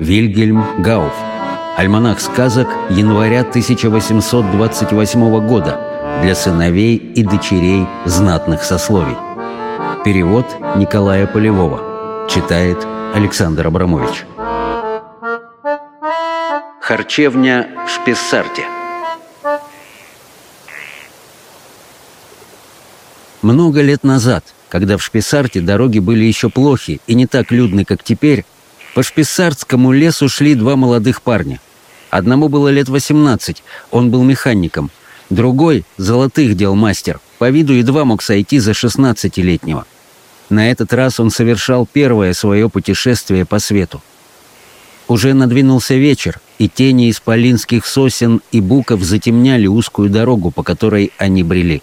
Вильгельм Гауф. Альманах сказок января 1828 года для сыновей и дочерей знатных сословий. Перевод Николая Полевого. Читает Александр Абрамович. Харчевня в Шпессарте. Много лет назад, когда в Шпессарте дороги были еще плохи и не так людны, как теперь, по Шпессартскому лесу шли два молодых парня. Одному было лет 18, он был механиком. Другой — золотых дел мастер, по виду едва мог сойти за 16-летнего. На этот раз он совершал первое свое путешествие по свету. Уже надвинулся вечер, и тени исполинских сосен и буков затемняли узкую дорогу, по которой они брели.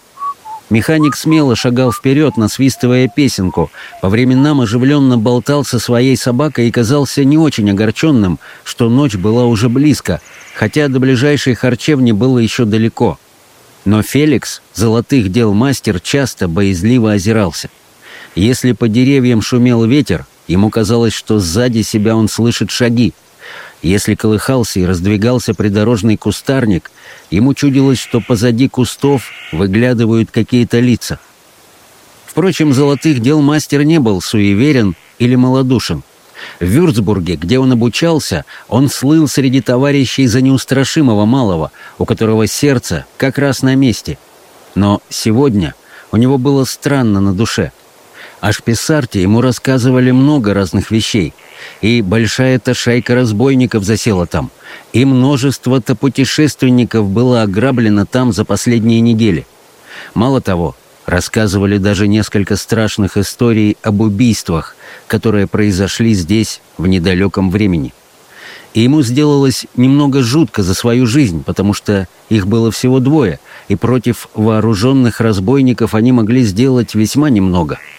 Механик смело шагал вперед, насвистывая песенку. По временам оживленно болтал со своей собакой и казался не очень огорченным, что ночь была уже близко, хотя до ближайшей харчевни было еще далеко. Но Феликс, золотых дел мастер, часто боязливо озирался. Если по деревьям шумел ветер, ему казалось, что сзади себя он слышит шаги — если колыхался и раздвигался придорожный кустарник, ему чудилось, что позади кустов выглядывают какие-то лица. Впрочем, золотых дел мастер не был суеверен или малодушен. В Вюрцбурге, где он обучался, он слыл среди товарищей за неустрашимого малого, у которого сердце как раз на месте. Но сегодня у него было странно на душе. О Шписарте ему рассказывали много разных вещей — и большая-то шайка разбойников засела там, и множество-то путешественников было ограблено там за последние недели. Мало того, рассказывали даже несколько страшных историй об убийствах, которые произошли здесь в недалеком времени. И ему сделалось немного жутко за свою жизнь, потому что их было всего двое, и против вооруженных разбойников они могли сделать весьма немного —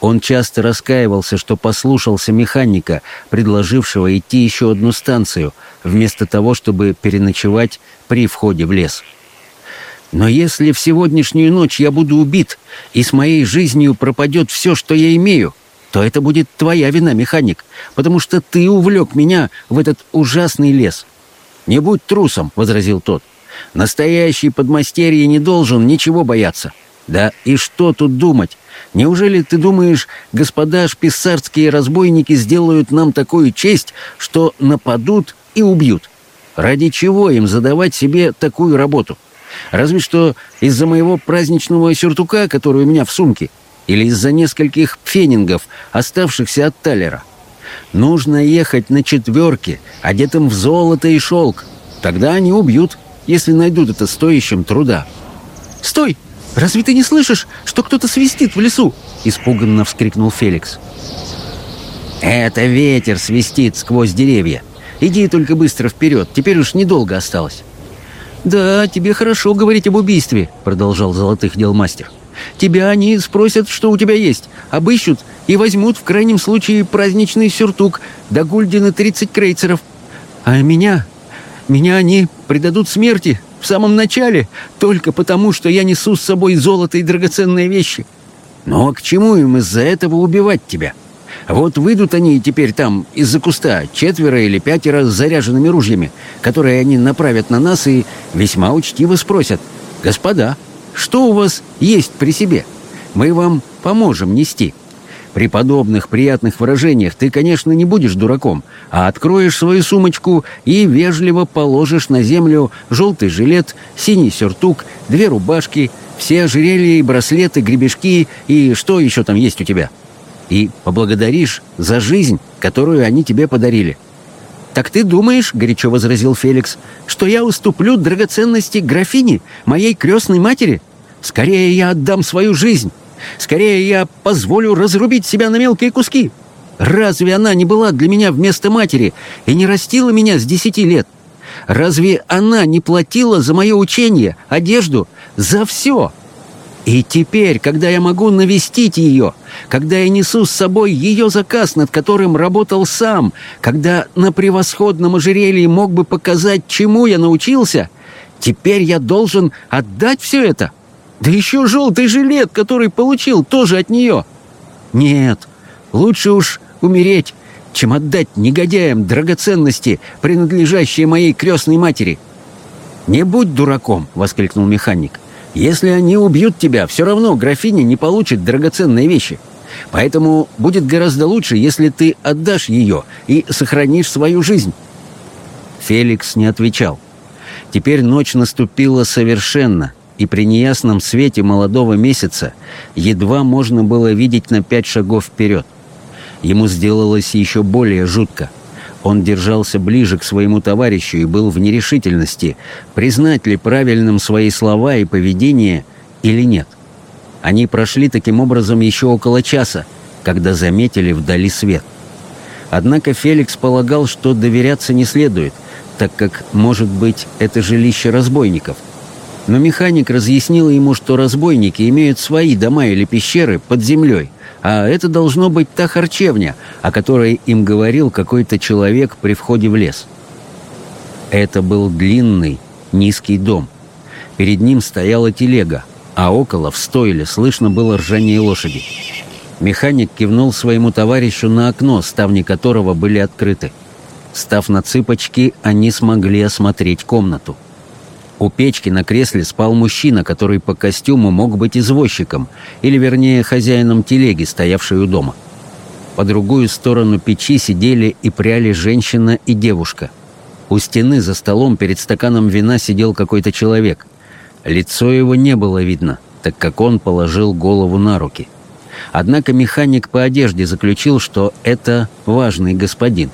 он часто раскаивался, что послушался механика, предложившего идти еще одну станцию, вместо того, чтобы переночевать при входе в лес. «Но если в сегодняшнюю ночь я буду убит, и с моей жизнью пропадет все, что я имею, то это будет твоя вина, механик, потому что ты увлек меня в этот ужасный лес». «Не будь трусом», — возразил тот. «Настоящий подмастерье не должен ничего бояться». «Да и что тут думать? Неужели ты думаешь, господа шписсарские разбойники сделают нам такую честь, что нападут и убьют? Ради чего им задавать себе такую работу? Разве что из-за моего праздничного сюртука, который у меня в сумке, или из-за нескольких фенингов, оставшихся от талера. Нужно ехать на четверке, одетым в золото и шелк. Тогда они убьют, если найдут это стоящим труда. «Стой!» «Разве ты не слышишь, что кто-то свистит в лесу?» — испуганно вскрикнул Феликс. «Это ветер свистит сквозь деревья. Иди только быстро вперед, теперь уж недолго осталось». «Да, тебе хорошо говорить об убийстве», — продолжал золотых дел мастер. «Тебя они спросят, что у тебя есть, обыщут и возьмут в крайнем случае праздничный сюртук до гульдена 30 крейцеров. А меня, меня они предадут смерти в самом начале, только потому, что я несу с собой золото и драгоценные вещи. Но к чему им из-за этого убивать тебя? Вот выйдут они теперь там из-за куста, четверо или пятеро с заряженными ружьями, которые они направят на нас и весьма учтиво спросят, «Господа, что у вас есть при себе? Мы вам поможем нести». При подобных приятных выражениях ты, конечно, не будешь дураком, а откроешь свою сумочку и вежливо положишь на землю желтый жилет, синий сюртук, две рубашки, все ожерелья и браслеты, гребешки и что еще там есть у тебя. И поблагодаришь за жизнь, которую они тебе подарили. «Так ты думаешь, — горячо возразил Феликс, — что я уступлю драгоценности графини, моей крестной матери? Скорее я отдам свою жизнь, Скорее я позволю разрубить себя на мелкие куски. Разве она не была для меня вместо матери и не растила меня с десяти лет? Разве она не платила за мое учение, одежду, за все? И теперь, когда я могу навестить ее, когда я несу с собой ее заказ, над которым работал сам, когда на превосходном ожерелье мог бы показать, чему я научился, теперь я должен отдать все это?» Да еще желтый жилет, который получил тоже от нее. Нет, лучше уж умереть, чем отдать негодяям драгоценности, принадлежащие моей крестной матери». «Не будь дураком!» — воскликнул механик. «Если они убьют тебя, все равно графиня не получит драгоценные вещи. Поэтому будет гораздо лучше, если ты отдашь ее и сохранишь свою жизнь». Феликс не отвечал. Теперь ночь наступила совершенно, и при неясном свете молодого месяца едва можно было видеть на пять шагов вперед. Ему сделалось еще более жутко. Он держался ближе к своему товарищу и был в нерешительности, признать ли правильным свои слова и поведение или нет. Они прошли таким образом еще около часа, когда заметили вдали свет. Однако Феликс полагал, что доверяться не следует, так как, может быть, это жилище разбойников – но механик разъяснил ему, что разбойники имеют свои дома или пещеры под землей, а это должно быть та харчевня, о которой им говорил какой-то человек при входе в лес. Это был длинный, низкий дом. Перед ним стояла телега, а около, в стойле, слышно было ржание лошади. Механик кивнул своему товарищу на окно, ставни которого были открыты. Став на цыпочки, они смогли осмотреть комнату. У печки на кресле спал мужчина, который по костюму мог быть извозчиком, или, вернее, хозяином телеги, стоявшей у дома. По другую сторону печи сидели и пряли женщина и девушка. У стены за столом перед стаканом вина сидел какой-то человек. Лицо его не было видно, так как он положил голову на руки. Однако механик по одежде заключил, что это важный господин.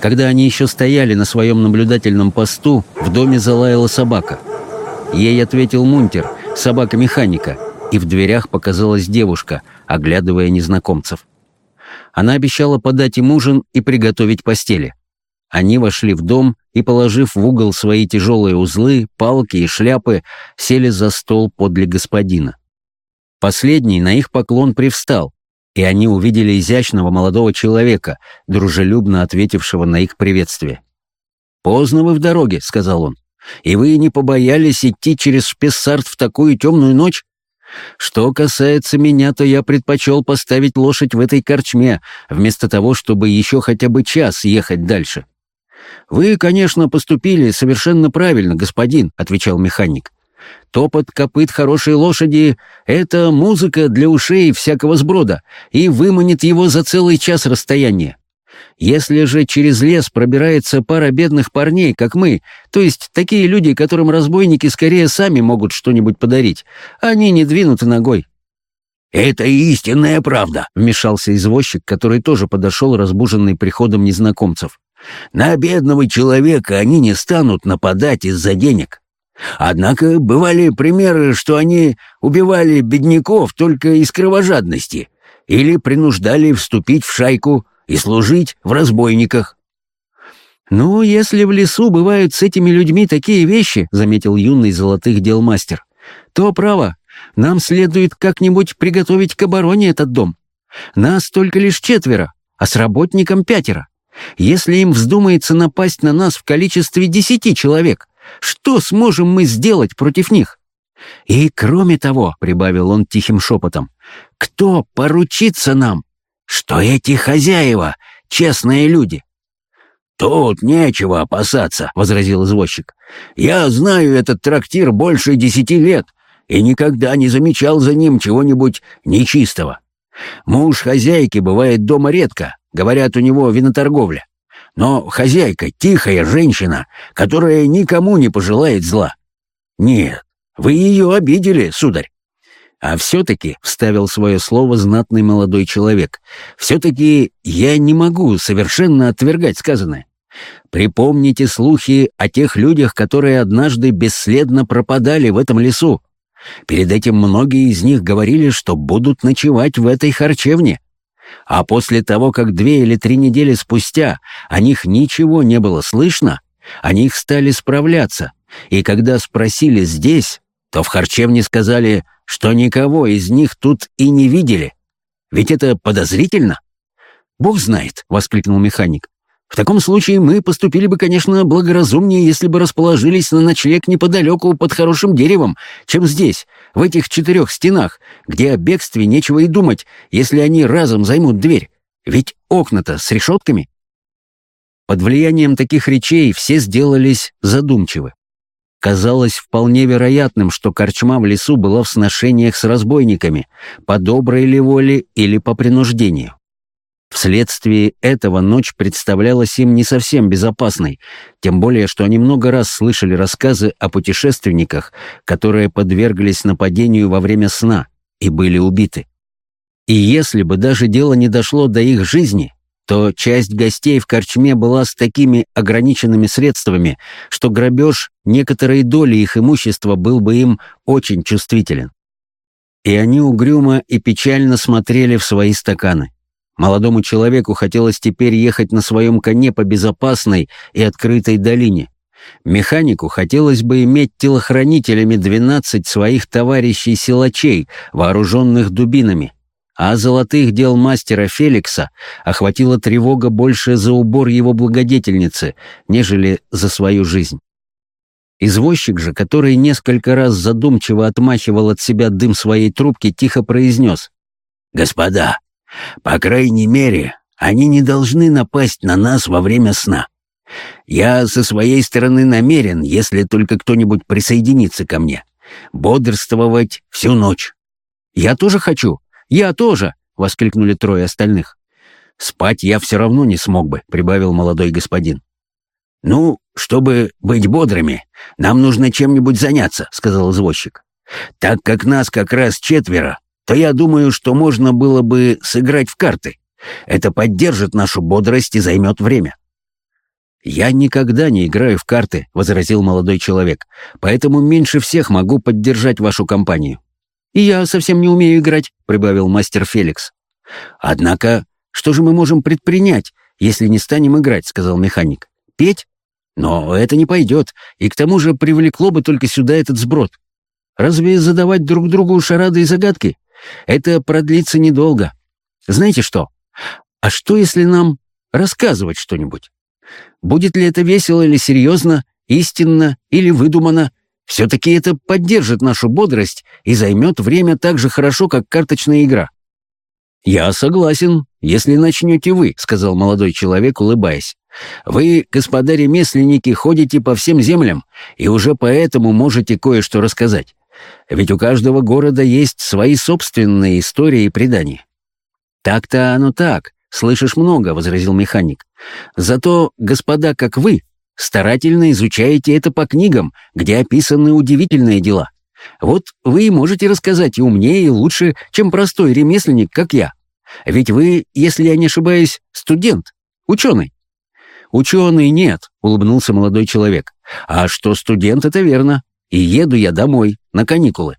Когда они еще стояли на своем наблюдательном посту, в доме залаяла собака. Ей ответил Мунтер, собака механика, и в дверях показалась девушка, оглядывая незнакомцев. Она обещала подать им ужин и приготовить постели. Они вошли в дом и, положив в угол свои тяжелые узлы, палки и шляпы, сели за стол подле господина. Последний на их поклон привстал, и они увидели изящного молодого человека, дружелюбно ответившего на их приветствие. «Поздно вы в дороге», — сказал он, — «и вы не побоялись идти через Шпессарт в такую темную ночь? Что касается меня, то я предпочел поставить лошадь в этой корчме, вместо того, чтобы еще хотя бы час ехать дальше». «Вы, конечно, поступили совершенно правильно, господин», — отвечал механик. Топот копыт хорошей лошади — это музыка для ушей всякого сброда и выманит его за целый час расстояния. Если же через лес пробирается пара бедных парней, как мы, то есть такие люди, которым разбойники скорее сами могут что-нибудь подарить, они не двинуты ногой. «Это истинная правда», — вмешался извозчик, который тоже подошел, разбуженный приходом незнакомцев. «На бедного человека они не станут нападать из-за денег. Однако бывали примеры, что они убивали бедняков только из кровожадности или принуждали вступить в шайку и служить в разбойниках. «Ну, если в лесу бывают с этими людьми такие вещи», — заметил юный золотых дел мастер, — «то, право, нам следует как-нибудь приготовить к обороне этот дом. Нас только лишь четверо, а с работником пятеро. Если им вздумается напасть на нас в количестве десяти человек, что сможем мы сделать против них? И кроме того, — прибавил он тихим шепотом, — кто поручится нам, что эти хозяева — честные люди? «Тут нечего опасаться», — возразил извозчик. «Я знаю этот трактир больше десяти лет и никогда не замечал за ним чего-нибудь нечистого. Муж хозяйки бывает дома редко, говорят, у него виноторговля. Но хозяйка — тихая женщина, которая никому не пожелает зла. Нет, вы ее обидели, сударь. А все-таки, — вставил свое слово знатный молодой человек, — все-таки я не могу совершенно отвергать сказанное. Припомните слухи о тех людях, которые однажды бесследно пропадали в этом лесу. Перед этим многие из них говорили, что будут ночевать в этой харчевне. А после того, как две или три недели спустя о них ничего не было слышно, о них стали справляться, и когда спросили здесь, то в харчевне сказали, что никого из них тут и не видели. Ведь это подозрительно. «Бог знает», — воскликнул механик. В таком случае мы поступили бы, конечно, благоразумнее, если бы расположились на ночлег неподалеку под хорошим деревом, чем здесь, в этих четырех стенах, где о бегстве нечего и думать, если они разом займут дверь. Ведь окна-то с решетками. Под влиянием таких речей все сделались задумчивы. Казалось вполне вероятным, что корчма в лесу была в сношениях с разбойниками, по доброй ли воле или по принуждению. Вследствие этого ночь представлялась им не совсем безопасной, тем более, что они много раз слышали рассказы о путешественниках, которые подверглись нападению во время сна и были убиты. И если бы даже дело не дошло до их жизни, то часть гостей в корчме была с такими ограниченными средствами, что грабеж некоторой доли их имущества был бы им очень чувствителен. И они угрюмо и печально смотрели в свои стаканы. Молодому человеку хотелось теперь ехать на своем коне по безопасной и открытой долине. Механику хотелось бы иметь телохранителями 12 своих товарищей-силачей, вооруженных дубинами. А золотых дел мастера Феликса охватила тревога больше за убор его благодетельницы, нежели за свою жизнь. Извозчик же, который несколько раз задумчиво отмахивал от себя дым своей трубки, тихо произнес. «Господа, по крайней мере, они не должны напасть на нас во время сна. Я со своей стороны намерен, если только кто-нибудь присоединится ко мне, бодрствовать всю ночь. «Я тоже хочу! Я тоже!» — воскликнули трое остальных. «Спать я все равно не смог бы», — прибавил молодой господин. «Ну, чтобы быть бодрыми, нам нужно чем-нибудь заняться», — сказал извозчик. «Так как нас как раз четверо, то я думаю, что можно было бы сыграть в карты. Это поддержит нашу бодрость и займет время». «Я никогда не играю в карты», — возразил молодой человек, «поэтому меньше всех могу поддержать вашу компанию». «И я совсем не умею играть», — прибавил мастер Феликс. «Однако, что же мы можем предпринять, если не станем играть?» — сказал механик. «Петь? Но это не пойдет, и к тому же привлекло бы только сюда этот сброд. Разве задавать друг другу шарады и загадки? Это продлится недолго. Знаете что? А что, если нам рассказывать что-нибудь? Будет ли это весело или серьезно, истинно или выдумано? Все-таки это поддержит нашу бодрость и займет время так же хорошо, как карточная игра. «Я согласен, если начнете вы», — сказал молодой человек, улыбаясь. «Вы, господа ремесленники, ходите по всем землям и уже поэтому можете кое-что рассказать. Ведь у каждого города есть свои собственные истории и предания. Так-то оно так, слышишь много, возразил механик. Зато, господа, как вы, старательно изучаете это по книгам, где описаны удивительные дела. Вот вы и можете рассказать и умнее, и лучше, чем простой ремесленник, как я. Ведь вы, если я не ошибаюсь, студент, ученый. «Ученый нет», — улыбнулся молодой человек. «А что студент, это верно. И еду я домой, на каникулы.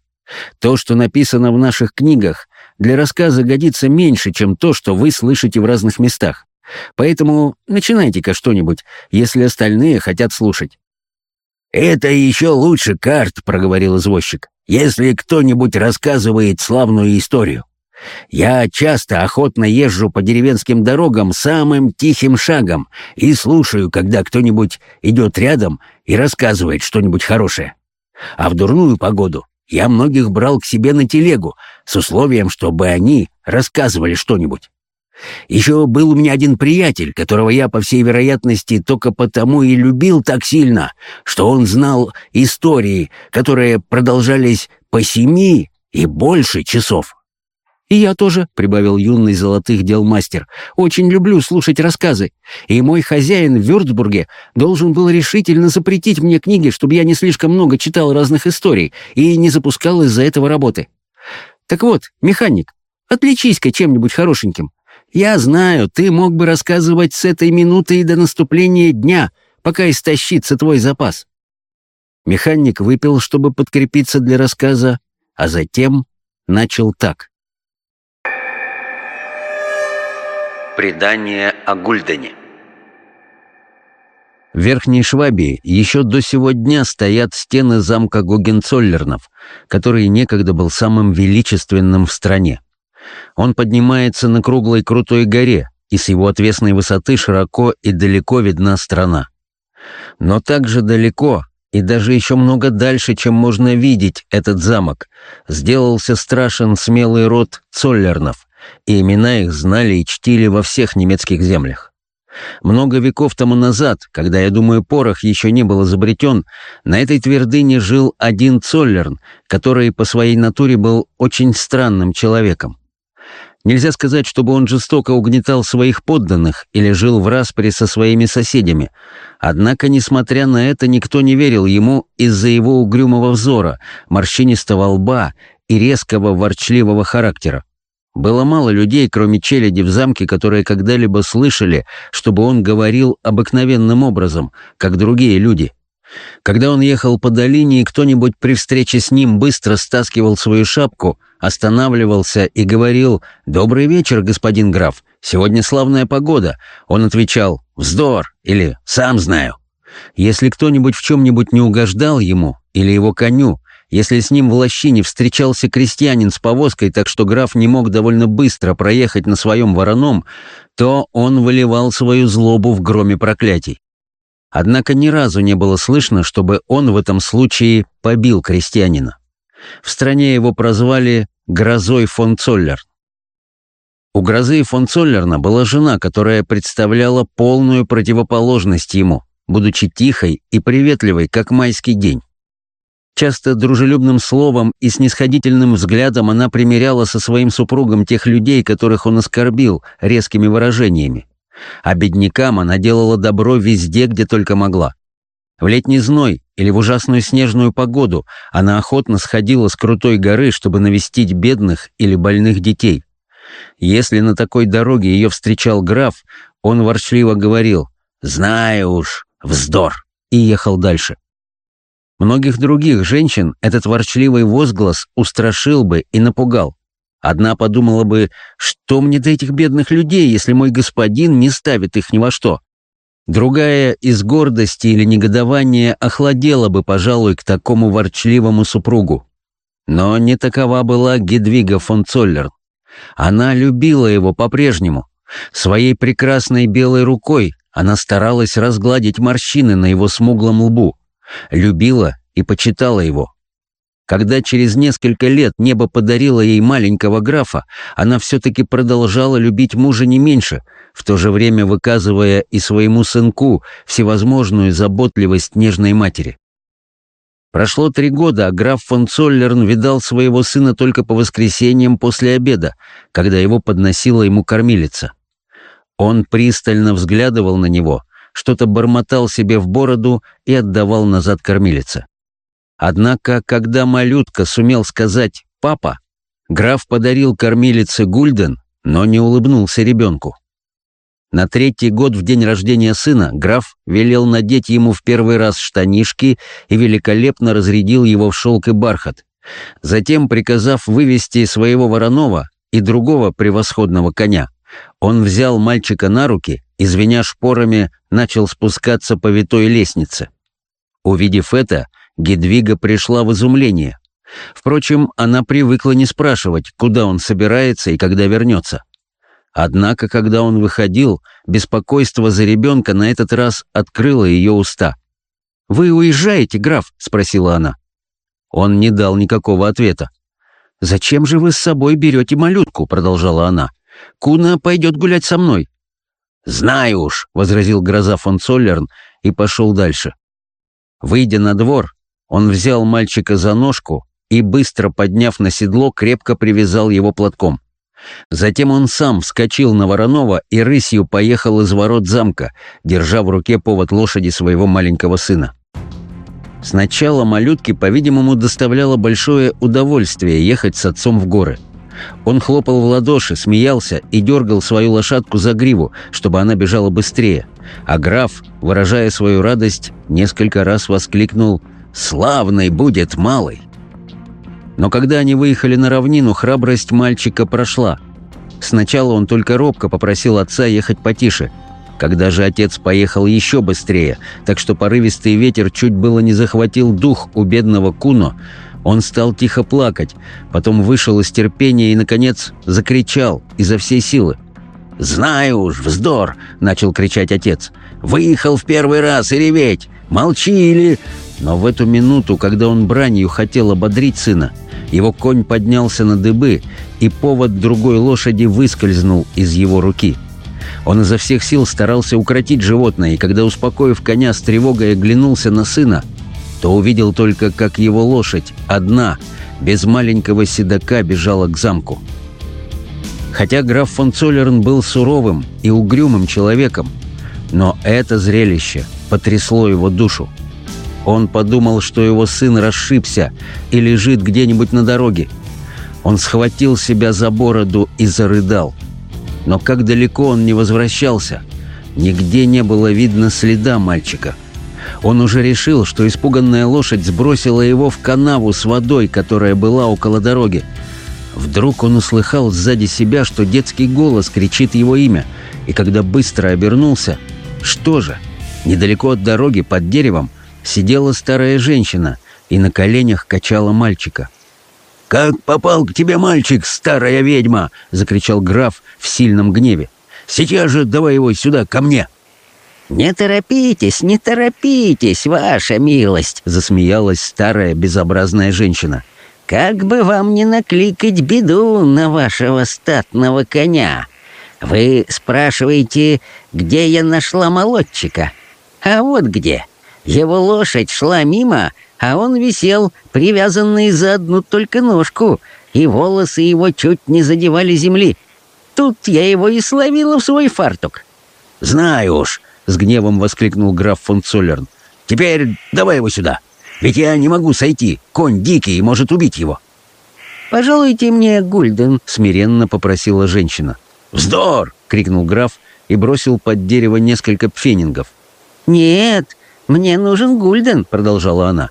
То, что написано в наших книгах, для рассказа годится меньше, чем то, что вы слышите в разных местах. Поэтому начинайте-ка что-нибудь, если остальные хотят слушать». «Это еще лучше карт», — проговорил извозчик, «если кто-нибудь рассказывает славную историю. Я часто охотно езжу по деревенским дорогам самым тихим шагом и слушаю, когда кто-нибудь идет рядом и рассказывает что-нибудь хорошее. А в дурную погоду я многих брал к себе на телегу с условием, чтобы они рассказывали что-нибудь. Еще был у меня один приятель, которого я, по всей вероятности, только потому и любил так сильно, что он знал истории, которые продолжались по семи и больше часов. «И я тоже», — прибавил юный золотых дел мастер, — «очень люблю слушать рассказы, и мой хозяин в Вюрцбурге должен был решительно запретить мне книги, чтобы я не слишком много читал разных историй и не запускал из-за этого работы. Так вот, механик, отличись-ка чем-нибудь хорошеньким. Я знаю, ты мог бы рассказывать с этой минуты и до наступления дня, пока истощится твой запас». Механик выпил, чтобы подкрепиться для рассказа, а затем начал так. Предание о Гульдене В Верхней Швабии еще до сего дня стоят стены замка Гогенцоллернов, который некогда был самым величественным в стране. Он поднимается на круглой крутой горе, и с его отвесной высоты широко и далеко видна страна. Но также далеко, и даже еще много дальше, чем можно видеть этот замок, сделался страшен смелый род Цоллернов, и имена их знали и чтили во всех немецких землях. Много веков тому назад, когда, я думаю, порох еще не был изобретен, на этой твердыне жил один Цоллерн, который по своей натуре был очень странным человеком. Нельзя сказать, чтобы он жестоко угнетал своих подданных или жил в распре со своими соседями. Однако, несмотря на это, никто не верил ему из-за его угрюмого взора, морщинистого лба и резкого ворчливого характера. Было мало людей, кроме челяди в замке, которые когда-либо слышали, чтобы он говорил обыкновенным образом, как другие люди. Когда он ехал по долине, и кто-нибудь при встрече с ним быстро стаскивал свою шапку, останавливался и говорил «Добрый вечер, господин граф, сегодня славная погода», он отвечал «Вздор» или «Сам знаю». Если кто-нибудь в чем-нибудь не угождал ему или его коню, если с ним в лощине встречался крестьянин с повозкой, так что граф не мог довольно быстро проехать на своем вороном, то он выливал свою злобу в громе проклятий. Однако ни разу не было слышно, чтобы он в этом случае побил крестьянина. В стране его прозвали «Грозой фон Цоллер». У Грозы фон Цоллерна была жена, которая представляла полную противоположность ему, будучи тихой и приветливой, как майский день. Часто дружелюбным словом и снисходительным взглядом она примеряла со своим супругом тех людей, которых он оскорбил резкими выражениями. А беднякам она делала добро везде, где только могла. В летний зной или в ужасную снежную погоду она охотно сходила с крутой горы, чтобы навестить бедных или больных детей. Если на такой дороге ее встречал граф, он ворчливо говорил «Знаю уж, вздор!» и ехал дальше. Многих других женщин этот ворчливый возглас устрашил бы и напугал. Одна подумала бы, что мне до этих бедных людей, если мой господин не ставит их ни во что. Другая из гордости или негодования охладела бы, пожалуй, к такому ворчливому супругу. Но не такова была Гедвига фон Цоллер. Она любила его по-прежнему. Своей прекрасной белой рукой она старалась разгладить морщины на его смуглом лбу любила и почитала его. Когда через несколько лет небо подарило ей маленького графа, она все-таки продолжала любить мужа не меньше, в то же время выказывая и своему сынку всевозможную заботливость нежной матери. Прошло три года, а граф фон Цоллерн видал своего сына только по воскресеньям после обеда, когда его подносила ему кормилица. Он пристально взглядывал на него, что-то бормотал себе в бороду и отдавал назад кормилице. Однако, когда малютка сумел сказать «папа», граф подарил кормилице гульден, но не улыбнулся ребенку. На третий год в день рождения сына граф велел надеть ему в первый раз штанишки и великолепно разрядил его в шелк и бархат. Затем, приказав вывести своего вороного и другого превосходного коня, он взял мальчика на руки и, звеня шпорами, начал спускаться по витой лестнице. Увидев это, Гедвига пришла в изумление. Впрочем, она привыкла не спрашивать, куда он собирается и когда вернется. Однако, когда он выходил, беспокойство за ребенка на этот раз открыло ее уста. «Вы уезжаете, граф?» — спросила она. Он не дал никакого ответа. «Зачем же вы с собой берете малютку?» — продолжала она. «Куна пойдет гулять со мной. «Знаю уж», — возразил гроза фон Цоллерн и пошел дальше. Выйдя на двор, он взял мальчика за ножку и, быстро подняв на седло, крепко привязал его платком. Затем он сам вскочил на Воронова и рысью поехал из ворот замка, держа в руке повод лошади своего маленького сына. Сначала малютке, по-видимому, доставляло большое удовольствие ехать с отцом в горы — он хлопал в ладоши, смеялся и дергал свою лошадку за гриву, чтобы она бежала быстрее. А граф, выражая свою радость, несколько раз воскликнул «Славный будет малый!». Но когда они выехали на равнину, храбрость мальчика прошла. Сначала он только робко попросил отца ехать потише. Когда же отец поехал еще быстрее, так что порывистый ветер чуть было не захватил дух у бедного Куно, он стал тихо плакать, потом вышел из терпения и, наконец, закричал изо всей силы. «Знаю уж, вздор!» — начал кричать отец. «Выехал в первый раз и реветь! Молчи или...» Но в эту минуту, когда он бранью хотел ободрить сына, Его конь поднялся на дыбы, и повод другой лошади выскользнул из его руки. Он изо всех сил старался укротить животное, и когда, успокоив коня с тревогой, оглянулся на сына, то увидел только, как его лошадь, одна, без маленького седока, бежала к замку. Хотя граф фон Цоллерн был суровым и угрюмым человеком, но это зрелище потрясло его душу. Он подумал, что его сын расшибся и лежит где-нибудь на дороге. Он схватил себя за бороду и зарыдал. Но как далеко он не возвращался, нигде не было видно следа мальчика. Он уже решил, что испуганная лошадь сбросила его в канаву с водой, которая была около дороги. Вдруг он услыхал сзади себя, что детский голос кричит его имя, и когда быстро обернулся, что же, недалеко от дороги, под деревом, сидела старая женщина и на коленях качала мальчика. «Как попал к тебе мальчик, старая ведьма?» — закричал граф в сильном гневе. «Сейчас же давай его сюда, ко мне!» «Не торопитесь, не торопитесь, ваша милость!» — засмеялась старая безобразная женщина. «Как бы вам не накликать беду на вашего статного коня! Вы спрашиваете, где я нашла молодчика? А вот где!» Его лошадь шла мимо, а он висел, привязанный за одну только ножку, и волосы его чуть не задевали земли. Тут я его и словила в свой фартук. «Знаю уж», — с гневом воскликнул граф фон Цоллерн. «Теперь давай его сюда, ведь я не могу сойти, конь дикий и может убить его». «Пожалуйте мне Гульден», — смиренно попросила женщина. «Вздор!» — крикнул граф и бросил под дерево несколько пфенингов. «Нет, «Мне нужен Гульден», — продолжала она.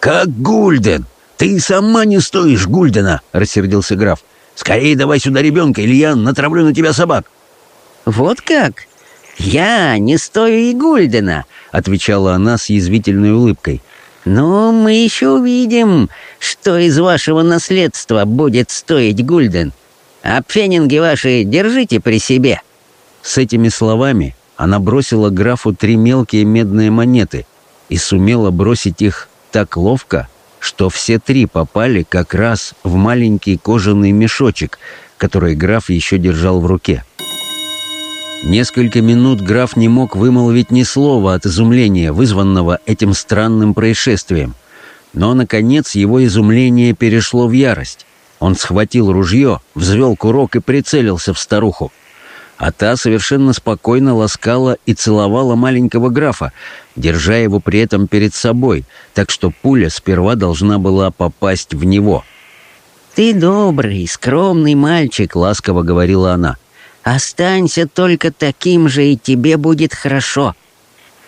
«Как Гульден? Ты сама не стоишь Гульдена!» — рассердился граф. «Скорее давай сюда ребенка, или я натравлю на тебя собак!» «Вот как? Я не стою и Гульдена!» — отвечала она с язвительной улыбкой. «Но мы еще увидим, что из вашего наследства будет стоить Гульден. А пфенинги ваши держите при себе». С этими словами она бросила графу три мелкие медные монеты и сумела бросить их так ловко, что все три попали как раз в маленький кожаный мешочек, который граф еще держал в руке. Несколько минут граф не мог вымолвить ни слова от изумления, вызванного этим странным происшествием. Но, наконец, его изумление перешло в ярость. Он схватил ружье, взвел курок и прицелился в старуху а та совершенно спокойно ласкала и целовала маленького графа, держа его при этом перед собой, так что пуля сперва должна была попасть в него. «Ты добрый, скромный мальчик», — ласково говорила она. «Останься только таким же, и тебе будет хорошо».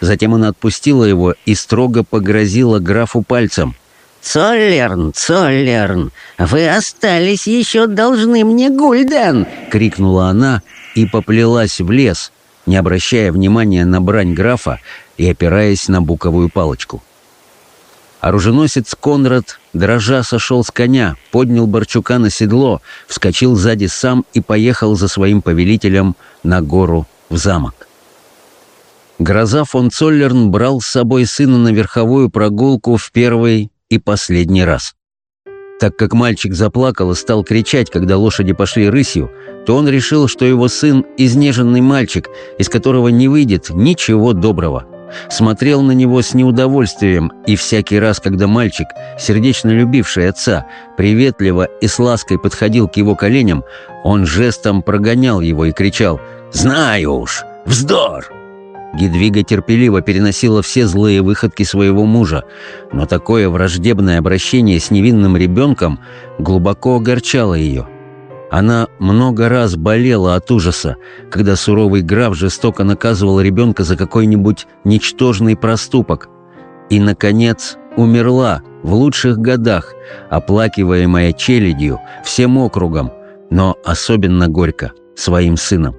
Затем она отпустила его и строго погрозила графу пальцем. «Цоллерн, Цоллерн, вы остались еще должны мне гульден!» — крикнула она и поплелась в лес, не обращая внимания на брань графа и опираясь на буковую палочку. Оруженосец Конрад, дрожа, сошел с коня, поднял Борчука на седло, вскочил сзади сам и поехал за своим повелителем на гору в замок. Гроза фон Цоллерн брал с собой сына на верховую прогулку в первый и последний раз. Так как мальчик заплакал и стал кричать, когда лошади пошли рысью, то он решил, что его сын – изнеженный мальчик, из которого не выйдет ничего доброго. Смотрел на него с неудовольствием, и всякий раз, когда мальчик, сердечно любивший отца, приветливо и с лаской подходил к его коленям, он жестом прогонял его и кричал «Знаю уж! Вздор!» Гедвига терпеливо переносила все злые выходки своего мужа, но такое враждебное обращение с невинным ребенком глубоко огорчало ее. Она много раз болела от ужаса, когда суровый граф жестоко наказывал ребенка за какой-нибудь ничтожный проступок. И, наконец, умерла в лучших годах, оплакиваемая челядью, всем округом, но особенно горько своим сыном.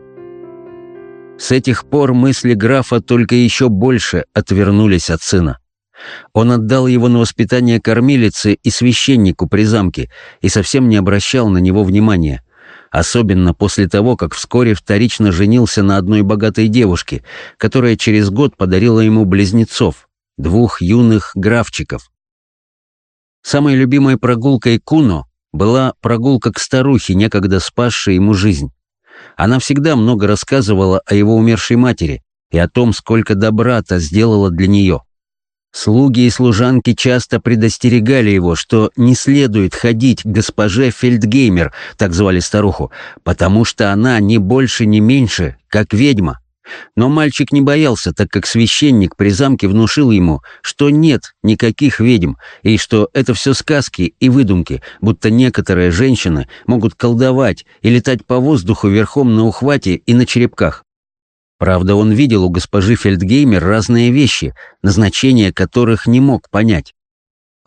С этих пор мысли графа только еще больше отвернулись от сына. Он отдал его на воспитание кормилице и священнику при замке и совсем не обращал на него внимания. Особенно после того, как вскоре вторично женился на одной богатой девушке, которая через год подарила ему близнецов, двух юных графчиков. Самой любимой прогулкой Куно была прогулка к старухе, некогда спасшей ему жизнь. Она всегда много рассказывала о его умершей матери и о том, сколько добра-то сделала для нее. Слуги и служанки часто предостерегали его, что не следует ходить к госпоже Фельдгеймер, так звали старуху, потому что она не больше, не меньше, как ведьма. Но мальчик не боялся, так как священник при замке внушил ему, что нет никаких ведьм, и что это все сказки и выдумки, будто некоторые женщины могут колдовать и летать по воздуху верхом на ухвате и на черепках. Правда, он видел у госпожи Фельдгеймер разные вещи, назначение которых не мог понять.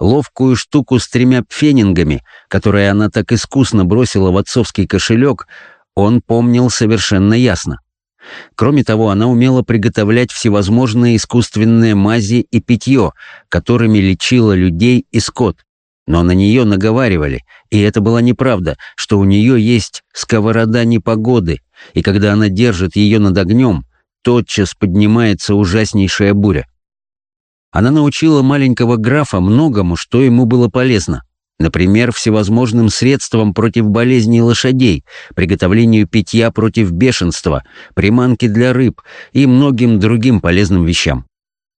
Ловкую штуку с тремя пфенингами, которую она так искусно бросила в отцовский кошелек, он помнил совершенно ясно. Кроме того, она умела приготовлять всевозможные искусственные мази и питье, которыми лечила людей и скот. Но на нее наговаривали, и это была неправда, что у нее есть сковорода непогоды, и когда она держит ее над огнем, тотчас поднимается ужаснейшая буря. Она научила маленького графа многому, что ему было полезно. Например, всевозможным средствам против болезней лошадей, приготовлению питья против бешенства, приманки для рыб и многим другим полезным вещам.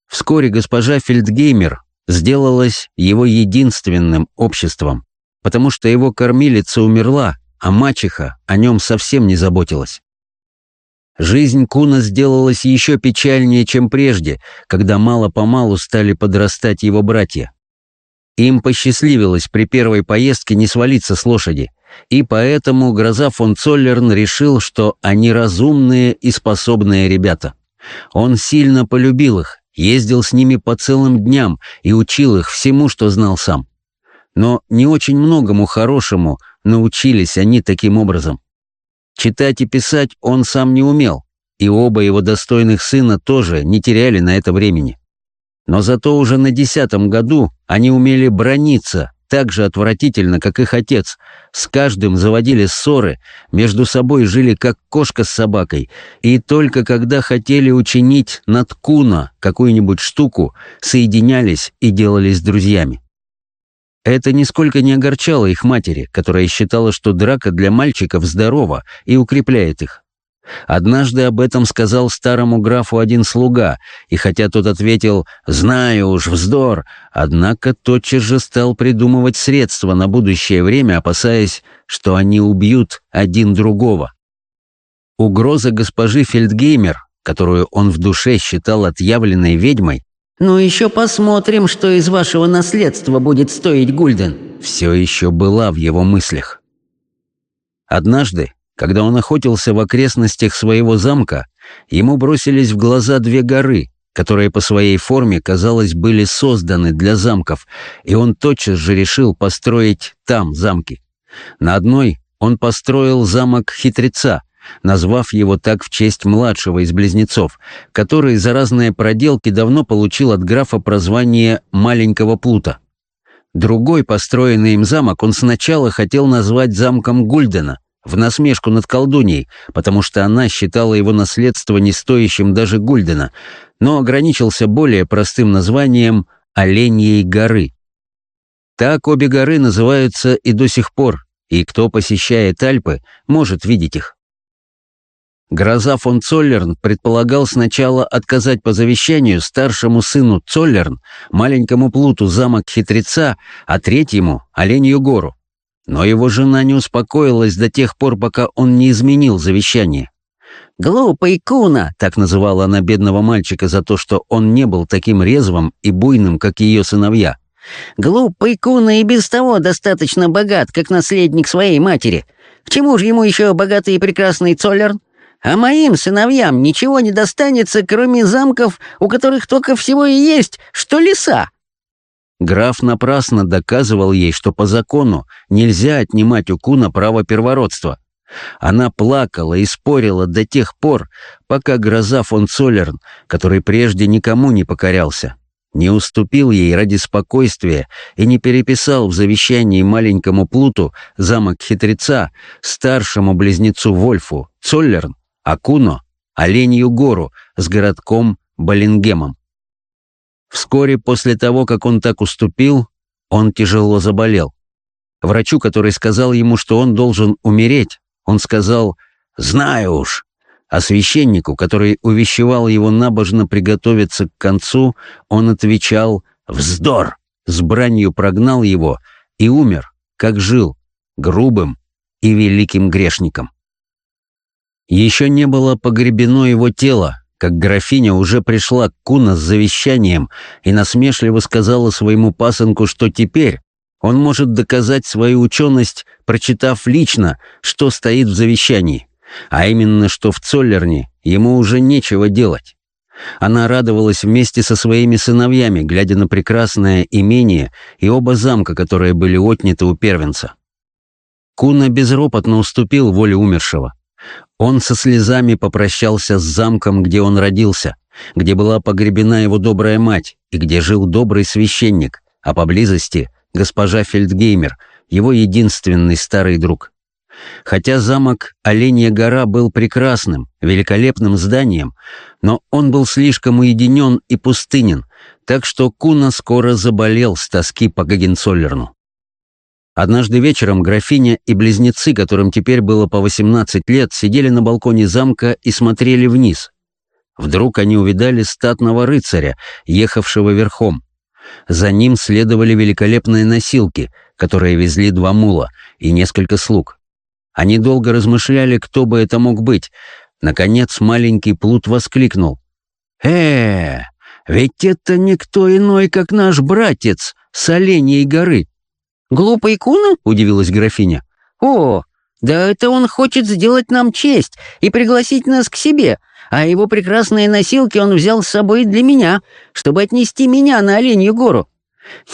Вскоре госпожа Фельдгеймер сделалась его единственным обществом, потому что его кормилица умерла, а мачеха о нем совсем не заботилась. Жизнь Куна сделалась еще печальнее, чем прежде, когда мало-помалу стали подрастать его братья. Им посчастливилось при первой поездке не свалиться с лошади, и поэтому гроза фон Цоллерн решил, что они разумные и способные ребята. Он сильно полюбил их, ездил с ними по целым дням и учил их всему, что знал сам. Но не очень многому хорошему научились они таким образом. Читать и писать он сам не умел, и оба его достойных сына тоже не теряли на это времени. Но зато уже на десятом году они умели брониться так же отвратительно, как их отец. С каждым заводили ссоры, между собой жили как кошка с собакой, и только когда хотели учинить над Куна какую-нибудь штуку, соединялись и делались друзьями. Это нисколько не огорчало их матери, которая считала, что драка для мальчиков здорова и укрепляет их. Однажды об этом сказал старому графу один слуга, и хотя тот ответил «Знаю уж, вздор», однако тотчас же стал придумывать средства на будущее время, опасаясь, что они убьют один другого. Угроза госпожи Фельдгеймер, которую он в душе считал отъявленной ведьмой, «Ну еще посмотрим, что из вашего наследства будет стоить Гульден», все еще была в его мыслях. Однажды, когда он охотился в окрестностях своего замка, ему бросились в глаза две горы, которые по своей форме, казалось, были созданы для замков, и он тотчас же решил построить там замки. На одной он построил замок Хитреца, назвав его так в честь младшего из близнецов, который за разные проделки давно получил от графа прозвание «маленького плута». Другой построенный им замок он сначала хотел назвать замком Гульдена, в насмешку над колдуньей, потому что она считала его наследство не стоящим даже Гульдена, но ограничился более простым названием «Оленьей горы». Так обе горы называются и до сих пор, и кто посещает Альпы, может видеть их. Гроза фон Цоллерн предполагал сначала отказать по завещанию старшему сыну Цоллерн, маленькому плуту замок хитреца, а третьему — Оленью гору. Но его жена не успокоилась до тех пор, пока он не изменил завещание. «Глупый Куна!» — так называла она бедного мальчика за то, что он не был таким резвым и буйным, как ее сыновья. «Глупый Куна и без того достаточно богат, как наследник своей матери. К чему же ему еще богатый и прекрасный Цоллерн? А моим сыновьям ничего не достанется, кроме замков, у которых только всего и есть, что леса». Граф напрасно доказывал ей, что по закону нельзя отнимать у Куна право первородства. Она плакала и спорила до тех пор, пока гроза фон Цоллерн, который прежде никому не покорялся, не уступил ей ради спокойствия и не переписал в завещании маленькому Плуту замок хитреца, старшему близнецу Вольфу, Цоллерн, Акуно, Оленью гору с городком Балингемом. Вскоре после того, как он так уступил, он тяжело заболел. Врачу, который сказал ему, что он должен умереть, он сказал «Знаю уж». А священнику, который увещевал его набожно приготовиться к концу, он отвечал «Вздор!» С бранью прогнал его и умер, как жил, грубым и великим грешником. Еще не было погребено его тело, как графиня уже пришла к Куна с завещанием и насмешливо сказала своему пасынку, что теперь он может доказать свою ученость, прочитав лично, что стоит в завещании, а именно, что в Цоллерне ему уже нечего делать. Она радовалась вместе со своими сыновьями, глядя на прекрасное имение и оба замка, которые были отняты у первенца. Куна безропотно уступил воле умершего. Он со слезами попрощался с замком, где он родился, где была погребена его добрая мать и где жил добрый священник, а поблизости госпожа Фельдгеймер, его единственный старый друг. Хотя замок Оленья гора был прекрасным, великолепным зданием, но он был слишком уединен и пустынен, так что Куна скоро заболел с тоски по Гагенцоллерну. Однажды вечером графиня и близнецы, которым теперь было по 18 лет, сидели на балконе замка и смотрели вниз. Вдруг они увидали статного рыцаря, ехавшего верхом. За ним следовали великолепные носилки, которые везли два мула и несколько слуг. Они долго размышляли, кто бы это мог быть. Наконец маленький плут воскликнул. «Э, ведь это никто иной, как наш братец с Оленей горы!» «Глупый Куна?» — удивилась графиня. «О, да это он хочет сделать нам честь и пригласить нас к себе, а его прекрасные носилки он взял с собой для меня, чтобы отнести меня на Оленью гору.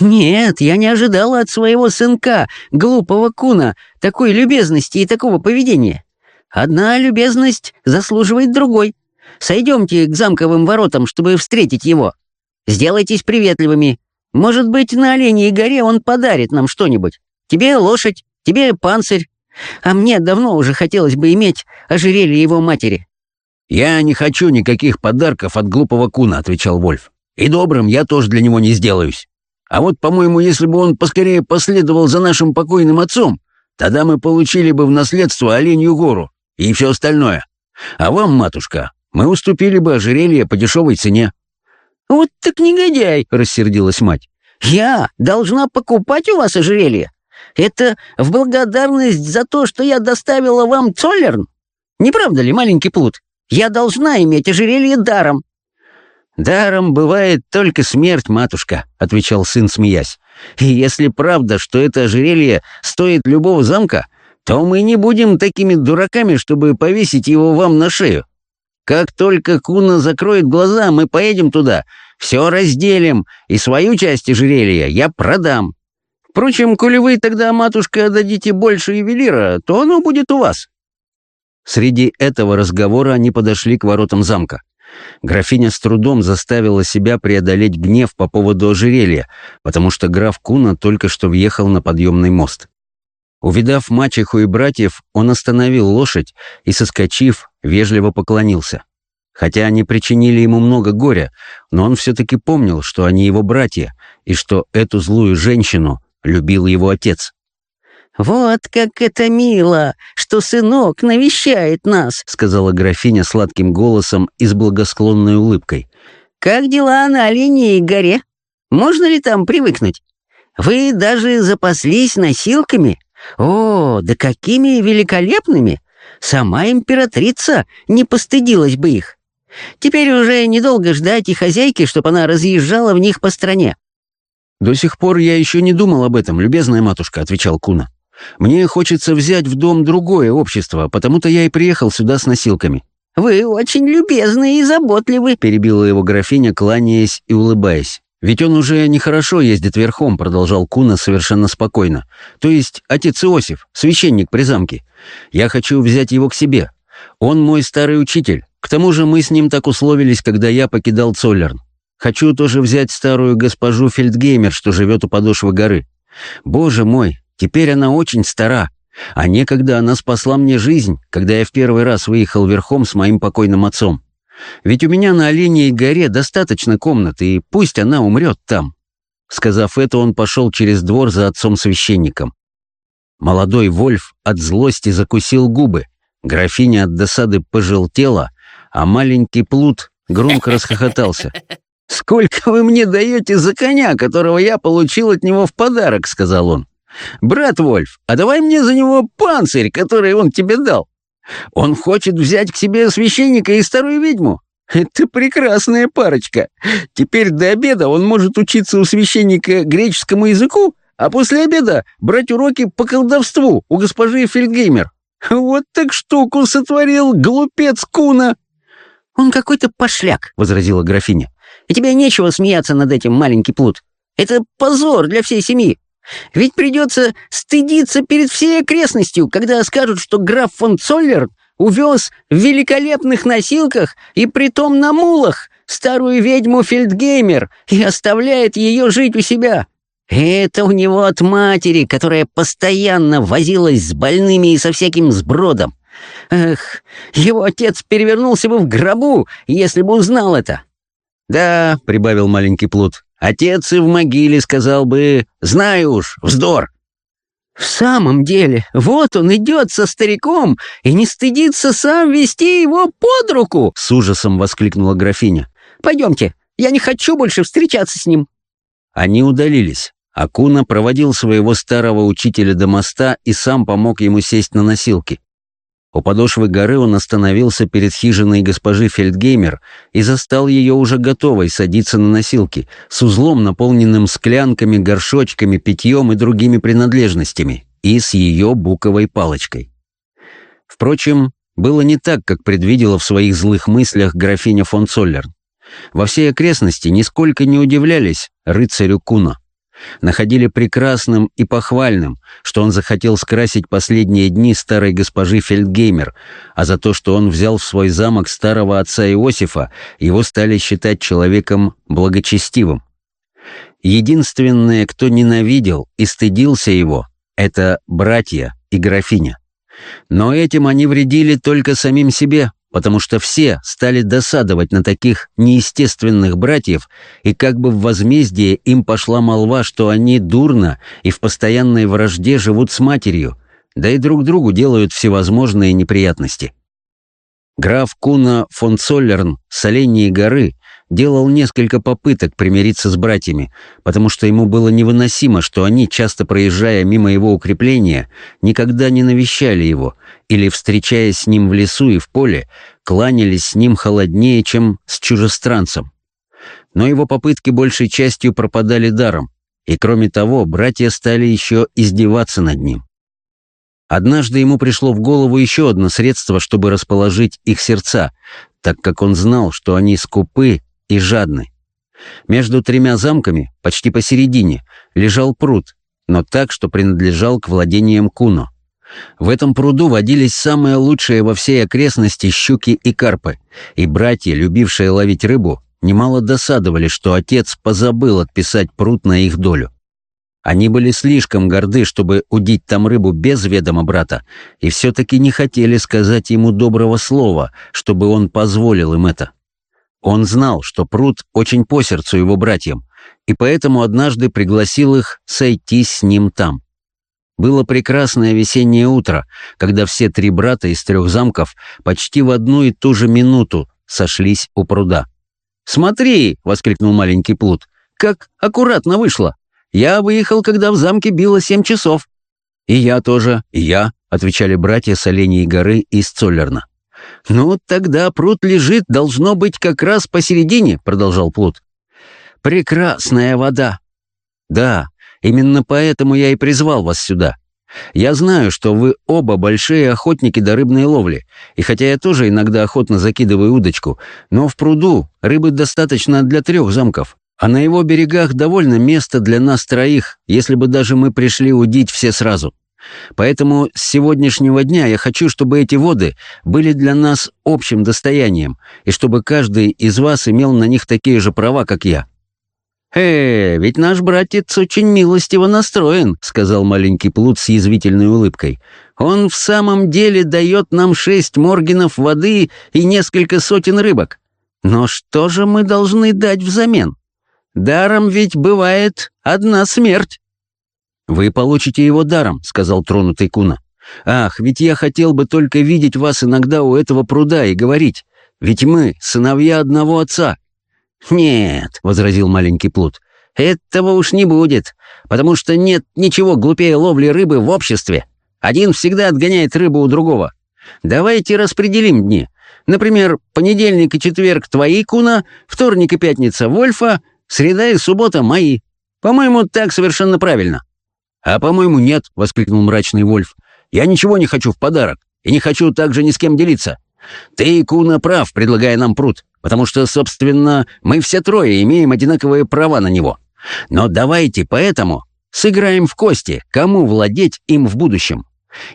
Нет, я не ожидала от своего сынка, глупого Куна, такой любезности и такого поведения. Одна любезность заслуживает другой. Сойдемте к замковым воротам, чтобы встретить его. Сделайтесь приветливыми, может быть, на Оленьей горе он подарит нам что-нибудь. Тебе лошадь, тебе панцирь. А мне давно уже хотелось бы иметь ожерелье его матери». «Я не хочу никаких подарков от глупого куна», — отвечал Вольф. «И добрым я тоже для него не сделаюсь. А вот, по-моему, если бы он поскорее последовал за нашим покойным отцом, тогда мы получили бы в наследство Оленью гору и все остальное. А вам, матушка, мы уступили бы ожерелье по дешевой цене». «Вот так негодяй!» — рассердилась мать. «Я должна покупать у вас ожерелье? Это в благодарность за то, что я доставила вам Цоллерн? Не правда ли, маленький плут? Я должна иметь ожерелье даром». «Даром бывает только смерть, матушка», — отвечал сын, смеясь. «И если правда, что это ожерелье стоит любого замка, то мы не будем такими дураками, чтобы повесить его вам на шею. Как только Куна закроет глаза, мы поедем туда, все разделим, и свою часть ожерелья я продам. Впрочем, коли вы тогда, матушка, дадите больше ювелира, то оно будет у вас». Среди этого разговора они подошли к воротам замка. Графиня с трудом заставила себя преодолеть гнев по поводу ожерелья, потому что граф Куна только что въехал на подъемный мост. Увидав мачеху и братьев, он остановил лошадь и, соскочив, вежливо поклонился. Хотя они причинили ему много горя, но он все-таки помнил, что они его братья, и что эту злую женщину любил его отец. «Вот как это мило, что сынок навещает нас», — сказала графиня сладким голосом и с благосклонной улыбкой. «Как дела на Оленей горе? Можно ли там привыкнуть? Вы даже запаслись носилками?» О, да какими великолепными! Сама императрица не постыдилась бы их. Теперь уже недолго ждать и хозяйки, чтобы она разъезжала в них по стране. «До сих пор я еще не думал об этом, любезная матушка», — отвечал Куна. «Мне хочется взять в дом другое общество, потому-то я и приехал сюда с носилками». «Вы очень любезны и заботливы», — перебила его графиня, кланяясь и улыбаясь. «Ведь он уже нехорошо ездит верхом», — продолжал Куна совершенно спокойно. «То есть отец Иосиф, священник при замке. Я хочу взять его к себе. Он мой старый учитель. К тому же мы с ним так условились, когда я покидал Цоллерн. Хочу тоже взять старую госпожу Фельдгеймер, что живет у подошвы горы. Боже мой, теперь она очень стара. А некогда она спасла мне жизнь, когда я в первый раз выехал верхом с моим покойным отцом. Ведь у меня на Оленей горе достаточно комнат, и пусть она умрет там». Сказав это, он пошел через двор за отцом-священником. Молодой Вольф от злости закусил губы, графиня от досады пожелтела, а маленький плут громко расхохотался. «Сколько вы мне даете за коня, которого я получил от него в подарок?» — сказал он. «Брат Вольф, а давай мне за него панцирь, который он тебе дал. Он хочет взять к себе священника и старую ведьму. Это прекрасная парочка. Теперь до обеда он может учиться у священника греческому языку, а после обеда брать уроки по колдовству у госпожи Фельдгеймер. Вот так штуку сотворил глупец Куна!» «Он какой-то пошляк», — возразила графиня. «И тебе нечего смеяться над этим, маленький плут. Это позор для всей семьи. Ведь придется стыдиться перед всей окрестностью, когда скажут, что граф фон Цоллер увез в великолепных носилках и притом на мулах старую ведьму Фельдгеймер и оставляет ее жить у себя. Это у него от матери, которая постоянно возилась с больными и со всяким сбродом. Эх, его отец перевернулся бы в гробу, если бы узнал это. «Да», — прибавил маленький плут, — «отец и в могиле сказал бы, знаю уж, вздор». «В самом деле, вот он идет со стариком и не стыдится сам вести его под руку!» С ужасом воскликнула графиня. «Пойдемте, я не хочу больше встречаться с ним». Они удалились. Акуна проводил своего старого учителя до моста и сам помог ему сесть на носилки. У подошвы горы он остановился перед хижиной госпожи Фельдгеймер и застал ее уже готовой садиться на носилки, с узлом, наполненным склянками, горшочками, питьем и другими принадлежностями, и с ее буковой палочкой. Впрочем, было не так, как предвидела в своих злых мыслях графиня фон Цоллерн. Во всей окрестности нисколько не удивлялись рыцарю Куна находили прекрасным и похвальным, что он захотел скрасить последние дни старой госпожи Фельдгеймер, а за то, что он взял в свой замок старого отца Иосифа, его стали считать человеком благочестивым. Единственное, кто ненавидел и стыдился его, это братья и графиня. Но этим они вредили только самим себе, потому что все стали досадовать на таких неестественных братьев, и как бы в возмездие им пошла молва, что они дурно и в постоянной вражде живут с матерью, да и друг другу делают всевозможные неприятности. Граф Куна фон Цоллерн с Оленьей горы делал несколько попыток примириться с братьями, потому что ему было невыносимо, что они, часто проезжая мимо его укрепления, никогда не навещали его или, встречаясь с ним в лесу и в поле, кланялись с ним холоднее, чем с чужестранцем. Но его попытки большей частью пропадали даром, и кроме того, братья стали еще издеваться над ним. Однажды ему пришло в голову еще одно средство, чтобы расположить их сердца, так как он знал, что они скупы и жадны. Между тремя замками, почти посередине, лежал пруд, но так, что принадлежал к владениям Куно. В этом пруду водились самые лучшие во всей окрестности щуки и карпы, и братья, любившие ловить рыбу, немало досадовали, что отец позабыл отписать пруд на их долю. Они были слишком горды, чтобы удить там рыбу без ведома брата, и все-таки не хотели сказать ему доброго слова, чтобы он позволил им это. Он знал, что пруд очень по сердцу его братьям, и поэтому однажды пригласил их сойтись с ним там. Было прекрасное весеннее утро, когда все три брата из трех замков почти в одну и ту же минуту сошлись у пруда. «Смотри!» — воскликнул маленький плут. «Как аккуратно вышло! Я выехал, когда в замке било семь часов». «И я тоже, и я», — отвечали братья с Оленей горы из Цоллерна. «Ну, тогда пруд лежит, должно быть, как раз посередине», — продолжал Плут. «Прекрасная вода». «Да, именно поэтому я и призвал вас сюда. Я знаю, что вы оба большие охотники до рыбной ловли, и хотя я тоже иногда охотно закидываю удочку, но в пруду рыбы достаточно для трех замков, а на его берегах довольно места для нас троих, если бы даже мы пришли удить все сразу. Поэтому с сегодняшнего дня я хочу, чтобы эти воды были для нас общим достоянием, и чтобы каждый из вас имел на них такие же права, как я». «Э, ведь наш братец очень милостиво настроен», — сказал маленький плут с язвительной улыбкой. «Он в самом деле дает нам шесть моргинов воды и несколько сотен рыбок. Но что же мы должны дать взамен? Даром ведь бывает одна смерть». «Вы получите его даром», — сказал тронутый Куна. «Ах, ведь я хотел бы только видеть вас иногда у этого пруда и говорить, ведь мы сыновья одного отца». «Нет», — возразил маленький плут, — «этого уж не будет, потому что нет ничего глупее ловли рыбы в обществе. Один всегда отгоняет рыбу у другого. Давайте распределим дни. Например, понедельник и четверг твои, Куна, вторник и пятница Вольфа, среда и суббота мои. По-моему, так совершенно правильно». «А по-моему, нет», — воскликнул мрачный Вольф. «Я ничего не хочу в подарок, и не хочу также ни с кем делиться. Ты, Куна, прав, предлагая нам пруд, потому что, собственно, мы все трое имеем одинаковые права на него. Но давайте поэтому сыграем в кости, кому владеть им в будущем.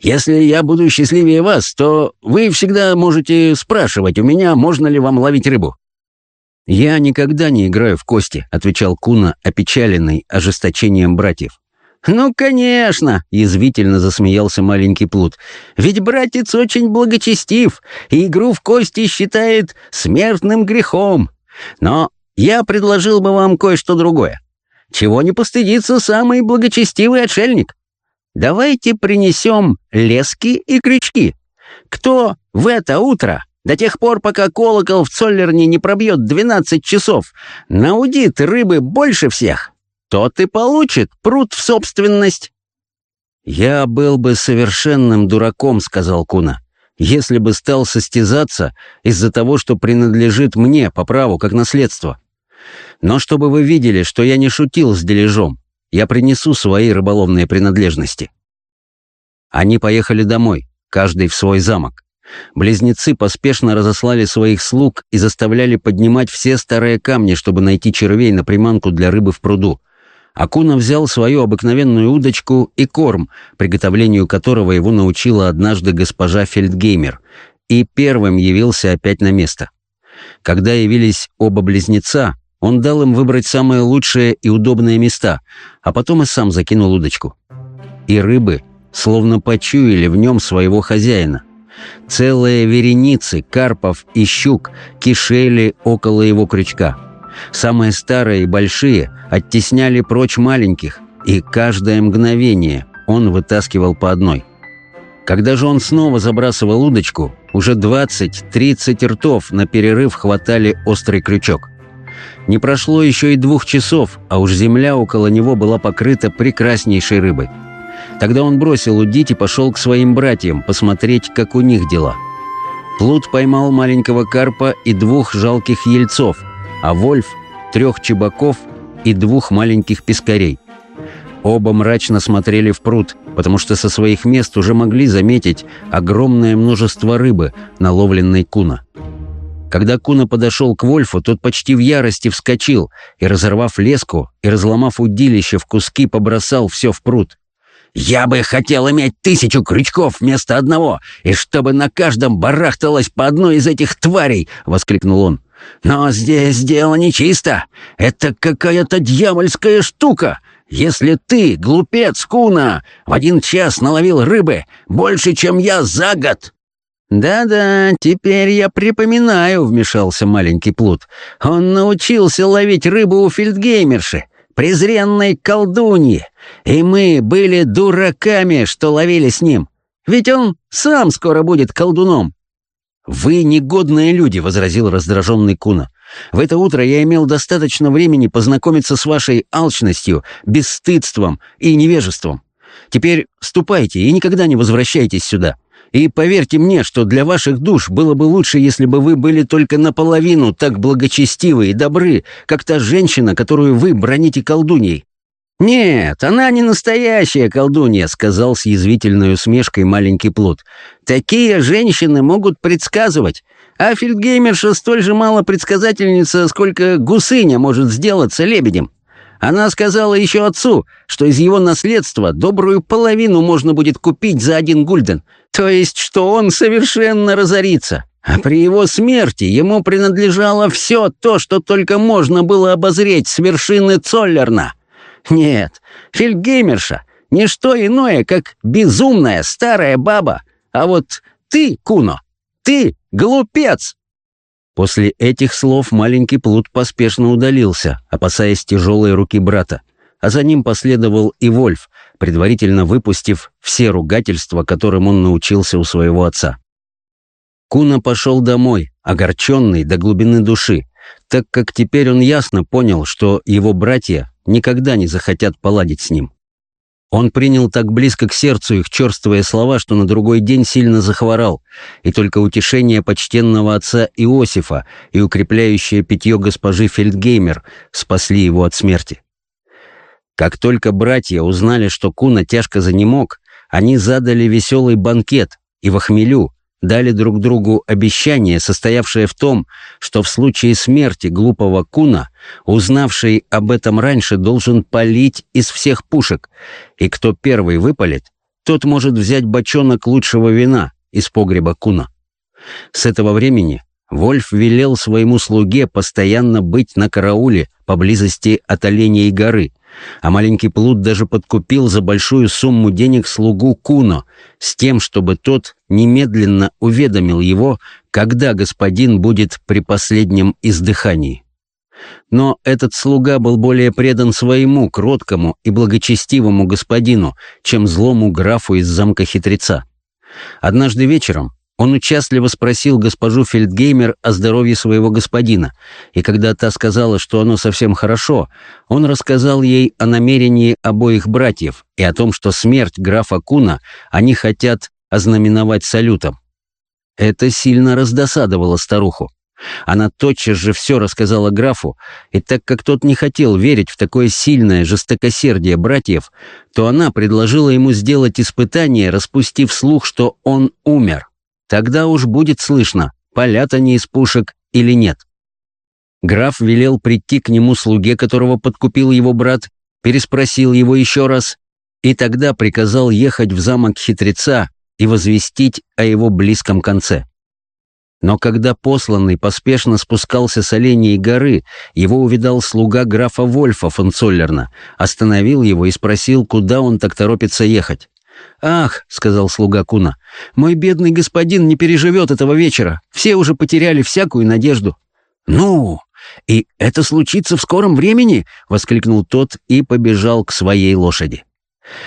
Если я буду счастливее вас, то вы всегда можете спрашивать у меня, можно ли вам ловить рыбу». «Я никогда не играю в кости», — отвечал Куна, опечаленный ожесточением братьев. «Ну, конечно!» — язвительно засмеялся маленький плут. «Ведь братец очень благочестив, и игру в кости считает смертным грехом. Но я предложил бы вам кое-что другое. Чего не постыдится самый благочестивый отшельник? Давайте принесем лески и крючки. Кто в это утро, до тех пор, пока колокол в Цоллерне не пробьет 12 часов, наудит рыбы больше всех, тот и получит пруд в собственность». «Я был бы совершенным дураком», — сказал Куна, «если бы стал состязаться из-за того, что принадлежит мне по праву, как наследство. Но чтобы вы видели, что я не шутил с дележом, я принесу свои рыболовные принадлежности». Они поехали домой, каждый в свой замок. Близнецы поспешно разослали своих слуг и заставляли поднимать все старые камни, чтобы найти червей на приманку для рыбы в пруду. Акуна взял свою обыкновенную удочку и корм, приготовлению которого его научила однажды госпожа Фельдгеймер, и первым явился опять на место. Когда явились оба близнеца, он дал им выбрать самые лучшие и удобные места, а потом и сам закинул удочку. И рыбы словно почуяли в нем своего хозяина. Целые вереницы карпов и щук кишели около его крючка. Самые старые и большие оттесняли прочь маленьких, и каждое мгновение он вытаскивал по одной. Когда же он снова забрасывал удочку, уже 20-30 ртов на перерыв хватали острый крючок – не прошло еще и двух часов, а уж земля около него была покрыта прекраснейшей рыбой. Тогда он бросил удить и пошел к своим братьям посмотреть, как у них дела. Плут поймал маленького карпа и двух жалких ельцов, а Вольф — трех чебаков и двух маленьких пескарей. Оба мрачно смотрели в пруд, потому что со своих мест уже могли заметить огромное множество рыбы, наловленной куна. Когда Куна подошел к Вольфу, тот почти в ярости вскочил и, разорвав леску и разломав удилище в куски, побросал все в пруд. «Я бы хотел иметь тысячу крючков вместо одного, и чтобы на каждом барахталось по одной из этих тварей!» — воскликнул он. «Но здесь дело нечисто. Это какая-то дьявольская штука. Если ты, глупец Куна, в один час наловил рыбы больше, чем я за год, «Да-да, теперь я припоминаю», — вмешался маленький плут. «Он научился ловить рыбу у фельдгеймерши, презренной колдуньи, и мы были дураками, что ловили с ним. Ведь он сам скоро будет колдуном». «Вы негодные люди», — возразил раздраженный Куна. «В это утро я имел достаточно времени познакомиться с вашей алчностью, бесстыдством и невежеством. Теперь ступайте и никогда не возвращайтесь сюда». И поверьте мне, что для ваших душ было бы лучше, если бы вы были только наполовину так благочестивы и добры, как та женщина, которую вы броните колдуньей». «Нет, она не настоящая колдунья», — сказал с язвительной усмешкой маленький плут. «Такие женщины могут предсказывать, а фельдгеймерша столь же мало предсказательница, сколько гусыня может сделаться лебедем. Она сказала еще отцу, что из его наследства добрую половину можно будет купить за один гульден, то есть, что он совершенно разорится. А при его смерти ему принадлежало все то, что только можно было обозреть с вершины Цоллерна. Нет, Фильгеймерша — не что иное, как безумная старая баба. А вот ты, Куно, ты глупец!» После этих слов маленький плут поспешно удалился, опасаясь тяжелой руки брата. а за ним последовал и Вольф, предварительно выпустив все ругательства, которым он научился у своего отца. Куна пошел домой, огорченный до глубины души, так как теперь он ясно понял, что его братья никогда не захотят поладить с ним. Он принял так близко к сердцу их черствые слова, что на другой день сильно захворал, и только утешение почтенного отца Иосифа и укрепляющее питье госпожи Фельдгеймер спасли его от смерти. Как только братья узнали, что Куна тяжко занемог, они задали веселый банкет и в хмелю дали друг другу обещание, состоявшее в том, что в случае смерти глупого Куна, узнавший об этом раньше, должен палить из всех пушек, и кто первый выпалит, тот может взять бочонок лучшего вина из погреба Куна. С этого времени Вольф велел своему слуге постоянно быть на карауле поблизости от Оленей горы, а маленький плут даже подкупил за большую сумму денег слугу Куно, с тем, чтобы тот немедленно уведомил его, когда господин будет при последнем издыхании. Но этот слуга был более предан своему кроткому и благочестивому господину, чем злому графу из замка хитреца. Однажды вечером он участливо спросил госпожу Фельдгеймер о здоровье своего господина, и когда та сказала, что оно совсем хорошо, он рассказал ей о намерении обоих братьев и о том, что смерть графа Куна они хотят ознаменовать салютом. Это сильно раздосадовало старуху. Она тотчас же все рассказала графу, и так как тот не хотел верить в такое сильное жестокосердие братьев, то она предложила ему сделать испытание, распустив слух, что он умер. Тогда уж будет слышно, палят они из пушек или нет. Граф велел прийти к нему слуге, которого подкупил его брат, переспросил его еще раз, и тогда приказал ехать в замок хитреца и возвестить о его близком конце. Но когда посланный поспешно спускался с оленей горы, его увидал слуга графа Вольфа фон Цоллерна, остановил его и спросил, куда он так торопится ехать. «Ах», — сказал слуга Куна, — «мой бедный господин не переживет этого вечера. Все уже потеряли всякую надежду». «Ну, и это случится в скором времени?» — воскликнул тот и побежал к своей лошади.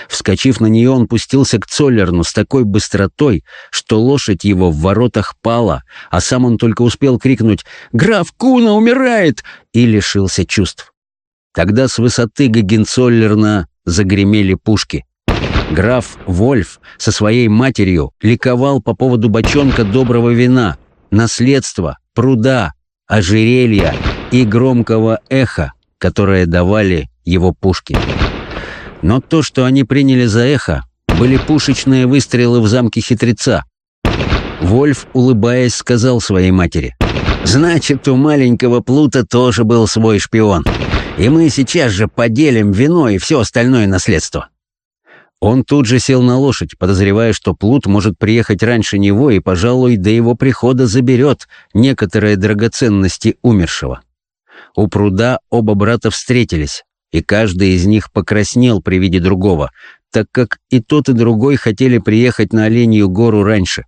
Вскочив на нее, он пустился к Цоллерну с такой быстротой, что лошадь его в воротах пала, а сам он только успел крикнуть «Граф Куна умирает!» и лишился чувств. Тогда с высоты Гагенцоллерна загремели пушки — Граф Вольф со своей матерью ликовал по поводу бочонка доброго вина, наследства, пруда, ожерелья и громкого эха, которое давали его пушки. Но то, что они приняли за эхо, были пушечные выстрелы в замке хитреца. Вольф, улыбаясь, сказал своей матери, «Значит, у маленького Плута тоже был свой шпион, и мы сейчас же поделим вино и все остальное наследство». Он тут же сел на лошадь, подозревая, что Плут может приехать раньше него и, пожалуй, до его прихода заберет некоторые драгоценности умершего. У пруда оба брата встретились, и каждый из них покраснел при виде другого, так как и тот, и другой хотели приехать на Оленью гору раньше.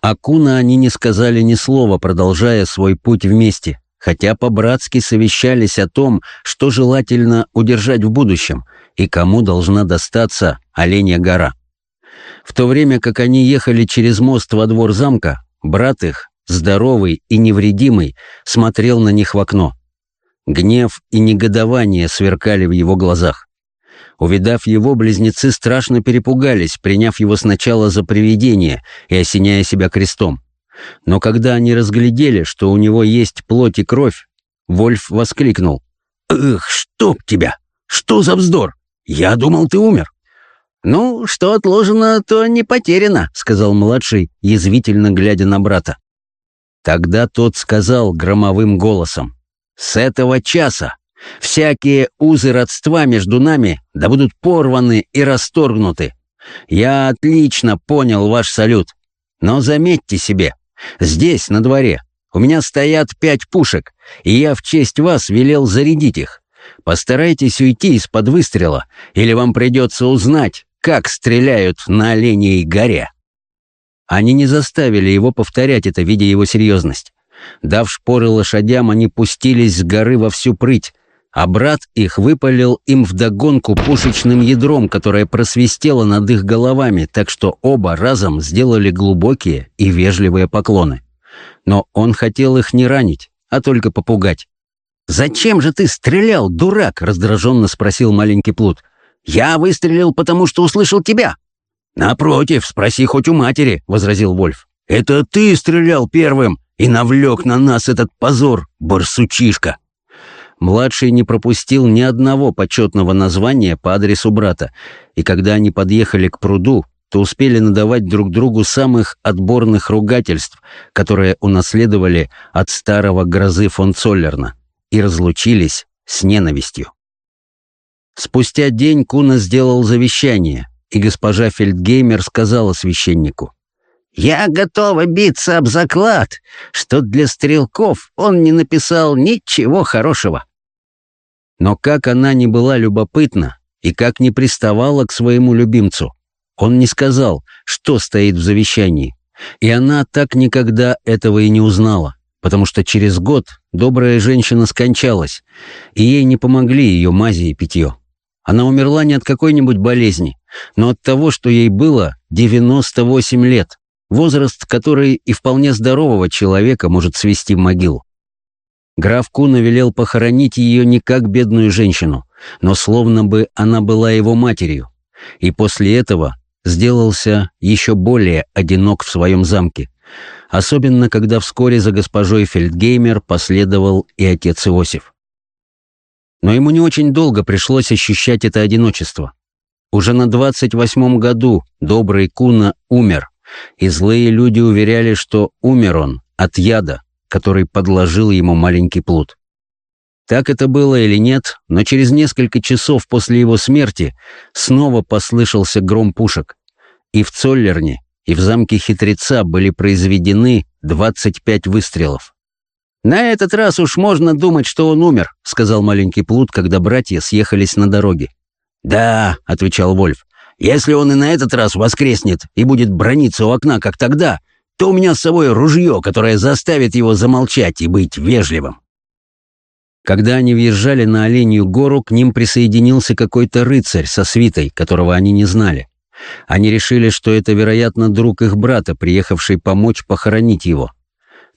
Акуна они не сказали ни слова, продолжая свой путь вместе, хотя по-братски совещались о том, что желательно удержать в будущем — и кому должна достаться Оленья гора. В то время как они ехали через мост во двор замка, брат их, здоровый и невредимый, смотрел на них в окно. Гнев и негодование сверкали в его глазах. Увидав его, близнецы страшно перепугались, приняв его сначала за привидение и осеняя себя крестом. Но когда они разглядели, что у него есть плоть и кровь, Вольф воскликнул. «Эх, чтоб тебя! Что за вздор! «Я думал, ты умер». «Ну, что отложено, то не потеряно», — сказал младший, язвительно глядя на брата. Тогда тот сказал громовым голосом, «С этого часа всякие узы родства между нами да будут порваны и расторгнуты. Я отлично понял ваш салют, но заметьте себе, здесь, на дворе, у меня стоят пять пушек, и я в честь вас велел зарядить их. Постарайтесь уйти из-под выстрела, или вам придется узнать, как стреляют на Оленей горе». Они не заставили его повторять это, видя его серьезность. Дав шпоры лошадям, они пустились с горы во всю прыть, а брат их выпалил им вдогонку пушечным ядром, которое просвистело над их головами, так что оба разом сделали глубокие и вежливые поклоны. Но он хотел их не ранить, а только попугать. «Зачем же ты стрелял, дурак?» — раздраженно спросил маленький плут. «Я выстрелил, потому что услышал тебя». «Напротив, спроси хоть у матери», — возразил Вольф. «Это ты стрелял первым и навлек на нас этот позор, барсучишка». Младший не пропустил ни одного почетного названия по адресу брата, и когда они подъехали к пруду, то успели надавать друг другу самых отборных ругательств, которые унаследовали от старого грозы фон Цоллерна, и разлучились с ненавистью. Спустя день Куна сделал завещание, и госпожа Фельдгеймер сказала священнику, «Я готова биться об заклад, что для стрелков он не написал ничего хорошего». Но как она не была любопытна и как не приставала к своему любимцу, он не сказал, что стоит в завещании, и она так никогда этого и не узнала, потому что через год добрая женщина скончалась, и ей не помогли ее мази и питье. Она умерла не от какой-нибудь болезни, но от того, что ей было 98 лет, возраст, который и вполне здорового человека может свести в могилу. Граф Куна велел похоронить ее не как бедную женщину, но словно бы она была его матерью, и после этого сделался еще более одинок в своем замке, особенно когда вскоре за госпожой Фельдгеймер последовал и отец Иосиф. Но ему не очень долго пришлось ощущать это одиночество. Уже на 28-м году добрый Куна умер, и злые люди уверяли, что умер он от яда, который подложил ему маленький плут. Так это было или нет, но через несколько часов после его смерти снова послышался гром пушек, и в Цоллерне, и в замке Хитреца были произведены 25 выстрелов. «На этот раз уж можно думать, что он умер», — сказал маленький плут, когда братья съехались на дороге. «Да», — отвечал Вольф, — «если он и на этот раз воскреснет и будет брониться у окна, как тогда, то у меня с собой ружье, которое заставит его замолчать и быть вежливым». Когда они въезжали на Оленью гору, к ним присоединился какой-то рыцарь со свитой, которого они не знали. Они решили, что это, вероятно, друг их брата, приехавший помочь похоронить его.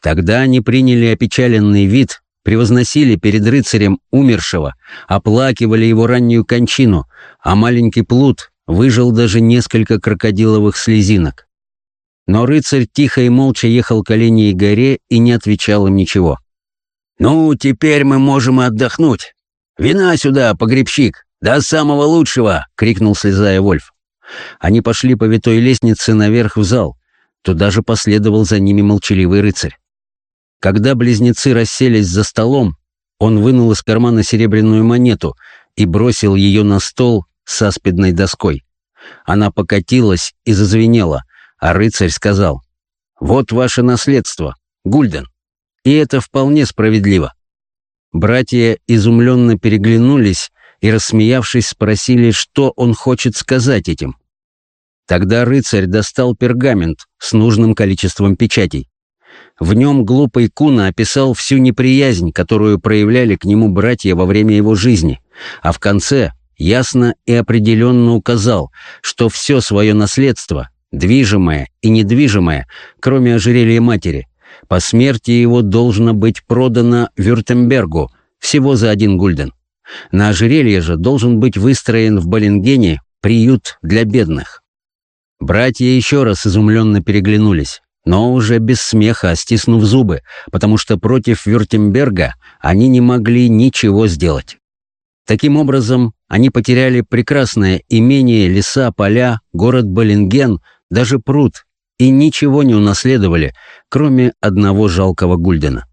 Тогда они приняли опечаленный вид, превозносили перед рыцарем умершего, оплакивали его раннюю кончину, а маленький плут выжил даже несколько крокодиловых слезинок. Но рыцарь тихо и молча ехал к Оленей горе и не отвечал им ничего. «Ну, теперь мы можем отдохнуть. Вина сюда, погребщик, до самого лучшего!» — крикнул слезая Вольф. Они пошли по витой лестнице наверх в зал. Туда же последовал за ними молчаливый рыцарь. Когда близнецы расселись за столом, он вынул из кармана серебряную монету и бросил ее на стол с аспидной доской. Она покатилась и зазвенела — а рыцарь сказал, «Вот ваше наследство, Гульден». И это вполне справедливо. Братья изумленно переглянулись и, рассмеявшись, спросили, что он хочет сказать этим. Тогда рыцарь достал пергамент с нужным количеством печатей. В нем глупый Куна описал всю неприязнь, которую проявляли к нему братья во время его жизни, а в конце ясно и определенно указал, что все свое наследство движимое и недвижимое, кроме ожерелья матери. По смерти его должно быть продано Вюртембергу всего за один гульден. На ожерелье же должен быть выстроен в Баленгене приют для бедных. Братья еще раз изумленно переглянулись, но уже без смеха, стиснув зубы, потому что против Вюртемберга они не могли ничего сделать. Таким образом, они потеряли прекрасное имение, леса, поля, город Баленген даже пруд, и ничего не унаследовали, кроме одного жалкого гульдена.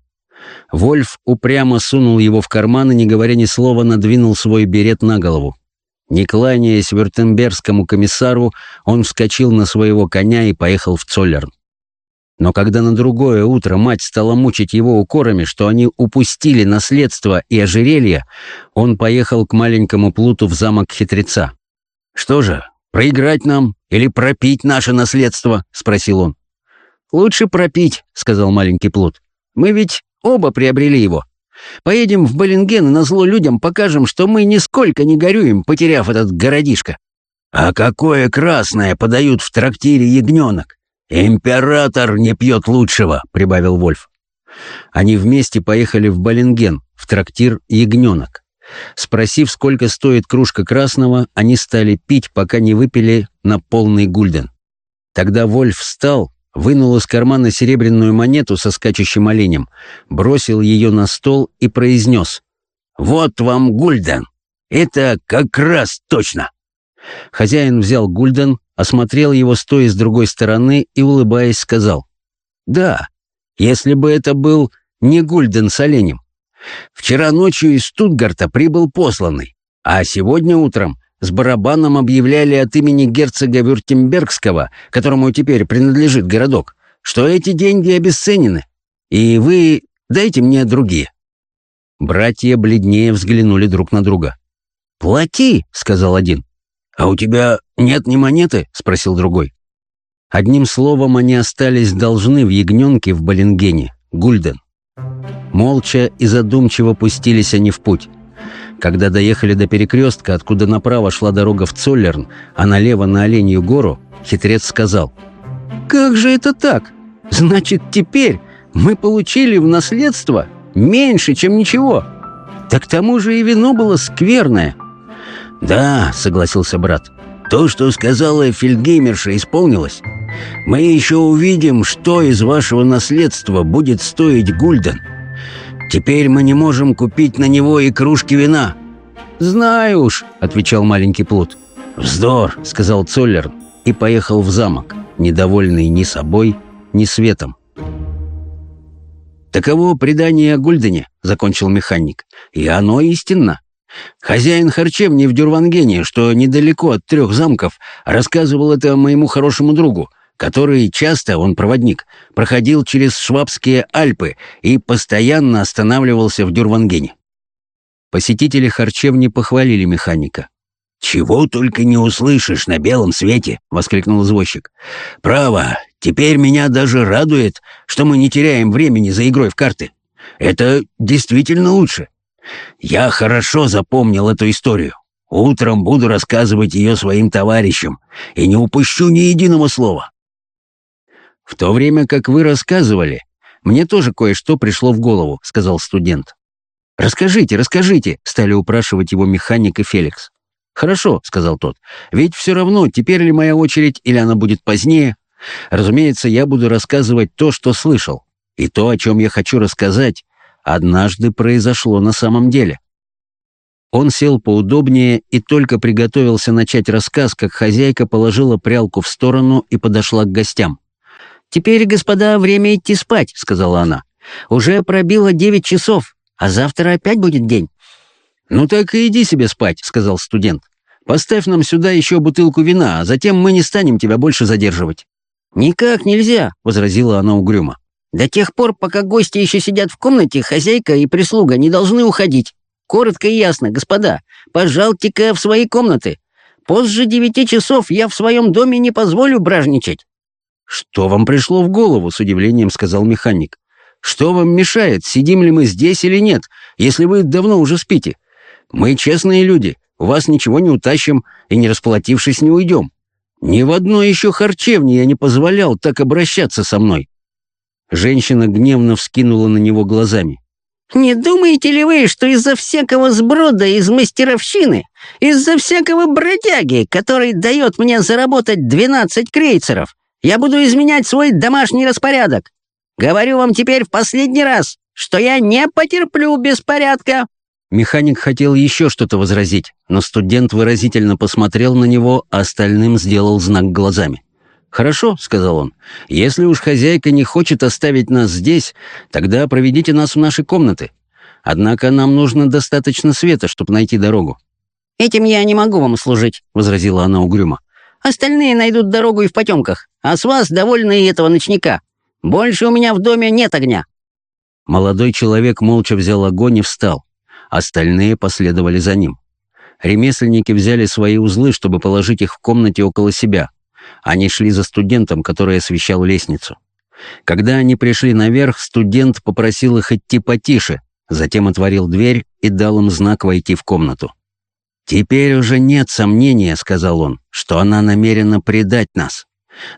Вольф упрямо сунул его в карман и, не говоря ни слова, надвинул свой берет на голову. Не кланяясь вертембергскому комиссару, он вскочил на своего коня и поехал в Цоллерн. Но когда на другое утро мать стала мучить его укорами, что они упустили наследство и ожерелье, он поехал к маленькому плуту в замок хитреца. «Что же, проиграть нам или пропить наше наследство?» — спросил он. «Лучше пропить», — сказал маленький плут. «Мы ведь оба приобрели его. Поедем в Баллинген и назло людям покажем, что мы нисколько не горюем, потеряв этот городишко». «А какое красное подают в трактире ягненок? Император не пьет лучшего», — прибавил Вольф. Они вместе поехали в Баллинген, в трактир «Ягненок». Спросив, сколько стоит кружка красного, они стали пить, пока не выпили на полный гульден. Тогда Вольф встал, вынул из кармана серебряную монету со скачущим оленем, бросил ее на стол и произнес «Вот вам гульден! Это как раз точно!» Хозяин взял гульден, осмотрел его стоя с другой стороны и, улыбаясь, сказал «Да, если бы это был не гульден с оленем. Вчера ночью из Стутгарта прибыл посланный, а сегодня утром с барабаном объявляли от имени герцога Вюртембергского, которому теперь принадлежит городок, что эти деньги обесценены, и вы дайте мне другие». Братья бледнее взглянули друг на друга. «Плати», — сказал один. «А у тебя нет ни монеты?» — спросил другой. Одним словом, они остались должны в ягненке в Баленгене, Гульден. Молча и задумчиво пустились они в путь. Когда доехали до перекрестка, откуда направо шла дорога в Цоллерн, а налево на Оленью гору, хитрец сказал. «Как же это так? Значит, теперь мы получили в наследство меньше, чем ничего. Так к тому же и вино было скверное». «Да», — согласился брат, — «то, что сказала фельдгеймерша, исполнилось. Мы еще увидим, что из вашего наследства будет стоить гульден». Теперь мы не можем купить на него и кружки вина». «Знаю уж», — отвечал маленький плут. «Вздор», — сказал Цоллер и поехал в замок, недовольный ни собой, ни светом. «Таково предание о Гульдене», — закончил механик. «И оно истинно. Хозяин харчевни в Дюрвангене, что недалеко от трех замков, рассказывал это моему хорошему другу, который часто, он проводник, проходил через Швабские Альпы и постоянно останавливался в Дюрвангене. Посетители харчевни похвалили механика. «Чего только не услышишь на белом свете!» — воскликнул извозчик. «Право, теперь меня даже радует, что мы не теряем времени за игрой в карты. Это действительно лучше. Я хорошо запомнил эту историю. Утром буду рассказывать ее своим товарищам и не упущу ни единого слова. «В то время, как вы рассказывали, мне тоже кое-что пришло в голову», — сказал студент. «Расскажите, расскажите», — стали упрашивать его механик и Феликс. «Хорошо», — сказал тот, — «ведь все равно, теперь ли моя очередь или она будет позднее. Разумеется, я буду рассказывать то, что слышал. И то, о чем я хочу рассказать, однажды произошло на самом деле». Он сел поудобнее и только приготовился начать рассказ, как хозяйка положила прялку в сторону и подошла к гостям. «Теперь, господа, время идти спать», — сказала она. «Уже пробило девять часов, а завтра опять будет день». «Ну так и иди себе спать», — сказал студент. «Поставь нам сюда еще бутылку вина, а затем мы не станем тебя больше задерживать». «Никак нельзя», — возразила она угрюмо. «До тех пор, пока гости еще сидят в комнате, хозяйка и прислуга не должны уходить. Коротко и ясно, господа, пожалуйте-ка в свои комнаты. Позже девяти часов я в своем доме не позволю бражничать». «Что вам пришло в голову?» — с удивлением сказал механик. «Что вам мешает, сидим ли мы здесь или нет, если вы давно уже спите? Мы честные люди, у вас ничего не утащим и, не расплатившись, не уйдем. Ни в одной еще харчевне я не позволял так обращаться со мной». Женщина гневно вскинула на него глазами. «Не думаете ли вы, что из-за всякого сброда из мастеровщины, из-за всякого бродяги, который дает мне заработать двенадцать крейцеров, я буду изменять свой домашний распорядок. Говорю вам теперь в последний раз, что я не потерплю беспорядка». Механик хотел еще что-то возразить, но студент выразительно посмотрел на него, а остальным сделал знак глазами. «Хорошо», — сказал он, — «если уж хозяйка не хочет оставить нас здесь, тогда проведите нас в наши комнаты. Однако нам нужно достаточно света, чтобы найти дорогу». «Этим я не могу вам служить», — возразила она угрюмо. Остальные найдут дорогу и в потемках, а с вас довольно и этого ночника. Больше у меня в доме нет огня». Молодой человек молча взял огонь и встал. Остальные последовали за ним. Ремесленники взяли свои узлы, чтобы положить их в комнате около себя. Они шли за студентом, который освещал лестницу. Когда они пришли наверх, студент попросил их идти потише, затем отворил дверь и дал им знак войти в комнату. «Теперь уже нет сомнения», — сказал он, — «что она намерена предать нас.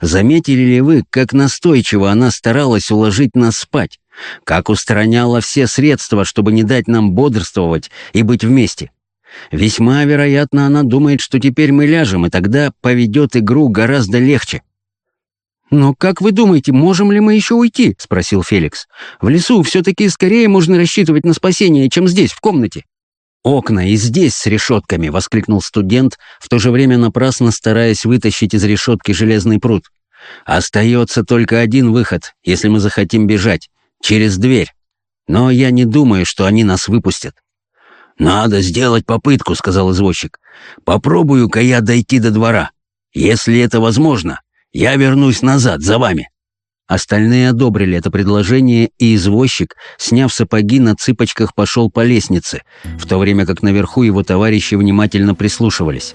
Заметили ли вы, как настойчиво она старалась уложить нас спать, как устраняла все средства, чтобы не дать нам бодрствовать и быть вместе? Весьма вероятно, она думает, что теперь мы ляжем, и тогда поведет игру гораздо легче». «Но как вы думаете, можем ли мы еще уйти?» — спросил Феликс. «В лесу все-таки скорее можно рассчитывать на спасение, чем здесь, в комнате». «Окна и здесь с решетками!» — воскликнул студент, в то же время напрасно стараясь вытащить из решетки железный пруд. «Остается только один выход, если мы захотим бежать. Через дверь. Но я не думаю, что они нас выпустят». «Надо сделать попытку», — сказал извозчик. «Попробую-ка я дойти до двора. Если это возможно, я вернусь назад за вами». Остальные одобрили это предложение, и извозчик, сняв сапоги, на цыпочках пошел по лестнице, в то время как наверху его товарищи внимательно прислушивались.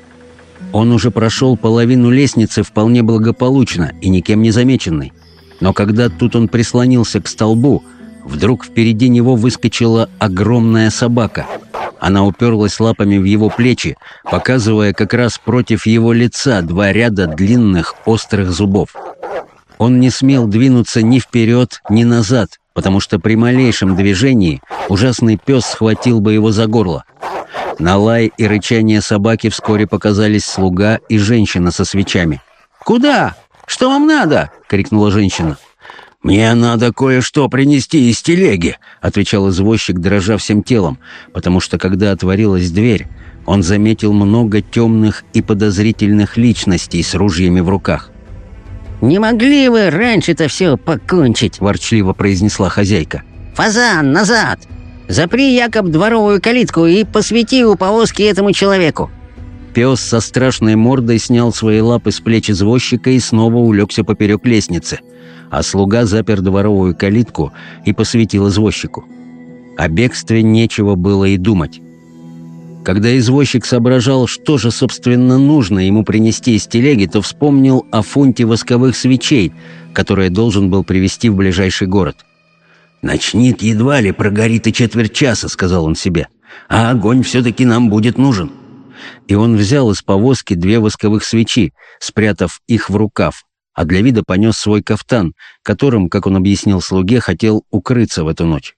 Он уже прошел половину лестницы вполне благополучно и никем не замеченный. Но когда тут он прислонился к столбу, вдруг впереди него выскочила огромная собака — она уперлась лапами в его плечи, показывая как раз против его лица два ряда длинных острых зубов. Он не смел двинуться ни вперед, ни назад, потому что при малейшем движении ужасный пес схватил бы его за горло. На лай и рычание собаки вскоре показались слуга и женщина со свечами. «Куда? Что вам надо?» — крикнула женщина. «Мне надо кое-что принести из телеги», — отвечал извозчик, дрожа всем телом, потому что, когда отворилась дверь, он заметил много темных и подозрительных личностей с ружьями в руках. «Не могли вы раньше-то все покончить?» — ворчливо произнесла хозяйка. «Фазан, назад! Запри, Якоб, дворовую калитку и посвети у повозки этому человеку!» Пес со страшной мордой снял свои лапы с плеч извозчика и снова улегся поперек лестницы — а слуга запер дворовую калитку и посветил извозчику. О бегстве нечего было и думать. Когда извозчик соображал, что же, собственно, нужно ему принести из телеги, то вспомнил о фунте восковых свечей, которые должен был привезти в ближайший город. «Ночник едва ли прогорит и четверть часа», — сказал он себе, — «а огонь все-таки нам будет нужен». И он взял из повозки две восковых свечи, спрятав их в рукав, а для вида понес свой кафтан, которым, как он объяснил слуге, хотел укрыться в эту ночь.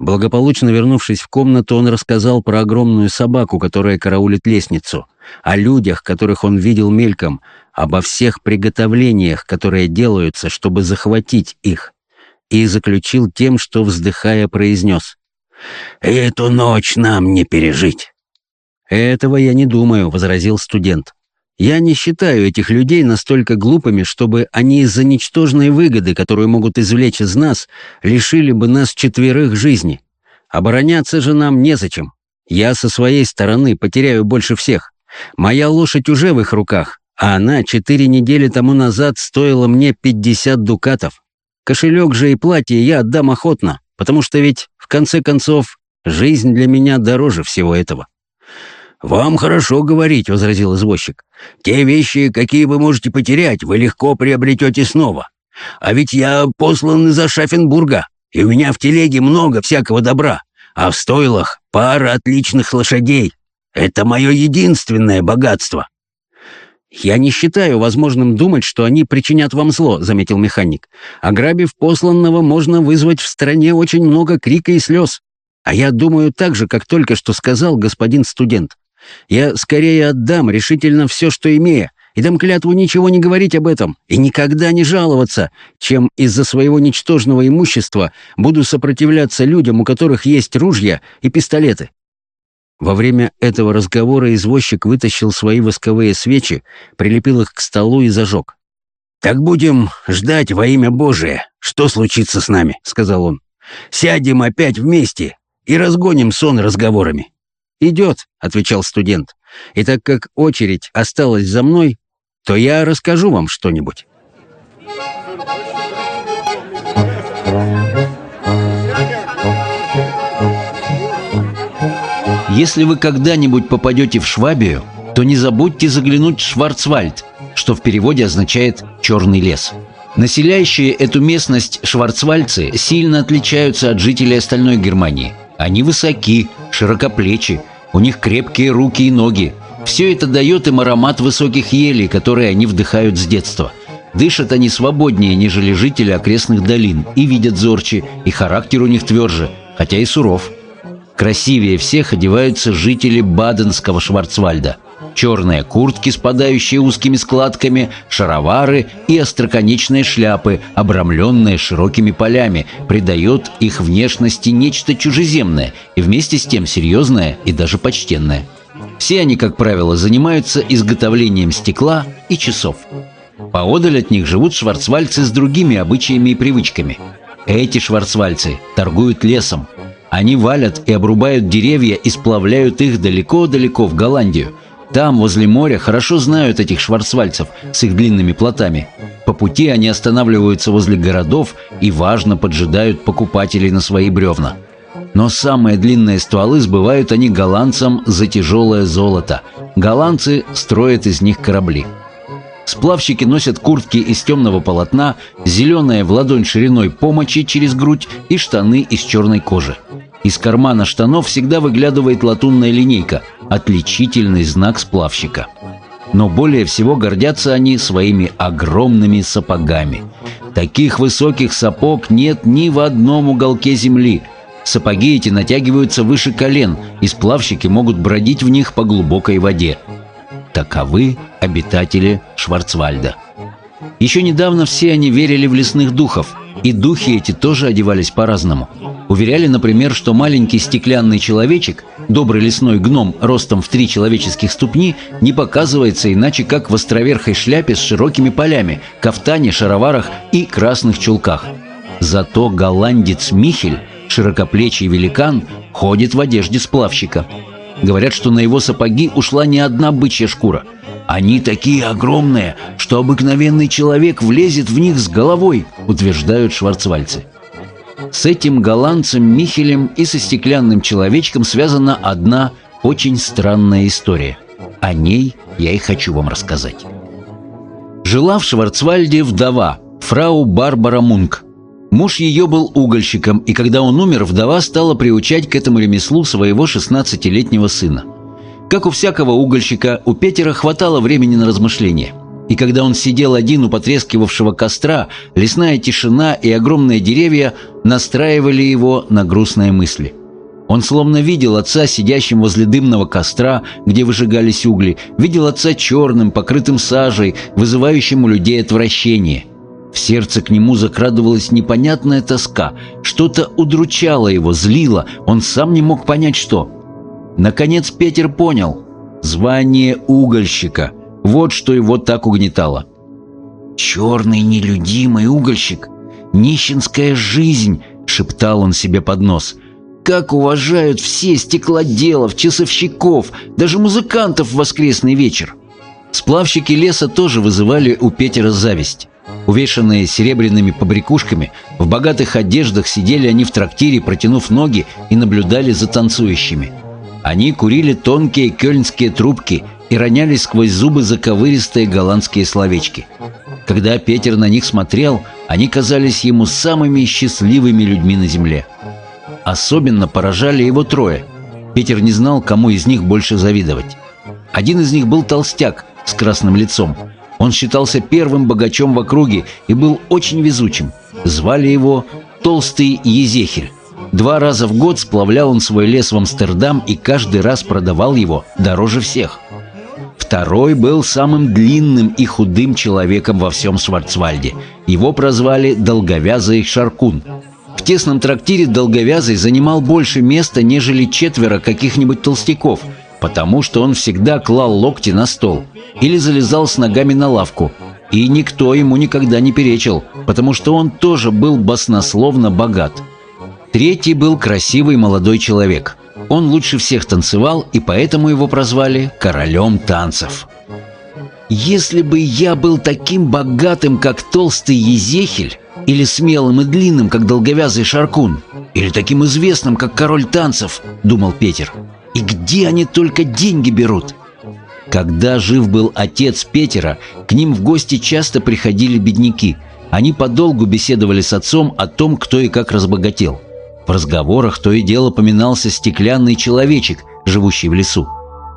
Благополучно вернувшись в комнату, он рассказал про огромную собаку, которая караулит лестницу, о людях, которых он видел мельком, обо всех приготовлениях, которые делаются, чтобы захватить их, и заключил тем, что, вздыхая, произнес «Эту ночь нам не пережить». «Этого я не думаю», — возразил студент. Я не считаю этих людей настолько глупыми, чтобы они из-за ничтожной выгоды, которую могут извлечь из нас, лишили бы нас четверых жизни. Обороняться же нам незачем. Я со своей стороны потеряю больше всех. Моя лошадь уже в их руках, а она четыре недели тому назад стоила мне пятьдесят дукатов. Кошелек же и платье я отдам охотно, потому что ведь, в конце концов, жизнь для меня дороже всего этого. «Вам хорошо говорить», — возразил извозчик. «Те вещи, какие вы можете потерять, вы легко приобретете снова. А ведь я послан из-за Шафенбурга, и у меня в телеге много всякого добра, а в стойлах пара отличных лошадей. Это мое единственное богатство». «Я не считаю возможным думать, что они причинят вам зло», — заметил механик. «Ограбив посланного, можно вызвать в стране очень много крика и слез. А я думаю так же, как только что сказал господин студент. Я скорее отдам решительно все, что имею, и дам клятву ничего не говорить об этом и никогда не жаловаться, чем из-за своего ничтожного имущества буду сопротивляться людям, у которых есть ружья и пистолеты». Во время этого разговора извозчик вытащил свои восковые свечи, прилепил их к столу и зажег. «Так будем ждать во имя Божие, что случится с нами», — сказал он. «Сядем опять вместе и разгоним сон разговорами». «Идет», — отвечал студент. «И так как очередь осталась за мной, то я расскажу вам что-нибудь». Если вы когда-нибудь попадете в Швабию, то не забудьте заглянуть в Шварцвальд, что в переводе означает «черный лес». Населяющие эту местность шварцвальцы сильно отличаются от жителей остальной Германии. Они высоки, широкоплечи, у них крепкие руки и ноги. Все это дает им аромат высоких елей, которые они вдыхают с детства. Дышат они свободнее, нежели жители окрестных долин, и видят зорче, и характер у них тверже, хотя и суров. Красивее всех одеваются жители Баденского Шварцвальда – черные куртки, спадающие узкими складками, шаровары и остроконечные шляпы, обрамленные широкими полями, придает их внешности нечто чужеземное и вместе с тем серьезное и даже почтенное. Все они, как правило, занимаются изготовлением стекла и часов. Поодаль от них живут шварцвальцы с другими обычаями и привычками. Эти шварцвальцы торгуют лесом. Они валят и обрубают деревья и сплавляют их далеко-далеко в Голландию – там, возле моря, хорошо знают этих шварцвальцев с их длинными плотами. По пути они останавливаются возле городов и, важно, поджидают покупателей на свои бревна. Но самые длинные стволы сбывают они голландцам за тяжелое золото. Голландцы строят из них корабли. Сплавщики носят куртки из темного полотна, зеленые в ладонь шириной помощи через грудь и штаны из черной кожи. Из кармана штанов всегда выглядывает латунная линейка, отличительный знак сплавщика. Но более всего гордятся они своими огромными сапогами. Таких высоких сапог нет ни в одном уголке земли. Сапоги эти натягиваются выше колен, и сплавщики могут бродить в них по глубокой воде. Таковы обитатели Шварцвальда. Еще недавно все они верили в лесных духов, и духи эти тоже одевались по-разному. Уверяли, например, что маленький стеклянный человечек, добрый лесной гном ростом в три человеческих ступни, не показывается иначе, как в островерхой шляпе с широкими полями, кафтане, шароварах и красных чулках. Зато голландец Михель, широкоплечий великан, ходит в одежде сплавщика. Говорят, что на его сапоги ушла не одна бычья шкура – они такие огромные, что обыкновенный человек влезет в них с головой, утверждают шварцвальцы. С этим голландцем Михелем и со стеклянным человечком связана одна очень странная история. О ней я и хочу вам рассказать. Жила в Шварцвальде вдова, фрау Барбара Мунк. Муж ее был угольщиком, и когда он умер, вдова стала приучать к этому ремеслу своего 16-летнего сына. Как у всякого угольщика, у Петера хватало времени на размышления. И когда он сидел один у потрескивавшего костра, лесная тишина и огромные деревья настраивали его на грустные мысли. Он словно видел отца, сидящим возле дымного костра, где выжигались угли, видел отца черным, покрытым сажей, вызывающим у людей отвращение. В сердце к нему закрадывалась непонятная тоска, что-то удручало его, злило, он сам не мог понять, что – Наконец Петер понял. Звание угольщика. Вот что его так угнетало. «Черный нелюдимый угольщик. Нищенская жизнь», — шептал он себе под нос. «Как уважают все стеклоделов, часовщиков, даже музыкантов в воскресный вечер». Сплавщики леса тоже вызывали у Петера зависть. Увешанные серебряными побрякушками, в богатых одеждах сидели они в трактире, протянув ноги и наблюдали за танцующими. Они курили тонкие кёльнские трубки и роняли сквозь зубы заковыристые голландские словечки. Когда Петер на них смотрел, они казались ему самыми счастливыми людьми на земле. Особенно поражали его трое. Петер не знал, кому из них больше завидовать. Один из них был толстяк с красным лицом. Он считался первым богачом в округе и был очень везучим. Звали его Толстый Езехель. Два раза в год сплавлял он свой лес в Амстердам и каждый раз продавал его дороже всех. Второй был самым длинным и худым человеком во всем Шварцвальде. Его прозвали «Долговязый Шаркун». В тесном трактире Долговязый занимал больше места, нежели четверо каких-нибудь толстяков, потому что он всегда клал локти на стол или залезал с ногами на лавку, и никто ему никогда не перечил, потому что он тоже был баснословно богат – Третий был красивый молодой человек. Он лучше всех танцевал, и поэтому его прозвали «королем танцев». «Если бы я был таким богатым, как толстый Езехель, или смелым и длинным, как долговязый Шаркун, или таким известным, как король танцев», — думал Петер. «И где они только деньги берут?» Когда жив был отец Петера, к ним в гости часто приходили бедняки — Они подолгу беседовали с отцом о том, кто и как разбогател. В разговорах то и дело поминался стеклянный человечек, живущий в лесу.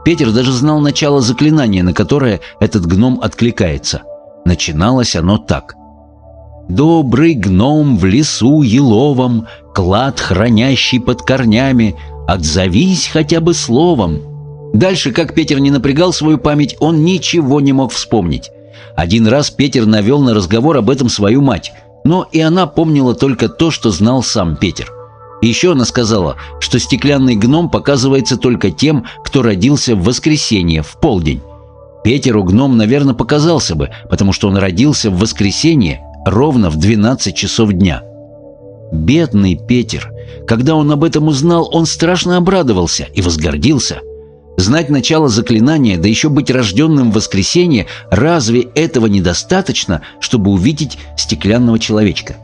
Петер даже знал начало заклинания, на которое этот гном откликается. Начиналось оно так. «Добрый гном в лесу еловом, клад хранящий под корнями, отзовись хотя бы словом». Дальше, как Петер не напрягал свою память, он ничего не мог вспомнить. Один раз Петер навел на разговор об этом свою мать, но и она помнила только то, что знал сам Петер. Еще она сказала, что стеклянный гном показывается только тем, кто родился в воскресенье, в полдень. Петеру гном, наверное, показался бы, потому что он родился в воскресенье ровно в 12 часов дня. Бедный Петер. Когда он об этом узнал, он страшно обрадовался и возгордился. Знать начало заклинания, да еще быть рожденным в воскресенье, разве этого недостаточно, чтобы увидеть стеклянного человечка?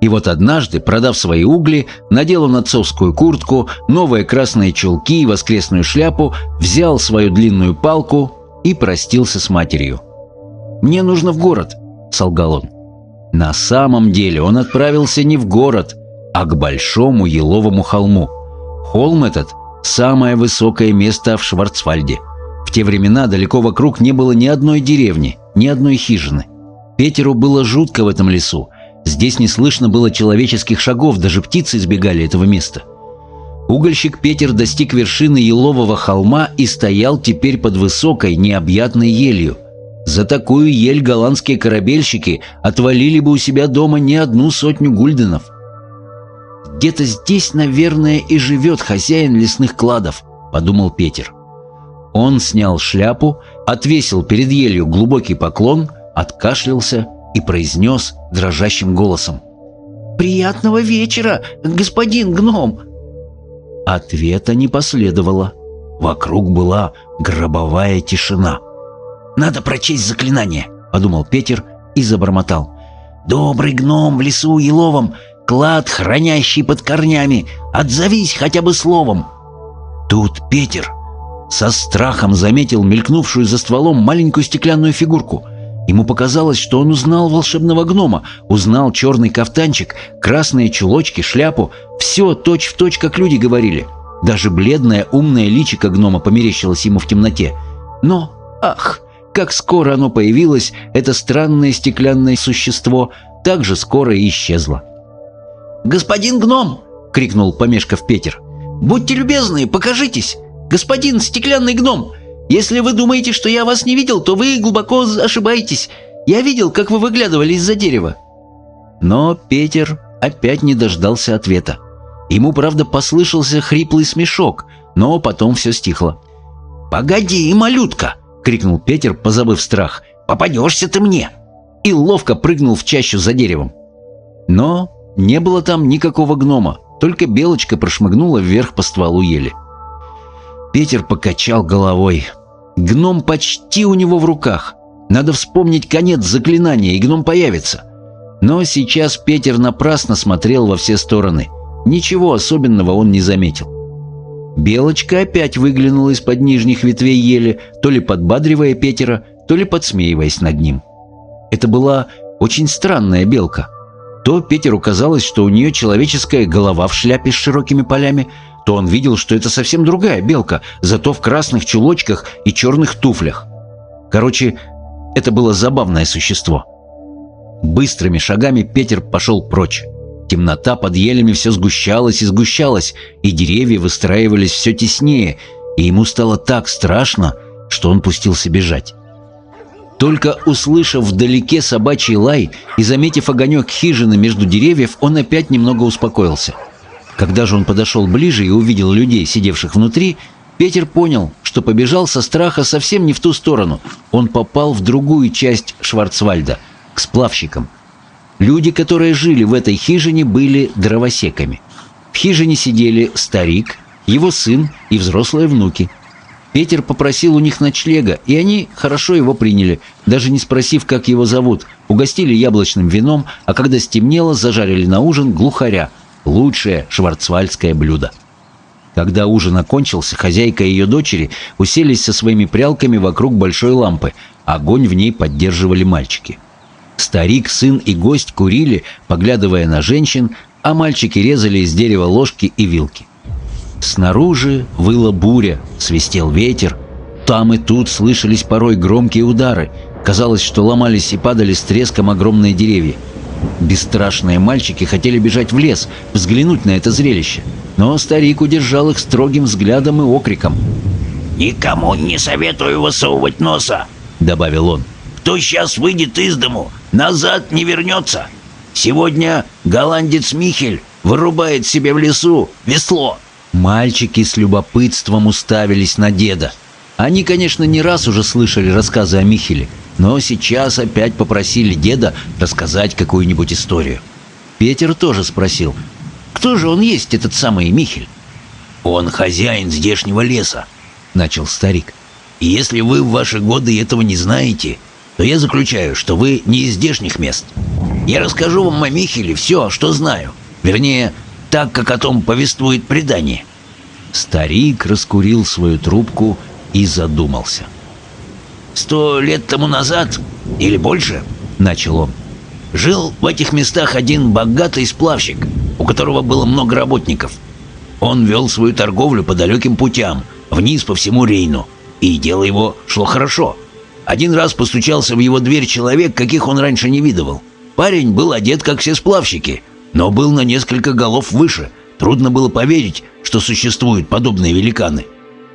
И вот однажды, продав свои угли, надел он отцовскую куртку, новые красные чулки и воскресную шляпу, взял свою длинную палку и простился с матерью. «Мне нужно в город», — солгал он. На самом деле он отправился не в город, а к большому еловому холму. Холм этот – самое высокое место в Шварцвальде. В те времена далеко вокруг не было ни одной деревни, ни одной хижины. Петеру было жутко в этом лесу. Здесь не слышно было человеческих шагов, даже птицы избегали этого места. Угольщик Петер достиг вершины елового холма и стоял теперь под высокой, необъятной елью – за такую ель голландские корабельщики отвалили бы у себя дома не одну сотню гульденов. «Где-то здесь, наверное, и живет хозяин лесных кладов», — подумал Петер. Он снял шляпу, отвесил перед елью глубокий поклон, откашлялся и произнес дрожащим голосом. «Приятного вечера, господин гном!» Ответа не последовало. Вокруг была гробовая тишина. Надо прочесть заклинание», — подумал Петер и забормотал. «Добрый гном в лесу еловом, клад, хранящий под корнями, отзовись хотя бы словом». Тут Петер со страхом заметил мелькнувшую за стволом маленькую стеклянную фигурку. Ему показалось, что он узнал волшебного гнома, узнал черный кафтанчик, красные чулочки, шляпу, все точь-в-точь, точь, как люди говорили. Даже бледное умное личико гнома померещилось ему в темноте. Но, ах, как скоро оно появилось, это странное стеклянное существо так же скоро и исчезло. «Господин гном!» — крикнул помешков Петер. «Будьте любезны, покажитесь! Господин стеклянный гном! Если вы думаете, что я вас не видел, то вы глубоко ошибаетесь. Я видел, как вы выглядывали из-за дерева». Но Петер опять не дождался ответа. Ему, правда, послышался хриплый смешок, но потом все стихло. «Погоди, малютка!» крикнул Петер, позабыв страх. «Попадешься ты мне!» И ловко прыгнул в чащу за деревом. Но не было там никакого гнома, только белочка прошмыгнула вверх по стволу ели. Петер покачал головой. Гном почти у него в руках. Надо вспомнить конец заклинания, и гном появится. Но сейчас Петер напрасно смотрел во все стороны. Ничего особенного он не заметил. Белочка опять выглянула из-под нижних ветвей ели, то ли подбадривая Петера, то ли подсмеиваясь над ним. Это была очень странная белка. То Петеру казалось, что у нее человеческая голова в шляпе с широкими полями, то он видел, что это совсем другая белка, зато в красных чулочках и черных туфлях. Короче, это было забавное существо. Быстрыми шагами Петер пошел прочь. Темнота под елями все сгущалась и сгущалась, и деревья выстраивались все теснее, и ему стало так страшно, что он пустился бежать. Только услышав вдалеке собачий лай и заметив огонек хижины между деревьев, он опять немного успокоился. Когда же он подошел ближе и увидел людей, сидевших внутри, Петер понял, что побежал со страха совсем не в ту сторону. Он попал в другую часть Шварцвальда, к сплавщикам. Люди, которые жили в этой хижине, были дровосеками. В хижине сидели старик, его сын и взрослые внуки. Петер попросил у них ночлега, и они хорошо его приняли, даже не спросив, как его зовут. Угостили яблочным вином, а когда стемнело, зажарили на ужин глухаря, лучшее шварцвальдское блюдо. Когда ужин окончился, хозяйка и ее дочери уселись со своими прялками вокруг большой лампы. Огонь в ней поддерживали мальчики. Старик, сын и гость курили, поглядывая на женщин, а мальчики резали из дерева ложки и вилки. Снаружи выла буря, свистел ветер. Там и тут слышались порой громкие удары. Казалось, что ломались и падали с треском огромные деревья. Бесстрашные мальчики хотели бежать в лес, взглянуть на это зрелище. Но старик удержал их строгим взглядом и окриком. «Никому не советую высовывать носа», — добавил он. «Кто сейчас выйдет из дому, назад не вернется. Сегодня голландец Михель вырубает себе в лесу весло». Мальчики с любопытством уставились на деда. Они, конечно, не раз уже слышали рассказы о Михеле, но сейчас опять попросили деда рассказать какую-нибудь историю. Петер тоже спросил, кто же он есть, этот самый Михель? «Он хозяин здешнего леса», — начал старик. «И если вы в ваши годы этого не знаете, то я заключаю, что вы не из здешних мест. Я расскажу вам о Михеле все, что знаю. Вернее, так, как о том повествует предание». Старик раскурил свою трубку и задумался. «Сто лет тому назад, или больше, — начал он, — жил в этих местах один богатый сплавщик, у которого было много работников. Он вел свою торговлю по далеким путям, вниз по всему Рейну, и дело его шло хорошо. Один раз постучался в его дверь человек, каких он раньше не видывал. Парень был одет, как все сплавщики, но был на несколько голов выше. Трудно было поверить, что существуют подобные великаны.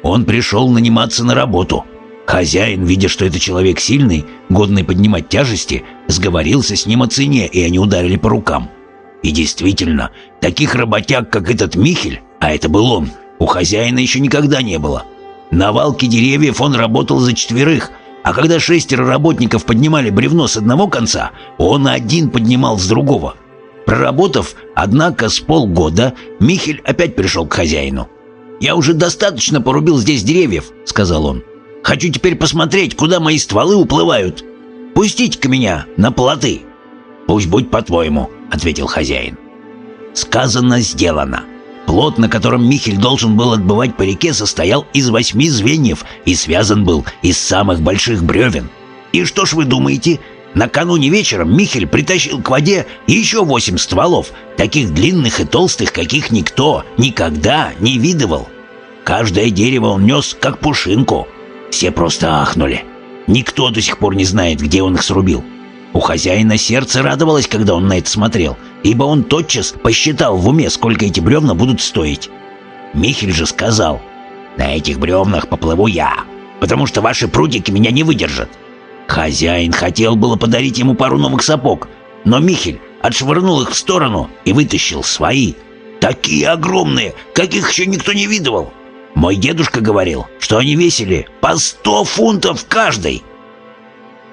Он пришел наниматься на работу. Хозяин, видя, что это человек сильный, годный поднимать тяжести, сговорился с ним о цене, и они ударили по рукам. И действительно, таких работяг, как этот Михель, а это был он, у хозяина еще никогда не было. На валке деревьев он работал за четверых, а когда шестеро работников поднимали бревно с одного конца, он один поднимал с другого. Проработав, однако, с полгода, Михель опять пришел к хозяину. «Я уже достаточно порубил здесь деревьев», — сказал он. «Хочу теперь посмотреть, куда мои стволы уплывают. Пустите-ка меня на плоты». «Пусть будет по-твоему», — ответил хозяин. Сказано, сделано. Плот, на котором Михель должен был отбывать по реке, состоял из восьми звеньев и связан был из самых больших бревен. И что ж вы думаете? Накануне вечером Михель притащил к воде еще восемь стволов, таких длинных и толстых, каких никто никогда не видывал. Каждое дерево он нес, как пушинку. Все просто ахнули. Никто до сих пор не знает, где он их срубил. У хозяина сердце радовалось, когда он на это смотрел, ибо он тотчас посчитал в уме, сколько эти бревна будут стоить. Михель же сказал, «На этих бревнах поплыву я, потому что ваши прутики меня не выдержат». Хозяин хотел было подарить ему пару новых сапог, но Михель отшвырнул их в сторону и вытащил свои. Такие огромные, каких еще никто не видывал. Мой дедушка говорил, что они весили по сто фунтов каждый.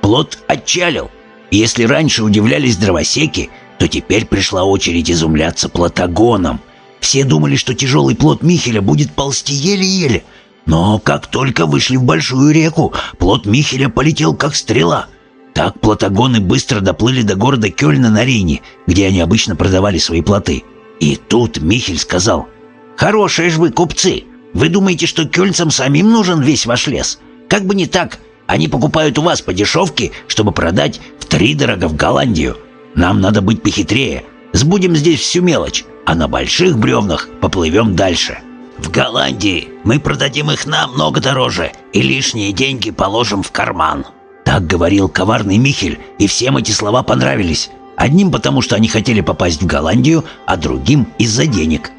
Плод отчалил, если раньше удивлялись дровосеки, то теперь пришла очередь изумляться платагонам. Все думали, что тяжелый плод Михеля будет ползти еле-еле. Но как только вышли в большую реку, плод Михеля полетел как стрела. Так платагоны быстро доплыли до города Кёльна на Рейне, где они обычно продавали свои плоты. И тут Михель сказал, «Хорошие ж вы, купцы! Вы думаете, что кёльцам самим нужен весь ваш лес? Как бы не так, они покупают у вас по дешевке, чтобы продать втридорого в Голландию. Нам надо быть похитрее. Сбудем здесь всю мелочь, а на больших бревнах поплывем дальше. В Голландии мы продадим их намного дороже и лишние деньги положим в карман». Так говорил коварный Михель, и всем эти слова понравились. Одним потому, что они хотели попасть в Голландию, а другим из-за денег.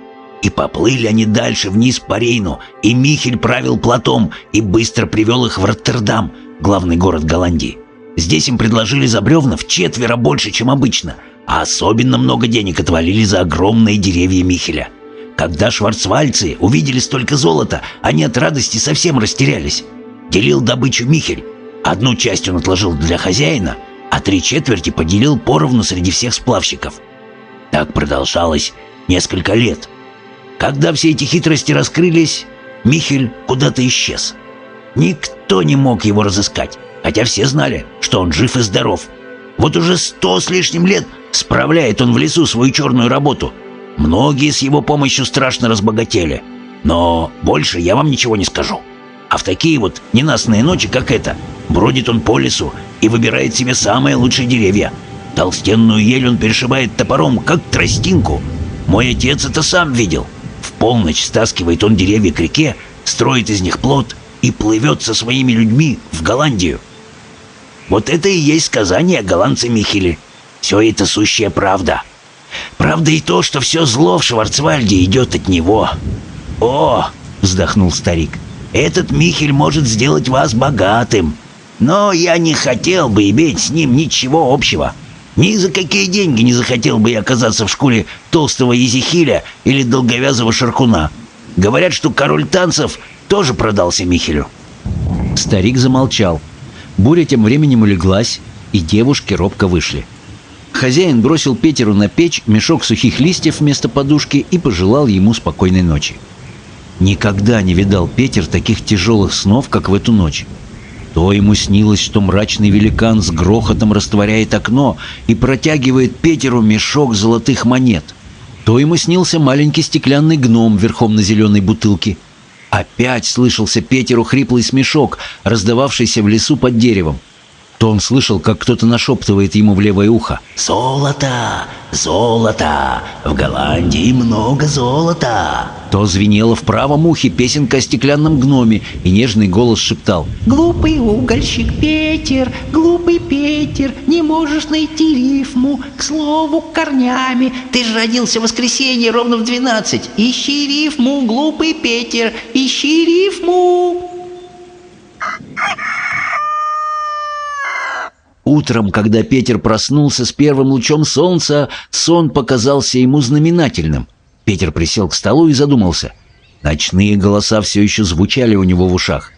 И поплыли они дальше вниз по Рейну, и Михель правил плотом и быстро привел их в Роттердам, главный город Голландии. Здесь им предложили за бревна в четверо больше, чем обычно, а особенно много денег отвалили за огромные деревья Михеля. Когда шварцвальцы увидели столько золота, они от радости совсем растерялись. Делил добычу Михель. Одну часть он отложил для хозяина, а три четверти поделил поровну среди всех сплавщиков. Так продолжалось несколько лет – когда все эти хитрости раскрылись, Михель куда-то исчез. Никто не мог его разыскать, хотя все знали, что он жив и здоров. Вот уже сто с лишним лет справляет он в лесу свою черную работу. Многие с его помощью страшно разбогатели. Но больше я вам ничего не скажу. А в такие вот ненастные ночи, как эта, бродит он по лесу и выбирает себе самые лучшие деревья. Толстенную ель он перешибает топором, как тростинку. Мой отец это сам видел. В полночь стаскивает он деревья к реке, строит из них плод и плывет со своими людьми в Голландию. Вот это и есть сказание голландца Михеле. Все это сущая правда. Правда и то, что все зло в Шварцвальде идет от него. О, вздохнул старик, этот Михель может сделать вас богатым. Но я не хотел бы иметь с ним ничего общего. Ни за какие деньги не захотел бы я оказаться в шкуре толстого Езихиля или долговязого Шаркуна. Говорят, что король танцев тоже продался Михелю. Старик замолчал. Буря тем временем улеглась, и девушки робко вышли. Хозяин бросил Петеру на печь мешок сухих листьев вместо подушки и пожелал ему спокойной ночи. Никогда не видал Петер таких тяжелых снов, как в эту ночь. То ему снилось, что мрачный великан с грохотом растворяет окно и протягивает Петеру мешок золотых монет. То ему снился маленький стеклянный гном верхом на зеленой бутылке. Опять слышался Петеру хриплый смешок, раздававшийся в лесу под деревом то он слышал, как кто-то нашептывает ему в левое ухо. «Золото! Золото! В Голландии много золота!» То звенело в правом ухе песенка о стеклянном гноме, и нежный голос шептал. «Глупый угольщик Петер, глупый Петер, не можешь найти рифму, к слову, корнями. Ты же родился в воскресенье ровно в двенадцать. Ищи рифму, глупый Петер, ищи рифму!» Утром, когда Петер проснулся с первым лучом солнца, сон показался ему знаменательным. Петер присел к столу и задумался. Ночные голоса все еще звучали у него в ушах.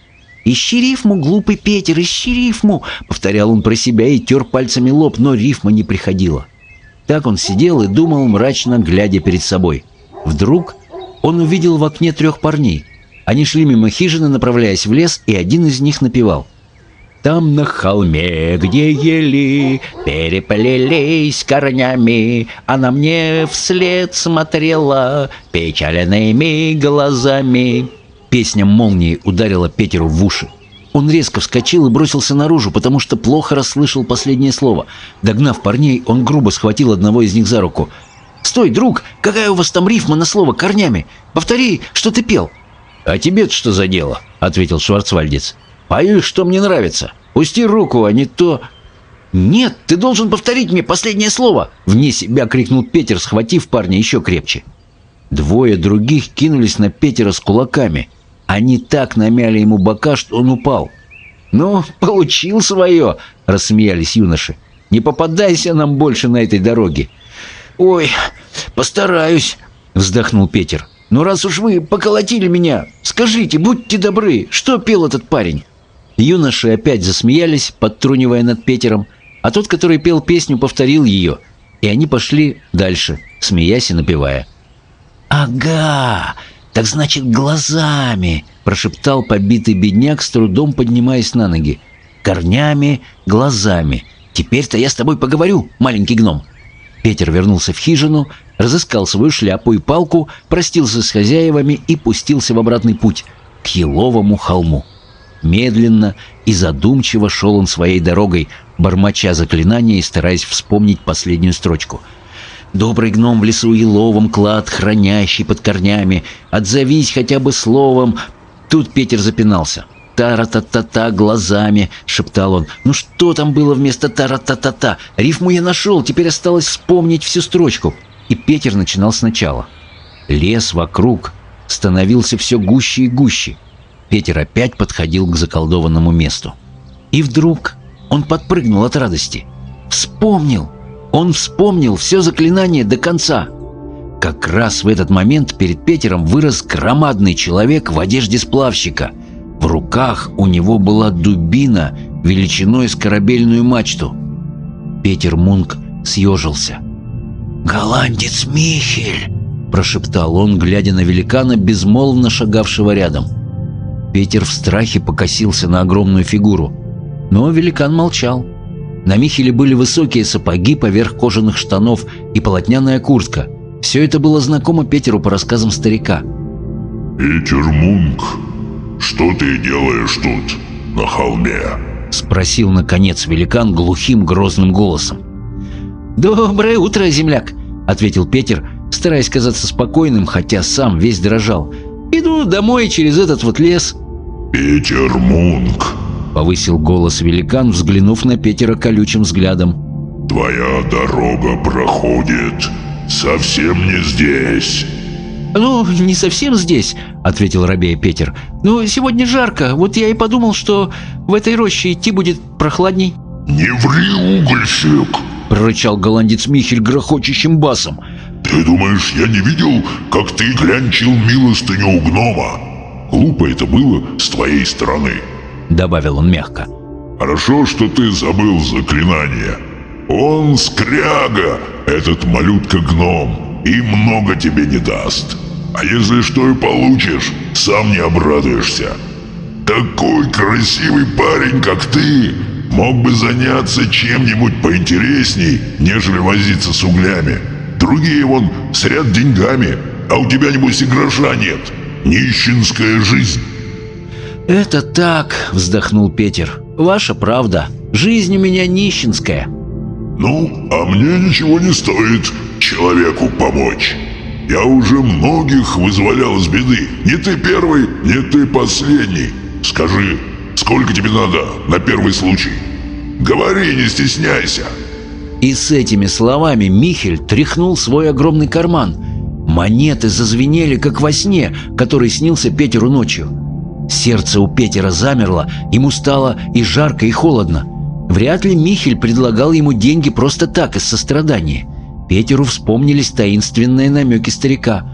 «Ищи рифму, глупый Петер, ищи рифму!» — повторял он про себя и тер пальцами лоб, но рифма не приходила. Так он сидел и думал, мрачно глядя перед собой. Вдруг он увидел в окне трех парней. Они шли мимо хижины, направляясь в лес, и один из них напевал — там на холме, где ели, переплелись корнями, Она мне вслед смотрела печальными глазами. Песня молнии ударила Петеру в уши. Он резко вскочил и бросился наружу, потому что плохо расслышал последнее слово. Догнав парней, он грубо схватил одного из них за руку. «Стой, друг! Какая у вас там рифма на слово корнями? Повтори, что ты пел!» «А тебе-то что за дело?» — ответил Шварцвальдец. Пою, что мне нравится. Пусти руку, а не то...» «Нет, ты должен повторить мне последнее слово!» Вне себя крикнул Петер, схватив парня еще крепче. Двое других кинулись на Петера с кулаками. Они так намяли ему бока, что он упал. «Ну, получил свое!» — рассмеялись юноши. «Не попадайся нам больше на этой дороге!» «Ой, постараюсь!» — вздохнул Петер. «Но раз уж вы поколотили меня, скажите, будьте добры, что пел этот парень?» Юноши опять засмеялись, подтрунивая над Петером, а тот, который пел песню, повторил ее, и они пошли дальше, смеясь и напевая. «Ага, так значит глазами!» — прошептал побитый бедняк, с трудом поднимаясь на ноги. «Корнями, глазами. Теперь-то я с тобой поговорю, маленький гном». Петер вернулся в хижину, разыскал свою шляпу и палку, простился с хозяевами и пустился в обратный путь к Еловому холму. Медленно и задумчиво шел он своей дорогой, бормоча заклинания и стараясь вспомнить последнюю строчку. «Добрый гном в лесу еловом, клад, хранящий под корнями, отзовись хотя бы словом!» Тут Петер запинался. «Тара-та-та-та глазами!» — шептал он. «Ну что там было вместо тара-та-та-та? Рифму я нашел, теперь осталось вспомнить всю строчку». И Петер начинал сначала. Лес вокруг становился все гуще и гуще. Петер опять подходил к заколдованному месту. И вдруг он подпрыгнул от радости. Вспомнил! Он вспомнил все заклинание до конца. Как раз в этот момент перед Петером вырос громадный человек в одежде сплавщика. В руках у него была дубина величиной с корабельную мачту. Петер Мунк съежился. «Голландец Михель!» – прошептал он, глядя на великана, безмолвно шагавшего рядом – Петер в страхе покосился на огромную фигуру. Но великан молчал. На Михеле были высокие сапоги поверх кожаных штанов и полотняная куртка. Все это было знакомо Петеру по рассказам старика. «Петер Мунк, что ты делаешь тут, на холме?» Спросил, наконец, великан глухим грозным голосом. «Доброе утро, земляк!» — ответил Петер, стараясь казаться спокойным, хотя сам весь дрожал. «Иду домой через этот вот лес». «Петер Мунк», — повысил голос великан, взглянув на Петера колючим взглядом. «Твоя дорога проходит совсем не здесь». «Ну, не совсем здесь», — ответил рабея Петер. «Но сегодня жарко, вот я и подумал, что в этой роще идти будет прохладней». «Не ври, угольщик!» — прорычал голландец Михель грохочущим басом. «Ты думаешь, я не видел, как ты клянчил милостыню у гнома? Глупо это было с твоей стороны», — добавил он мягко. «Хорошо, что ты забыл заклинание. Он скряга, этот малютка-гном, и много тебе не даст. А если что и получишь, сам не обрадуешься. Такой красивый парень, как ты, мог бы заняться чем-нибудь поинтересней, нежели возиться с углями. Другие вон сряд деньгами, а у тебя, небось, и гроша нет. Нищенская жизнь». «Это так», — вздохнул Петер. «Ваша правда. Жизнь у меня нищенская». «Ну, а мне ничего не стоит человеку помочь. Я уже многих вызволял из беды. Не ты первый, не ты последний. Скажи, сколько тебе надо на первый случай? Говори, не стесняйся». И с этими словами Михель тряхнул свой огромный карман. Монеты зазвенели, как во сне, который снился Петеру ночью. Сердце у Петера замерло, ему стало и жарко, и холодно. Вряд ли Михель предлагал ему деньги просто так, из сострадания. Петеру вспомнились таинственные намеки старика.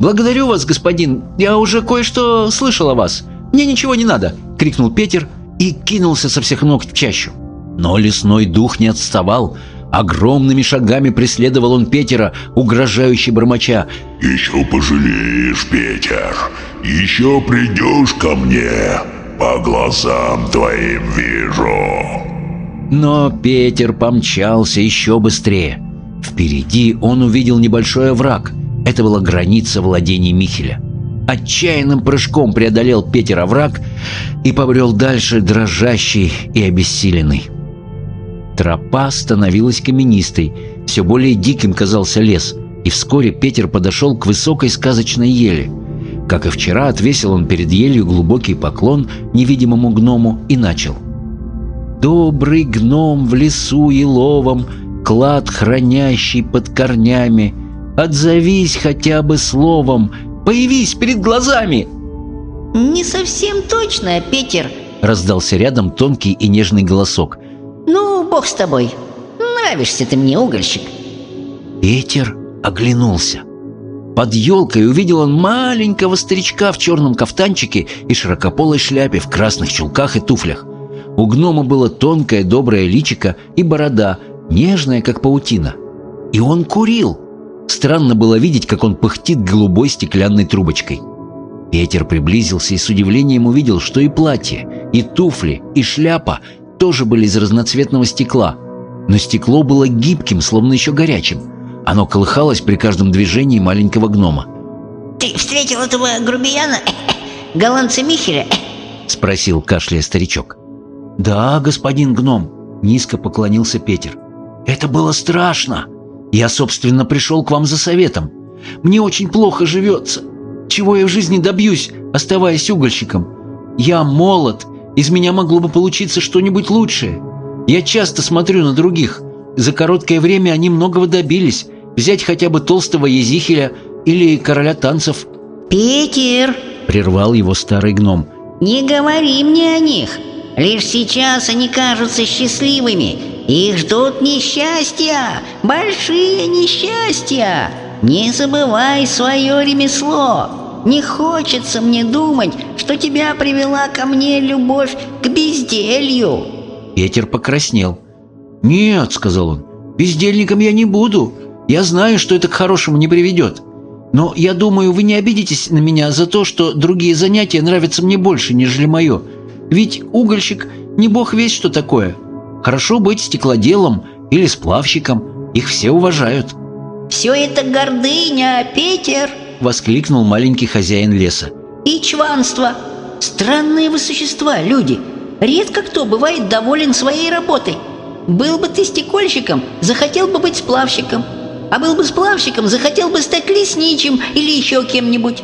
«Благодарю вас, господин, я уже кое-что слышал о вас. Мне ничего не надо!» — крикнул Петер и кинулся со всех ног в чащу. Но лесной дух не отставал. Огромными шагами преследовал он Петера, угрожающий бормоча. «Еще пожалеешь, Петер, еще придешь ко мне, по глазам твоим вижу». Но Петер помчался еще быстрее. Впереди он увидел небольшой овраг. Это была граница владений Михеля. Отчаянным прыжком преодолел Петер овраг и побрел дальше дрожащий и обессиленный. Тропа становилась каменистой, все более диким казался лес, и вскоре Петер подошел к высокой сказочной ели. Как и вчера, отвесил он перед елью глубокий поклон невидимому гному и начал. «Добрый гном в лесу еловом, клад хранящий под корнями, отзовись хотя бы словом, появись перед глазами!» «Не совсем точно, Питер», — раздался рядом тонкий и нежный голосок. «Ну, бог с тобой. Нравишься ты мне, угольщик». Петер оглянулся. Под елкой увидел он маленького старичка в черном кафтанчике и широкополой шляпе в красных чулках и туфлях. У гнома было тонкое доброе личико и борода, нежная, как паутина. И он курил. Странно было видеть, как он пыхтит голубой стеклянной трубочкой. Петер приблизился и с удивлением увидел, что и платье, и туфли, и шляпа тоже были из разноцветного стекла. Но стекло было гибким, словно еще горячим. Оно колыхалось при каждом движении маленького гнома. «Ты встретил этого грубияна, голландца Михеля?» — спросил кашляя старичок. «Да, господин гном», — низко поклонился Петер. «Это было страшно. Я, собственно, пришел к вам за советом. Мне очень плохо живется. Чего я в жизни добьюсь, оставаясь угольщиком? Я молод, из меня могло бы получиться что-нибудь лучшее. Я часто смотрю на других. За короткое время они многого добились. Взять хотя бы толстого Езихеля или короля танцев». «Питер!» — прервал его старый гном. «Не говори мне о них. Лишь сейчас они кажутся счастливыми. Их ждут несчастья, большие несчастья. Не забывай свое ремесло. Не хочется мне думать, что тебя привела ко мне любовь к безделью». Петер покраснел. «Нет», — сказал он, — «бездельником я не буду. Я знаю, что это к хорошему не приведет. Но я думаю, вы не обидитесь на меня за то, что другие занятия нравятся мне больше, нежели мое. Ведь угольщик не бог весь что такое. Хорошо быть стеклоделом или сплавщиком. Их все уважают». «Все это гордыня, Питер!» — воскликнул маленький хозяин леса. «И чванство! Странные вы существа, люди. Редко кто бывает доволен своей работой. Был бы ты стекольщиком, захотел бы быть сплавщиком. А был бы сплавщиком, захотел бы стать лесничим или еще кем-нибудь.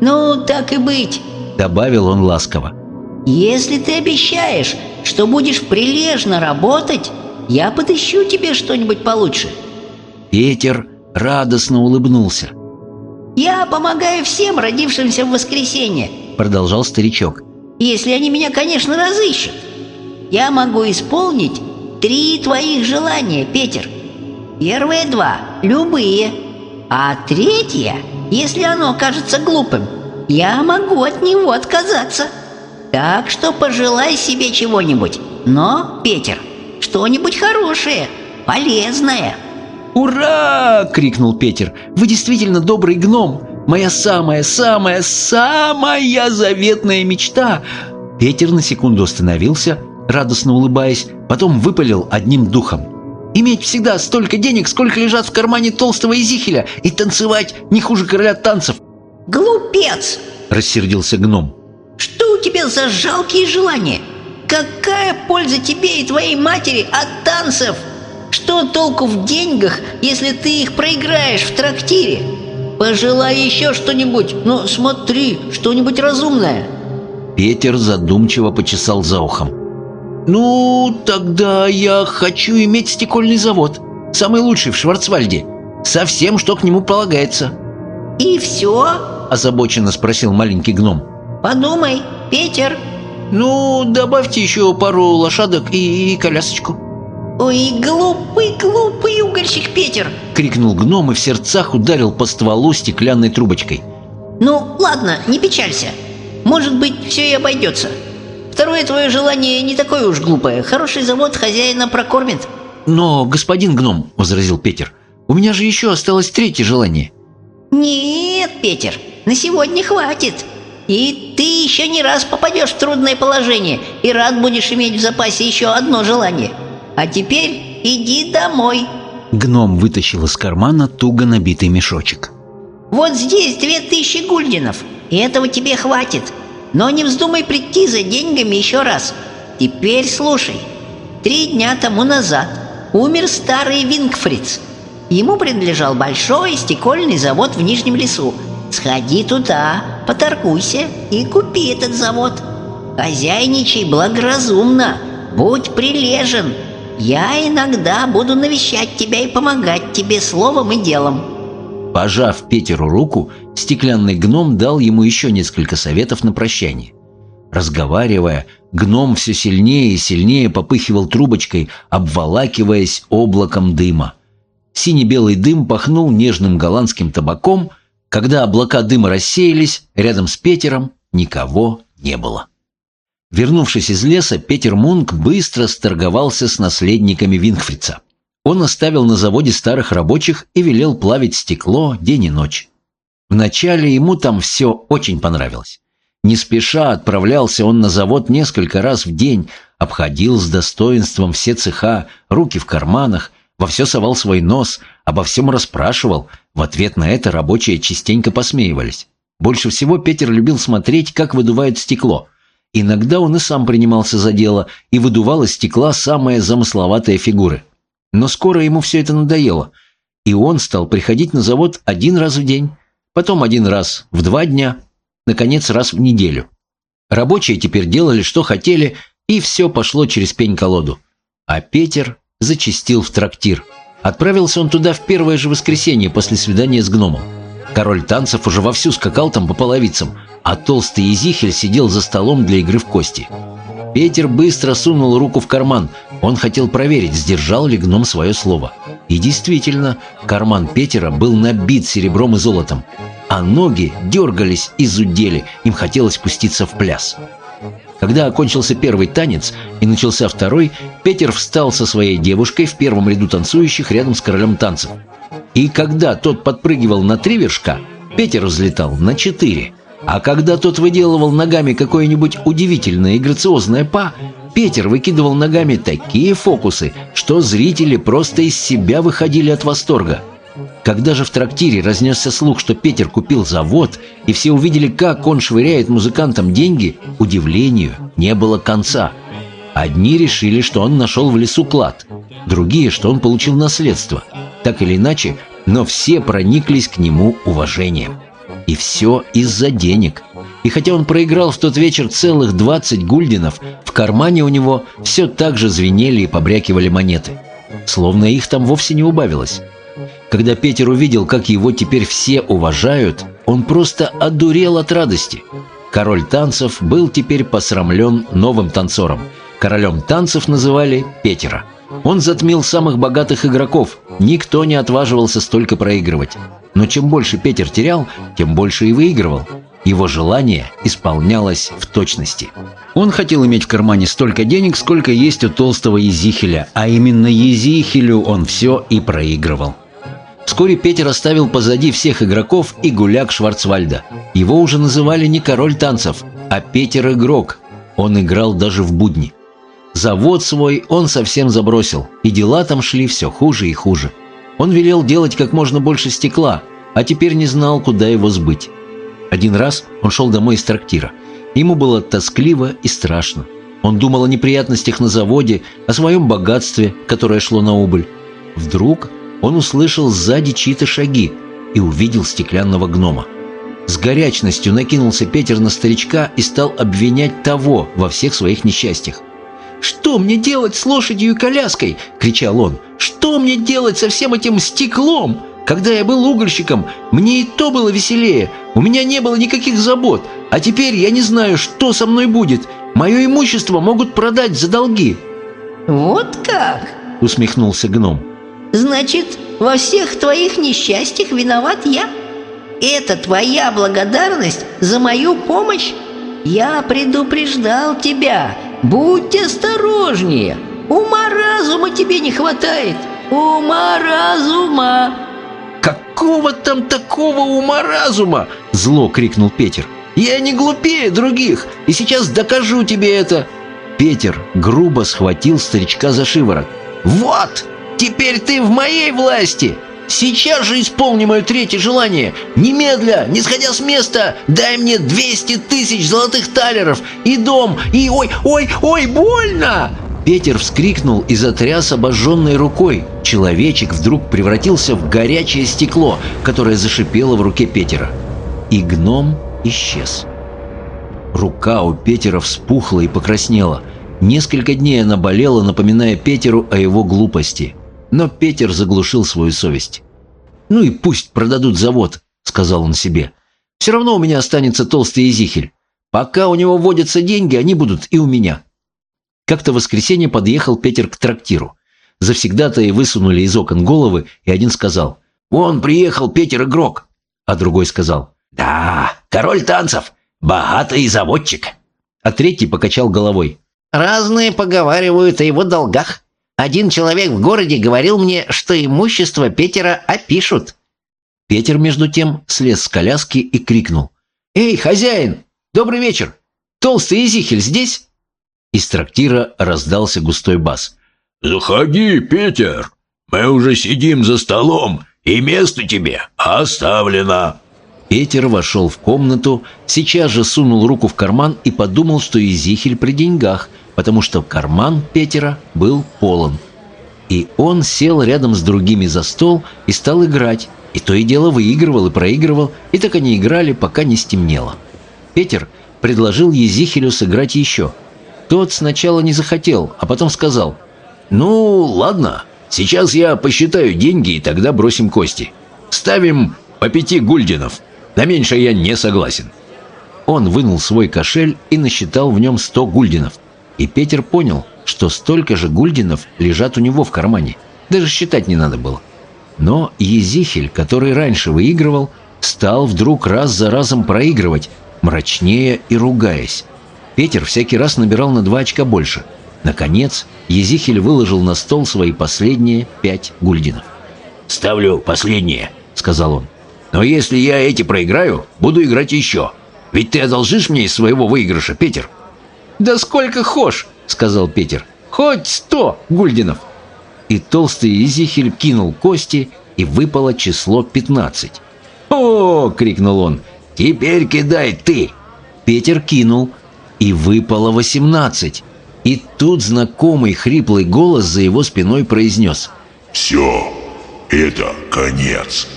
Ну, так и быть. Добавил он ласково. Если ты обещаешь, что будешь прилежно работать, я подыщу тебе что-нибудь получше. Петер радостно улыбнулся. Я помогаю всем родившимся в воскресенье, продолжал старичок. Если они меня, конечно, разыщут. Я могу исполнить три твоих желания, Петер. Первые два – любые. А третье, если оно кажется глупым, я могу от него отказаться. Так что пожелай себе чего-нибудь. Но, Петер, что-нибудь хорошее, полезное. «Ура!» — крикнул Петер. «Вы действительно добрый гном! Моя самая-самая-самая заветная мечта!» Петер на секунду остановился, радостно улыбаясь, потом выпалил одним духом. «Иметь всегда столько денег, сколько лежат в кармане толстого Изихеля, и танцевать не хуже короля танцев!» «Глупец!» — рассердился гном. «Что у тебя за жалкие желания? Какая польза тебе и твоей матери от танцев?» Что толку в деньгах, если ты их проиграешь в трактире? Пожелай еще что-нибудь, но смотри, что-нибудь разумное. Петер задумчиво почесал за ухом. «Ну, тогда я хочу иметь стекольный завод. Самый лучший в Шварцвальде. Со всем, что к нему полагается». «И все?» – озабоченно спросил маленький гном. «Подумай, Петер». «Ну, добавьте еще пару лошадок и, и колясочку». «Ой, глупый, глупый угольщик Петер!» — крикнул гном и в сердцах ударил по стволу стеклянной трубочкой. «Ну, ладно, не печалься. Может быть, все и обойдется. Второе твое желание не такое уж глупое. Хороший завод хозяина прокормит». «Но, господин гном», — возразил Петер, — «у меня же еще осталось третье желание». «Нет, Петер, на сегодня хватит. И ты еще не раз попадешь в трудное положение и рад будешь иметь в запасе еще одно желание». А теперь иди домой. Гном вытащил из кармана туго набитый мешочек. Вот здесь две тысячи гульденов, и этого тебе хватит. Но не вздумай прийти за деньгами еще раз. Теперь слушай. Три дня тому назад умер старый Вингфриц. Ему принадлежал большой стекольный завод в Нижнем лесу. Сходи туда, поторгуйся и купи этот завод. Хозяйничай благоразумно, будь прилежен, я иногда буду навещать тебя и помогать тебе словом и делом». Пожав Петеру руку, стеклянный гном дал ему еще несколько советов на прощание. Разговаривая, гном все сильнее и сильнее попыхивал трубочкой, обволакиваясь облаком дыма. Сине-белый дым пахнул нежным голландским табаком. Когда облака дыма рассеялись, рядом с Петером никого не было. Вернувшись из леса, Петер Мунк быстро сторговался с наследниками Вингфрица. Он оставил на заводе старых рабочих и велел плавить стекло день и ночь. Вначале ему там все очень понравилось. Не спеша отправлялся он на завод несколько раз в день, обходил с достоинством все цеха, руки в карманах, во все совал свой нос, обо всем расспрашивал. В ответ на это рабочие частенько посмеивались. Больше всего Петер любил смотреть, как выдувают стекло – Иногда он и сам принимался за дело и выдувал из стекла самые замысловатые фигуры. Но скоро ему все это надоело, и он стал приходить на завод один раз в день, потом один раз в два дня, наконец раз в неделю. Рабочие теперь делали, что хотели, и все пошло через пень-колоду. А Петер зачастил в трактир. Отправился он туда в первое же воскресенье после свидания с гномом. Король танцев уже вовсю скакал там по половицам, а толстый Изихель сидел за столом для игры в кости. Петер быстро сунул руку в карман. Он хотел проверить, сдержал ли гном свое слово. И действительно, карман Петера был набит серебром и золотом, а ноги дергались и зудели, им хотелось пуститься в пляс. Когда окончился первый танец и начался второй, Петер встал со своей девушкой в первом ряду танцующих рядом с королем танцев. И когда тот подпрыгивал на три вершка, Петер взлетал на четыре – а когда тот выделывал ногами какое-нибудь удивительное и грациозное па, Петер выкидывал ногами такие фокусы, что зрители просто из себя выходили от восторга. Когда же в трактире разнесся слух, что Петер купил завод, и все увидели, как он швыряет музыкантам деньги, удивлению не было конца. Одни решили, что он нашел в лесу клад, другие, что он получил наследство. Так или иначе, но все прониклись к нему уважением. И все из-за денег. И хотя он проиграл в тот вечер целых 20 гульденов, в кармане у него все так же звенели и побрякивали монеты. Словно их там вовсе не убавилось. Когда Петер увидел, как его теперь все уважают, он просто одурел от радости. Король танцев был теперь посрамлен новым танцором. Королем танцев называли Петера. Он затмил самых богатых игроков. Никто не отваживался столько проигрывать. Но чем больше Петер терял, тем больше и выигрывал. Его желание исполнялось в точности. Он хотел иметь в кармане столько денег, сколько есть у толстого Езихеля, а именно Езихелю он все и проигрывал. Вскоре Петер оставил позади всех игроков и гуляк Шварцвальда. Его уже называли не король танцев, а Петер Игрок. Он играл даже в будни. Завод свой он совсем забросил, и дела там шли все хуже и хуже. Он велел делать как можно больше стекла, а теперь не знал, куда его сбыть. Один раз он шел домой из трактира. Ему было тоскливо и страшно. Он думал о неприятностях на заводе, о своем богатстве, которое шло на убыль. Вдруг он услышал сзади чьи-то шаги и увидел стеклянного гнома. С горячностью накинулся Петер на старичка и стал обвинять того во всех своих несчастьях. «Что мне делать с лошадью и коляской?» — кричал он. «Что мне делать со всем этим стеклом? Когда я был угольщиком, мне и то было веселее. У меня не было никаких забот. А теперь я не знаю, что со мной будет. Мое имущество могут продать за долги». «Вот как?» — усмехнулся гном. Значит, во всех твоих несчастьях виноват я? Это твоя благодарность за мою помощь? Я предупреждал тебя. Будь осторожнее. Ума-разума тебе не хватает. Ума-разума. «Какого там такого ума-разума?» – зло крикнул Петер. «Я не глупее других, и сейчас докажу тебе это!» Петер грубо схватил старичка за шиворот. «Вот!» Теперь ты в моей власти! Сейчас же исполни мое третье желание! Немедля, не сходя с места, дай мне 200 тысяч золотых талеров и дом, и ой, ой, ой, больно!» Петер вскрикнул и затряс обожженной рукой. Человечек вдруг превратился в горячее стекло, которое зашипело в руке Петера. И гном исчез. Рука у Петера вспухла и покраснела. Несколько дней она болела, напоминая Петеру о его глупости – но Петер заглушил свою совесть. «Ну и пусть продадут завод», — сказал он себе. «Все равно у меня останется толстый изихель. Пока у него водятся деньги, они будут и у меня». Как-то в воскресенье подъехал Петер к трактиру. Завсегда-то и высунули из окон головы, и один сказал «Вон приехал Петер Игрок», а другой сказал «Да, король танцев, богатый заводчик». А третий покачал головой. «Разные поговаривают о его долгах. Один человек в городе говорил мне, что имущество Петера опишут». Петер, между тем, слез с коляски и крикнул. «Эй, хозяин! Добрый вечер! Толстый Изихель здесь?» Из трактира раздался густой бас. «Заходи, Петер! Мы уже сидим за столом, и место тебе оставлено!» Петер вошел в комнату, сейчас же сунул руку в карман и подумал, что Изихель при деньгах – потому что карман Петера был полон. И он сел рядом с другими за стол и стал играть, и то и дело выигрывал и проигрывал, и так они играли, пока не стемнело. Петер предложил Езихелю сыграть еще. Тот сначала не захотел, а потом сказал, «Ну, ладно, сейчас я посчитаю деньги, и тогда бросим кости. Ставим по пяти гульденов. На меньше я не согласен». Он вынул свой кошель и насчитал в нем сто гульденов. И Петер понял, что столько же гульденов лежат у него в кармане. Даже считать не надо было. Но Езихель, который раньше выигрывал, стал вдруг раз за разом проигрывать, мрачнее и ругаясь. Петер всякий раз набирал на два очка больше. Наконец, Езихель выложил на стол свои последние пять гульденов. «Ставлю последние», — сказал он. «Но если я эти проиграю, буду играть еще. Ведь ты одолжишь мне из своего выигрыша, Петер?» «Да сколько хошь!» — сказал Петер. «Хоть сто гульденов!» И толстый Изихель кинул кости и выпало число 15. «О!» — крикнул он. «Теперь кидай ты!» Петер кинул, и выпало 18. И тут знакомый хриплый голос за его спиной произнес. «Все, это конец».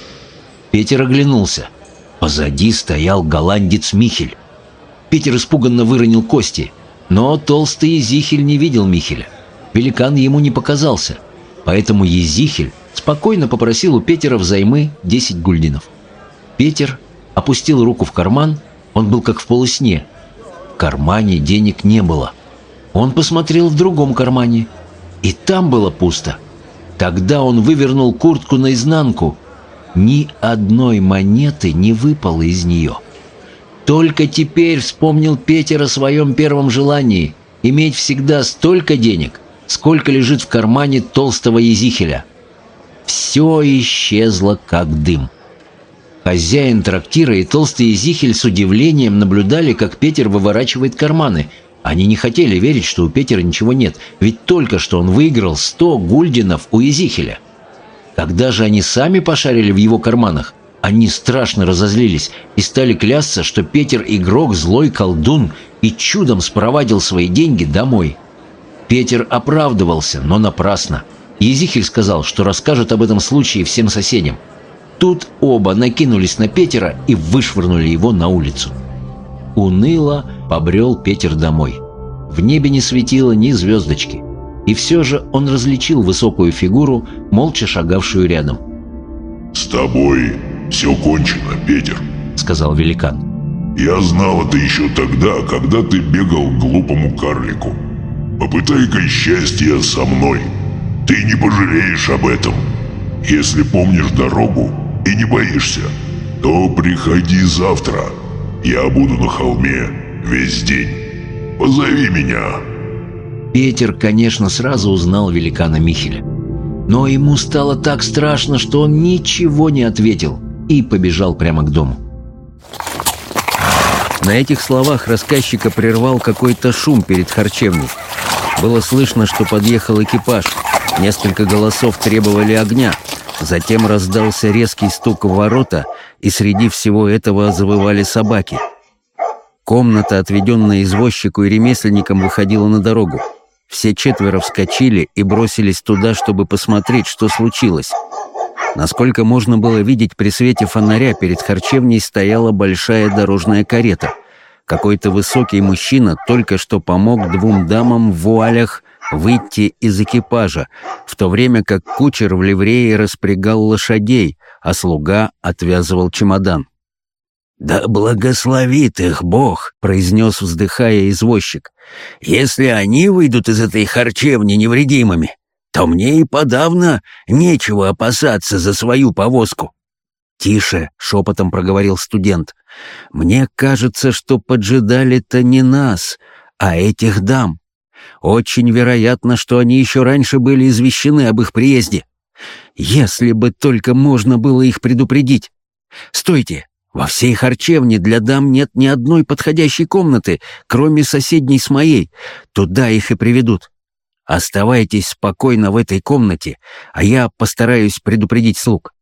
Петер оглянулся. Позади стоял голландец Михель. Питер испуганно выронил кости, но толстый Езихель не видел Михеля. Великан ему не показался, поэтому Езихель спокойно попросил у Петера взаймы 10 гульдинов. Петер опустил руку в карман, он был как в полусне. В кармане денег не было. Он посмотрел в другом кармане, и там было пусто. Тогда он вывернул куртку наизнанку. Ни одной монеты не выпало из нее. Только теперь вспомнил Петер о своем первом желании – иметь всегда столько денег, сколько лежит в кармане толстого Езихеля. Все исчезло, как дым. Хозяин трактира и толстый Езихель с удивлением наблюдали, как Петер выворачивает карманы. Они не хотели верить, что у Петера ничего нет, ведь только что он выиграл сто гульдинов у Езихеля. Когда же они сами пошарили в его карманах, они страшно разозлились и стали клясться, что Петер игрок, злой колдун и чудом спровадил свои деньги домой. Петер оправдывался, но напрасно. Езихель сказал, что расскажет об этом случае всем соседям. Тут оба накинулись на Петера и вышвырнули его на улицу. Уныло побрел Петер домой. В небе не светило ни звездочки. И все же он различил высокую фигуру, молча шагавшую рядом. «С тобой все кончено, Петер», — сказал великан. «Я знал это еще тогда, когда ты бегал к глупому карлику. Попытай-ка счастье со мной. Ты не пожалеешь об этом. Если помнишь дорогу и не боишься, то приходи завтра. Я буду на холме весь день. Позови меня». Петер, конечно, сразу узнал великана Михеля. Но ему стало так страшно, что он ничего не ответил и побежал прямо к дому. На этих словах рассказчика прервал какой-то шум перед харчевней. Было слышно, что подъехал экипаж. Несколько голосов требовали огня. Затем раздался резкий стук в ворота, и среди всего этого завывали собаки. Комната, отведенная извозчику и ремесленникам, выходила на дорогу. Все четверо вскочили и бросились туда, чтобы посмотреть, что случилось. Насколько можно было видеть, при свете фонаря перед харчевней стояла большая дорожная карета. Какой-то высокий мужчина только что помог двум дамам в вуалях выйти из экипажа, в то время как кучер в ливрее распрягал лошадей, а слуга отвязывал чемодан. «Да благословит их Бог!» — произнес, вздыхая извозчик. «Если они выйдут из этой харчевни невредимыми, то мне и подавно нечего опасаться за свою повозку». «Тише!» — шепотом проговорил студент. «Мне кажется, что поджидали-то не нас, а этих дам. Очень вероятно, что они еще раньше были извещены об их приезде. Если бы только можно было их предупредить. Стойте, во всей харчевне для дам нет ни одной подходящей комнаты, кроме соседней с моей. Туда их и приведут. Оставайтесь спокойно в этой комнате, а я постараюсь предупредить слуг».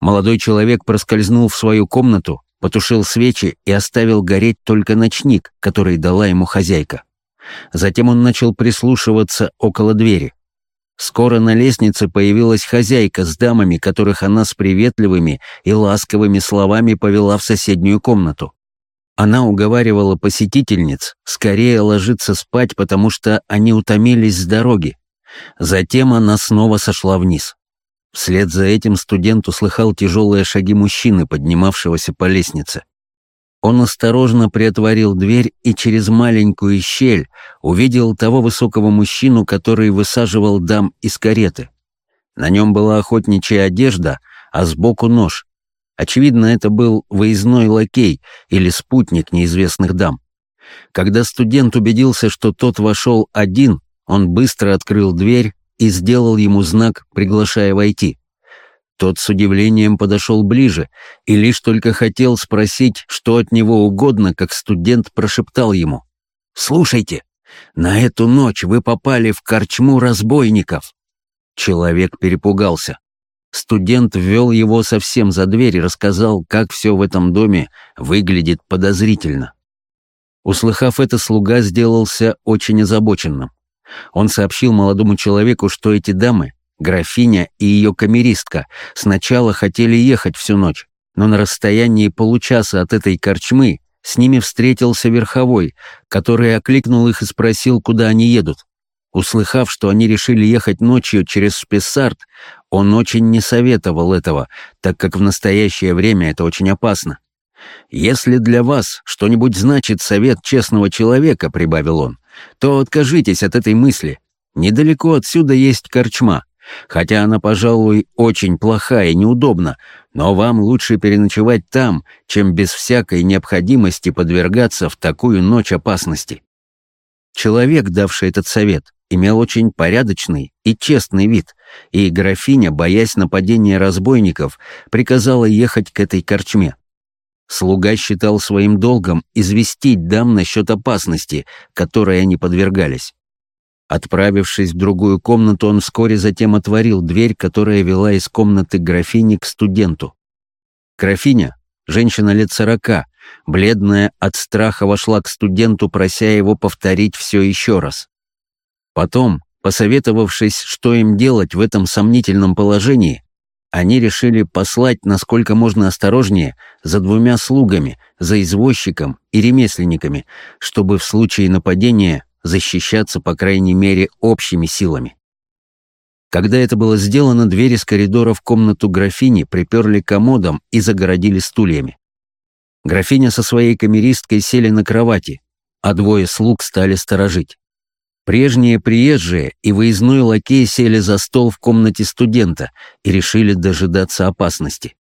Молодой человек проскользнул в свою комнату, потушил свечи и оставил гореть только ночник, который дала ему хозяйка. Затем он начал прислушиваться около двери. Скоро на лестнице появилась хозяйка с дамами, которых она с приветливыми и ласковыми словами повела в соседнюю комнату. Она уговаривала посетительниц скорее ложиться спать, потому что они утомились с дороги. Затем она снова сошла вниз. Вслед за этим студент услыхал тяжелые шаги мужчины, поднимавшегося по лестнице. Он осторожно приотворил дверь и через маленькую щель увидел того высокого мужчину, который высаживал дам из кареты. На нем была охотничья одежда, а сбоку нож. Очевидно, это был выездной лакей или спутник неизвестных дам. Когда студент убедился, что тот вошел один, он быстро открыл дверь и сделал ему знак, приглашая войти. Тот с удивлением подошел ближе и лишь только хотел спросить, что от него угодно, как студент прошептал ему. «Слушайте, на эту ночь вы попали в корчму разбойников». Человек перепугался. Студент ввел его совсем за дверь и рассказал, как все в этом доме выглядит подозрительно. Услыхав это, слуга сделался очень озабоченным. Он сообщил молодому человеку, что эти дамы, графиня и ее камеристка, сначала хотели ехать всю ночь, но на расстоянии получаса от этой корчмы с ними встретился верховой, который окликнул их и спросил, куда они едут. Услыхав, что они решили ехать ночью через Спессарт, он очень не советовал этого, так как в настоящее время это очень опасно. «Если для вас что-нибудь значит совет честного человека», — прибавил он, то откажитесь от этой мысли. Недалеко отсюда есть корчма. Хотя она, пожалуй, очень плохая и неудобна, но вам лучше переночевать там, чем без всякой необходимости подвергаться в такую ночь опасности. Человек, давший этот совет, имел очень порядочный и честный вид, и графиня, боясь нападения разбойников, приказала ехать к этой корчме. Слуга считал своим долгом известить дам насчет опасности, которой они подвергались. Отправившись в другую комнату, он вскоре затем отворил дверь, которая вела из комнаты графини к студенту. Графиня, женщина лет сорока, бледная от страха, вошла к студенту, прося его повторить все еще раз. Потом, посоветовавшись, что им делать в этом сомнительном положении, они решили послать, насколько можно осторожнее, за двумя слугами, за извозчиком и ремесленниками, чтобы в случае нападения защищаться, по крайней мере, общими силами. Когда это было сделано, двери с коридора в комнату графини приперли комодом и загородили стульями. Графиня со своей камеристкой сели на кровати, а двое слуг стали сторожить. Прежние приезжие и выездной лакей сели за стол в комнате студента и решили дожидаться опасности.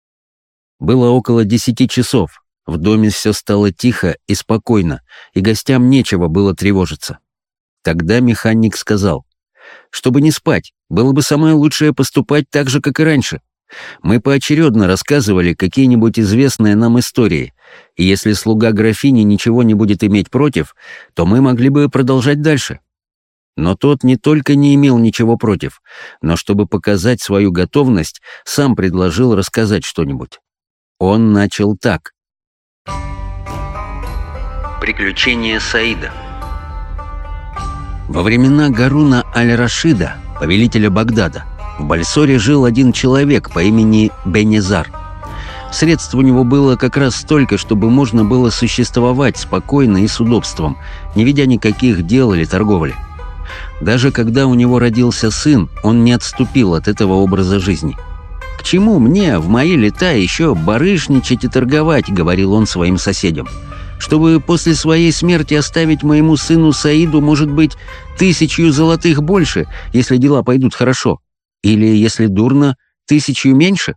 Было около десяти часов. В доме все стало тихо и спокойно, и гостям нечего было тревожиться. Тогда механик сказал, «Чтобы не спать, было бы самое лучшее поступать так же, как и раньше. Мы поочередно рассказывали какие-нибудь известные нам истории, и если слуга графини ничего не будет иметь против, то мы могли бы продолжать дальше». Но тот не только не имел ничего против, но чтобы показать свою готовность, сам предложил рассказать что-нибудь. Он начал так. Приключения Саида Во времена Гаруна Аль-Рашида, повелителя Багдада, в Бальсоре жил один человек по имени Бенезар. Средств у него было как раз столько, чтобы можно было существовать спокойно и с удобством, не ведя никаких дел или торговли. Даже когда у него родился сын, он не отступил от этого образа жизни. «К чему мне в мои лета еще барышничать и торговать?» — говорил он своим соседям. «Чтобы после своей смерти оставить моему сыну Саиду, может быть, тысячу золотых больше, если дела пойдут хорошо. Или, если дурно, тысячу меньше?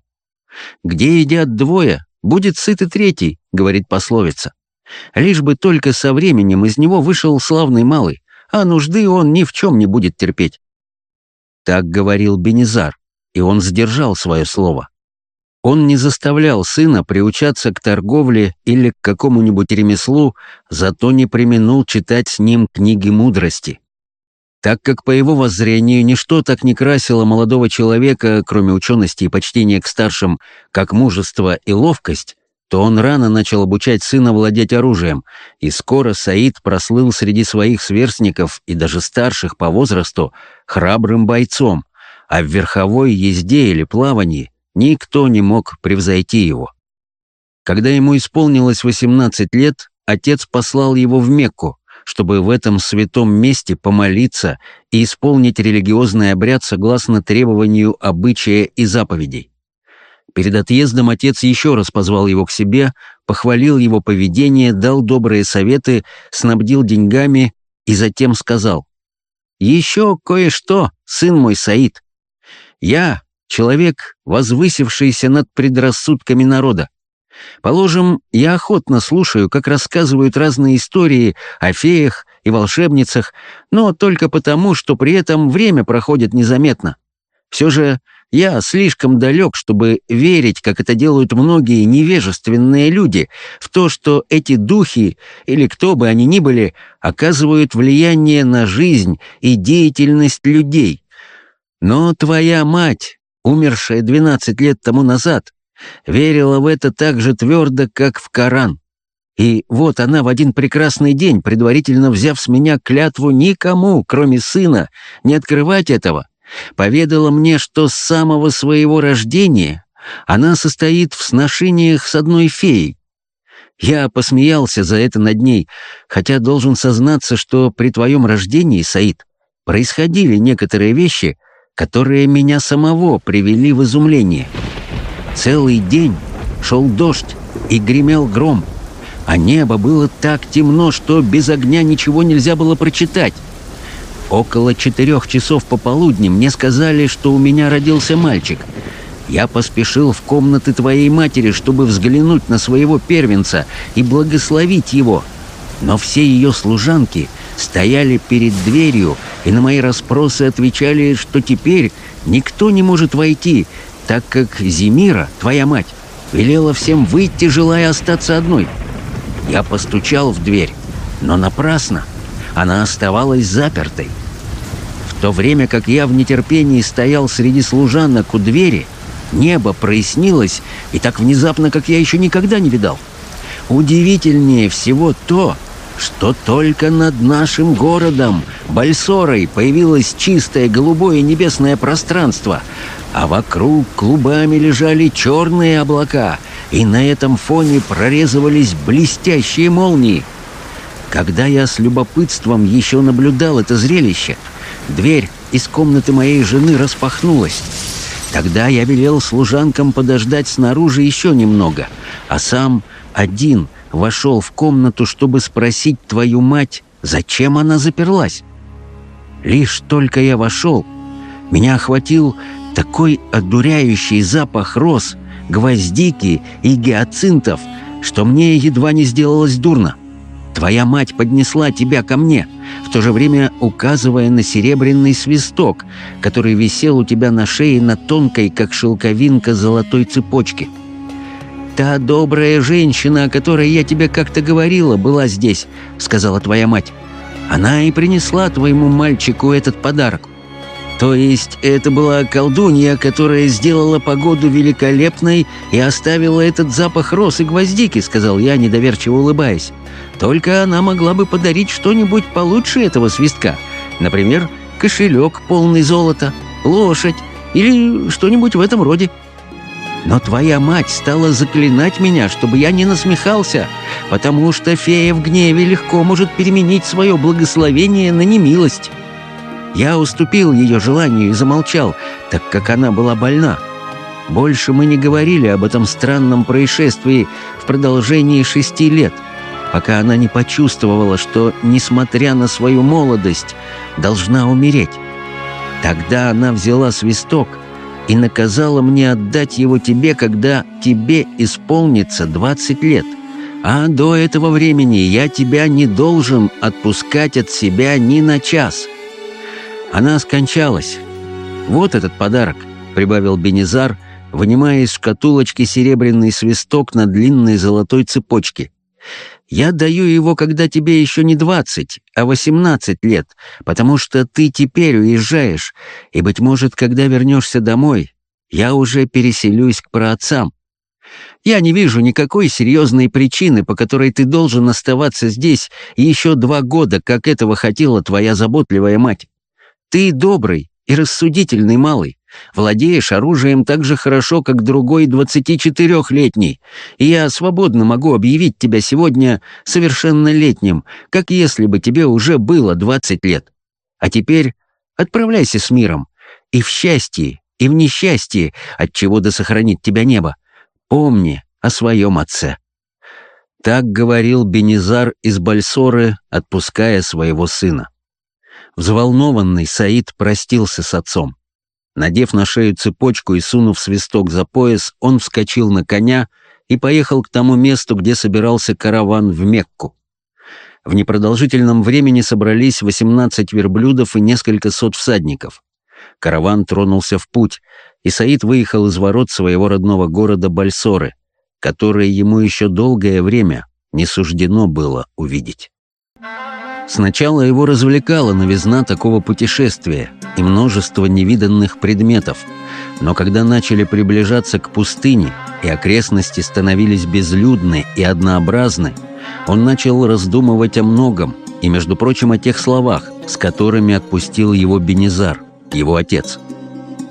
Где едят двое, будет сыт и третий», — говорит пословица. Лишь бы только со временем из него вышел славный малый а нужды он ни в чем не будет терпеть. Так говорил Бенизар, и он сдержал свое слово. Он не заставлял сына приучаться к торговле или к какому-нибудь ремеслу, зато не применул читать с ним книги мудрости. Так как по его воззрению ничто так не красило молодого человека, кроме учености и почтения к старшим, как мужество и ловкость, то он рано начал обучать сына владеть оружием, и скоро Саид прослыл среди своих сверстников и даже старших по возрасту храбрым бойцом, а в верховой езде или плавании никто не мог превзойти его. Когда ему исполнилось 18 лет, отец послал его в Мекку, чтобы в этом святом месте помолиться и исполнить религиозный обряд согласно требованию обычая и заповедей. Перед отъездом отец еще раз позвал его к себе, похвалил его поведение, дал добрые советы, снабдил деньгами и затем сказал, «Еще кое-что, сын мой Саид. Я — человек, возвысившийся над предрассудками народа. Положим, я охотно слушаю, как рассказывают разные истории о феях и волшебницах, но только потому, что при этом время проходит незаметно. Все же я слишком далек, чтобы верить, как это делают многие невежественные люди, в то, что эти духи, или кто бы они ни были, оказывают влияние на жизнь и деятельность людей. Но твоя мать, умершая 12 лет тому назад, верила в это так же твердо, как в Коран. И вот она в один прекрасный день, предварительно взяв с меня клятву никому, кроме сына, не открывать этого, поведала мне, что с самого своего рождения она состоит в сношениях с одной феей. Я посмеялся за это над ней, хотя должен сознаться, что при твоем рождении, Саид, происходили некоторые вещи, которые меня самого привели в изумление. Целый день шел дождь и гремел гром, а небо было так темно, что без огня ничего нельзя было прочитать. Около четырех часов пополудни мне сказали, что у меня родился мальчик. Я поспешил в комнаты твоей матери, чтобы взглянуть на своего первенца и благословить его. Но все ее служанки стояли перед дверью и на мои расспросы отвечали, что теперь никто не может войти, так как Зимира, твоя мать, велела всем выйти, желая остаться одной. Я постучал в дверь, но напрасно. Она оставалась запертой. В то время как я в нетерпении стоял среди служанок у двери, небо прояснилось, и так внезапно, как я еще никогда не видал. Удивительнее всего то, что только над нашим городом, Бальсорой, появилось чистое голубое небесное пространство, а вокруг клубами лежали черные облака, и на этом фоне прорезывались блестящие молнии. Когда я с любопытством еще наблюдал это зрелище, дверь из комнаты моей жены распахнулась. Тогда я велел служанкам подождать снаружи еще немного, а сам один вошел в комнату, чтобы спросить твою мать, зачем она заперлась. Лишь только я вошел, меня охватил такой одуряющий запах роз, гвоздики и гиацинтов, что мне едва не сделалось дурно. Твоя мать поднесла тебя ко мне, в то же время указывая на серебряный свисток, который висел у тебя на шее на тонкой, как шелковинка, золотой цепочке. «Та добрая женщина, о которой я тебе как-то говорила, была здесь», — сказала твоя мать. «Она и принесла твоему мальчику этот подарок. То есть это была колдунья, которая сделала погоду великолепной и оставила этот запах роз и гвоздики, сказал я, недоверчиво улыбаясь. Только она могла бы подарить что-нибудь получше этого свистка. Например, кошелек полный золота, лошадь или что-нибудь в этом роде. Но твоя мать стала заклинать меня, чтобы я не насмехался, потому что фея в гневе легко может переменить свое благословение на немилость. Я уступил ее желанию и замолчал, так как она была больна. Больше мы не говорили об этом странном происшествии в продолжении шести лет, пока она не почувствовала, что, несмотря на свою молодость, должна умереть. Тогда она взяла свисток и наказала мне отдать его тебе, когда тебе исполнится двадцать лет. А до этого времени я тебя не должен отпускать от себя ни на час». Она скончалась. Вот этот подарок, прибавил Бенизар, вынимая из шкатулочки серебряный свисток на длинной золотой цепочке. Я даю его, когда тебе еще не двадцать, а восемнадцать лет, потому что ты теперь уезжаешь, и, быть может, когда вернешься домой, я уже переселюсь к праотцам. Я не вижу никакой серьезной причины, по которой ты должен оставаться здесь еще два года, как этого хотела твоя заботливая мать. Ты добрый и рассудительный малый, владеешь оружием так же хорошо, как другой 24-летний, и я свободно могу объявить тебя сегодня совершеннолетним, как если бы тебе уже было 20 лет. А теперь отправляйся с миром, и в счастье, и в несчастье, от чего да сохранит тебя небо. Помни о своем отце». Так говорил Бенизар из Бальсоры, отпуская своего сына. Взволнованный Саид простился с отцом. Надев на шею цепочку и сунув свисток за пояс, он вскочил на коня и поехал к тому месту, где собирался караван в Мекку. В непродолжительном времени собрались 18 верблюдов и несколько сот всадников. Караван тронулся в путь, и Саид выехал из ворот своего родного города Бальсоры, которые ему еще долгое время не суждено было увидеть. Сначала его развлекала новизна такого путешествия и множество невиданных предметов, Но когда начали приближаться к пустыне, и окрестности становились безлюдны и однообразны, он начал раздумывать о многом, и, между прочим, о тех словах, с которыми отпустил его Бенезар, его отец.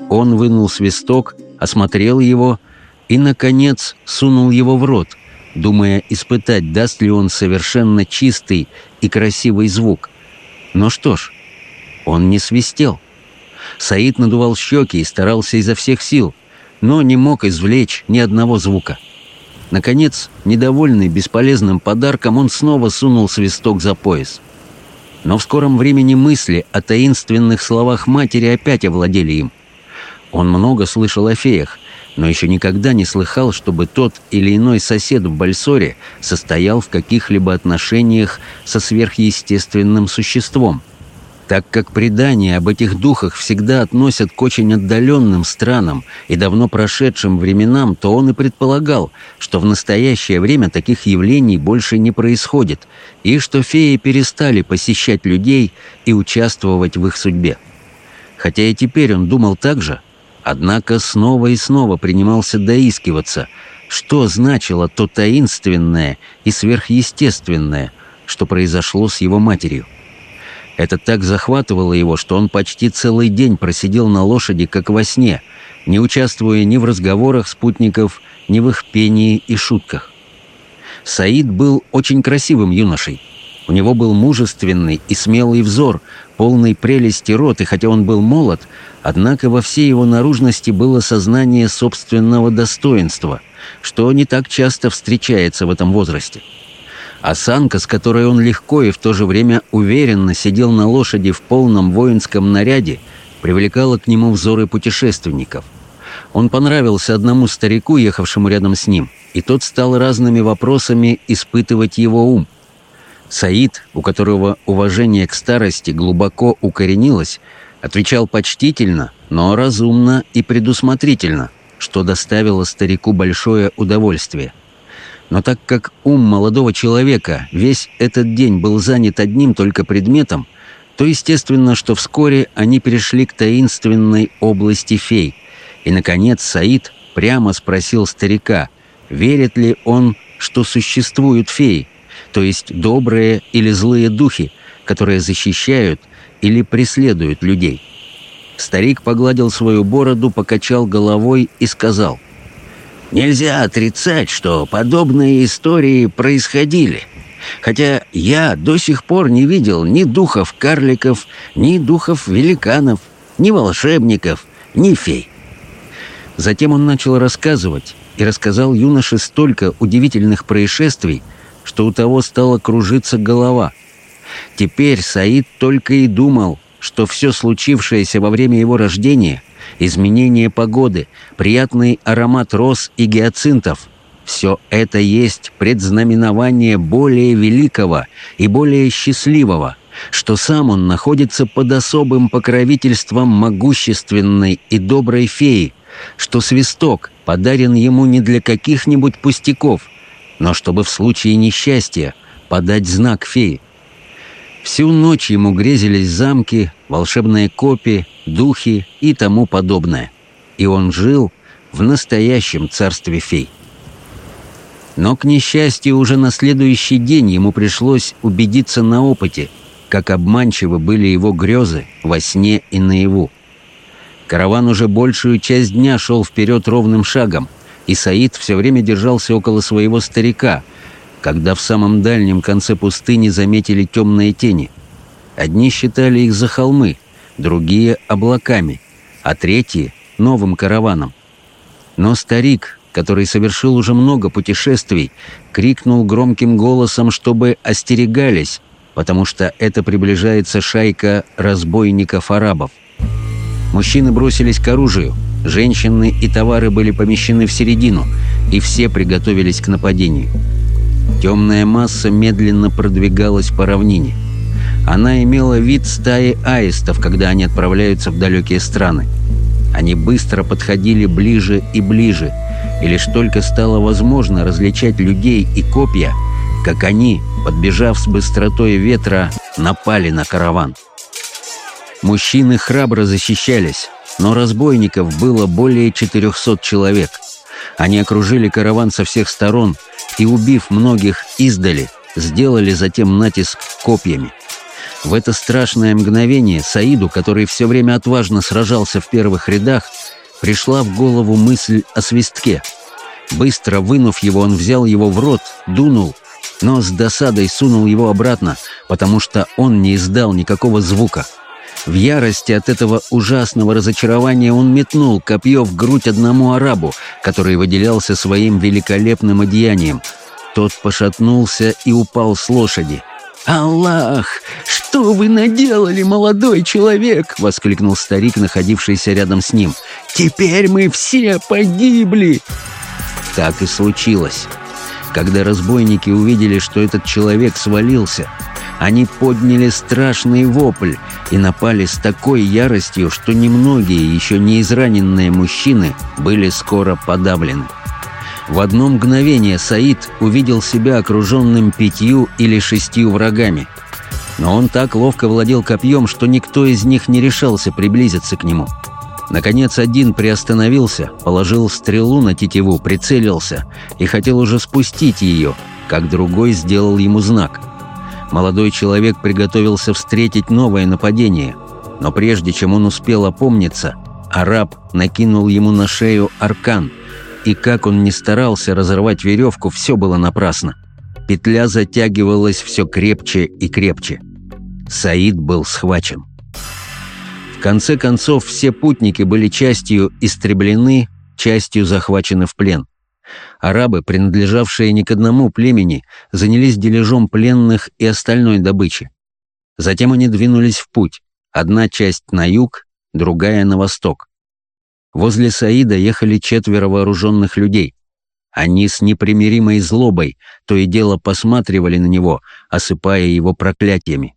Он вынул свисток, осмотрел его и, наконец, сунул его в рот, думая испытать, даст ли он совершенно чистый и красивый звук. Но что ж, он не свистел. Саид надувал щеки и старался изо всех сил, но не мог извлечь ни одного звука. Наконец, недовольный бесполезным подарком, он снова сунул свисток за пояс. Но в скором времени мысли о таинственных словах матери опять овладели им. Он много слышал о феях, но еще никогда не слыхал, чтобы тот или иной сосед в Бальсоре состоял в каких-либо отношениях со сверхъестественным существом – так как предания об этих духах всегда относят к очень отдаленным странам и давно прошедшим временам, то он и предполагал, что в настоящее время таких явлений больше не происходит, и что феи перестали посещать людей и участвовать в их судьбе. Хотя и теперь он думал так же, однако снова и снова принимался доискиваться, что значило то таинственное и сверхъестественное, что произошло с его матерью. Это так захватывало его, что он почти целый день просидел на лошади, как во сне, не участвуя ни в разговорах спутников, ни в их пении и шутках. Саид был очень красивым юношей. У него был мужественный и смелый взор, полный прелести рот, и хотя он был молод, однако во всей его наружности было сознание собственного достоинства, что не так часто встречается в этом возрасте. Осанка, с которой он легко и в то же время уверенно сидел на лошади в полном воинском наряде, привлекала к нему взоры путешественников. Он понравился одному старику, ехавшему рядом с ним, и тот стал разными вопросами испытывать его ум. Саид, у которого уважение к старости глубоко укоренилось, отвечал почтительно, но разумно и предусмотрительно, что доставило старику большое удовольствие – но так как ум молодого человека весь этот день был занят одним только предметом, то естественно, что вскоре они перешли к таинственной области фей. И, наконец, Саид прямо спросил старика, верит ли он, что существуют феи, то есть добрые или злые духи, которые защищают или преследуют людей. Старик погладил свою бороду, покачал головой и сказал — Нельзя отрицать, что подобные истории происходили. Хотя я до сих пор не видел ни духов-карликов, ни духов-великанов, ни волшебников, ни фей. Затем он начал рассказывать, и рассказал юноше столько удивительных происшествий, что у того стала кружиться голова. Теперь Саид только и думал, что все случившееся во время его рождения — изменение погоды, приятный аромат роз и гиацинтов. Все это есть предзнаменование более великого и более счастливого, что сам он находится под особым покровительством могущественной и доброй феи, что свисток подарен ему не для каких-нибудь пустяков, но чтобы в случае несчастья подать знак феи. Всю ночь ему грезились замки, волшебные копии, духи и тому подобное. И он жил в настоящем царстве фей. Но, к несчастью, уже на следующий день ему пришлось убедиться на опыте, как обманчивы были его грезы во сне и наяву. Караван уже большую часть дня шел вперед ровным шагом, и Саид все время держался около своего старика, когда в самом дальнем конце пустыни заметили темные тени. Одни считали их за холмы, другие — облаками, а третьи — новым караваном. Но старик, который совершил уже много путешествий, крикнул громким голосом, чтобы остерегались, потому что это приближается шайка разбойников-арабов. Мужчины бросились к оружию, женщины и товары были помещены в середину, и все приготовились к нападению. Темная масса медленно продвигалась по равнине. Она имела вид стаи аистов, когда они отправляются в далекие страны. Они быстро подходили ближе и ближе, и лишь только стало возможно различать людей и копья, как они, подбежав с быстротой ветра, напали на караван. Мужчины храбро защищались, но разбойников было более 400 человек. Они окружили караван со всех сторон и, убив многих издали, сделали затем натиск копьями. В это страшное мгновение Саиду, который все время отважно сражался в первых рядах, пришла в голову мысль о свистке. Быстро вынув его, он взял его в рот, дунул, но с досадой сунул его обратно, потому что он не издал никакого звука. В ярости от этого ужасного разочарования он метнул копье в грудь одному арабу, который выделялся своим великолепным одеянием. Тот пошатнулся и упал с лошади. «Аллах! Что вы наделали, молодой человек?» — воскликнул старик, находившийся рядом с ним. «Теперь мы все погибли!» Так и случилось. Когда разбойники увидели, что этот человек свалился, они подняли страшный вопль и напали с такой яростью, что немногие еще не израненные мужчины были скоро подавлены. В одно мгновение Саид увидел себя окруженным пятью или шестью врагами. Но он так ловко владел копьем, что никто из них не решался приблизиться к нему. Наконец один приостановился, положил стрелу на тетиву, прицелился и хотел уже спустить ее, как другой сделал ему знак. Молодой человек приготовился встретить новое нападение, но прежде чем он успел опомниться, араб накинул ему на шею аркан – и как он не старался разорвать веревку, все было напрасно. Петля затягивалась все крепче и крепче. Саид был схвачен. В конце концов, все путники были частью истреблены, частью захвачены в плен. Арабы, принадлежавшие не к одному племени, занялись дележом пленных и остальной добычи. Затем они двинулись в путь. Одна часть на юг, другая на восток. Возле Саида ехали четверо вооруженных людей. Они с непримиримой злобой то и дело посматривали на него, осыпая его проклятиями.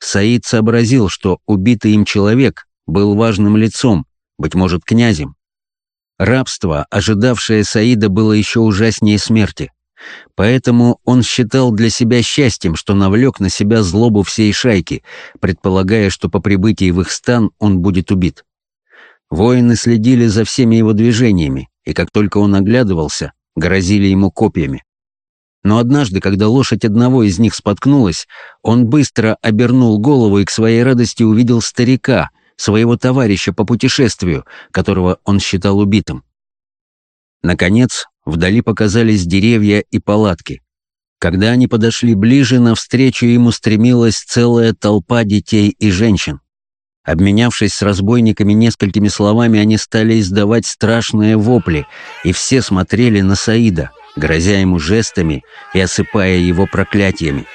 Саид сообразил, что убитый им человек был важным лицом, быть может, князем. Рабство, ожидавшее Саида, было еще ужаснее смерти. Поэтому он считал для себя счастьем, что навлек на себя злобу всей шайки, предполагая, что по прибытии в их стан он будет убит. Воины следили за всеми его движениями, и как только он оглядывался, грозили ему копьями. Но однажды, когда лошадь одного из них споткнулась, он быстро обернул голову и к своей радости увидел старика, своего товарища по путешествию, которого он считал убитым. Наконец, вдали показались деревья и палатки. Когда они подошли ближе, навстречу ему стремилась целая толпа детей и женщин. Обменявшись с разбойниками несколькими словами, они стали издавать страшные вопли, и все смотрели на Саида, грозя ему жестами и осыпая его проклятиями.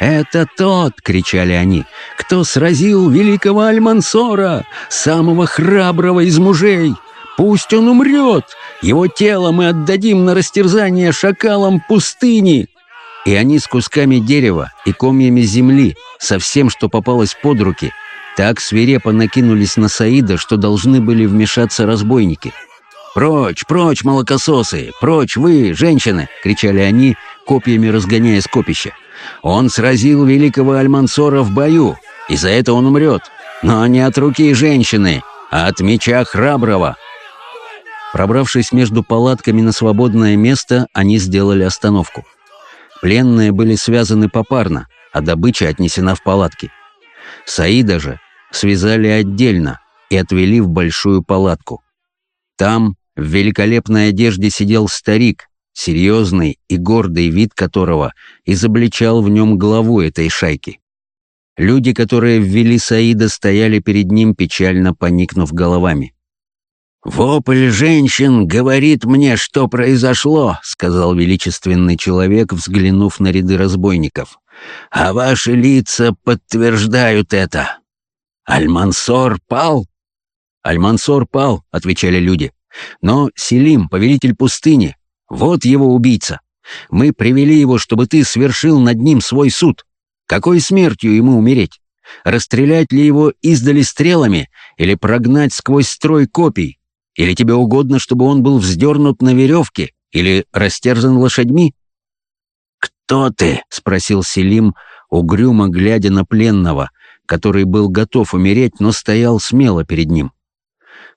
«Это тот!» — кричали они. «Кто сразил великого Альмансора, самого храброго из мужей! Пусть он умрет! Его тело мы отдадим на растерзание шакалам пустыни!» И они с кусками дерева и комьями земли, со всем, что попалось под руки, так свирепо накинулись на Саида, что должны были вмешаться разбойники. «Прочь, прочь, молокососы! Прочь вы, женщины!» — кричали они, копьями разгоняя скопище. «Он сразил великого Альмансора в бою, и за это он умрет. Но не от руки женщины, а от меча храброго!» Пробравшись между палатками на свободное место, они сделали остановку. Пленные были связаны попарно, а добыча отнесена в палатки. Саида же связали отдельно и отвели в большую палатку. Там, в великолепной одежде, сидел старик, серьезный и гордый вид которого изобличал в нем главу этой шайки. Люди, которые ввели Саида, стояли перед ним, печально поникнув головами. «Вопль женщин говорит мне, что произошло», — сказал величественный человек, взглянув на ряды разбойников. «А ваши лица подтверждают это. Альмансор пал?» «Альмансор пал», — отвечали люди. «Но Селим, повелитель пустыни, вот его убийца. Мы привели его, чтобы ты свершил над ним свой суд. Какой смертью ему умереть? Расстрелять ли его издали стрелами или прогнать сквозь строй копий? Или тебе угодно, чтобы он был вздернут на веревке или растерзан лошадьми?» «Кто ты?» — спросил Селим, угрюмо глядя на пленного, который был готов умереть, но стоял смело перед ним.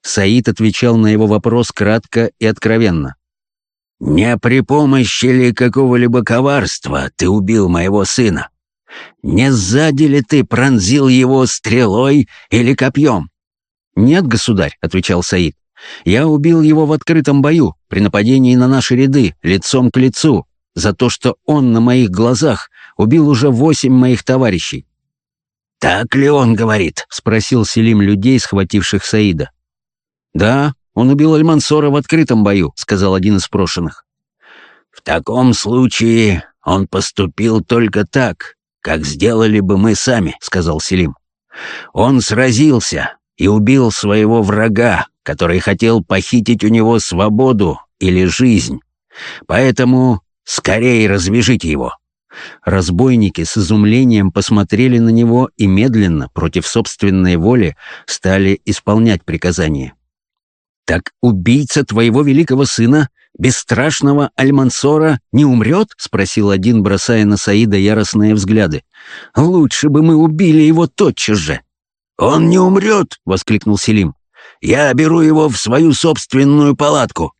Саид отвечал на его вопрос кратко и откровенно. «Не при помощи ли какого-либо коварства ты убил моего сына? Не сзади ли ты пронзил его стрелой или копьем?» «Нет, государь», — отвечал Саид. «Я убил его в открытом бою, при нападении на наши ряды, лицом к лицу, за то, что он на моих глазах убил уже восемь моих товарищей». «Так ли он говорит?» — спросил Селим людей, схвативших Саида. «Да, он убил Альмансора в открытом бою», — сказал один из прошенных. «В таком случае он поступил только так, как сделали бы мы сами», — сказал Селим. «Он сразился и убил своего врага, который хотел похитить у него свободу или жизнь. Поэтому скорее развяжите его». Разбойники с изумлением посмотрели на него и медленно, против собственной воли, стали исполнять приказания. «Так убийца твоего великого сына, бесстрашного Альмансора, не умрет?» — спросил один, бросая на Саида яростные взгляды. «Лучше бы мы убили его тотчас же». «Он не умрет!» — воскликнул Селим. «Я беру его в свою собственную палатку.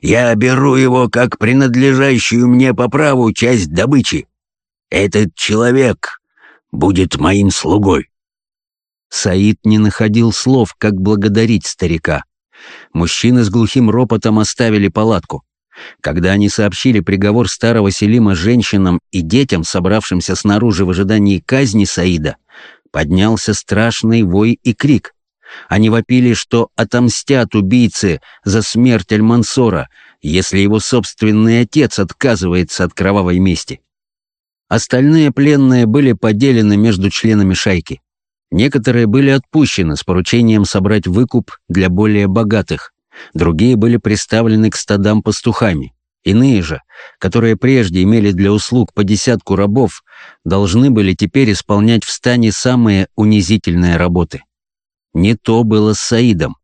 Я беру его как принадлежащую мне по праву часть добычи. Этот человек будет моим слугой». Саид не находил слов, как благодарить старика. Мужчины с глухим ропотом оставили палатку. Когда они сообщили приговор старого Селима женщинам и детям, собравшимся снаружи в ожидании казни Саида, поднялся страшный вой и крик. Они вопили, что отомстят убийце за смерть Аль-Мансора, если его собственный отец отказывается от кровавой мести. Остальные пленные были поделены между членами шайки. Некоторые были отпущены с поручением собрать выкуп для более богатых, другие были приставлены к стадам пастухами. Иные же, которые прежде имели для услуг по десятку рабов, должны были теперь исполнять в стане самые унизительные работы. Не то было с Саидом.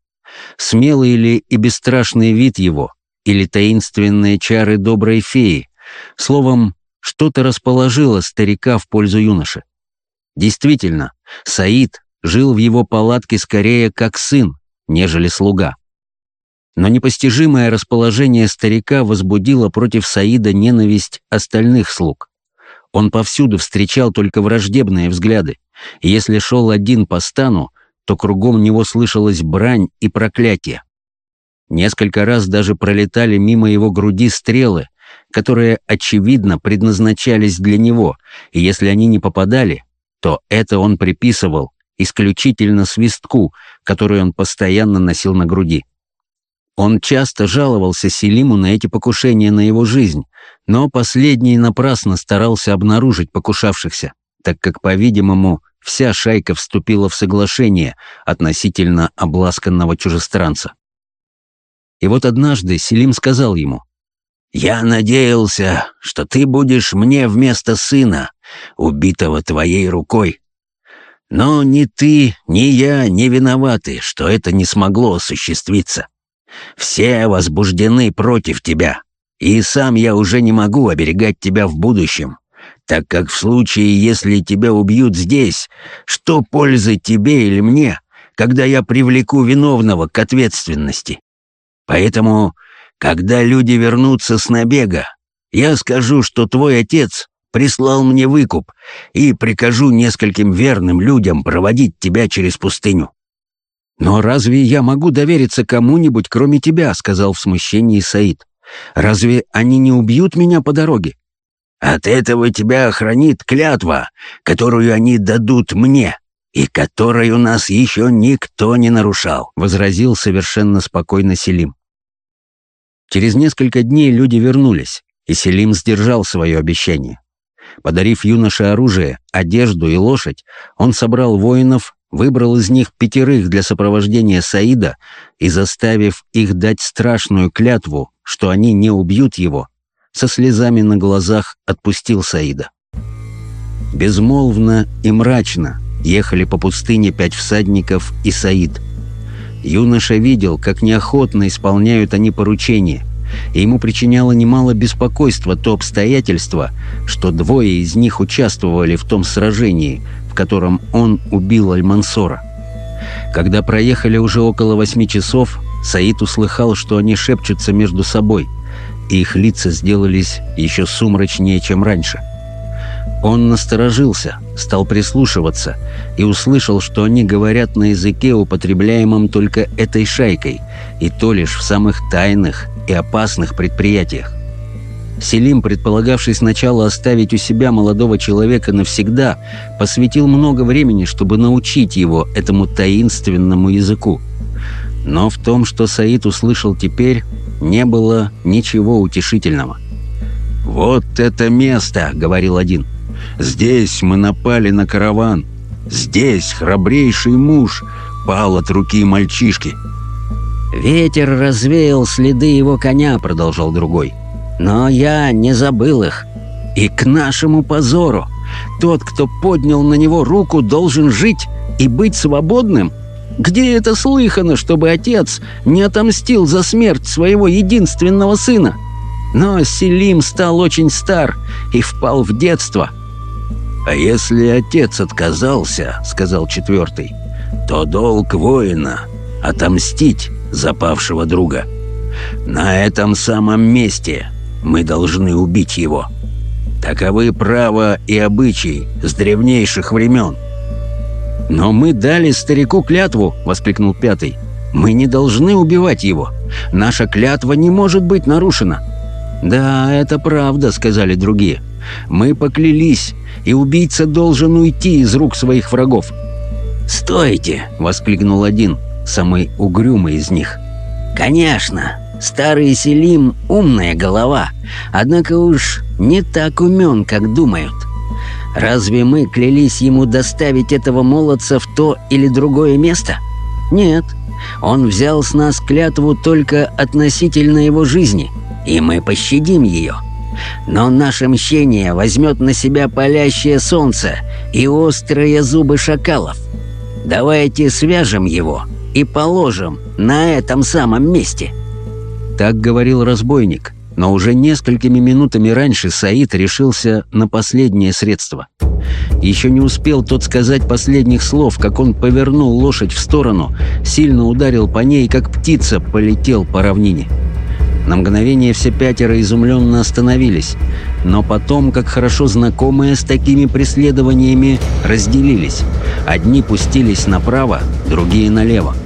Смелый ли и бесстрашный вид его, или таинственные чары доброй феи, словом, что-то расположило старика в пользу юноши. Действительно, Саид жил в его палатке скорее как сын, нежели слуга. Но непостижимое расположение старика возбудило против Саида ненависть остальных слуг. Он повсюду встречал только враждебные взгляды, и если шел один по стану, то кругом него слышалась брань и проклятие. Несколько раз даже пролетали мимо его груди стрелы, которые, очевидно, предназначались для него, и если они не попадали, то это он приписывал исключительно свистку, который он постоянно носил на груди. Он часто жаловался Селиму на эти покушения на его жизнь, но последний напрасно старался обнаружить покушавшихся, так как, по-видимому, вся шайка вступила в соглашение относительно обласканного чужестранца. И вот однажды Селим сказал ему, «Я надеялся, что ты будешь мне вместо сына, убитого твоей рукой. Но ни ты, ни я не виноваты, что это не смогло осуществиться. Все возбуждены против тебя, и сам я уже не могу оберегать тебя в будущем, так как в случае, если тебя убьют здесь, что пользы тебе или мне, когда я привлеку виновного к ответственности? Поэтому, когда люди вернутся с набега, я скажу, что твой отец прислал мне выкуп и прикажу нескольким верным людям проводить тебя через пустыню». «Но разве я могу довериться кому-нибудь, кроме тебя?» — сказал в смущении Саид. «Разве они не убьют меня по дороге?» «От этого тебя охранит клятва, которую они дадут мне, и которой у нас еще никто не нарушал», — возразил совершенно спокойно Селим. Через несколько дней люди вернулись, и Селим сдержал свое обещание. Подарив юноше оружие, одежду и лошадь, он собрал воинов, выбрал из них пятерых для сопровождения Саида и, заставив их дать страшную клятву, что они не убьют его, со слезами на глазах отпустил Саида. Безмолвно и мрачно ехали по пустыне пять всадников и Саид. Юноша видел, как неохотно исполняют они поручения, и ему причиняло немало беспокойства то обстоятельство, что двое из них участвовали в том сражении, в котором он убил Альмансора. Когда проехали уже около восьми часов, Саид услыхал, что они шепчутся между собой, и их лица сделались еще сумрачнее, чем раньше. Он насторожился, стал прислушиваться и услышал, что они говорят на языке, употребляемом только этой шайкой, и то лишь в самых тайных и опасных предприятиях. Селим, предполагавший сначала оставить у себя молодого человека навсегда, посвятил много времени, чтобы научить его этому таинственному языку. Но в том, что Саид услышал теперь, не было ничего утешительного. «Вот это место!» — говорил один. «Здесь мы напали на караван. Здесь храбрейший муж пал от руки мальчишки». «Ветер развеял следы его коня», — продолжал другой. Но я не забыл их. И к нашему позору, тот, кто поднял на него руку, должен жить и быть свободным. Где это слыхано, чтобы отец не отомстил за смерть своего единственного сына? Но Селим стал очень стар и впал в детство. «А если отец отказался, — сказал четвертый, — то долг воина — отомстить запавшего друга. На этом самом месте мы должны убить его. Таковы право и обычаи с древнейших времен. «Но мы дали старику клятву!» — воскликнул пятый. «Мы не должны убивать его. Наша клятва не может быть нарушена». «Да, это правда», — сказали другие. «Мы поклялись, и убийца должен уйти из рук своих врагов». «Стойте!» — воскликнул один, самый угрюмый из них. «Конечно, Старый Селим — умная голова, однако уж не так умен, как думают. Разве мы клялись ему доставить этого молодца в то или другое место? Нет. Он взял с нас клятву только относительно его жизни, и мы пощадим ее. Но наше мщение возьмет на себя палящее солнце и острые зубы шакалов. Давайте свяжем его и положим на этом самом месте». Так говорил разбойник, но уже несколькими минутами раньше Саид решился на последнее средство. Еще не успел тот сказать последних слов, как он повернул лошадь в сторону, сильно ударил по ней, как птица полетел по равнине. На мгновение все пятеро изумленно остановились, но потом, как хорошо знакомые с такими преследованиями, разделились. Одни пустились направо, другие налево.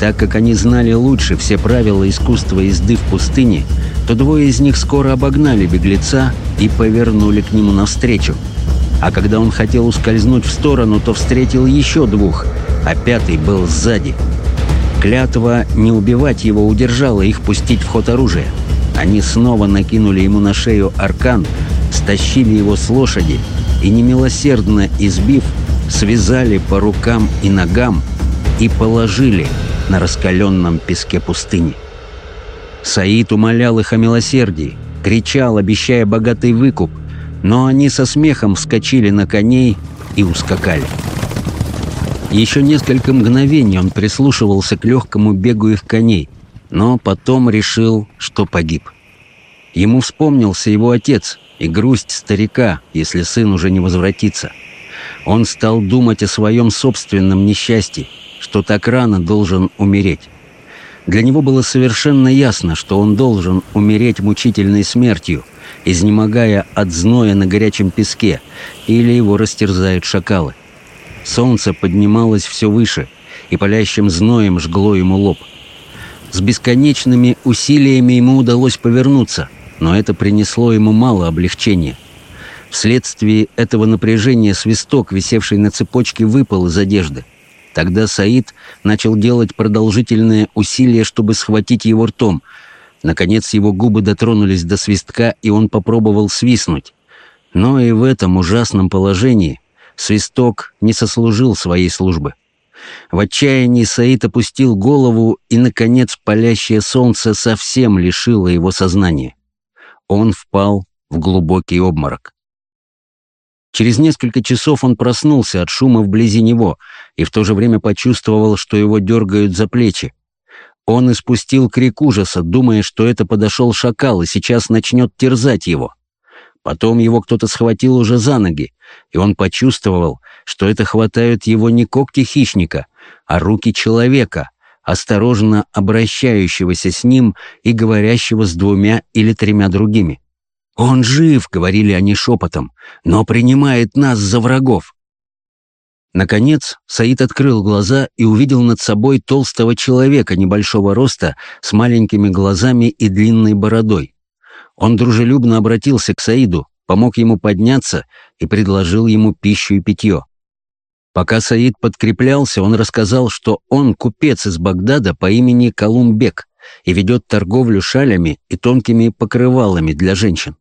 Так как они знали лучше все правила искусства езды в пустыне, то двое из них скоро обогнали беглеца и повернули к нему навстречу. А когда он хотел ускользнуть в сторону, то встретил еще двух, а пятый был сзади. Клятва не убивать его удержала их пустить в ход оружия. Они снова накинули ему на шею аркан, стащили его с лошади и, немилосердно избив, связали по рукам и ногам и положили на раскаленном песке пустыни. Саид умолял их о милосердии, кричал, обещая богатый выкуп, но они со смехом вскочили на коней и ускакали. Еще несколько мгновений он прислушивался к легкому бегу их коней, но потом решил, что погиб. Ему вспомнился его отец и грусть старика, если сын уже не возвратится. Он стал думать о своем собственном несчастье что так рано должен умереть. Для него было совершенно ясно, что он должен умереть мучительной смертью, изнемогая от зноя на горячем песке, или его растерзают шакалы. Солнце поднималось все выше, и палящим зноем жгло ему лоб. С бесконечными усилиями ему удалось повернуться, но это принесло ему мало облегчения. Вследствие этого напряжения свисток, висевший на цепочке, выпал из одежды. Тогда Саид начал делать продолжительные усилия, чтобы схватить его ртом. Наконец его губы дотронулись до свистка, и он попробовал свистнуть. Но и в этом ужасном положении свисток не сослужил своей службы. В отчаянии Саид опустил голову, и, наконец, палящее солнце совсем лишило его сознания. Он впал в глубокий обморок. Через несколько часов он проснулся от шума вблизи него и в то же время почувствовал, что его дергают за плечи. Он испустил крик ужаса, думая, что это подошел шакал и сейчас начнет терзать его. Потом его кто-то схватил уже за ноги, и он почувствовал, что это хватают его не когти хищника, а руки человека, осторожно обращающегося с ним и говорящего с двумя или тремя другими. «Он жив», — говорили они шепотом, — «но принимает нас за врагов». Наконец, Саид открыл глаза и увидел над собой толстого человека небольшого роста с маленькими глазами и длинной бородой. Он дружелюбно обратился к Саиду, помог ему подняться и предложил ему пищу и питье. Пока Саид подкреплялся, он рассказал, что он купец из Багдада по имени Колумбек и ведет торговлю шалями и тонкими покрывалами для женщин.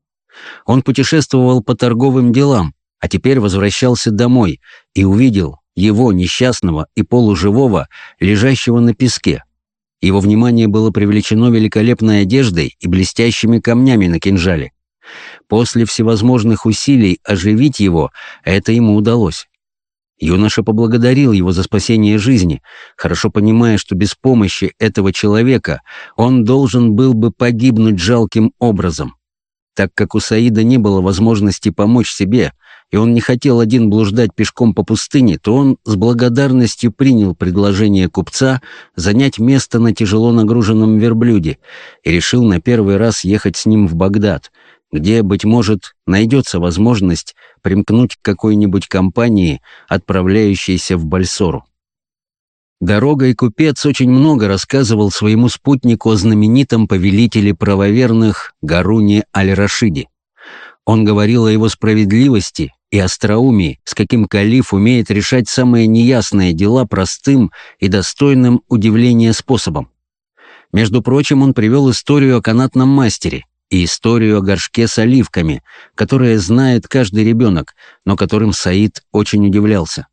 Он путешествовал по торговым делам, а теперь возвращался домой и увидел его, несчастного и полуживого, лежащего на песке. Его внимание было привлечено великолепной одеждой и блестящими камнями на кинжале. После всевозможных усилий оживить его это ему удалось. Юноша поблагодарил его за спасение жизни, хорошо понимая, что без помощи этого человека он должен был бы погибнуть жалким образом. Так как у Саида не было возможности помочь себе, и он не хотел один блуждать пешком по пустыне, то он с благодарностью принял предложение купца занять место на тяжело нагруженном верблюде и решил на первый раз ехать с ним в Багдад, где, быть может, найдется возможность примкнуть к какой-нибудь компании, отправляющейся в Бальсору. Дорогой купец очень много рассказывал своему спутнику о знаменитом повелителе правоверных Гаруне Аль-Рашиде. Он говорил о его справедливости и остроумии, с каким калиф умеет решать самые неясные дела простым и достойным удивления способом. Между прочим, он привел историю о канатном мастере и историю о горшке с оливками, которое знает каждый ребенок, но которым Саид очень удивлялся.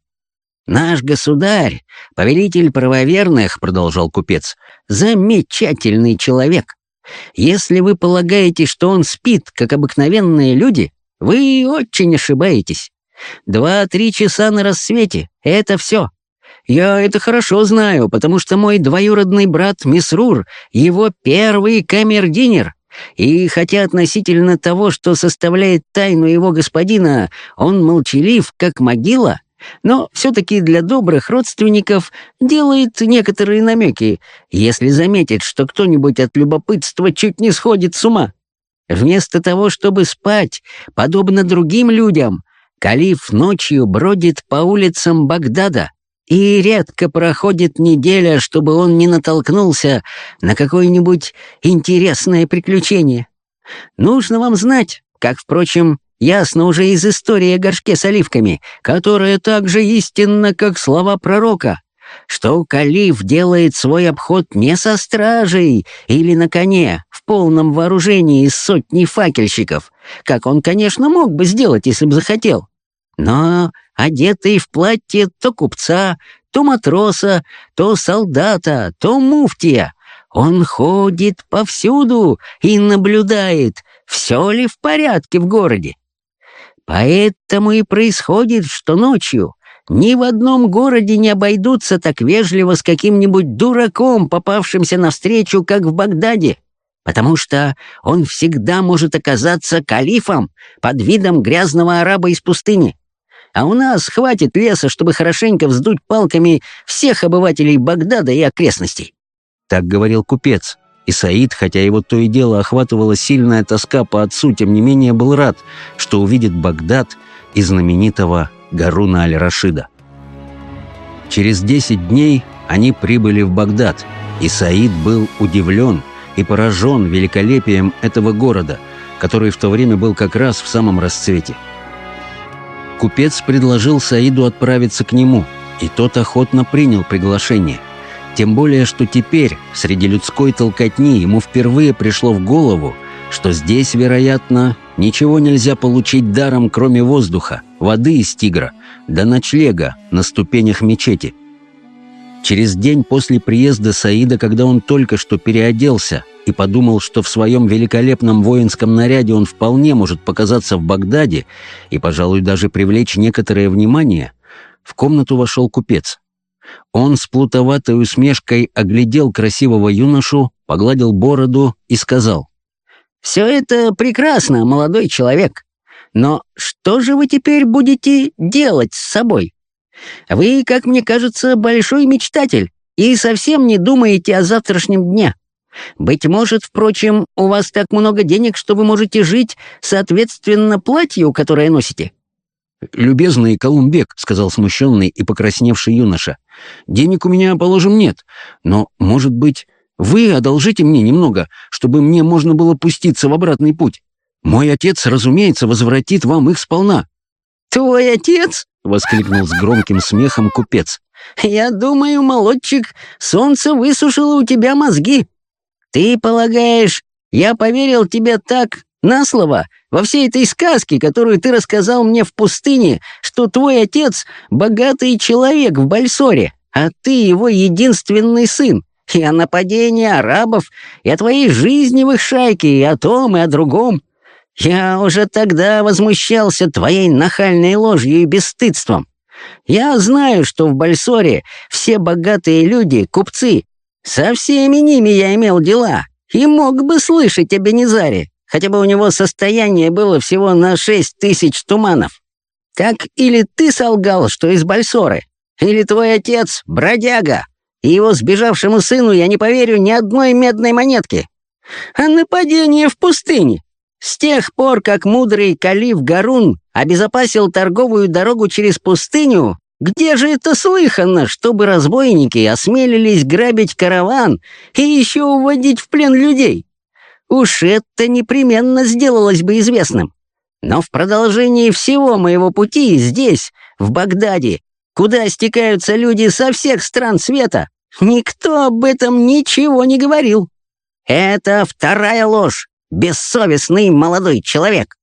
«Наш государь, повелитель правоверных, — продолжал купец, — замечательный человек. Если вы полагаете, что он спит, как обыкновенные люди, вы очень ошибаетесь. Два-три часа на рассвете — это все. Я это хорошо знаю, потому что мой двоюродный брат Мисрур — его первый камердинер. И хотя относительно того, что составляет тайну его господина, он молчалив, как могила, но все-таки для добрых родственников делает некоторые намеки, если заметит, что кто-нибудь от любопытства чуть не сходит с ума. Вместо того, чтобы спать, подобно другим людям, Калиф ночью бродит по улицам Багдада, и редко проходит неделя, чтобы он не натолкнулся на какое-нибудь интересное приключение. Нужно вам знать, как, впрочем, Ясно уже из истории о горшке с оливками, которая так же истинна, как слова пророка, что калиф делает свой обход не со стражей или на коне, в полном вооружении из сотни факельщиков, как он, конечно, мог бы сделать, если бы захотел, но одетый в платье то купца, то матроса, то солдата, то муфтия. Он ходит повсюду и наблюдает, все ли в порядке в городе. Поэтому и происходит, что ночью ни в одном городе не обойдутся так вежливо с каким-нибудь дураком, попавшимся навстречу, как в Багдаде, потому что он всегда может оказаться калифом под видом грязного араба из пустыни. А у нас хватит леса, чтобы хорошенько вздуть палками всех обывателей Багдада и окрестностей. Так говорил купец, и Саид, хотя его то и дело охватывала сильная тоска по отцу, тем не менее был рад, что увидит Багдад и знаменитого Гаруна Аль-Рашида. Через десять дней они прибыли в Багдад, и Саид был удивлен и поражен великолепием этого города, который в то время был как раз в самом расцвете. Купец предложил Саиду отправиться к нему, и тот охотно принял приглашение. Тем более, что теперь, среди людской толкотни, ему впервые пришло в голову, что здесь, вероятно, ничего нельзя получить даром, кроме воздуха, воды из тигра, до ночлега на ступенях мечети. Через день после приезда Саида, когда он только что переоделся и подумал, что в своем великолепном воинском наряде он вполне может показаться в Багдаде и, пожалуй, даже привлечь некоторое внимание, в комнату вошел купец. Он с плутоватой усмешкой оглядел красивого юношу, погладил бороду и сказал. «Все это прекрасно, молодой человек. Но что же вы теперь будете делать с собой? Вы, как мне кажется, большой мечтатель и совсем не думаете о завтрашнем дне. Быть может, впрочем, у вас так много денег, что вы можете жить соответственно платью, которое носите. «Любезный Колумбек», — сказал смущенный и покрасневший юноша, — «денег у меня, положим, нет, но, может быть, вы одолжите мне немного, чтобы мне можно было пуститься в обратный путь. Мой отец, разумеется, возвратит вам их сполна». «Твой отец?» — воскликнул с громким смехом купец. «Я думаю, молодчик, солнце высушило у тебя мозги. Ты полагаешь, я поверил тебе так на слово во всей этой сказке, которую ты рассказал мне в пустыне, что твой отец — богатый человек в Бальсоре, а ты его единственный сын, и о нападении арабов, и о твоей жизни в их шайке, и о том, и о другом. Я уже тогда возмущался твоей нахальной ложью и бесстыдством. Я знаю, что в Бальсоре все богатые люди — купцы. Со всеми ними я имел дела и мог бы слышать о Бенезаре, хотя бы у него состояние было всего на шесть тысяч туманов. Так или ты солгал, что из Бальсоры, или твой отец — бродяга, и его сбежавшему сыну я не поверю ни одной медной монетки. А нападение в пустыне? С тех пор, как мудрый калиф Гарун обезопасил торговую дорогу через пустыню, где же это слыхано, чтобы разбойники осмелились грабить караван и еще уводить в плен людей? Уж это непременно сделалось бы известным. Но в продолжении всего моего пути здесь, в Багдаде, куда стекаются люди со всех стран света, никто об этом ничего не говорил. Это вторая ложь, бессовестный молодой человек.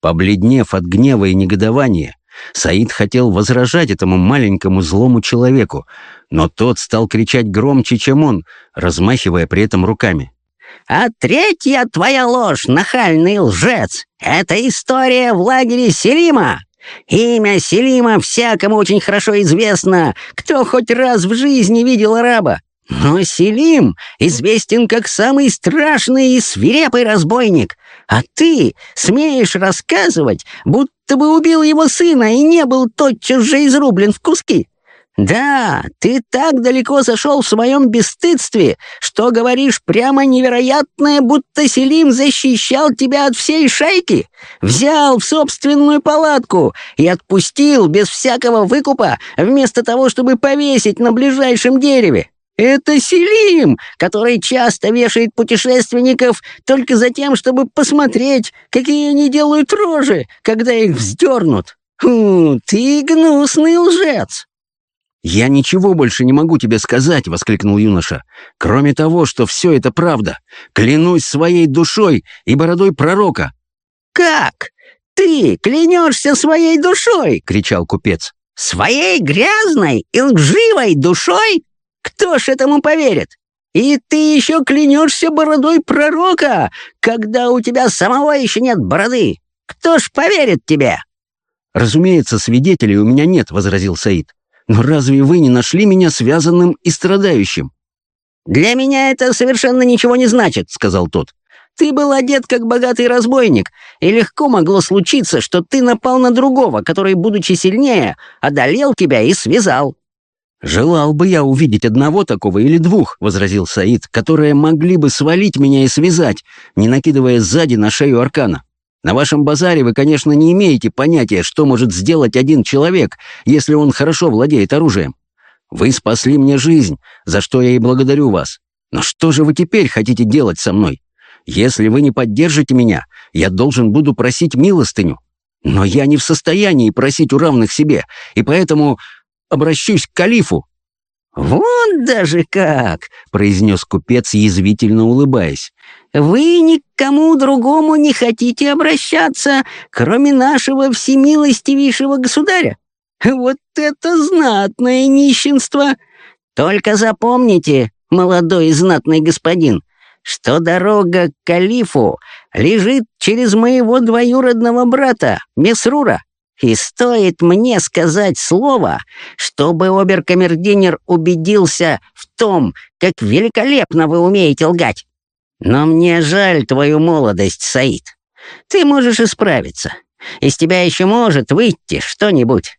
Побледнев от гнева и негодования, Саид хотел возражать этому маленькому злому человеку, но тот стал кричать громче, чем он, размахивая при этом руками. А третья твоя ложь, нахальный лжец, это история в лагере Селима. Имя Селима всякому очень хорошо известно, кто хоть раз в жизни видел араба. Но Селим известен как самый страшный и свирепый разбойник, а ты смеешь рассказывать, будто бы убил его сына и не был тотчас же изрублен в куски. «Да, ты так далеко зашел в своем бесстыдстве, что говоришь прямо невероятное, будто Селим защищал тебя от всей шайки, взял в собственную палатку и отпустил без всякого выкупа, вместо того, чтобы повесить на ближайшем дереве. Это Селим, который часто вешает путешественников только за тем, чтобы посмотреть, какие они делают рожи, когда их вздернут. Фу, ты гнусный лжец!» «Я ничего больше не могу тебе сказать», — воскликнул юноша. «Кроме того, что все это правда. Клянусь своей душой и бородой пророка». «Как? Ты клянешься своей душой?» — кричал купец. «Своей грязной и лживой душой? Кто ж этому поверит? И ты еще клянешься бородой пророка, когда у тебя самого еще нет бороды. Кто ж поверит тебе?» «Разумеется, свидетелей у меня нет», — возразил Саид. Но разве вы не нашли меня связанным и страдающим?» «Для меня это совершенно ничего не значит», — сказал тот. «Ты был одет как богатый разбойник, и легко могло случиться, что ты напал на другого, который, будучи сильнее, одолел тебя и связал». «Желал бы я увидеть одного такого или двух», — возразил Саид, «которые могли бы свалить меня и связать, не накидывая сзади на шею аркана. На вашем базаре вы, конечно, не имеете понятия, что может сделать один человек, если он хорошо владеет оружием. Вы спасли мне жизнь, за что я и благодарю вас. Но что же вы теперь хотите делать со мной? Если вы не поддержите меня, я должен буду просить милостыню. Но я не в состоянии просить у равных себе, и поэтому обращусь к калифу». «Вот даже как!» — произнес купец, язвительно улыбаясь. Вы ни к кому другому не хотите обращаться, кроме нашего всемилостивейшего государя. Вот это знатное нищенство! Только запомните, молодой и знатный господин, что дорога к калифу лежит через моего двоюродного брата, Месрура. И стоит мне сказать слово, чтобы оберкамердинер убедился в том, как великолепно вы умеете лгать. Но мне жаль твою молодость, Саид. Ты можешь исправиться. Из тебя еще может выйти что-нибудь.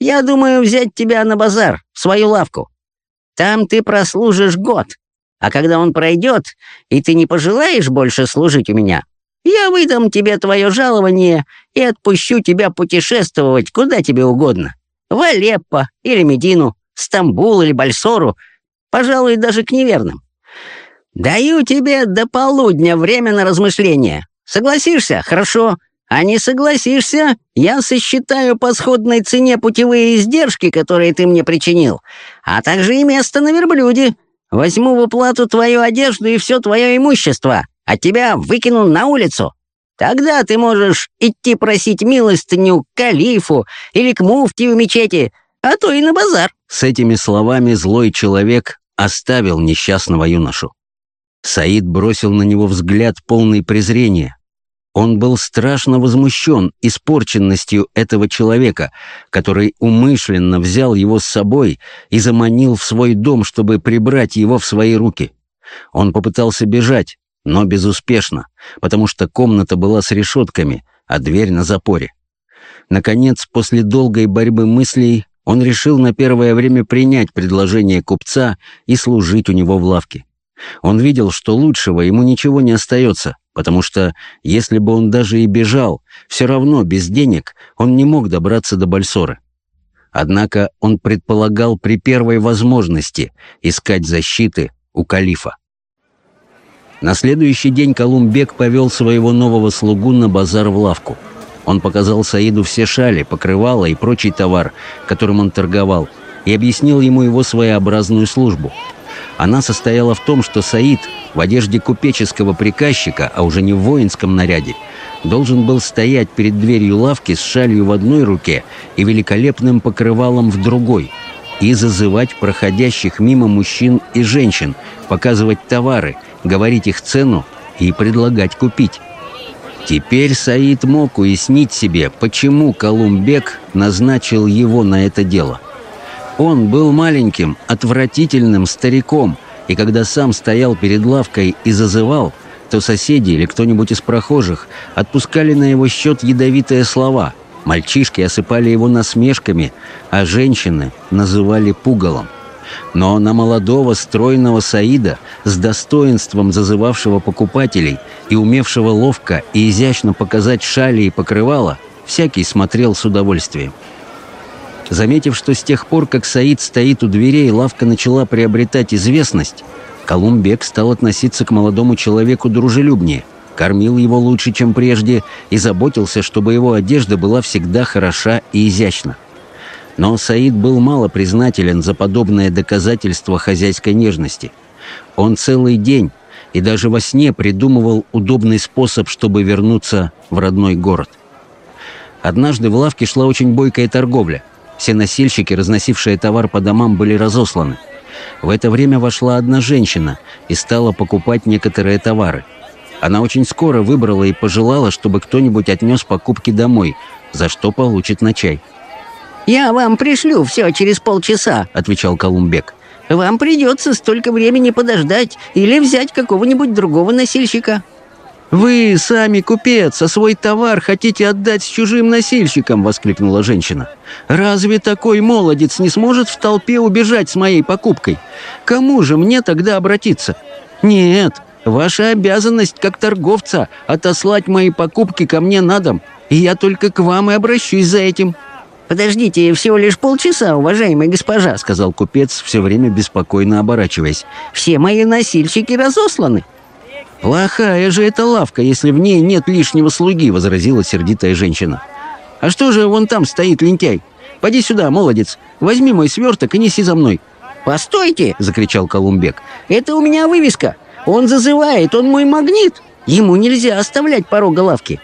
Я думаю взять тебя на базар, в свою лавку. Там ты прослужишь год, а когда он пройдет, и ты не пожелаешь больше служить у меня, я выдам тебе твое жалование и отпущу тебя путешествовать куда тебе угодно. В Алеппо или Медину, Стамбул или Бальсору, пожалуй, даже к неверным. Даю тебе до полудня время на размышление. Согласишься? Хорошо. А не согласишься, я сосчитаю по сходной цене путевые издержки, которые ты мне причинил, а также и место на верблюде. Возьму в уплату твою одежду и все твое имущество, а тебя выкину на улицу. Тогда ты можешь идти просить милостыню к калифу или к муфти в мечети, а то и на базар». С этими словами злой человек оставил несчастного юношу. Саид бросил на него взгляд полный презрения. Он был страшно возмущен испорченностью этого человека, который умышленно взял его с собой и заманил в свой дом, чтобы прибрать его в свои руки. Он попытался бежать, но безуспешно, потому что комната была с решетками, а дверь на запоре. Наконец, после долгой борьбы мыслей, он решил на первое время принять предложение купца и служить у него в лавке. Он видел, что лучшего ему ничего не остается, потому что, если бы он даже и бежал, все равно без денег он не мог добраться до Бальсора. Однако он предполагал при первой возможности искать защиты у калифа. На следующий день Колумбек повел своего нового слугу на базар в лавку. Он показал Саиду все шали, покрывала и прочий товар, которым он торговал, и объяснил ему его своеобразную службу — она состояла в том, что Саид в одежде купеческого приказчика, а уже не в воинском наряде, должен был стоять перед дверью лавки с шалью в одной руке и великолепным покрывалом в другой и зазывать проходящих мимо мужчин и женщин, показывать товары, говорить их цену и предлагать купить. Теперь Саид мог уяснить себе, почему Колумбек назначил его на это дело – он был маленьким, отвратительным стариком, и когда сам стоял перед лавкой и зазывал, то соседи или кто-нибудь из прохожих отпускали на его счет ядовитые слова. Мальчишки осыпали его насмешками, а женщины называли пугалом. Но на молодого стройного Саида, с достоинством зазывавшего покупателей и умевшего ловко и изящно показать шали и покрывала, всякий смотрел с удовольствием. Заметив, что с тех пор, как Саид стоит у дверей, лавка начала приобретать известность, Колумбек стал относиться к молодому человеку дружелюбнее, кормил его лучше, чем прежде, и заботился, чтобы его одежда была всегда хороша и изящна. Но Саид был мало признателен за подобное доказательство хозяйской нежности. Он целый день и даже во сне придумывал удобный способ, чтобы вернуться в родной город. Однажды в лавке шла очень бойкая торговля – все носильщики, разносившие товар по домам, были разосланы. В это время вошла одна женщина и стала покупать некоторые товары. Она очень скоро выбрала и пожелала, чтобы кто-нибудь отнес покупки домой, за что получит на чай. «Я вам пришлю все через полчаса», — отвечал Колумбек. «Вам придется столько времени подождать или взять какого-нибудь другого носильщика». «Вы сами купец, а свой товар хотите отдать с чужим носильщиком!» — воскликнула женщина. «Разве такой молодец не сможет в толпе убежать с моей покупкой? Кому же мне тогда обратиться? Нет, ваша обязанность как торговца — отослать мои покупки ко мне на дом, и я только к вам и обращусь за этим». «Подождите всего лишь полчаса, уважаемая госпожа», — сказал купец, все время беспокойно оборачиваясь. «Все мои носильщики разосланы». «Плохая же эта лавка, если в ней нет лишнего слуги», — возразила сердитая женщина. «А что же вон там стоит лентяй? Поди сюда, молодец, возьми мой сверток и неси за мной». «Постойте!» — закричал Колумбек. «Это у меня вывеска. Он зазывает, он мой магнит. Ему нельзя оставлять порога лавки».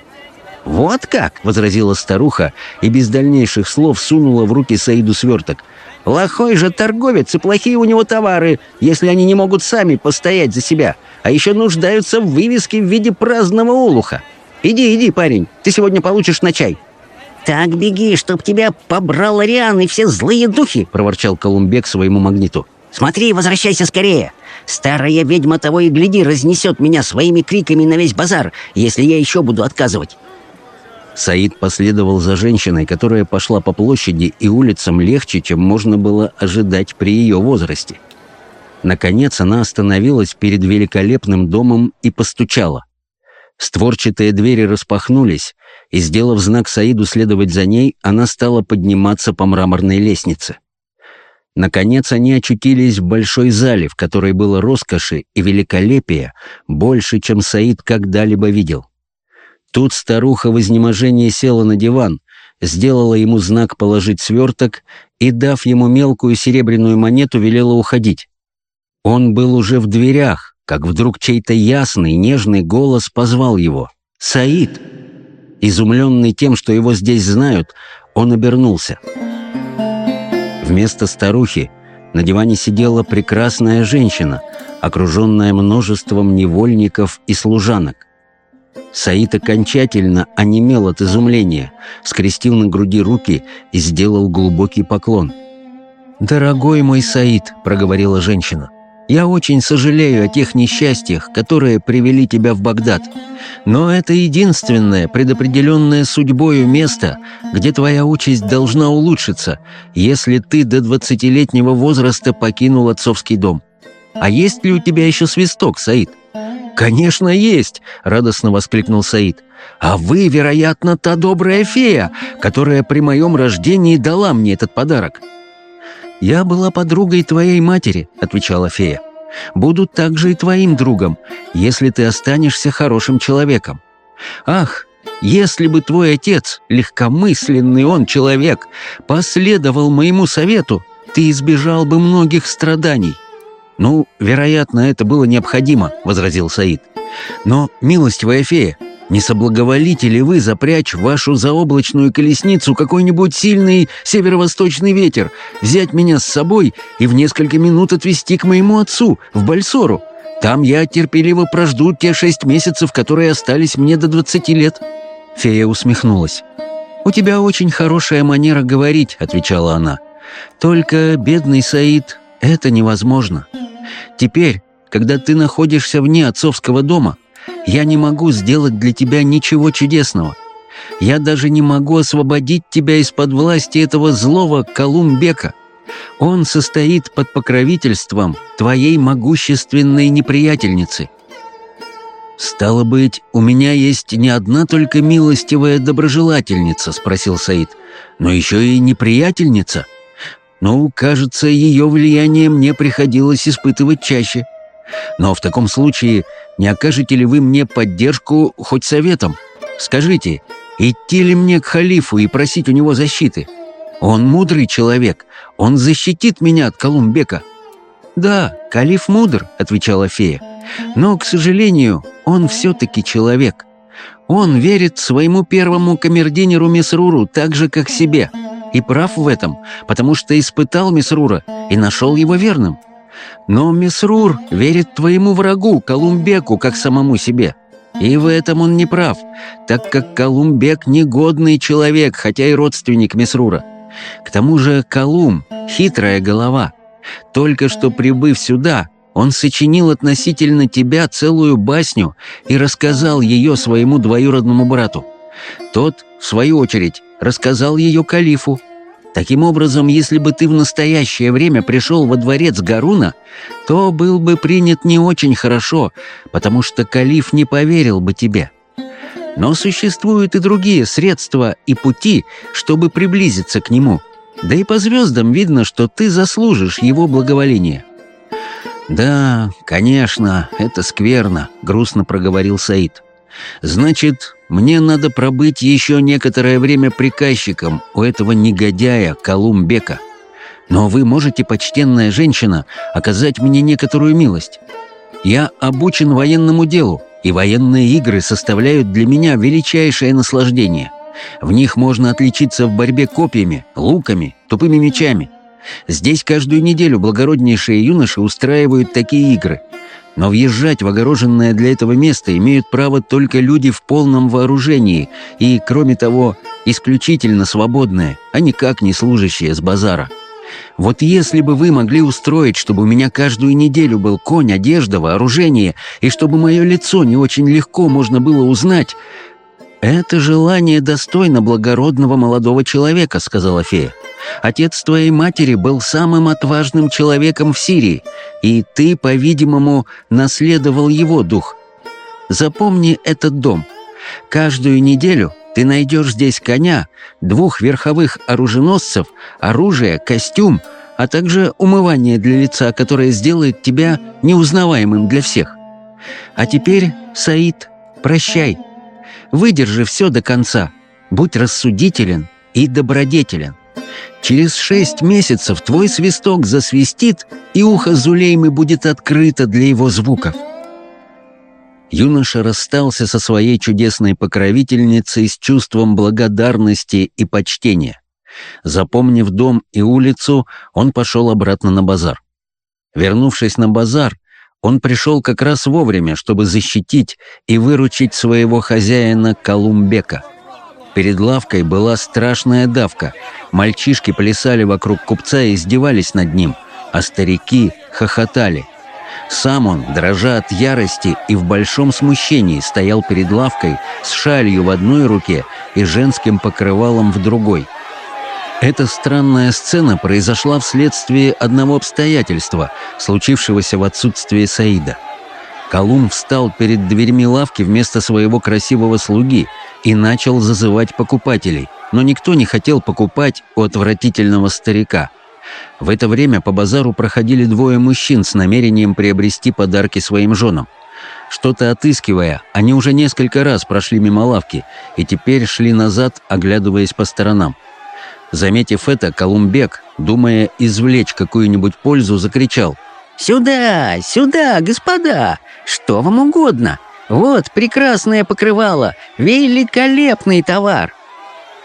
«Вот как!» — возразила старуха и без дальнейших слов сунула в руки Саиду сверток. «Плохой же торговец и плохие у него товары, если они не могут сами постоять за себя а еще нуждаются в вывеске в виде праздного олуха. Иди, иди, парень, ты сегодня получишь на чай». «Так беги, чтоб тебя побрал Ариан и все злые духи!» — проворчал Колумбек своему магниту. «Смотри, возвращайся скорее! Старая ведьма того и гляди разнесет меня своими криками на весь базар, если я еще буду отказывать!» Саид последовал за женщиной, которая пошла по площади и улицам легче, чем можно было ожидать при ее возрасте. Наконец она остановилась перед великолепным домом и постучала. Створчатые двери распахнулись, и, сделав знак Саиду следовать за ней, она стала подниматься по мраморной лестнице. Наконец они очутились в большой зале, в которой было роскоши и великолепия больше, чем Саид когда-либо видел. Тут старуха в изнеможении села на диван, сделала ему знак положить сверток и, дав ему мелкую серебряную монету, велела уходить. Он был уже в дверях, как вдруг чей-то ясный, нежный голос позвал его. «Саид!» Изумленный тем, что его здесь знают, он обернулся. Вместо старухи на диване сидела прекрасная женщина, окруженная множеством невольников и служанок. Саид окончательно онемел от изумления, скрестил на груди руки и сделал глубокий поклон. «Дорогой мой Саид», — проговорила женщина, — «я очень сожалею о тех несчастьях, которые привели тебя в Багдад. Но это единственное предопределенное судьбою место, где твоя участь должна улучшиться, если ты до двадцатилетнего возраста покинул отцовский дом. А есть ли у тебя еще свисток, Саид?» «Конечно, есть!» — радостно воскликнул Саид. «А вы, вероятно, та добрая фея, которая при моем рождении дала мне этот подарок». «Я была подругой твоей матери», — отвечала фея. «Буду также и твоим другом, если ты останешься хорошим человеком. Ах, если бы твой отец, легкомысленный он человек, последовал моему совету, ты избежал бы многих страданий». «Ну, вероятно, это было необходимо», — возразил Саид. «Но, милостивая фея, не соблаговолите ли вы запрячь в вашу заоблачную колесницу какой-нибудь сильный северо-восточный ветер, взять меня с собой и в несколько минут отвезти к моему отцу, в Бальсору? Там я терпеливо прожду те шесть месяцев, которые остались мне до двадцати лет». Фея усмехнулась. «У тебя очень хорошая манера говорить», — отвечала она. «Только, бедный Саид, это невозможно. Теперь, когда ты находишься вне отцовского дома, я не могу сделать для тебя ничего чудесного. Я даже не могу освободить тебя из-под власти этого злого Колумбека. Он состоит под покровительством твоей могущественной неприятельницы. «Стало быть, у меня есть не одна только милостивая доброжелательница?» — спросил Саид. «Но еще и неприятельница?» Ну, кажется, ее влияние мне приходилось испытывать чаще. Но в таком случае не окажете ли вы мне поддержку хоть советом? Скажите, идти ли мне к халифу и просить у него защиты? Он мудрый человек, он защитит меня от Колумбека». «Да, калиф мудр», — отвечала фея. «Но, к сожалению, он все-таки человек. Он верит своему первому камердинеру Месруру так же, как себе» и прав в этом, потому что испытал Месрура и нашел его верным. Но Месрур верит твоему врагу, Колумбеку, как самому себе. И в этом он не прав, так как Колумбек негодный человек, хотя и родственник Месрура. К тому же Колум — хитрая голова. Только что прибыв сюда, он сочинил относительно тебя целую басню и рассказал ее своему двоюродному брату. Тот, в свою очередь, рассказал ее калифу. Таким образом, если бы ты в настоящее время пришел во дворец Гаруна, то был бы принят не очень хорошо, потому что калиф не поверил бы тебе. Но существуют и другие средства и пути, чтобы приблизиться к нему. Да и по звездам видно, что ты заслужишь его благоволения. «Да, конечно, это скверно», — грустно проговорил Саид. «Значит, мне надо пробыть еще некоторое время приказчиком у этого негодяя Колумбека. Но вы можете, почтенная женщина, оказать мне некоторую милость. Я обучен военному делу, и военные игры составляют для меня величайшее наслаждение. В них можно отличиться в борьбе копьями, луками, тупыми мечами. Здесь каждую неделю благороднейшие юноши устраивают такие игры — но въезжать в огороженное для этого место имеют право только люди в полном вооружении и, кроме того, исключительно свободные, а никак не служащие с базара. Вот если бы вы могли устроить, чтобы у меня каждую неделю был конь, одежда, вооружение, и чтобы мое лицо не очень легко можно было узнать... «Это желание достойно благородного молодого человека», — сказала фея. «Отец твоей матери был самым отважным человеком в Сирии, и ты, по-видимому, наследовал его дух. Запомни этот дом. Каждую неделю ты найдешь здесь коня, двух верховых оруженосцев, оружие, костюм, а также умывание для лица, которое сделает тебя неузнаваемым для всех. А теперь, Саид, прощай. Выдержи все до конца. Будь рассудителен и добродетелен. Через шесть месяцев твой свисток засвистит, и ухо Зулеймы будет открыто для его звуков. Юноша расстался со своей чудесной покровительницей с чувством благодарности и почтения. Запомнив дом и улицу, он пошел обратно на базар. Вернувшись на базар, он пришел как раз вовремя, чтобы защитить и выручить своего хозяина Колумбека. Перед лавкой была страшная давка. Мальчишки плясали вокруг купца и издевались над ним, а старики хохотали. Сам он, дрожа от ярости и в большом смущении, стоял перед лавкой с шалью в одной руке и женским покрывалом в другой – эта странная сцена произошла вследствие одного обстоятельства, случившегося в отсутствие Саида. Колумб встал перед дверьми лавки вместо своего красивого слуги и начал зазывать покупателей, но никто не хотел покупать у отвратительного старика. В это время по базару проходили двое мужчин с намерением приобрести подарки своим женам. Что-то отыскивая, они уже несколько раз прошли мимо лавки и теперь шли назад, оглядываясь по сторонам. Заметив это, Колумбек, думая извлечь какую-нибудь пользу, закричал. «Сюда, сюда, господа! Что вам угодно? Вот прекрасное покрывало, великолепный товар!»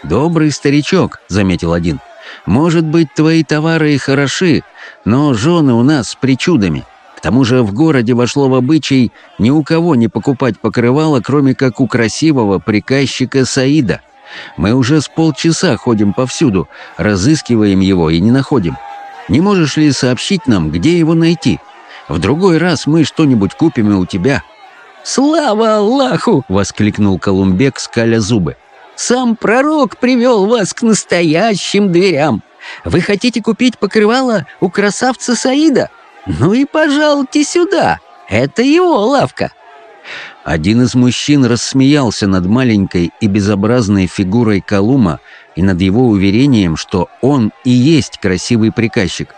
«Добрый старичок», — заметил один. «Может быть, твои товары и хороши, но жены у нас с причудами. К тому же в городе вошло в обычай ни у кого не покупать покрывало, кроме как у красивого приказчика Саида». Мы уже с полчаса ходим повсюду, разыскиваем его и не находим. Не можешь ли сообщить нам, где его найти? В другой раз мы что-нибудь купим и у тебя». «Слава Аллаху!» — воскликнул Колумбек, скаля зубы. «Сам пророк привел вас к настоящим дверям. Вы хотите купить покрывало у красавца Саида? Ну и пожалуйте сюда. Это его лавка. Один из мужчин рассмеялся над маленькой и безобразной фигурой Калума и над его уверением, что он и есть красивый приказчик.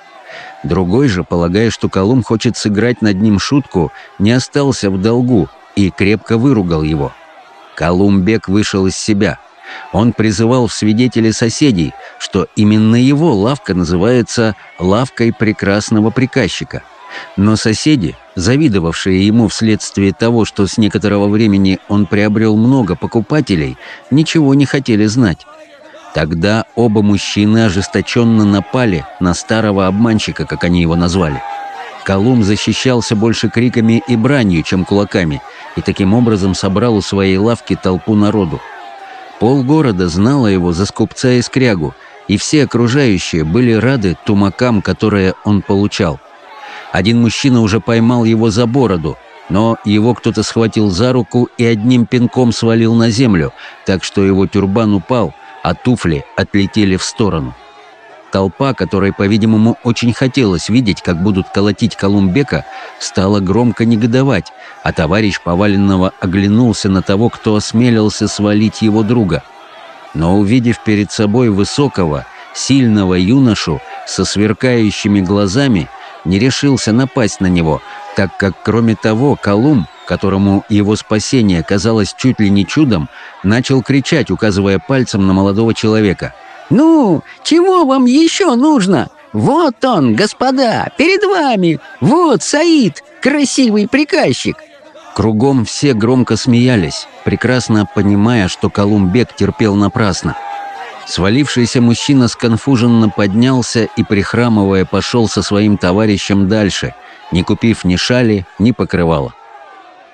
Другой же, полагая, что Колум хочет сыграть над ним шутку, не остался в долгу и крепко выругал его. Колумбек вышел из себя. Он призывал в свидетели соседей, что именно его лавка называется «лавкой прекрасного приказчика». Но соседи, завидовавшие ему вследствие того, что с некоторого времени он приобрел много покупателей, ничего не хотели знать. Тогда оба мужчины ожесточенно напали на старого обманщика, как они его назвали. Колум защищался больше криками и бранью, чем кулаками, и таким образом собрал у своей лавки толпу народу. Полгорода знало его за скупца и скрягу, и все окружающие были рады тумакам, которые он получал – один мужчина уже поймал его за бороду, но его кто-то схватил за руку и одним пинком свалил на землю, так что его тюрбан упал, а туфли отлетели в сторону. Толпа, которой, по-видимому, очень хотелось видеть, как будут колотить Колумбека, стала громко негодовать, а товарищ поваленного оглянулся на того, кто осмелился свалить его друга. Но увидев перед собой высокого, сильного юношу со сверкающими глазами, не решился напасть на него, так как, кроме того, Колумб, которому его спасение казалось чуть ли не чудом, начал кричать, указывая пальцем на молодого человека. «Ну, чего вам еще нужно? Вот он, господа, перед вами! Вот Саид, красивый приказчик!» Кругом все громко смеялись, прекрасно понимая, что Колумбек терпел напрасно. Свалившийся мужчина сконфуженно поднялся и, прихрамывая, пошел со своим товарищем дальше, не купив ни шали, ни покрывала.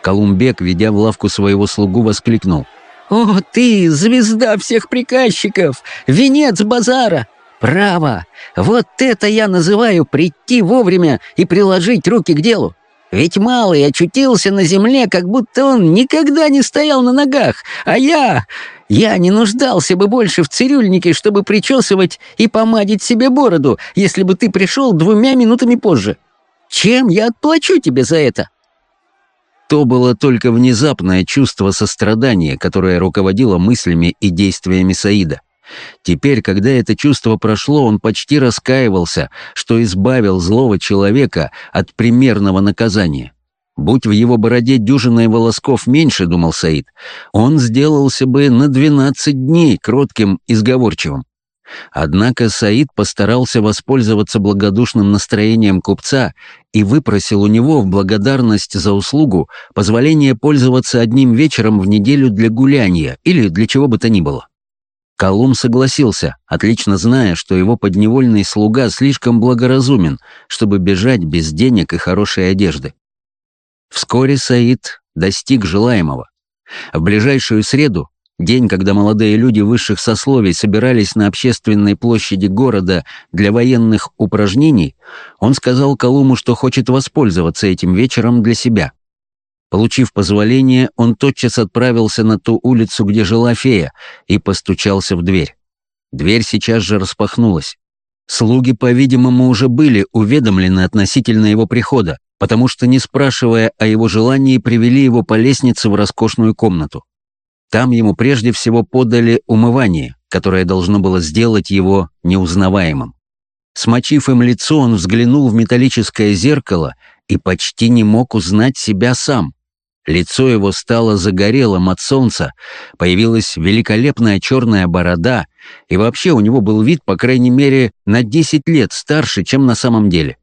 Колумбек, ведя в лавку своего слугу, воскликнул. «О, ты, звезда всех приказчиков! Венец базара! Право! Вот это я называю прийти вовремя и приложить руки к делу! Ведь малый очутился на земле, как будто он никогда не стоял на ногах, а я... Я не нуждался бы больше в цирюльнике, чтобы причесывать и помадить себе бороду, если бы ты пришел двумя минутами позже. Чем я отплачу тебе за это?» То было только внезапное чувство сострадания, которое руководило мыслями и действиями Саида. Теперь, когда это чувство прошло, он почти раскаивался, что избавил злого человека от примерного наказания. Будь в его бороде дюжиной волосков меньше, думал Саид, он сделался бы на двенадцать дней кротким и сговорчивым. Однако Саид постарался воспользоваться благодушным настроением купца и выпросил у него в благодарность за услугу позволение пользоваться одним вечером в неделю для гуляния или для чего бы то ни было. Колум согласился, отлично зная, что его подневольный слуга слишком благоразумен, чтобы бежать без денег и хорошей одежды. Вскоре Саид достиг желаемого. В ближайшую среду, день, когда молодые люди высших сословий собирались на общественной площади города для военных упражнений, он сказал Колуму, что хочет воспользоваться этим вечером для себя. Получив позволение, он тотчас отправился на ту улицу, где жила фея, и постучался в дверь. Дверь сейчас же распахнулась. Слуги, по-видимому, уже были уведомлены относительно его прихода, потому что, не спрашивая о его желании, привели его по лестнице в роскошную комнату. Там ему прежде всего подали умывание, которое должно было сделать его неузнаваемым. Смочив им лицо, он взглянул в металлическое зеркало и почти не мог узнать себя сам. Лицо его стало загорелым от солнца, появилась великолепная черная борода, и вообще у него был вид, по крайней мере, на 10 лет старше, чем на самом деле.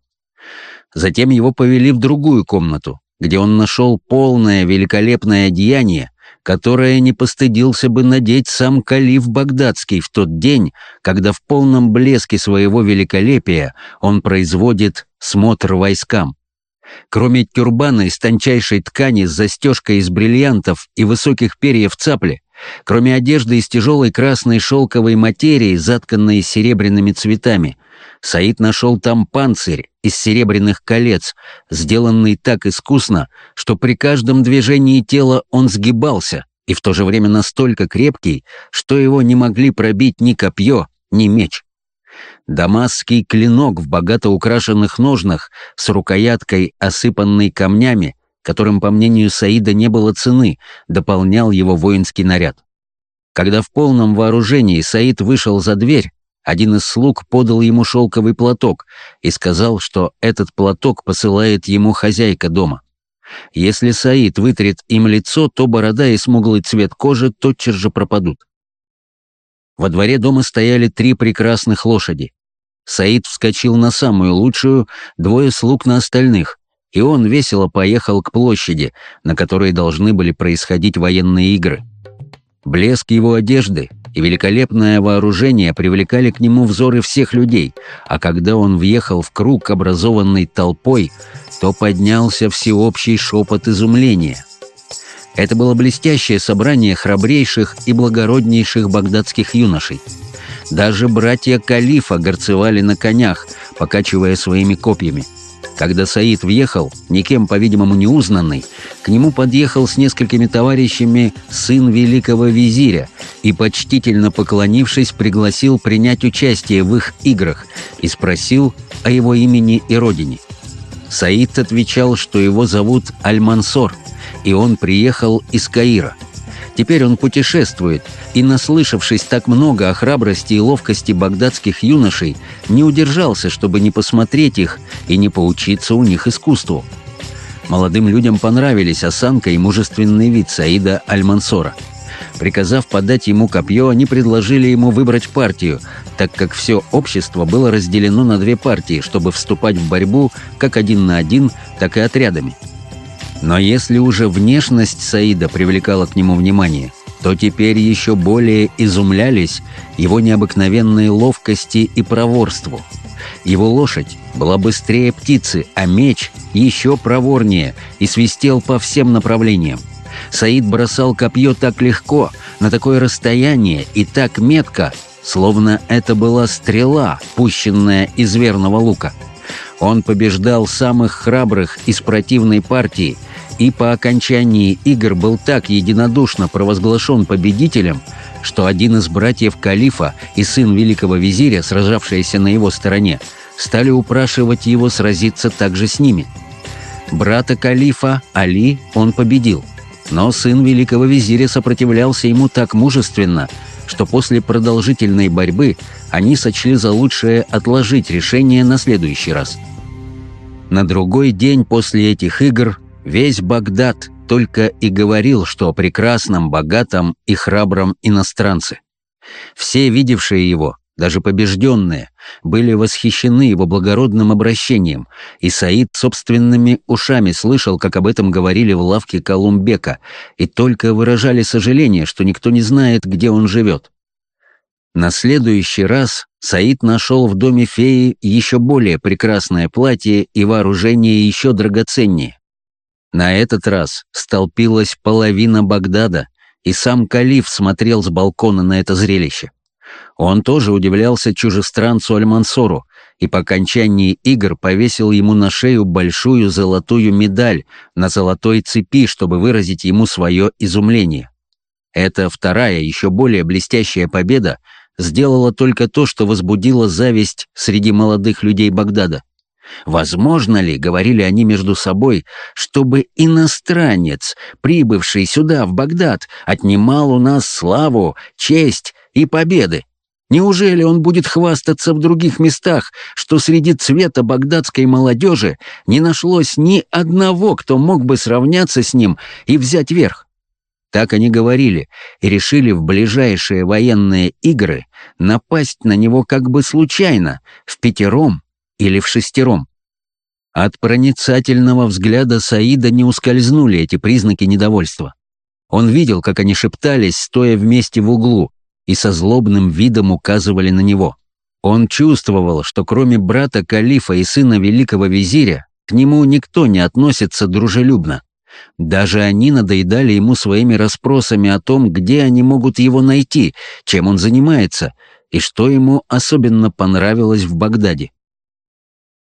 Затем его повели в другую комнату, где он нашел полное великолепное одеяние, которое не постыдился бы надеть сам калиф Багдадский в тот день, когда в полном блеске своего великолепия он производит смотр войскам. Кроме тюрбана из тончайшей ткани с застежкой из бриллиантов и высоких перьев цапли, кроме одежды из тяжелой красной шелковой материи, затканной серебряными цветами, Саид нашел там панцирь из серебряных колец, сделанный так искусно, что при каждом движении тела он сгибался и в то же время настолько крепкий, что его не могли пробить ни копье, ни меч. Дамасский клинок в богато украшенных ножнах с рукояткой, осыпанной камнями, которым, по мнению Саида, не было цены, дополнял его воинский наряд. Когда в полном вооружении Саид вышел за дверь, один из слуг подал ему шелковый платок и сказал, что этот платок посылает ему хозяйка дома. Если Саид вытрет им лицо, то борода и смуглый цвет кожи тотчас же пропадут. Во дворе дома стояли три прекрасных лошади. Саид вскочил на самую лучшую, двое слуг на остальных, и он весело поехал к площади, на которой должны были происходить военные игры. Блеск его одежды и великолепное вооружение привлекали к нему взоры всех людей, а когда он въехал в круг, образованный толпой, то поднялся всеобщий шепот изумления. Это было блестящее собрание храбрейших и благороднейших багдадских юношей. Даже братья Калифа горцевали на конях, покачивая своими копьями – когда Саид въехал, никем, по-видимому, не узнанный, к нему подъехал с несколькими товарищами сын великого визиря и, почтительно поклонившись, пригласил принять участие в их играх и спросил о его имени и родине. Саид отвечал, что его зовут Аль-Мансор, и он приехал из Каира – Теперь он путешествует, и, наслышавшись так много о храбрости и ловкости багдадских юношей, не удержался, чтобы не посмотреть их и не поучиться у них искусству. Молодым людям понравились осанка и мужественный вид Саида Аль-Мансора. Приказав подать ему копье, они предложили ему выбрать партию, так как все общество было разделено на две партии, чтобы вступать в борьбу как один на один, так и отрядами. Но если уже внешность Саида привлекала к нему внимание, то теперь еще более изумлялись его необыкновенные ловкости и проворству. Его лошадь была быстрее птицы, а меч еще проворнее и свистел по всем направлениям. Саид бросал копье так легко, на такое расстояние и так метко, словно это была стрела, пущенная из верного лука. Он побеждал самых храбрых из противной партии и по окончании игр был так единодушно провозглашен победителем, что один из братьев Калифа и сын великого визиря, сражавшиеся на его стороне, стали упрашивать его сразиться также с ними. Брата Калифа, Али, он победил, но сын великого визиря сопротивлялся ему так мужественно, что после продолжительной борьбы они сочли за лучшее отложить решение на следующий раз. На другой день после этих игр весь Багдад только и говорил, что о прекрасном, богатом и храбром иностранце. Все, видевшие его, даже побежденные, были восхищены его благородным обращением, и Саид собственными ушами слышал, как об этом говорили в лавке Колумбека, и только выражали сожаление, что никто не знает, где он живет. На следующий раз Саид нашел в доме феи еще более прекрасное платье и вооружение еще драгоценнее. На этот раз столпилась половина Багдада, и сам Калиф смотрел с балкона на это зрелище. Он тоже удивлялся чужестранцу Альмансору и по окончании игр повесил ему на шею большую золотую медаль на золотой цепи, чтобы выразить ему свое изумление. Эта вторая, еще более блестящая победа сделала только то, что возбудило зависть среди молодых людей Багдада. Возможно ли, говорили они между собой, чтобы иностранец, прибывший сюда, в Багдад, отнимал у нас славу, честь и победы? Неужели он будет хвастаться в других местах, что среди цвета багдадской молодежи не нашлось ни одного, кто мог бы сравняться с ним и взять верх? Так они говорили и решили в ближайшие военные игры напасть на него как бы случайно, в пятером или в шестером. От проницательного взгляда Саида не ускользнули эти признаки недовольства. Он видел, как они шептались, стоя вместе в углу, и со злобным видом указывали на него. Он чувствовал, что кроме брата Калифа и сына великого визиря, к нему никто не относится дружелюбно. Даже они надоедали ему своими расспросами о том, где они могут его найти, чем он занимается и что ему особенно понравилось в Багдаде.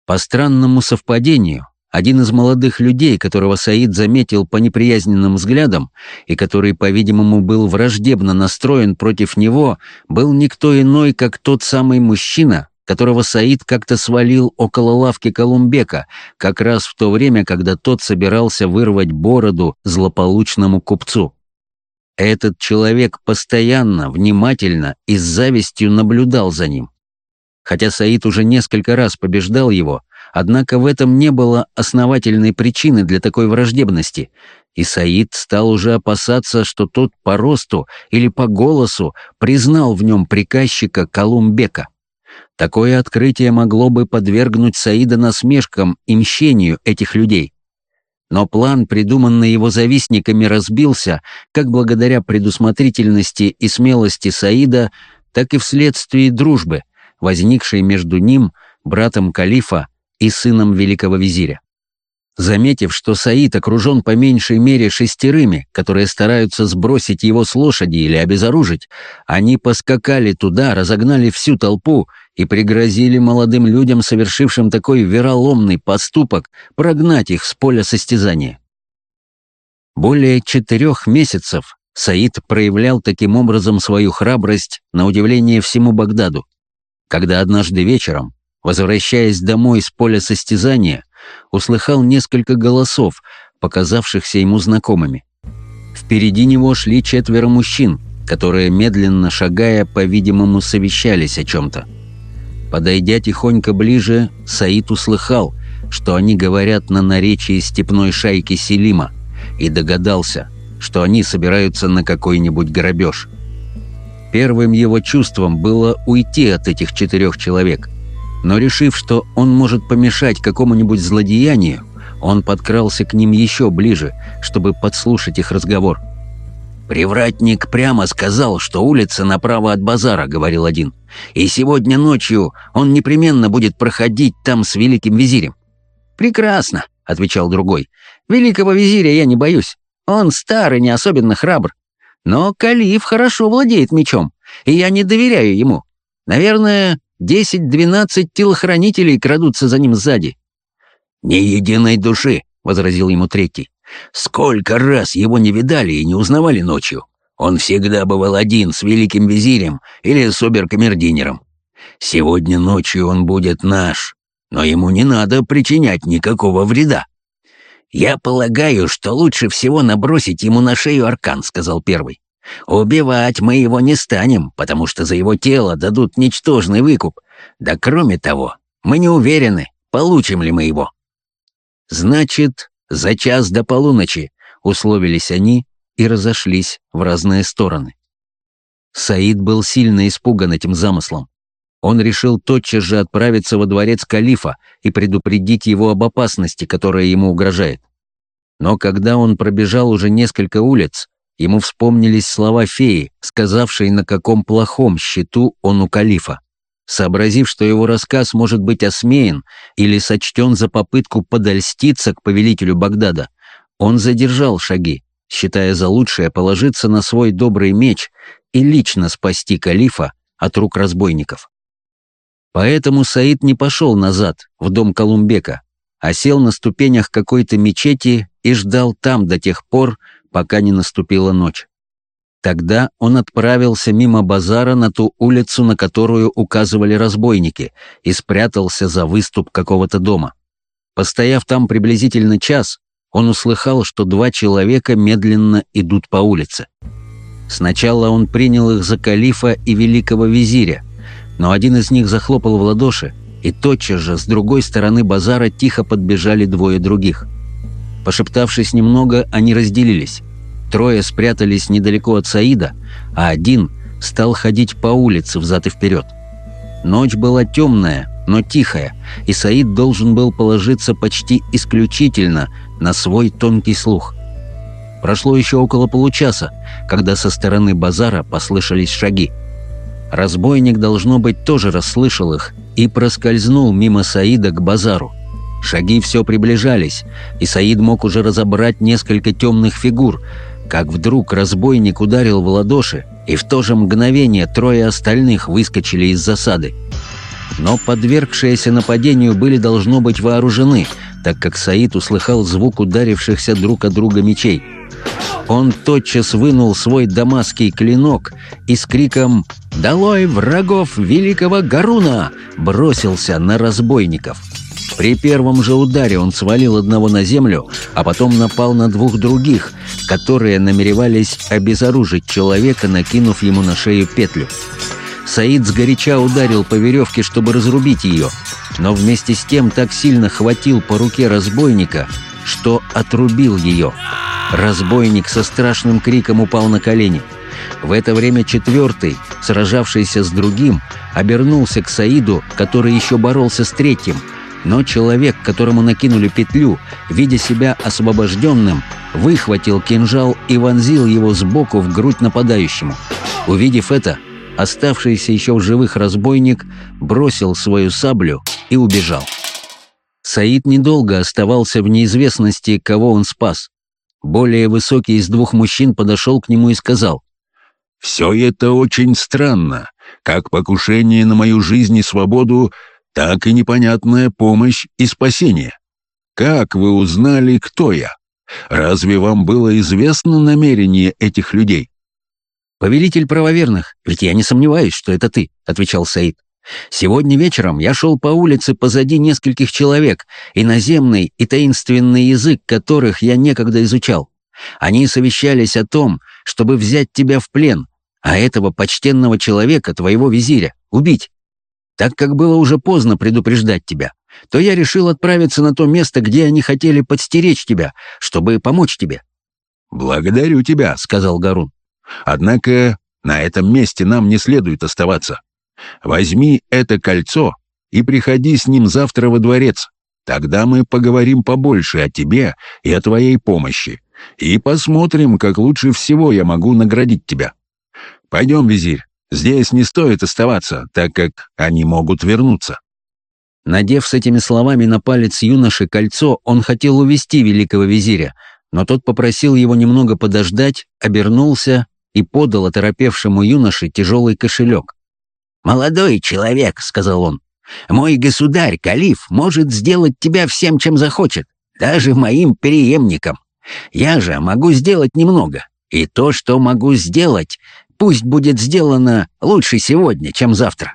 По странному совпадению, один из молодых людей, которого Саид заметил по неприязненным взглядам и который, по-видимому, был враждебно настроен против него, был никто иной, как тот самый мужчина, которого Саид как-то свалил около лавки Колумбека, как раз в то время, когда тот собирался вырвать бороду злополучному купцу. Этот человек постоянно, внимательно и с завистью наблюдал за ним. Хотя Саид уже несколько раз побеждал его, однако в этом не было основательной причины для такой враждебности, и Саид стал уже опасаться, что тот по росту или по голосу признал в нем приказчика Колумбека. Такое открытие могло бы подвергнуть Саида насмешкам и мщению этих людей. Но план, придуманный его завистниками, разбился как благодаря предусмотрительности и смелости Саида, так и вследствие дружбы — возникшей между ним, братом Калифа и сыном великого визиря. Заметив, что Саид окружен по меньшей мере шестерыми, которые стараются сбросить его с лошади или обезоружить, они поскакали туда, разогнали всю толпу и пригрозили молодым людям, совершившим такой вероломный поступок, прогнать их с поля состязания. Более четырех месяцев Саид проявлял таким образом свою храбрость на удивление всему Багдаду когда однажды вечером, возвращаясь домой с поля состязания, услыхал несколько голосов, показавшихся ему знакомыми. Впереди него шли четверо мужчин, которые, медленно шагая, по-видимому, совещались о чем-то. Подойдя тихонько ближе, Саид услыхал, что они говорят на наречии степной шайки Селима, и догадался, что они собираются на какой-нибудь грабеж. Первым его чувством было уйти от этих четырех человек. Но решив, что он может помешать какому-нибудь злодеянию, он подкрался к ним еще ближе, чтобы подслушать их разговор. «Привратник прямо сказал, что улица направо от базара», — говорил один. «И сегодня ночью он непременно будет проходить там с великим визирем». «Прекрасно», — отвечал другой. «Великого визиря я не боюсь. Он старый, не особенно храбр. Но Калиф хорошо владеет мечом, и я не доверяю ему. Наверное, 10-12 телохранителей крадутся за ним сзади. «Ни единой души», — возразил ему третий. «Сколько раз его не видали и не узнавали ночью. Он всегда бывал один с великим визирем или с оберкамердинером. Сегодня ночью он будет наш, но ему не надо причинять никакого вреда». «Я полагаю, что лучше всего набросить ему на шею аркан», — сказал первый. «Убивать мы его не станем, потому что за его тело дадут ничтожный выкуп. Да кроме того, мы не уверены, получим ли мы его». «Значит, за час до полуночи», — условились они и разошлись в разные стороны. Саид был сильно испуган этим замыслом. Он решил тотчас же отправиться во дворец калифа и предупредить его об опасности, которая ему угрожает. Но когда он пробежал уже несколько улиц, ему вспомнились слова феи, сказавшей, на каком плохом счету он у калифа. Сообразив, что его рассказ может быть осмеян или сочтен за попытку подольститься к повелителю Багдада, он задержал шаги, считая за лучшее положиться на свой добрый меч и лично спасти калифа от рук разбойников. Поэтому Саид не пошел назад, в дом Колумбека, а сел на ступенях какой-то мечети и ждал там до тех пор, пока не наступила ночь. Тогда он отправился мимо базара на ту улицу, на которую указывали разбойники, и спрятался за выступ какого-то дома. Постояв там приблизительно час, он услыхал, что два человека медленно идут по улице. Сначала он принял их за калифа и великого визиря, но один из них захлопал в ладоши, и тотчас же с другой стороны базара тихо подбежали двое других. Пошептавшись немного, они разделились. Трое спрятались недалеко от Саида, а один стал ходить по улице взад и вперед. Ночь была темная, но тихая, и Саид должен был положиться почти исключительно на свой тонкий слух. Прошло еще около получаса, когда со стороны базара послышались шаги. Разбойник, должно быть, тоже расслышал их и проскользнул мимо Саида к базару. Шаги все приближались, и Саид мог уже разобрать несколько темных фигур, как вдруг разбойник ударил в ладоши, и в то же мгновение трое остальных выскочили из засады. Но подвергшиеся нападению были, должно быть, вооружены, так как Саид услыхал звук ударившихся друг от друга мечей. Он тотчас вынул свой дамасский клинок и с криком «Долой врагов великого Гаруна!» бросился на разбойников. При первом же ударе он свалил одного на землю, а потом напал на двух других, которые намеревались обезоружить человека, накинув ему на шею петлю. Саид сгоряча ударил по веревке, чтобы разрубить ее, но вместе с тем так сильно хватил по руке разбойника, что отрубил ее. Разбойник со страшным криком упал на колени. В это время четвертый, сражавшийся с другим, обернулся к Саиду, который еще боролся с третьим. Но человек, которому накинули петлю, видя себя освобожденным, выхватил кинжал и вонзил его сбоку в грудь нападающему. Увидев это, оставшийся еще в живых разбойник бросил свою саблю и убежал. Саид недолго оставался в неизвестности, кого он спас. Более высокий из двух мужчин подошел к нему и сказал, «Все это очень странно, как покушение на мою жизнь и свободу, так и непонятная помощь и спасение. Как вы узнали, кто я? Разве вам было известно намерение этих людей?» «Повелитель правоверных, ведь я не сомневаюсь, что это ты», — отвечал Саид. «Сегодня вечером я шел по улице позади нескольких человек, иноземный и таинственный язык которых я некогда изучал. Они совещались о том, чтобы взять тебя в плен, а этого почтенного человека, твоего визиря, убить. Так как было уже поздно предупреждать тебя, то я решил отправиться на то место, где они хотели подстеречь тебя, чтобы помочь тебе». «Благодарю тебя», — сказал Гарун. Однако на этом месте нам не следует оставаться. Возьми это кольцо и приходи с ним завтра во дворец. Тогда мы поговорим побольше о тебе и о твоей помощи, и посмотрим, как лучше всего я могу наградить тебя. Пойдем, визирь, здесь не стоит оставаться, так как они могут вернуться». Надев с этими словами на палец юноши кольцо, он хотел увести великого визиря, но тот попросил его немного подождать, обернулся и подал оторопевшему юноше тяжелый кошелек. «Молодой человек», — сказал он, Мой государь, Калиф, может сделать тебя всем, чем захочет, даже моим преемником. Я же могу сделать немного, и то, что могу сделать, пусть будет сделано лучше сегодня, чем завтра.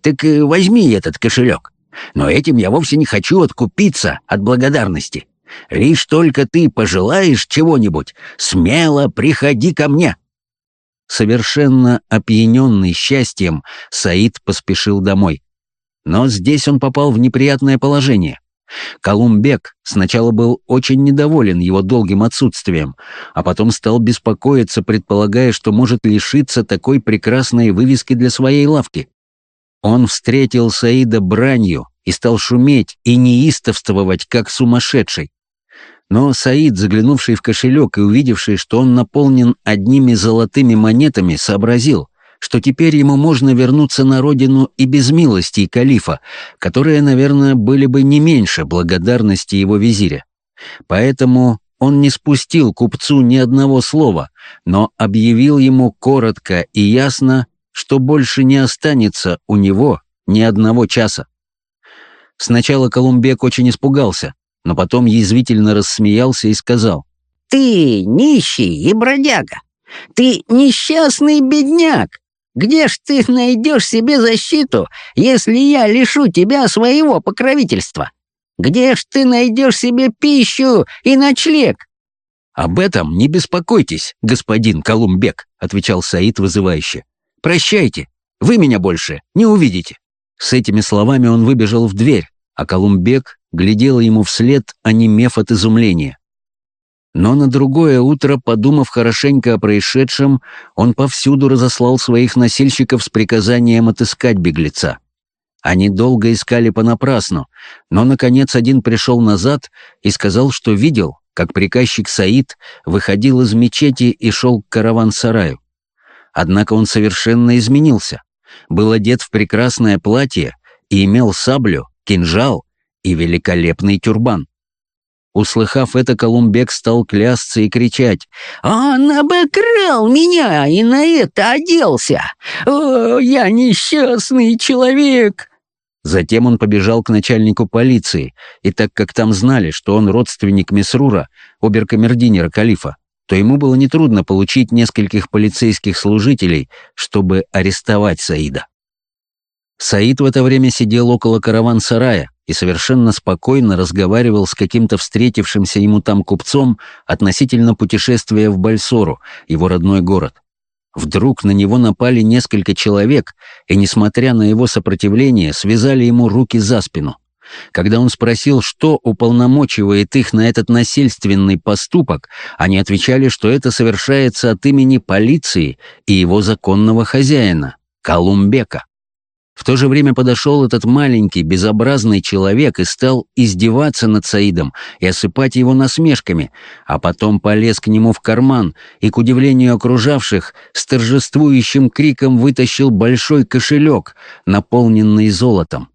Так э, возьми этот кошелек. Но этим я вовсе не хочу откупиться от благодарности. Лишь только ты пожелаешь чего-нибудь, смело приходи ко мне». Совершенно опьяненный счастьем, Саид поспешил домой. Но здесь он попал в неприятное положение. Колумбек сначала был очень недоволен его долгим отсутствием, а потом стал беспокоиться, предполагая, что может лишиться такой прекрасной вывески для своей лавки. Он встретил Саида бранью и стал шуметь и неистовствовать, как сумасшедший. Но Саид, заглянувший в кошелек и увидевший, что он наполнен одними золотыми монетами, сообразил, что теперь ему можно вернуться на родину и без милости калифа, которые, наверное, были бы не меньше благодарности его визиря. Поэтому он не спустил купцу ни одного слова, но объявил ему коротко и ясно, что больше не останется у него ни одного часа. Сначала Колумбек очень испугался, но потом язвительно рассмеялся и сказал, «Ты нищий и бродяга! Ты несчастный бедняк! Где ж ты найдешь себе защиту, если я лишу тебя своего покровительства? Где ж ты найдешь себе пищу и ночлег?» «Об этом не беспокойтесь, господин Колумбек», — отвечал Саид вызывающе. «Прощайте, вы меня больше не увидите». С этими словами он выбежал в дверь, а Колумбек глядел ему вслед, онемев от изумления. Но на другое утро, подумав хорошенько о происшедшем, он повсюду разослал своих носильщиков с приказанием отыскать беглеца. Они долго искали понапрасну, но, наконец, один пришел назад и сказал, что видел, как приказчик Саид выходил из мечети и шел к караван-сараю. Однако он совершенно изменился. Был одет в прекрасное платье и имел саблю, кинжал и великолепный тюрбан. Услыхав это, Колумбек стал клясться и кричать. «Он обокрал меня и на это оделся! О, я несчастный человек!» Затем он побежал к начальнику полиции, и так как там знали, что он родственник Месрура, оберкамердинера Калифа, то ему было нетрудно получить нескольких полицейских служителей, чтобы арестовать Саида. Саид в это время сидел около караван-сарая и совершенно спокойно разговаривал с каким-то встретившимся ему там купцом относительно путешествия в Бальсору, его родной город. Вдруг на него напали несколько человек, и, несмотря на его сопротивление, связали ему руки за спину. Когда он спросил, что уполномочивает их на этот насильственный поступок, они отвечали, что это совершается от имени полиции и его законного хозяина, Колумбека. В то же время подошел этот маленький, безобразный человек и стал издеваться над Саидом и осыпать его насмешками, а потом полез к нему в карман и, к удивлению окружавших, с торжествующим криком вытащил большой кошелек, наполненный золотом.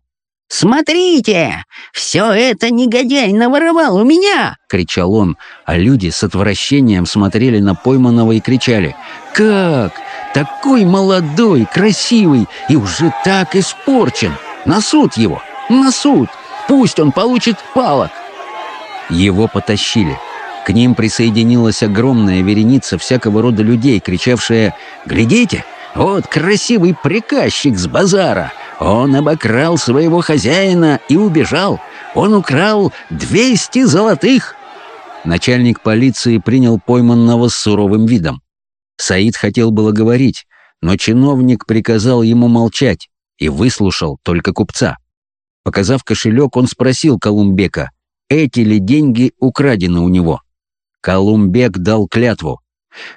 «Смотрите! Все это негодяй наворовал у меня!» — кричал он, а люди с отвращением смотрели на пойманного и кричали. «Как? Такой молодой, красивый и уже так испорчен! На суд его! На суд! Пусть он получит палок!» Его потащили. К ним присоединилась огромная вереница всякого рода людей, кричавшая «Глядите! Вот красивый приказчик с базара! Он обокрал своего хозяина и убежал. Он украл двести золотых!» Начальник полиции принял пойманного с суровым видом. Саид хотел было говорить, но чиновник приказал ему молчать и выслушал только купца. Показав кошелек, он спросил Колумбека, эти ли деньги украдены у него. Колумбек дал клятву,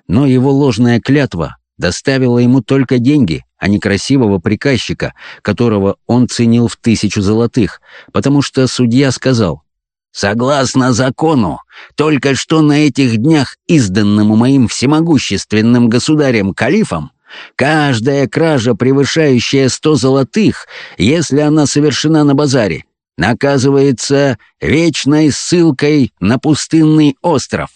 но его ложная клятва доставила ему только деньги, а не красивого приказчика, которого он ценил в тысячу золотых, потому что судья сказал, «Согласно закону, только что на этих днях, изданному моим всемогущественным государем-калифом, каждая кража, превышающая сто золотых, если она совершена на базаре, наказывается вечной ссылкой на пустынный остров.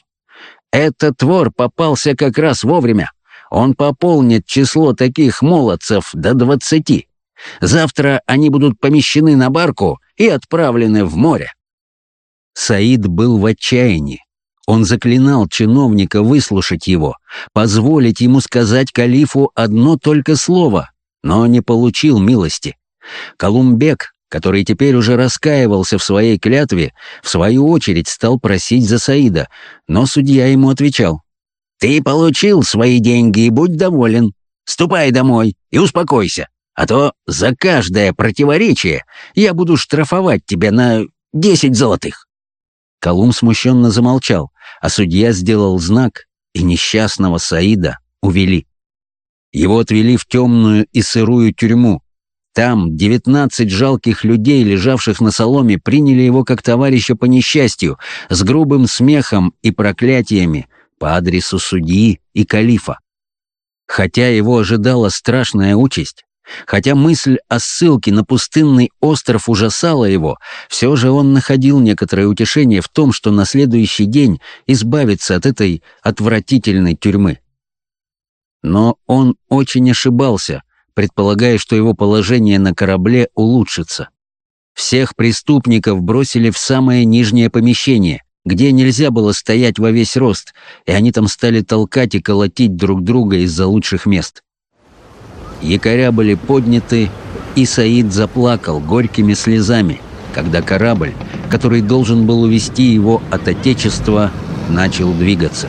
Этот вор попался как раз вовремя, он пополнит число таких молодцев до двадцати. Завтра они будут помещены на барку и отправлены в море». Саид был в отчаянии. Он заклинал чиновника выслушать его, позволить ему сказать калифу одно только слово, но не получил милости. Колумбек, который теперь уже раскаивался в своей клятве, в свою очередь стал просить за Саида, но судья ему отвечал. «Ты получил свои деньги и будь доволен. Ступай домой и успокойся, а то за каждое противоречие я буду штрафовать тебя на десять золотых». Колум смущенно замолчал, а судья сделал знак, и несчастного Саида увели. Его отвели в темную и сырую тюрьму. Там девятнадцать жалких людей, лежавших на соломе, приняли его как товарища по несчастью, с грубым смехом и проклятиями по адресу судьи и калифа. Хотя его ожидала страшная участь, Хотя мысль о ссылке на пустынный остров ужасала его, все же он находил некоторое утешение в том, что на следующий день избавится от этой отвратительной тюрьмы. Но он очень ошибался, предполагая, что его положение на корабле улучшится. Всех преступников бросили в самое нижнее помещение, где нельзя было стоять во весь рост, и они там стали толкать и колотить друг друга из-за лучших мест. Якоря были подняты, и Саид заплакал горькими слезами, когда корабль, который должен был увести его от Отечества, начал двигаться.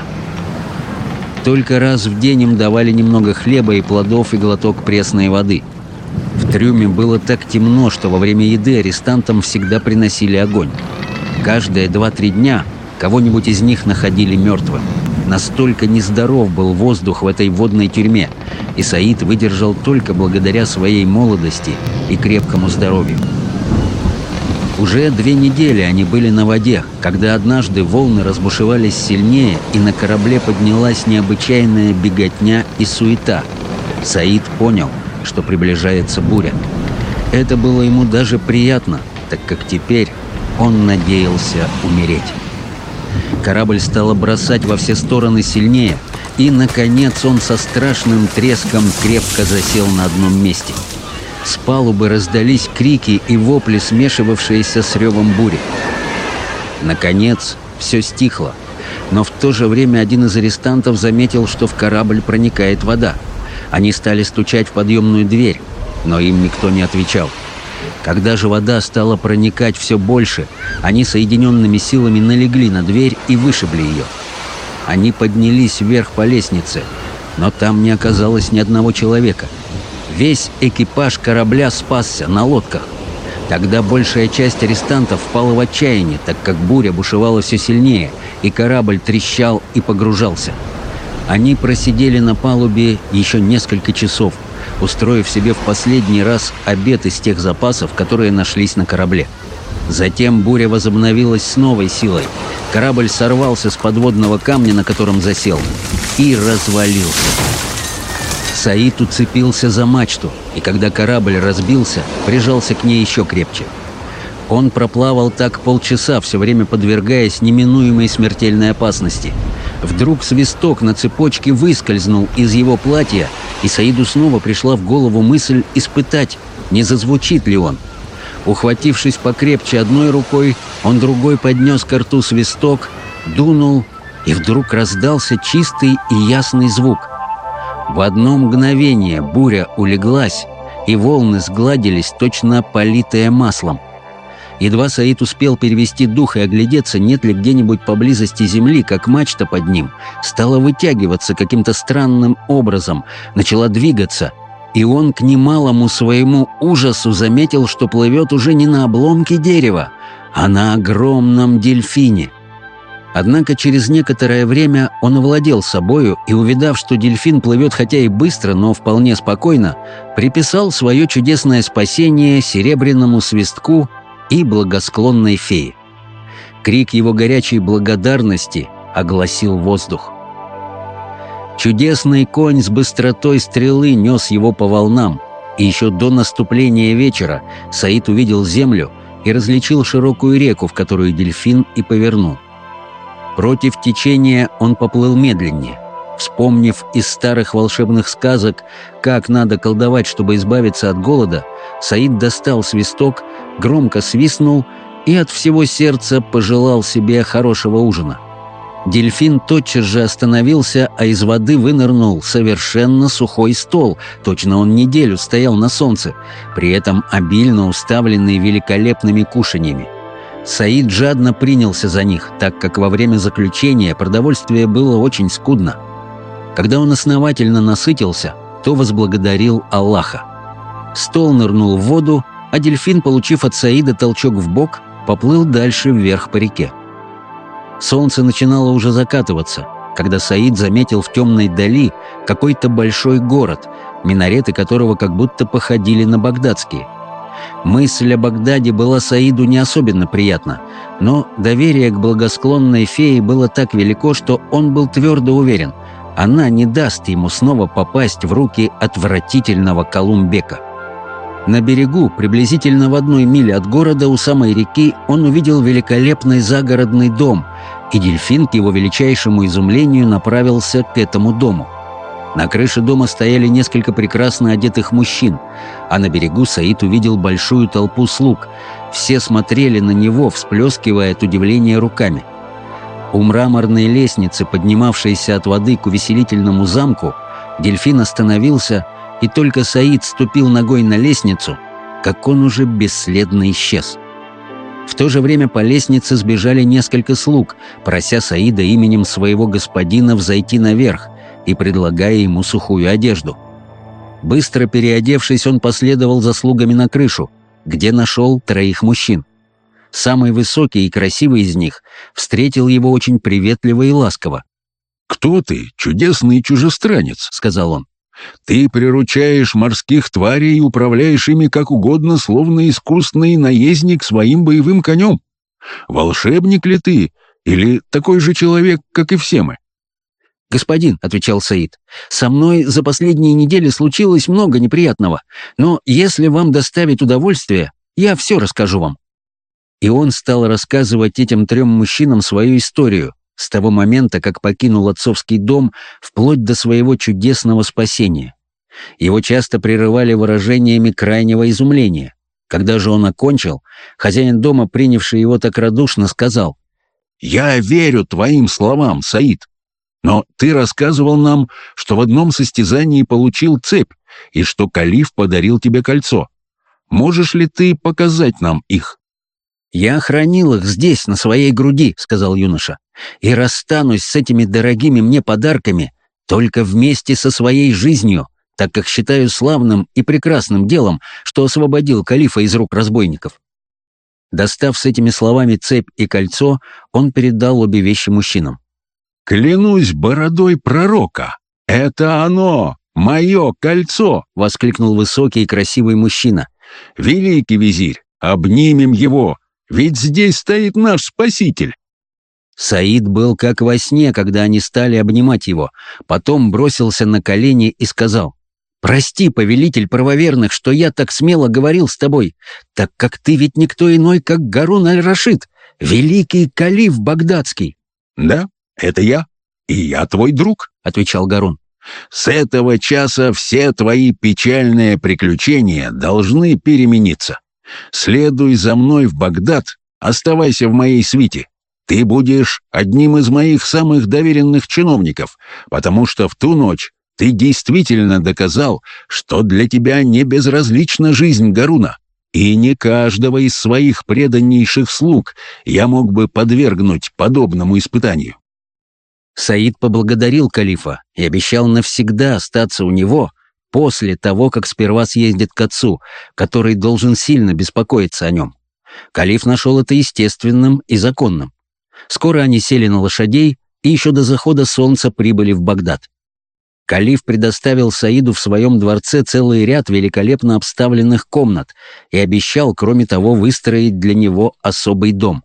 Только раз в день им давали немного хлеба и плодов и глоток пресной воды. В трюме было так темно, что во время еды арестантам всегда приносили огонь. Каждые два-три дня кого-нибудь из них находили мертвым. Настолько нездоров был воздух в этой водной тюрьме, и Саид выдержал только благодаря своей молодости и крепкому здоровью. Уже две недели они были на воде, когда однажды волны разбушевались сильнее, и на корабле поднялась необычайная беготня и суета. Саид понял, что приближается буря. Это было ему даже приятно, так как теперь он надеялся умереть. Корабль стал бросать во все стороны сильнее, и, наконец, он со страшным треском крепко засел на одном месте. С палубы раздались крики и вопли, смешивавшиеся с ревом бури. Наконец, все стихло, но в то же время один из арестантов заметил, что в корабль проникает вода. Они стали стучать в подъемную дверь, но им никто не отвечал. Когда же вода стала проникать все больше, они соединенными силами налегли на дверь и вышибли ее. Они поднялись вверх по лестнице, но там не оказалось ни одного человека. Весь экипаж корабля спасся на лодках. Тогда большая часть арестантов впала в отчаяние, так как буря бушевала все сильнее, и корабль трещал и погружался. Они просидели на палубе еще несколько часов, устроив себе в последний раз обед из тех запасов, которые нашлись на корабле. Затем буря возобновилась с новой силой. Корабль сорвался с подводного камня, на котором засел, и развалился. Саид уцепился за мачту, и когда корабль разбился, прижался к ней еще крепче. Он проплавал так полчаса, все время подвергаясь неминуемой смертельной опасности. Вдруг свисток на цепочке выскользнул из его платья, и Саиду снова пришла в голову мысль испытать, не зазвучит ли он. Ухватившись покрепче одной рукой, он другой поднес к рту свисток, дунул, и вдруг раздался чистый и ясный звук. В одно мгновение буря улеглась, и волны сгладились, точно политые маслом. Едва Саид успел перевести дух и оглядеться, нет ли где-нибудь поблизости земли, как мачта под ним, стала вытягиваться каким-то странным образом, начала двигаться, и он к немалому своему ужасу заметил, что плывет уже не на обломке дерева, а на огромном дельфине. Однако через некоторое время он овладел собою и, увидав, что дельфин плывет хотя и быстро, но вполне спокойно, приписал свое чудесное спасение серебряному свистку и благосклонной феи. Крик его горячей благодарности огласил воздух. Чудесный конь с быстротой стрелы нес его по волнам, и еще до наступления вечера Саид увидел землю и различил широкую реку, в которую дельфин и повернул. Против течения он поплыл медленнее. Вспомнив из старых волшебных сказок, как надо колдовать, чтобы избавиться от голода, Саид достал свисток, громко свистнул и от всего сердца пожелал себе хорошего ужина. Дельфин тотчас же остановился, а из воды вынырнул совершенно сухой стол, точно он неделю стоял на солнце, при этом обильно уставленный великолепными кушаньями. Саид жадно принялся за них, так как во время заключения продовольствие было очень скудно. Когда он основательно насытился, то возблагодарил Аллаха. Стол нырнул в воду, а дельфин, получив от Саида толчок в бок, поплыл дальше вверх по реке. Солнце начинало уже закатываться, когда Саид заметил в темной дали какой-то большой город, минареты которого как будто походили на багдадские. Мысль о Багдаде была Саиду не особенно приятна, но доверие к благосклонной фее было так велико, что он был твердо уверен, она не даст ему снова попасть в руки отвратительного Колумбека. На берегу, приблизительно в одной миле от города, у самой реки, он увидел великолепный загородный дом, и дельфин, к его величайшему изумлению, направился к этому дому. На крыше дома стояли несколько прекрасно одетых мужчин, а на берегу Саид увидел большую толпу слуг. Все смотрели на него, всплескивая от удивления руками. У мраморной лестницы, поднимавшейся от воды к увеселительному замку, дельфин остановился и только Саид ступил ногой на лестницу, как он уже бесследно исчез. В то же время по лестнице сбежали несколько слуг, прося Саида именем своего господина взойти наверх и предлагая ему сухую одежду. Быстро переодевшись, он последовал за слугами на крышу, где нашел троих мужчин. Самый высокий и красивый из них встретил его очень приветливо и ласково. «Кто ты, чудесный чужестранец?» — сказал он. Ты приручаешь морских тварей и управляешь ими как угодно, словно искусный наездник своим боевым конем. Волшебник ли ты или такой же человек, как и все мы?» «Господин», — отвечал Саид, — «со мной за последние недели случилось много неприятного, но если вам доставит удовольствие, я все расскажу вам». И он стал рассказывать этим трем мужчинам свою историю, с того момента, как покинул отцовский дом, вплоть до своего чудесного спасения. Его часто прерывали выражениями крайнего изумления. Когда же он окончил, хозяин дома, принявший его так радушно, сказал, «Я верю твоим словам, Саид, но ты рассказывал нам, что в одном состязании получил цепь и что калиф подарил тебе кольцо. Можешь ли ты показать нам их?» «Я хранил их здесь, на своей груди», — сказал юноша, «и расстанусь с этими дорогими мне подарками только вместе со своей жизнью, так как считаю славным и прекрасным делом, что освободил калифа из рук разбойников». Достав с этими словами цепь и кольцо, он передал обе вещи мужчинам. «Клянусь бородой пророка! Это оно! Мое кольцо!» — воскликнул высокий и красивый мужчина. «Великий визирь, обнимем его! Ведь здесь стоит наш спаситель!» Саид был как во сне, когда они стали обнимать его, потом бросился на колени и сказал, «Прости, повелитель правоверных, что я так смело говорил с тобой, так как ты ведь никто иной, как Гарун аль-Рашид, великий калиф багдадский». «Да, это я, и я твой друг», — отвечал Гарун. «С этого часа все твои печальные приключения должны перемениться. Следуй за мной в Багдад, оставайся в моей свите. Ты будешь одним из моих самых доверенных чиновников, потому что в ту ночь ты действительно доказал, что для тебя не безразлична жизнь Гаруна, и не каждого из своих преданнейших слуг я мог бы подвергнуть подобному испытанию». Саид поблагодарил калифа и обещал навсегда остаться у него — после того, как сперва съездит к отцу, который должен сильно беспокоиться о нем. Калиф нашел это естественным и законным. Скоро они сели на лошадей и еще до захода солнца прибыли в Багдад. Калиф предоставил Саиду в своем дворце целый ряд великолепно обставленных комнат и обещал, кроме того, выстроить для него особый дом.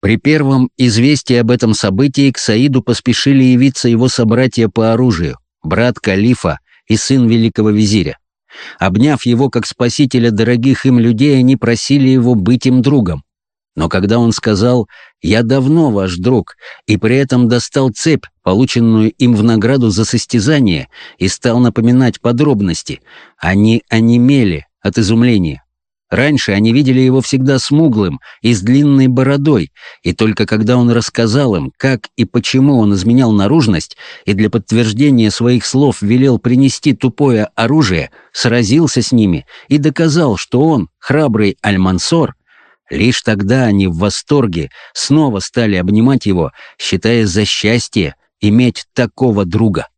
При первом известии об этом событии к Саиду поспешили явиться его собратья по оружию, брат Калифа и сын великого визиря. Обняв его как спасителя дорогих им людей, они просили его быть им другом. Но когда он сказал «Я давно ваш друг», и при этом достал цепь, полученную им в награду за состязание, и стал напоминать подробности, они онемели от изумления. Раньше они видели его всегда смуглым и с длинной бородой, и только когда он рассказал им, как и почему он изменял наружность, и для подтверждения своих слов велел принести тупое оружие, сразился с ними и доказал, что он, храбрый Альмансор, лишь тогда они в восторге снова стали обнимать его, считая за счастье иметь такого друга.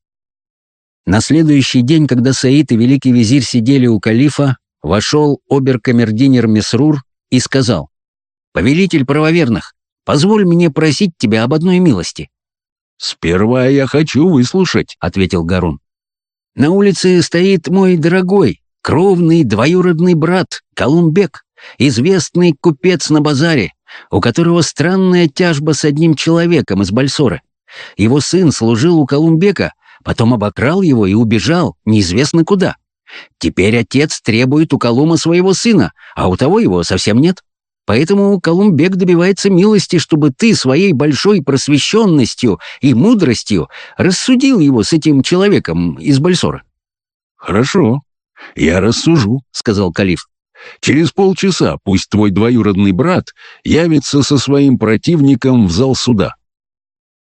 На следующий день, когда Саид и великий визирь сидели у калифа, вошел оберкамердинер Месрур и сказал, «Повелитель правоверных, позволь мне просить тебя об одной милости». «Сперва я хочу выслушать», — ответил Гарун. «На улице стоит мой дорогой, кровный двоюродный брат Колумбек, известный купец на базаре, у которого странная тяжба с одним человеком из Бальсоры. Его сын служил у Колумбека, потом обокрал его и убежал, неизвестно куда. Теперь отец требует у Колума своего сына, а у того его совсем нет. Поэтому Колумбек добивается милости, чтобы ты своей большой просвещенностью и мудростью рассудил его с этим человеком из Бальсора». «Хорошо, я рассужу», — сказал Калиф. «Через полчаса пусть твой двоюродный брат явится со своим противником в зал суда».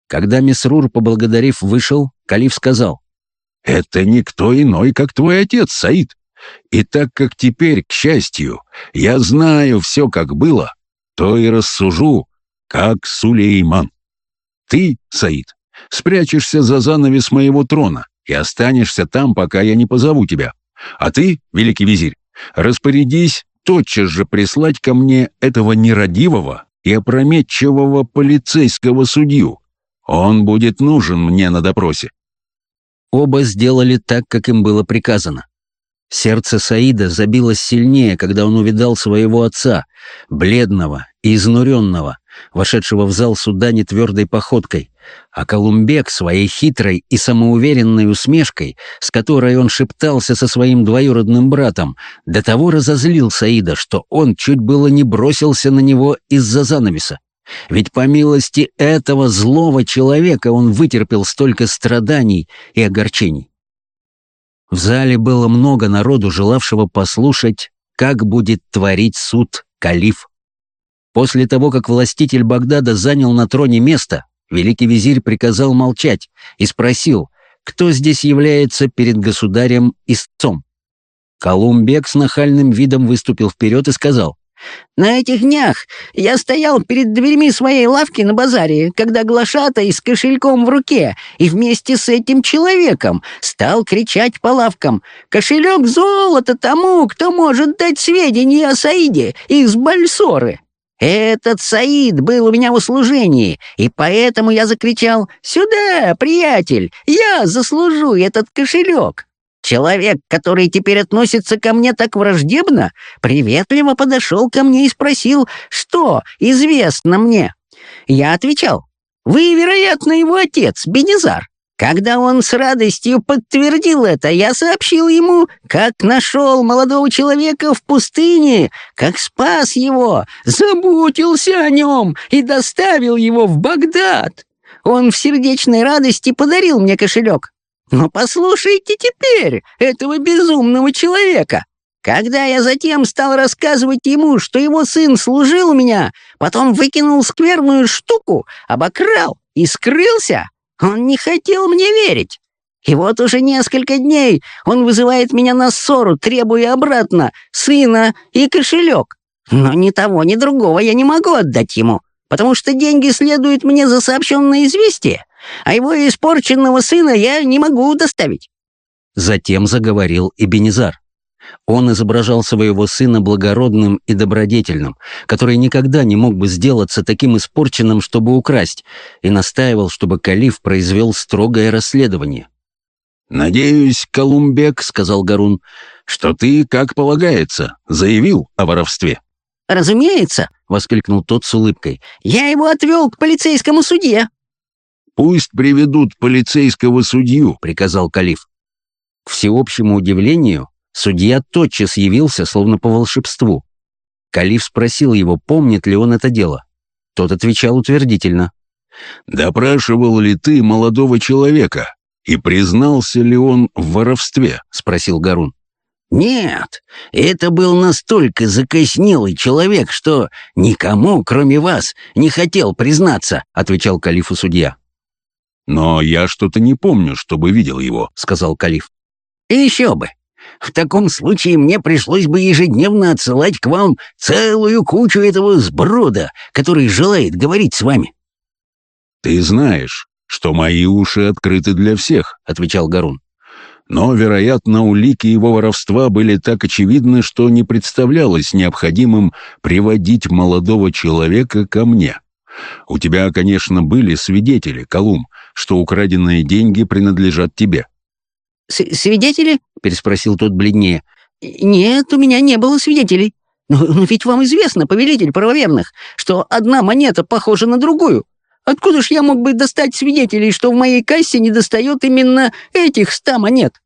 Когда Месрур, поблагодарив, вышел, Калиф сказал, это никто иной, как твой отец, Саид. И так как теперь, к счастью, я знаю все, как было, то и рассужу, как Сулейман. Ты, Саид, спрячешься за занавес моего трона и останешься там, пока я не позову тебя. А ты, великий визирь, распорядись тотчас же прислать ко мне этого нерадивого и опрометчивого полицейского судью. Он будет нужен мне на допросе. Оба сделали так, как им было приказано. Сердце Саида забилось сильнее, когда он увидал своего отца, бледного и изнуренного, вошедшего в зал суда нетвердой походкой, а Колумбек своей хитрой и самоуверенной усмешкой, с которой он шептался со своим двоюродным братом, до того разозлил Саида, что он чуть было не бросился на него из-за занавеса. Ведь по милости этого злого человека он вытерпел столько страданий и огорчений. В зале было много народу, желавшего послушать, как будет творить суд калиф. После того, как властитель Багдада занял на троне место, великий визирь приказал молчать и спросил, кто здесь является перед государем истцом. Колумбек с нахальным видом выступил вперед и сказал, на этих днях я стоял перед дверьми своей лавки на базаре, когда глашатай с кошельком в руке и вместе с этим человеком стал кричать по лавкам «Кошелек золота тому, кто может дать сведения о Саиде из Бальсоры!» Этот Саид был у меня в услужении, и поэтому я закричал «Сюда, приятель, я заслужу этот кошелек!» Человек, который теперь относится ко мне так враждебно, приветливо подошел ко мне и спросил, что известно мне. Я отвечал, «Вы, вероятно, его отец, Бенезар». Когда он с радостью подтвердил это, я сообщил ему, как нашел молодого человека в пустыне, как спас его, заботился о нем и доставил его в Багдад. Он в сердечной радости подарил мне кошелек. Но послушайте теперь этого безумного человека. Когда я затем стал рассказывать ему, что его сын служил у меня, потом выкинул скверную штуку, обокрал и скрылся, он не хотел мне верить. И вот уже несколько дней он вызывает меня на ссору, требуя обратно сына и кошелек. Но ни того, ни другого я не могу отдать ему, потому что деньги следуют мне за сообщенное известие а его испорченного сына я не могу доставить». Затем заговорил и Бенизар. Он изображал своего сына благородным и добродетельным, который никогда не мог бы сделаться таким испорченным, чтобы украсть, и настаивал, чтобы калиф произвел строгое расследование. «Надеюсь, Колумбек, — сказал Гарун, — что ты, как полагается, заявил о воровстве». «Разумеется!» — воскликнул тот с улыбкой. «Я его отвел к полицейскому судье». «Пусть приведут полицейского судью», — приказал Калиф. К всеобщему удивлению, судья тотчас явился, словно по волшебству. Калиф спросил его, помнит ли он это дело. Тот отвечал утвердительно. «Допрашивал ли ты молодого человека? И признался ли он в воровстве?» — спросил Гарун. «Нет, это был настолько закоснелый человек, что никому, кроме вас, не хотел признаться», — отвечал калифу судья. «Но я что-то не помню, чтобы видел его», — сказал калиф. «И еще бы! В таком случае мне пришлось бы ежедневно отсылать к вам целую кучу этого сброда, который желает говорить с вами». «Ты знаешь, что мои уши открыты для всех», — отвечал Гарун. «Но, вероятно, улики его воровства были так очевидны, что не представлялось необходимым приводить молодого человека ко мне. У тебя, конечно, были свидетели, Колум, что украденные деньги принадлежат тебе». «Свидетели?» — переспросил тот бледнее. «Нет, у меня не было свидетелей. Но, но ведь вам известно, повелитель правоверных, что одна монета похожа на другую. Откуда ж я мог бы достать свидетелей, что в моей кассе не достает именно этих ста монет?»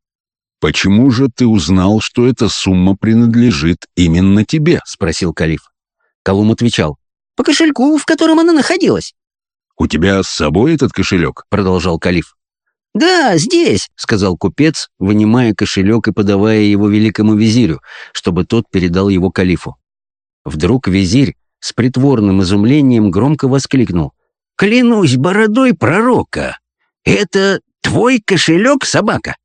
«Почему же ты узнал, что эта сумма принадлежит именно тебе?» — спросил Калиф. Колум отвечал. «По кошельку, в котором она находилась». «У тебя с собой этот кошелек?» — продолжал Калиф. «Да, здесь», — сказал купец, вынимая кошелек и подавая его великому визирю, чтобы тот передал его калифу. Вдруг визирь с притворным изумлением громко воскликнул. «Клянусь бородой пророка! Это твой кошелек, собака?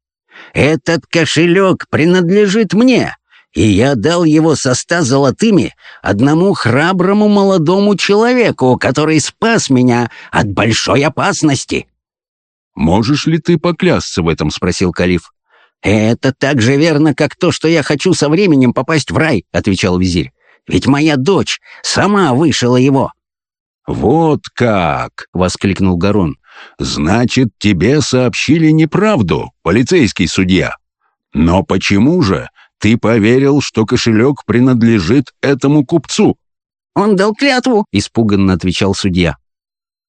Этот кошелек принадлежит мне, и я дал его со ста золотыми одному храброму молодому человеку, который спас меня от большой опасности». «Можешь ли ты поклясться в этом?» — спросил Калиф. «Это так же верно, как то, что я хочу со временем попасть в рай», — отвечал визирь. «Ведь моя дочь сама вышила его». «Вот как!» — воскликнул Гарон. «Значит, тебе сообщили неправду, полицейский судья. Но почему же ты поверил, что кошелек принадлежит этому купцу?» «Он дал клятву», — испуганно отвечал судья.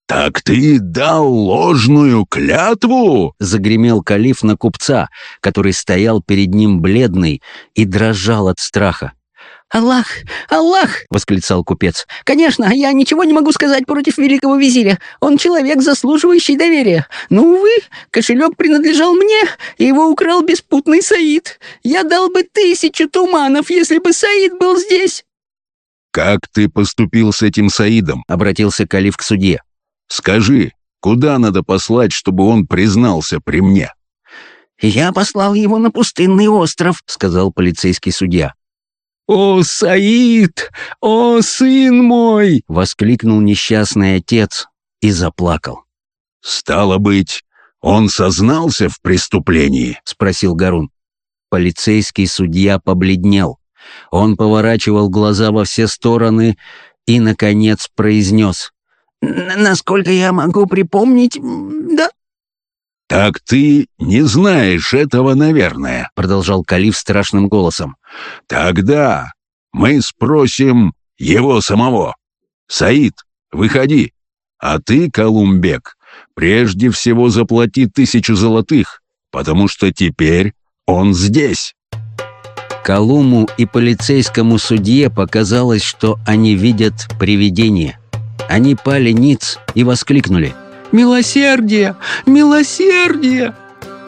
«Так ты дал ложную клятву?» — загремел калиф на купца, который стоял перед ним бледный и дрожал от страха. «Аллах! Аллах!» — восклицал купец. «Конечно, я ничего не могу сказать против великого визиря. Он человек, заслуживающий доверия. Но, увы, кошелек принадлежал мне, и его украл беспутный Саид. Я дал бы тысячу туманов, если бы Саид был здесь». «Как ты поступил с этим Саидом?» — обратился Калиф к судье. «Скажи, куда надо послать, чтобы он признался при мне?» «Я послал его на пустынный остров», — сказал полицейский судья. «О, Саид! О, сын мой!» — воскликнул несчастный отец и заплакал. «Стало быть, он сознался в преступлении?» — спросил Гарун. Полицейский судья побледнел. Он поворачивал глаза во все стороны и, наконец, произнес. Насколько я могу припомнить, да. «Так ты не знаешь этого, наверное», — продолжал Калиф страшным голосом. «Тогда мы спросим его самого. Саид, выходи. А ты, Колумбек, прежде всего заплати тысячу золотых, потому что теперь он здесь». Колуму и полицейскому судье показалось, что они видят привидение. Они пали ниц и воскликнули. «Милосердие! Милосердие!»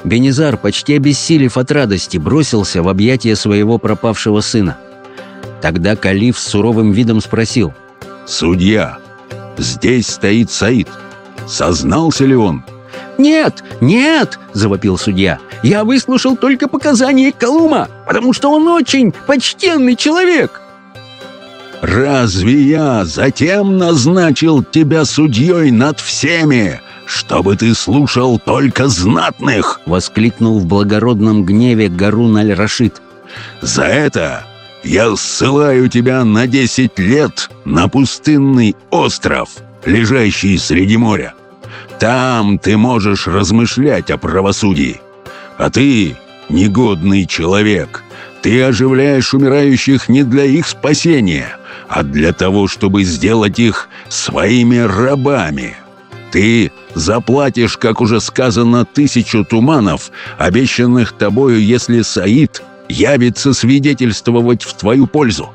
Бенизар, почти обессилев от радости, бросился в объятия своего пропавшего сына. Тогда Калиф с суровым видом спросил. «Судья, здесь стоит Саид. Сознался ли он?» «Нет, нет!» — завопил судья. «Я выслушал только показания Колума, потому что он очень почтенный человек!» «Разве я затем назначил тебя судьей над всеми, чтобы ты слушал только знатных?» — воскликнул в благородном гневе Гарун аль-Рашид. «За это я ссылаю тебя на десять лет на пустынный остров, лежащий среди моря. Там ты можешь размышлять о правосудии. А ты, негодный человек, ты оживляешь умирающих не для их спасения, а для того, чтобы сделать их своими рабами. Ты заплатишь, как уже сказано, тысячу туманов, обещанных тобою, если Саид явится свидетельствовать в твою пользу.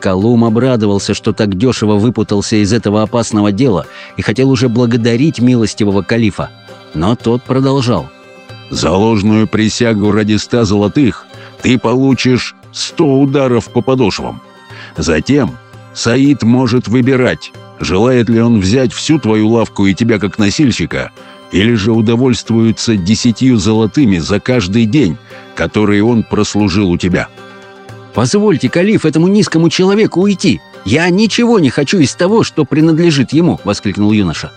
Калум обрадовался, что так дешево выпутался из этого опасного дела и хотел уже благодарить милостивого калифа. Но тот продолжал. «За ложную присягу ради ста золотых ты получишь сто ударов по подошвам. Затем Саид может выбирать, желает ли он взять всю твою лавку и тебя как носильщика, или же удовольствуется десятью золотыми за каждый день, который он прослужил у тебя». «Позвольте, Калиф, этому низкому человеку уйти. Я ничего не хочу из того, что принадлежит ему», — воскликнул юноша.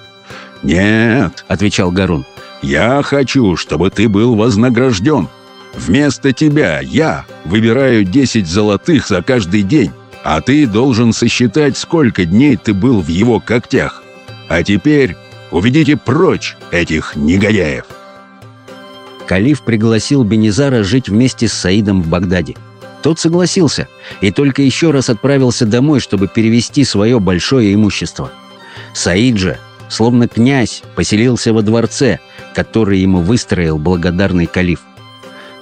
«Нет», — отвечал Гарун, — «я хочу, чтобы ты был вознагражден. Вместо тебя я выбираю десять золотых за каждый день, а ты должен сосчитать, сколько дней ты был в его когтях. А теперь уведите прочь этих негодяев». Калиф пригласил Бенизара жить вместе с Саидом в Багдаде. Тот согласился и только еще раз отправился домой, чтобы перевести свое большое имущество. Саид же, словно князь, поселился во дворце, который ему выстроил благодарный калиф.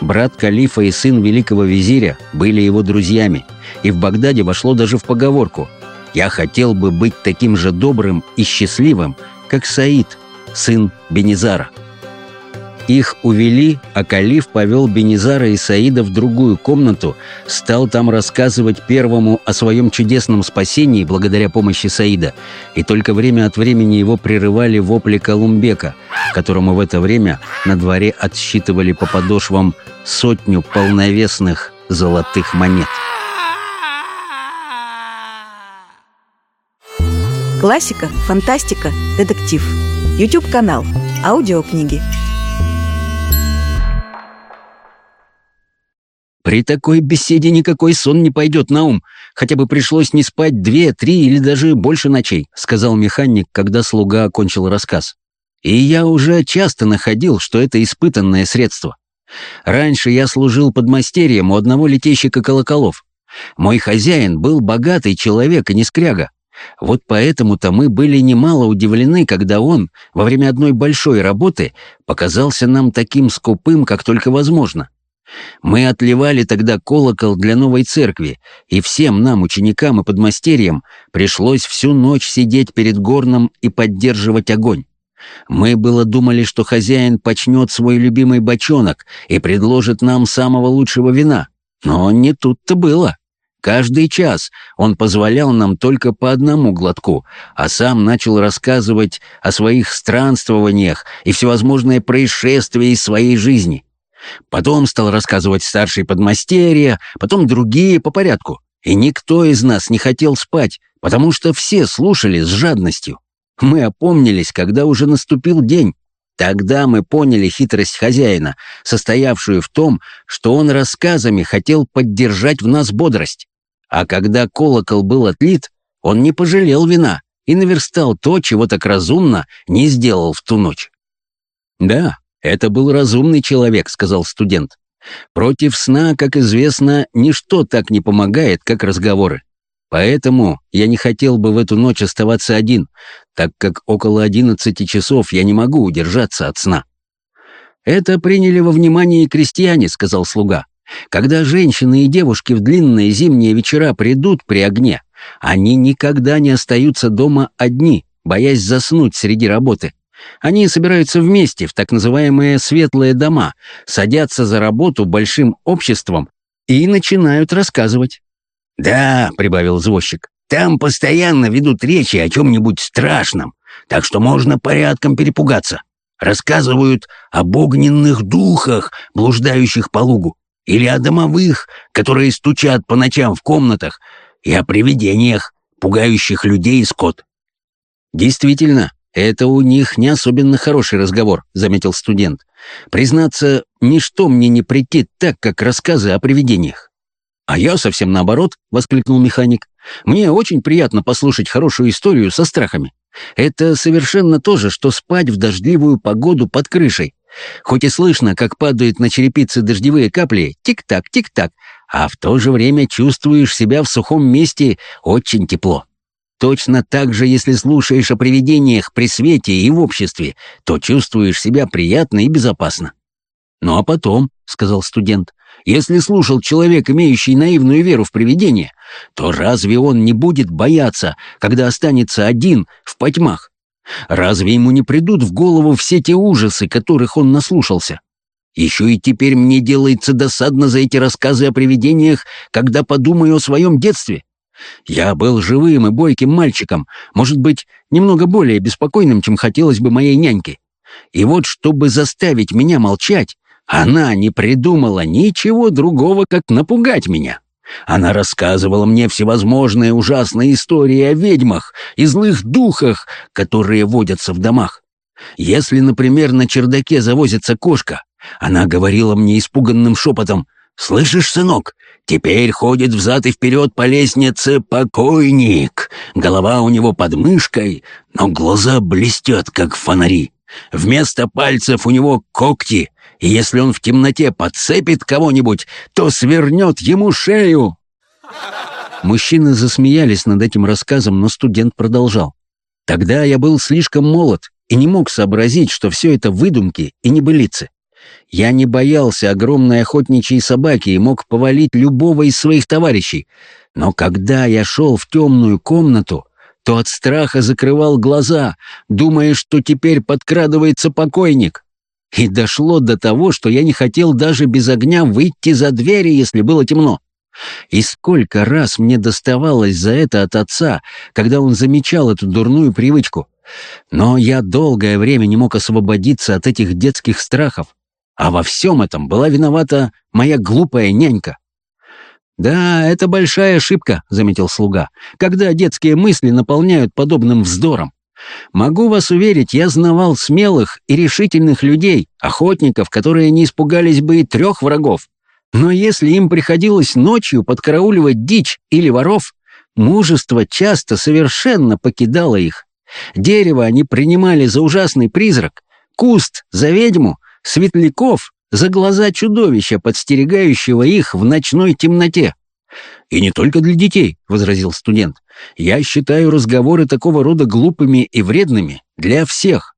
Брат калифа и сын великого визиря были его друзьями, и в Багдаде вошло даже в поговорку «Я хотел бы быть таким же добрым и счастливым, как Саид, сын Бенизара». Их увели, а Калиф повел Бенизара и Саида в другую комнату, стал там рассказывать первому о своем чудесном спасении благодаря помощи Саида, и только время от времени его прерывали вопли Колумбека, которому в это время на дворе отсчитывали по подошвам сотню полновесных золотых монет. Классика, фантастика, детектив. YouTube-канал. Аудиокниги. При такой беседе никакой сон не пойдет на ум. Хотя бы пришлось не спать две, три или даже больше ночей», — сказал механик, когда слуга окончил рассказ. «И я уже часто находил, что это испытанное средство. Раньше я служил подмастерьем у одного летейщика колоколов. Мой хозяин был богатый человек и не скряга. Вот поэтому-то мы были немало удивлены, когда он, во время одной большой работы, показался нам таким скупым, как только возможно. Мы отливали тогда колокол для новой церкви, и всем нам, ученикам и подмастерьям, пришлось всю ночь сидеть перед горном и поддерживать огонь. Мы было думали, что хозяин почнет свой любимый бочонок и предложит нам самого лучшего вина. Но не тут-то было. Каждый час он позволял нам только по одному глотку, а сам начал рассказывать о своих странствованиях и всевозможные происшествия из своей жизни. Потом стал рассказывать старший подмастерья, потом другие по порядку. И никто из нас не хотел спать, потому что все слушали с жадностью. Мы опомнились, когда уже наступил день. Тогда мы поняли хитрость хозяина, состоявшую в том, что он рассказами хотел поддержать в нас бодрость. А когда колокол был отлит, он не пожалел вина и наверстал то, чего так разумно не сделал в ту ночь. Да, «Это был разумный человек», — сказал студент. «Против сна, как известно, ничто так не помогает, как разговоры. Поэтому я не хотел бы в эту ночь оставаться один, так как около одиннадцати часов я не могу удержаться от сна». «Это приняли во внимание и крестьяне», — сказал слуга. «Когда женщины и девушки в длинные зимние вечера придут при огне, они никогда не остаются дома одни, боясь заснуть среди работы. Они собираются вместе в так называемые «светлые дома», садятся за работу большим обществом и начинают рассказывать. «Да», — прибавил извозчик, — «там постоянно ведут речи о чем-нибудь страшном, так что можно порядком перепугаться. Рассказывают об огненных духах, блуждающих по лугу, или о домовых, которые стучат по ночам в комнатах, и о привидениях, пугающих людей и скот». Действительно, «Это у них не особенно хороший разговор», — заметил студент. «Признаться, ничто мне не претит так, как рассказы о привидениях». «А я совсем наоборот», — воскликнул механик. «Мне очень приятно послушать хорошую историю со страхами. Это совершенно то же, что спать в дождливую погоду под крышей. Хоть и слышно, как падают на черепицы дождевые капли, тик-так, тик-так, а в то же время чувствуешь себя в сухом месте очень тепло. Точно так же, если слушаешь о привидениях при свете и в обществе, то чувствуешь себя приятно и безопасно. «Ну а потом», — сказал студент, — «если слушал человек, имеющий наивную веру в привидения, то разве он не будет бояться, когда останется один в потьмах? Разве ему не придут в голову все те ужасы, которых он наслушался? Еще и теперь мне делается досадно за эти рассказы о привидениях, когда подумаю о своем детстве. Я был живым и бойким мальчиком, может быть, немного более беспокойным, чем хотелось бы моей няньке. И вот, чтобы заставить меня молчать, она не придумала ничего другого, как напугать меня. Она рассказывала мне всевозможные ужасные истории о ведьмах и злых духах, которые водятся в домах. Если, например, на чердаке завозится кошка, она говорила мне испуганным шепотом, «Слышишь, сынок, теперь ходит взад и вперед по лестнице покойник. Голова у него под мышкой, но глаза блестят, как фонари. Вместо пальцев у него когти, и если он в темноте подцепит кого-нибудь, то свернет ему шею». Мужчины засмеялись над этим рассказом, но студент продолжал. «Тогда я был слишком молод и не мог сообразить, что все это выдумки и небылицы. Я не боялся огромной охотничьей собаки и мог повалить любого из своих товарищей. Но когда я шел в темную комнату, то от страха закрывал глаза, думая, что теперь подкрадывается покойник. И дошло до того, что я не хотел даже без огня выйти за двери, если было темно. И сколько раз мне доставалось за это от отца, когда он замечал эту дурную привычку. Но я долгое время не мог освободиться от этих детских страхов. А во всем этом была виновата моя глупая нянька. «Да, это большая ошибка», — заметил слуга, «когда детские мысли наполняют подобным вздором. Могу вас уверить, я знавал смелых и решительных людей, охотников, которые не испугались бы и трех врагов. Но если им приходилось ночью подкарауливать дичь или воров, мужество часто совершенно покидало их. Дерево они принимали за ужасный призрак, куст — за ведьму, светляков за глаза чудовища, подстерегающего их в ночной темноте. «И не только для детей», — возразил студент. «Я считаю разговоры такого рода глупыми и вредными для всех.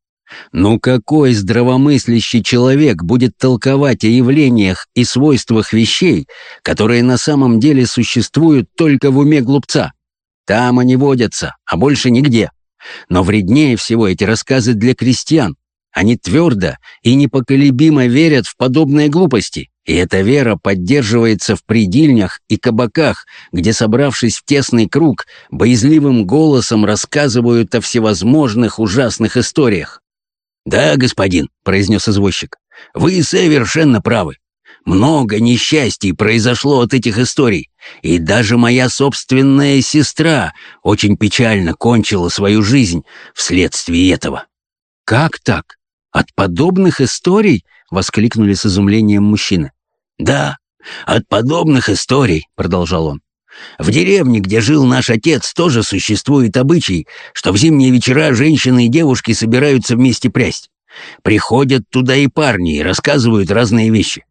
Ну какой здравомыслящий человек будет толковать о явлениях и свойствах вещей, которые на самом деле существуют только в уме глупца? Там они водятся, а больше нигде. Но вреднее всего эти рассказы для крестьян, они твердо и непоколебимо верят в подобные глупости, и эта вера поддерживается в предильнях и кабаках, где, собравшись в тесный круг, боязливым голосом рассказывают о всевозможных ужасных историях. «Да, господин», — произнес извозчик, — «вы совершенно правы. Много несчастий произошло от этих историй, и даже моя собственная сестра очень печально кончила свою жизнь вследствие этого». «Как так?» «От подобных историй?» — воскликнули с изумлением мужчины. «Да, от подобных историй», — продолжал он. «В деревне, где жил наш отец, тоже существует обычай, что в зимние вечера женщины и девушки собираются вместе прясть. Приходят туда и парни и рассказывают разные вещи.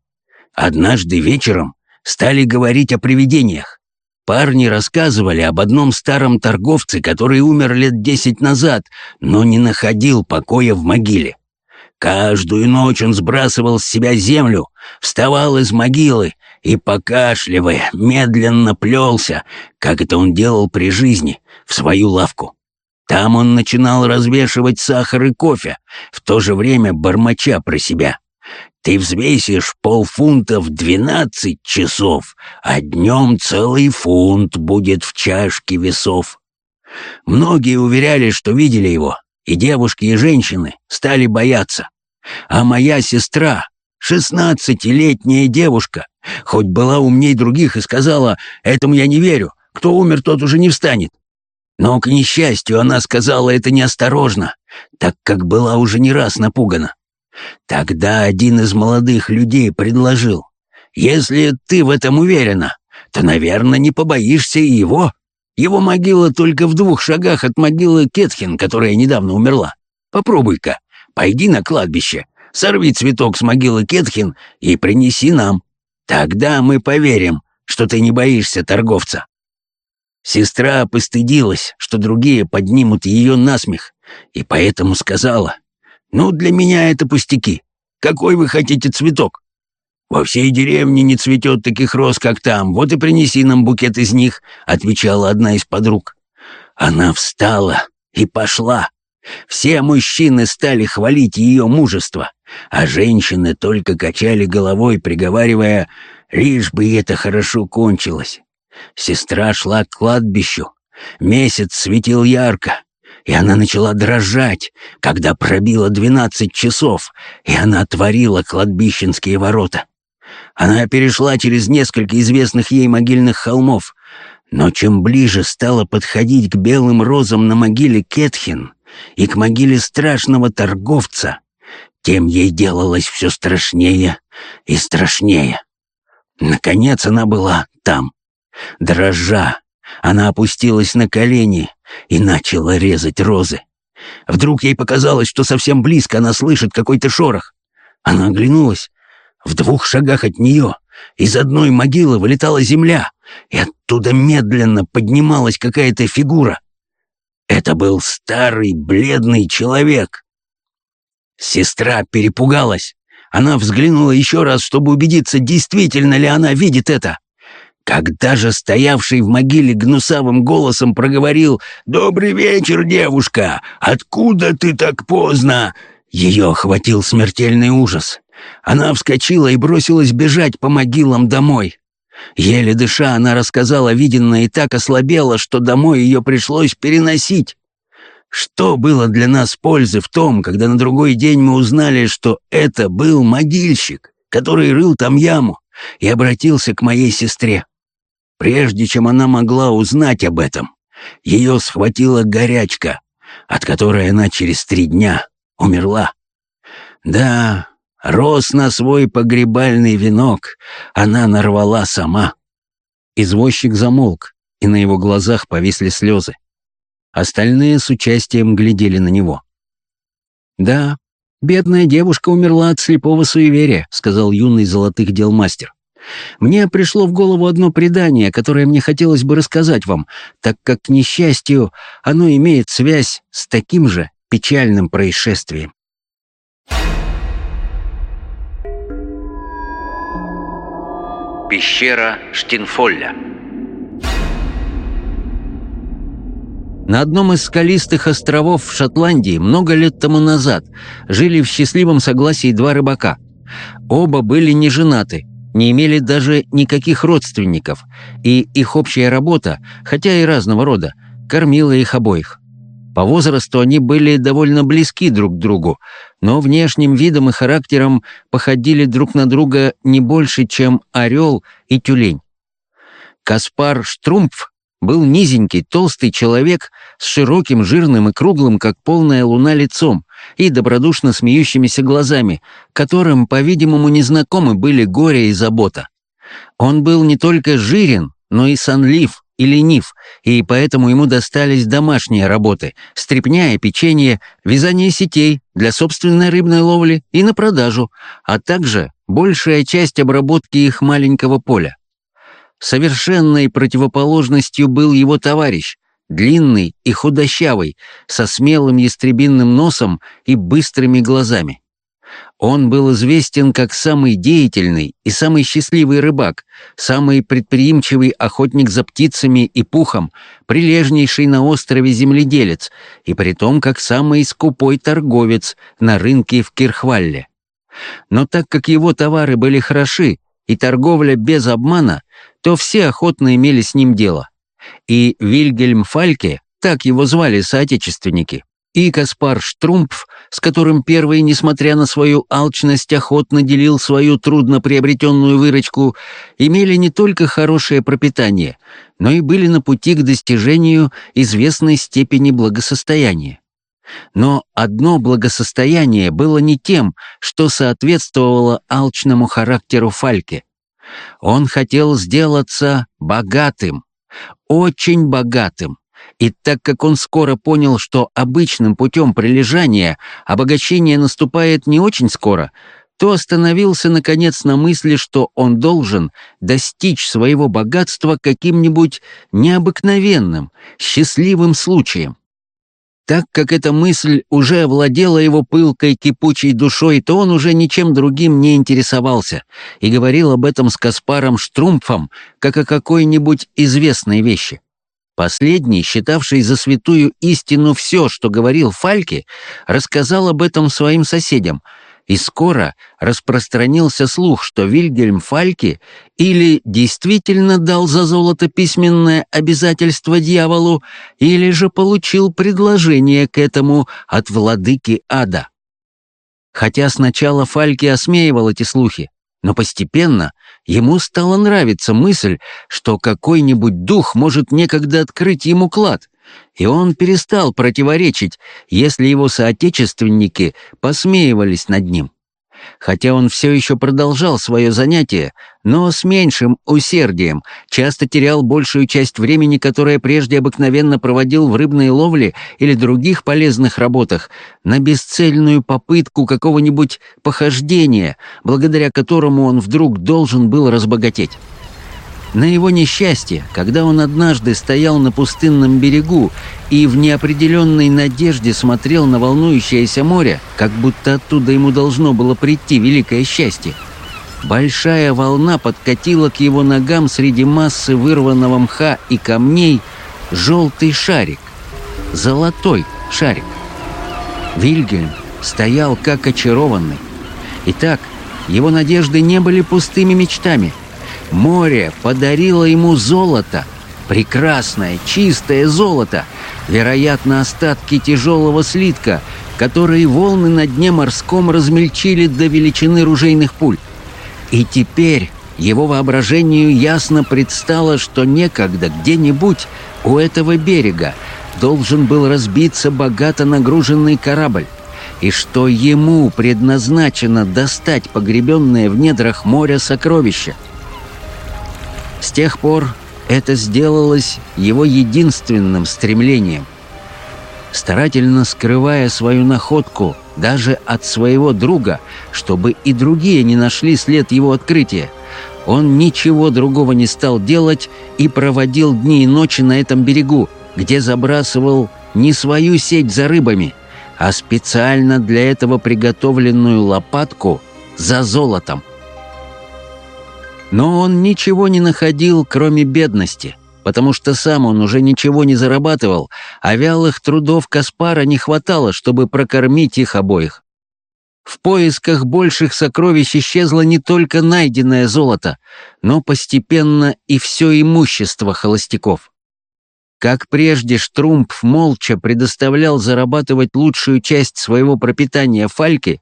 Однажды вечером стали говорить о привидениях. Парни рассказывали об одном старом торговце, который умер лет десять назад, но не находил покоя в могиле. Каждую ночь он сбрасывал с себя землю, вставал из могилы и, покашливая, медленно плелся, как это он делал при жизни, в свою лавку. Там он начинал развешивать сахар и кофе, в то же время бормоча про себя. Ты взвесишь полфунта в двенадцать часов, а днем целый фунт будет в чашке весов. Многие уверяли, что видели его, и девушки, и женщины стали бояться. А моя сестра, шестнадцатилетняя девушка, хоть была умней других и сказала, «Этому я не верю, кто умер, тот уже не встанет». Но, к несчастью, она сказала это неосторожно, так как была уже не раз напугана. Тогда один из молодых людей предложил, «Если ты в этом уверена, то, наверное, не побоишься и его». Его могила только в двух шагах от могилы Кетхин, которая недавно умерла. Попробуй-ка, пойди на кладбище, сорви цветок с могилы Кетхин и принеси нам. Тогда мы поверим, что ты не боишься торговца». Сестра постыдилась, что другие поднимут ее насмех, и поэтому сказала, «Ну, для меня это пустяки. Какой вы хотите цветок?» Во всей деревне не цветет таких роз, как там. Вот и принеси нам букет из них», — отвечала одна из подруг. Она встала и пошла. Все мужчины стали хвалить ее мужество, а женщины только качали головой, приговаривая «лишь бы это хорошо кончилось». Сестра шла к кладбищу. Месяц светил ярко, и она начала дрожать, когда пробило двенадцать часов, и она отворила кладбищенские ворота. Она перешла через несколько известных ей могильных холмов, но чем ближе стала подходить к белым розам на могиле Кетхин и к могиле страшного торговца, тем ей делалось все страшнее и страшнее. Наконец она была там. Дрожа, она опустилась на колени и начала резать розы. Вдруг ей показалось, что совсем близко она слышит какой-то шорох. Она оглянулась. В двух шагах от нее из одной могилы вылетала земля, и оттуда медленно поднималась какая-то фигура. Это был старый бледный человек. Сестра перепугалась. Она взглянула еще раз, чтобы убедиться, действительно ли она видит это. Когда же стоявший в могиле гнусавым голосом проговорил «Добрый вечер, девушка! Откуда ты так поздно?» Ее охватил смертельный ужас. Она вскочила и бросилась бежать по могилам домой. Еле дыша, она рассказала виденное и так ослабела, что домой ее пришлось переносить. Что было для нас пользы в том, когда на другой день мы узнали, что это был могильщик, который рыл там яму, и обратился к моей сестре. Прежде чем она могла узнать об этом, ее схватила горячка, от которой она через три дня умерла. Да, Рос на свой погребальный венок она нарвала сама. Извозчик замолк, и на его глазах повисли слезы. Остальные с участием глядели на него. «Да, бедная девушка умерла от слепого суеверия», — сказал юный золотых дел мастер. «Мне пришло в голову одно предание, которое мне хотелось бы рассказать вам, так как, к несчастью, оно имеет связь с таким же печальным происшествием. Пещера Штинфолля. На одном из скалистых островов в Шотландии много лет тому назад жили в счастливом согласии два рыбака. Оба были не женаты, не имели даже никаких родственников, и их общая работа, хотя и разного рода, кормила их обоих. По возрасту они были довольно близки друг к другу, но внешним видом и характером походили друг на друга не больше, чем орел и тюлень. Каспар Штрумпф был низенький, толстый человек с широким, жирным и круглым, как полная луна, лицом и добродушно смеющимися глазами, которым, по-видимому, незнакомы были горе и забота. Он был не только жирен, но и сонлив, и ленив, и поэтому ему достались домашние работы — стряпня и печенье, вязание сетей для собственной рыбной ловли и на продажу, а также большая часть обработки их маленького поля. Совершенной противоположностью был его товарищ, длинный и худощавый, со смелым ястребинным носом и быстрыми глазами. Он был известен как самый деятельный и самый счастливый рыбак, самый предприимчивый охотник за птицами и пухом, прилежнейший на острове земледелец, и притом как самый скупой торговец на рынке в Кирхвалле. Но так как его товары были хороши и торговля без обмана, то все охотно имели с ним дело. И Вильгельм Фальке, так его звали соотечественники, и Каспар Штрумпф, с которым первый, несмотря на свою алчность, охотно делил свою трудно приобретенную выручку, имели не только хорошее пропитание, но и были на пути к достижению известной степени благосостояния. Но одно благосостояние было не тем, что соответствовало алчному характеру Фальке. Он хотел сделаться богатым, очень богатым, и так как он скоро понял, что обычным путем прилежания обогащение наступает не очень скоро, то остановился, наконец, на мысли, что он должен достичь своего богатства каким-нибудь необыкновенным, счастливым случаем. так как эта мысль уже овладела его пылкой кипучей душой, то он уже ничем другим не интересовался и говорил об этом с Каспаром Штрумфом, как о какой-нибудь известной вещи. Последний, считавший за святую истину все, что говорил Фальке, рассказал об этом своим соседям — и скоро распространился слух, что Вильгельм Фальки или действительно дал за золото письменное обязательство дьяволу, или же получил предложение к этому от владыки ада. Хотя сначала Фальки осмеивал эти слухи, но постепенно ему стала нравиться мысль, что какой-нибудь дух может некогда открыть ему клад, и он перестал противоречить, если его соотечественники посмеивались над ним. Хотя он все еще продолжал свое занятие, но с меньшим усердием, часто терял большую часть времени, которое прежде обыкновенно проводил в рыбной ловле или других полезных работах, на бесцельную попытку какого-нибудь похождения, благодаря которому он вдруг должен был разбогатеть. На его несчастье, когда он однажды стоял на пустынном берегу и в неопределенной надежде смотрел на волнующееся море, как будто оттуда ему должно было прийти великое счастье, большая волна подкатила к его ногам среди массы вырванного мха и камней желтый шарик, золотой шарик. Вильгельм стоял как очарованный. Итак, его надежды не были пустыми мечтами — Море подарило ему золото, прекрасное, чистое золото, вероятно, остатки тяжелого слитка, которые волны на дне морском размельчили до величины ружейных пуль. И теперь его воображению ясно предстало, что некогда где-нибудь у этого берега должен был разбиться богато нагруженный корабль, и что ему предназначено достать погребенное в недрах моря сокровища — с тех пор это сделалось его единственным стремлением. Старательно скрывая свою находку даже от своего друга, чтобы и другие не нашли след его открытия, он ничего другого не стал делать и проводил дни и ночи на этом берегу, где забрасывал не свою сеть за рыбами, а специально для этого приготовленную лопатку за золотом. Но он ничего не находил, кроме бедности, потому что сам он уже ничего не зарабатывал, а вялых трудов Каспара не хватало, чтобы прокормить их обоих. В поисках больших сокровищ исчезло не только найденное золото, но постепенно и все имущество холостяков. Как прежде Штрумп молча предоставлял зарабатывать лучшую часть своего пропитания Фальке,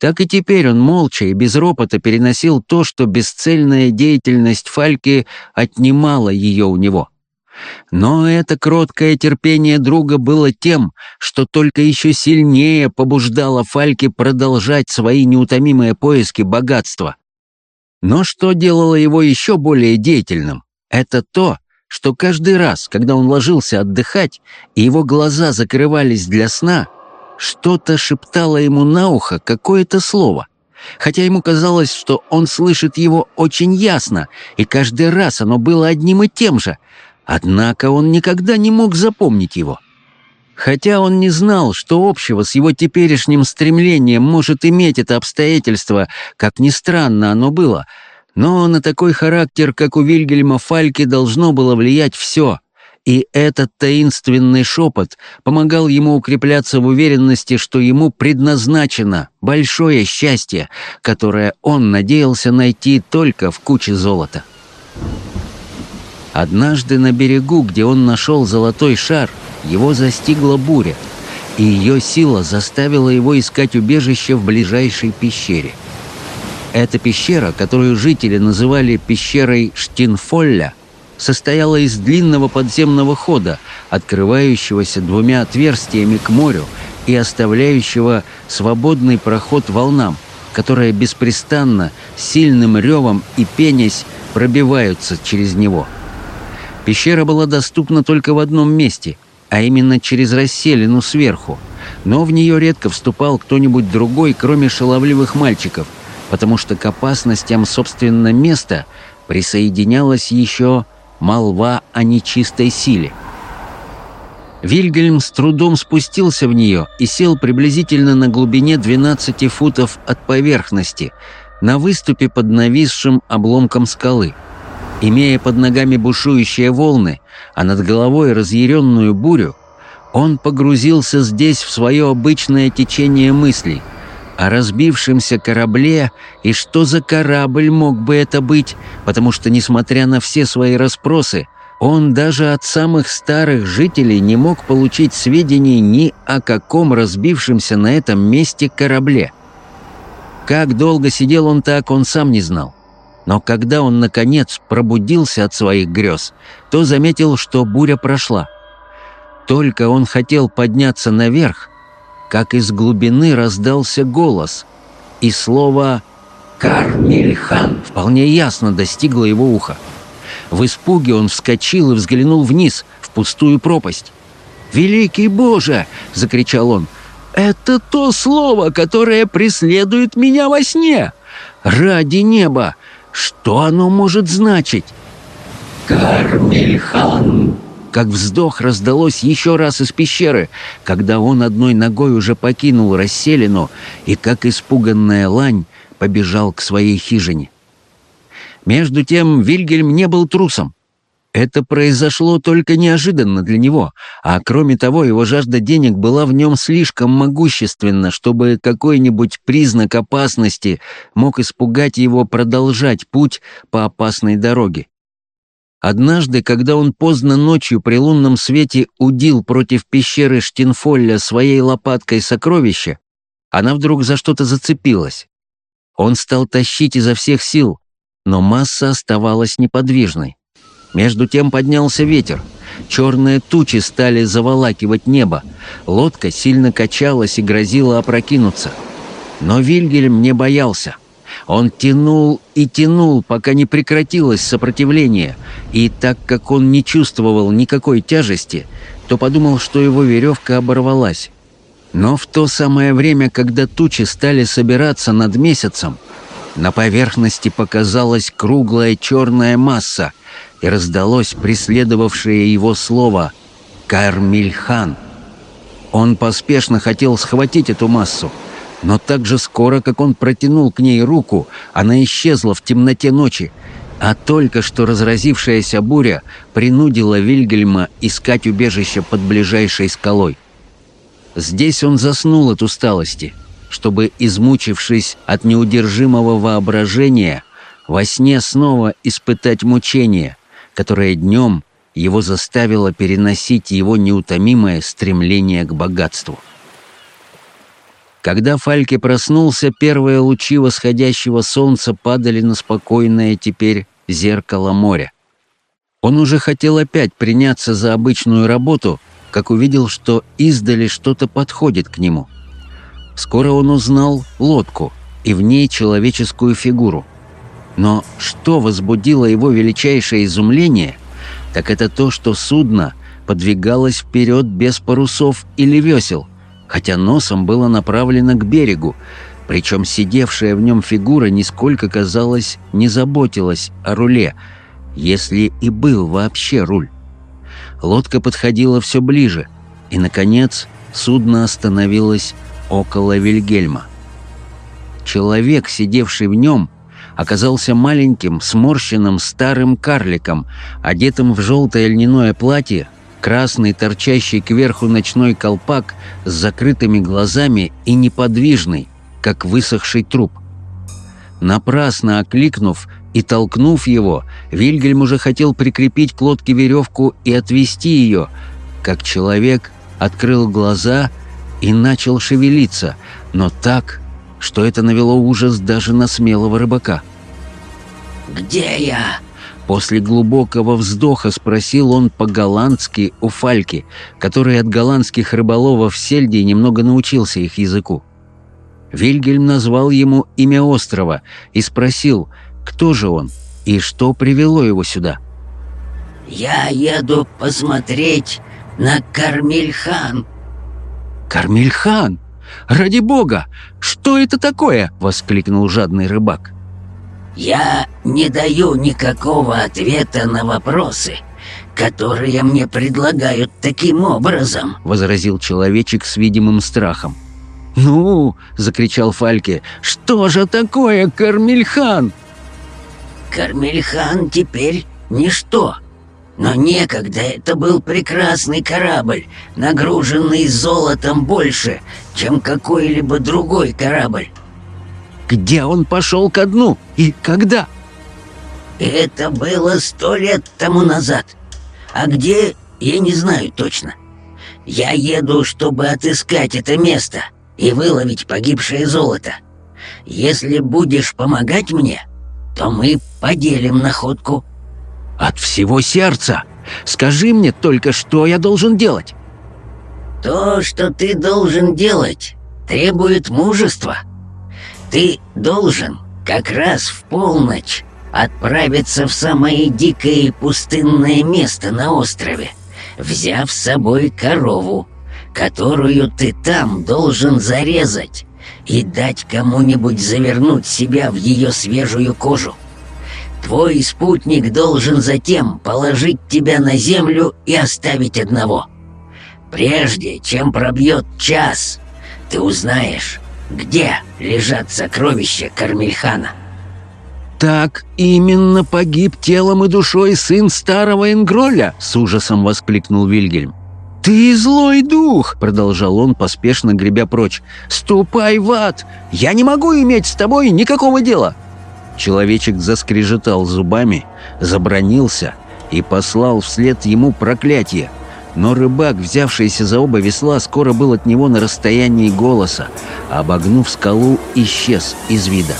так и теперь он молча и без ропота переносил то, что бесцельная деятельность Фальки отнимала ее у него. Но это кроткое терпение друга было тем, что только еще сильнее побуждало Фальки продолжать свои неутомимые поиски богатства. Но что делало его еще более деятельным, это то, что каждый раз, когда он ложился отдыхать, и его глаза закрывались для сна — что-то шептало ему на ухо какое-то слово, хотя ему казалось, что он слышит его очень ясно, и каждый раз оно было одним и тем же, однако он никогда не мог запомнить его. Хотя он не знал, что общего с его теперешним стремлением может иметь это обстоятельство, как ни странно оно было, но на такой характер, как у Вильгельма Фальки, должно было влиять все — и этот таинственный шепот помогал ему укрепляться в уверенности, что ему предназначено большое счастье, которое он надеялся найти только в куче золота. Однажды на берегу, где он нашел золотой шар, его застигла буря, и ее сила заставила его искать убежище в ближайшей пещере. Эта пещера, которую жители называли пещерой Штинфолля, состояла из длинного подземного хода, открывающегося двумя отверстиями к морю и оставляющего свободный проход волнам, которые беспрестанно, сильным ревом и пенясь, пробиваются через него. Пещера была доступна только в одном месте, а именно через расселину сверху, но в нее редко вступал кто-нибудь другой, кроме шаловливых мальчиков, потому что к опасностям, собственно, места присоединялась еще молва о нечистой силе. Вильгельм с трудом спустился в нее и сел приблизительно на глубине 12 футов от поверхности, на выступе под нависшим обломком скалы. Имея под ногами бушующие волны, а над головой разъяренную бурю, он погрузился здесь в свое обычное течение мыслей о разбившемся корабле и что за корабль мог бы это быть, потому что, несмотря на все свои расспросы, он даже от самых старых жителей не мог получить сведений ни о каком разбившемся на этом месте корабле. Как долго сидел он так, он сам не знал. Но когда он, наконец, пробудился от своих грез, то заметил, что буря прошла. Только он хотел подняться наверх, как из глубины раздался голос, и слово «Кармельхан» вполне ясно достигло его уха. В испуге он вскочил и взглянул вниз, в пустую пропасть. «Великий Боже!» — закричал он. «Это то слово, которое преследует меня во сне! Ради неба! Что оно может значить?» «Кармельхан!» Как вздох раздалось еще раз из пещеры, когда он одной ногой уже покинул расселину и, как испуганная лань, побежал к своей хижине. Между тем Вильгельм не был трусом. Это произошло только неожиданно для него, а кроме того его жажда денег была в нем слишком могущественна, чтобы какой-нибудь признак опасности мог испугать его продолжать путь по опасной дороге. Однажды, когда он поздно ночью при лунном свете удил против пещеры Штинфолля своей лопаткой сокровища, она вдруг за что-то зацепилась. Он стал тащить изо всех сил, но масса оставалась неподвижной. Между тем поднялся ветер. Черные тучи стали заволакивать небо. Лодка сильно качалась и грозила опрокинуться. Но Вильгельм не боялся. Он тянул и тянул, пока не прекратилось сопротивление, и так как он не чувствовал никакой тяжести, то подумал, что его веревка оборвалась. Но в то самое время, когда тучи стали собираться над месяцем, на поверхности показалась круглая черная масса, и раздалось преследовавшее его слово «Кармильхан». Он поспешно хотел схватить эту массу, но так же скоро, как он протянул к ней руку, она исчезла в темноте ночи, а только что разразившаяся буря принудила Вильгельма искать убежище под ближайшей скалой. Здесь он заснул от усталости — чтобы, измучившись от неудержимого воображения, во сне снова испытать мучение, которое днем его заставило переносить его неутомимое стремление к богатству. Когда Фальке проснулся, первые лучи восходящего солнца падали на спокойное теперь зеркало моря. Он уже хотел опять приняться за обычную работу, как увидел, что издали что-то подходит к нему — Скоро он узнал лодку и в ней человеческую фигуру. Но что возбудило его величайшее изумление, так это то, что судно подвигалось вперед без парусов или весел, хотя носом было направлено к берегу, причем сидевшая в нем фигура нисколько, казалось, не заботилась о руле, если и был вообще руль. Лодка подходила все ближе, и, наконец, судно остановилось около Вильгельма. Человек, сидевший в нем, оказался маленьким, сморщенным старым карликом, одетым в желтое льняное платье, красный, торчащий кверху ночной колпак с закрытыми глазами и неподвижный, как высохший труп. Напрасно окликнув и толкнув его, Вильгельм уже хотел прикрепить к лодке веревку и отвести ее, как человек открыл глаза и начал шевелиться, но так, что это навело ужас даже на смелого рыбака. «Где я?» После глубокого вздоха спросил он по-голландски у Фальки, который от голландских рыболовов в Сельде немного научился их языку. Вильгельм назвал ему имя острова и спросил, кто же он и что привело его сюда. «Я еду посмотреть на Кармельхан», «Кармельхан! Ради бога! Что это такое?» — воскликнул жадный рыбак. «Я не даю никакого ответа на вопросы. которые мне предлагают таким образом», — возразил человечек с видимым страхом. «Ну!» — закричал Фальке. «Что же такое Кармельхан?» «Кармельхан теперь ничто. Но некогда это был прекрасный корабль, нагруженный золотом больше, чем какой-либо другой корабль. Где он пошел ко дну и когда?» «Это было сто лет тому назад. А где, я не знаю точно. Я еду, чтобы отыскать это место и выловить погибшее золото. Если будешь помогать мне, то мы поделим находку». «От всего сердца! Скажи мне только, что я должен делать?» «То, что ты должен делать, требует мужества. Ты должен как раз в полночь отправиться в самое дикое и пустынное место на острове, взяв с собой корову, которую ты там должен зарезать и дать кому-нибудь завернуть себя в ее свежую кожу. Твой спутник должен затем положить тебя на землю и оставить одного. Прежде чем пробьет час, ты узнаешь, где лежат сокровища Кармельхана. «Так именно погиб телом и душой сын старого Ингроля!» — с ужасом воскликнул Вильгельм. «Ты злой дух!» — продолжал он, поспешно гребя прочь. «Ступай в ад! Я не могу иметь с тобой никакого дела!» Человечек заскрежетал зубами, забронился и послал вслед ему проклятие. Но рыбак, взявшийся за оба весла, скоро был от него на расстоянии голоса, обогнув скалу, исчез из вида.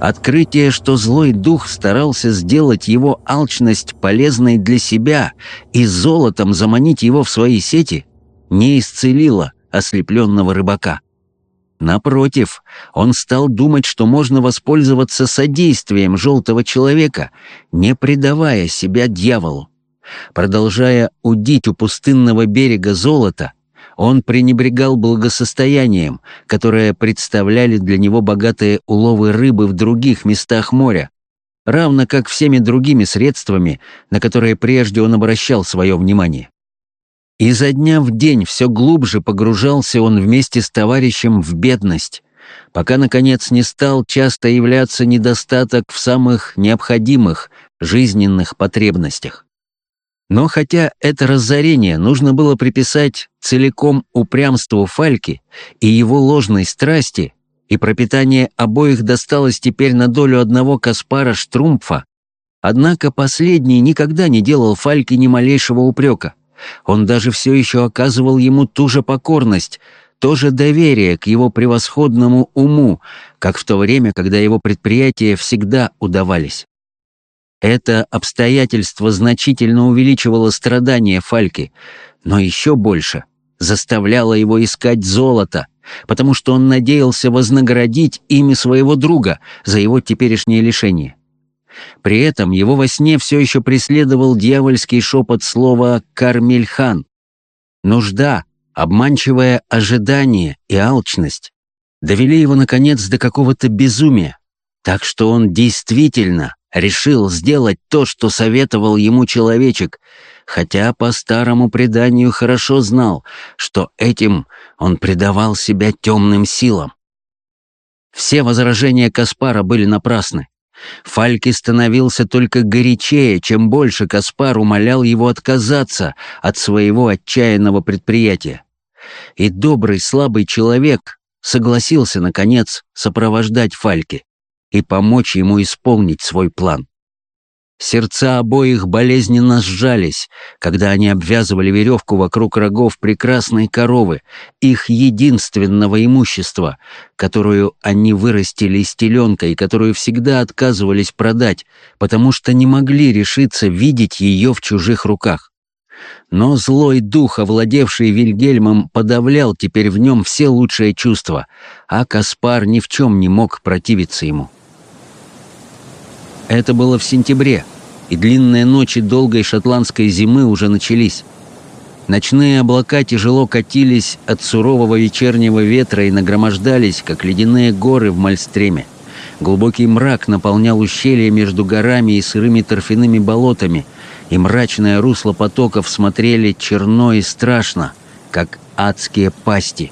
Открытие, что злой дух старался сделать его алчность полезной для себя и золотом заманить его в свои сети, не исцелило ослепленного рыбака. Напротив, он стал думать, что можно воспользоваться содействием желтого человека, не предавая себя дьяволу. Продолжая удить у пустынного берега золото, он пренебрегал благосостоянием, которое представляли для него богатые уловы рыбы в других местах моря, равно как всеми другими средствами, на которые прежде он обращал свое внимание. Изо дня в день все глубже погружался он вместе с товарищем в бедность, пока, наконец, не стал часто являться недостаток в самых необходимых жизненных потребностях. Но хотя это разорение нужно было приписать целиком упрямству Фальки и его ложной страсти, и пропитание обоих досталось теперь на долю одного Каспара Штрумфа, однако последний никогда не делал Фальке ни малейшего упрека. Он даже все еще оказывал ему ту же покорность, то же доверие к его превосходному уму, как в то время, когда его предприятия всегда удавались. Это обстоятельство значительно увеличивало страдания Фальки, но еще больше заставляло его искать золото, потому что он надеялся вознаградить ими своего друга за его теперешнее лишение. При этом его во сне все еще преследовал дьявольский шепот слова «Кармельхан». Нужда, обманчивое ожидание и алчность довели его, наконец, до какого-то безумия, так что он действительно решил сделать то, что советовал ему человечек, хотя по старому преданию хорошо знал, что этим он предавал себя темным силам. Все возражения Каспара были напрасны. Фальки становился только горячее, чем больше Каспар умолял его отказаться от своего отчаянного предприятия. И добрый, слабый человек согласился, наконец, сопровождать Фальки и помочь ему исполнить свой план. Сердца обоих болезненно сжались, когда они обвязывали веревку вокруг рогов прекрасной коровы, их единственного имущества, которую они вырастили из теленка и которую всегда отказывались продать, потому что не могли решиться видеть ее в чужих руках. Но злой дух, овладевший Вильгельмом, подавлял теперь в нем все лучшие чувства, а Каспар ни в чем не мог противиться ему. Это было в сентябре, и длинные ночи долгой шотландской зимы уже начались. Ночные облака тяжело катились от сурового вечернего ветра и нагромождались, как ледяные горы в Мальстреме. Глубокий мрак наполнял ущелье между горами и сырыми торфяными болотами, и мрачное русло потоков смотрели черно и страшно, как адские пасти.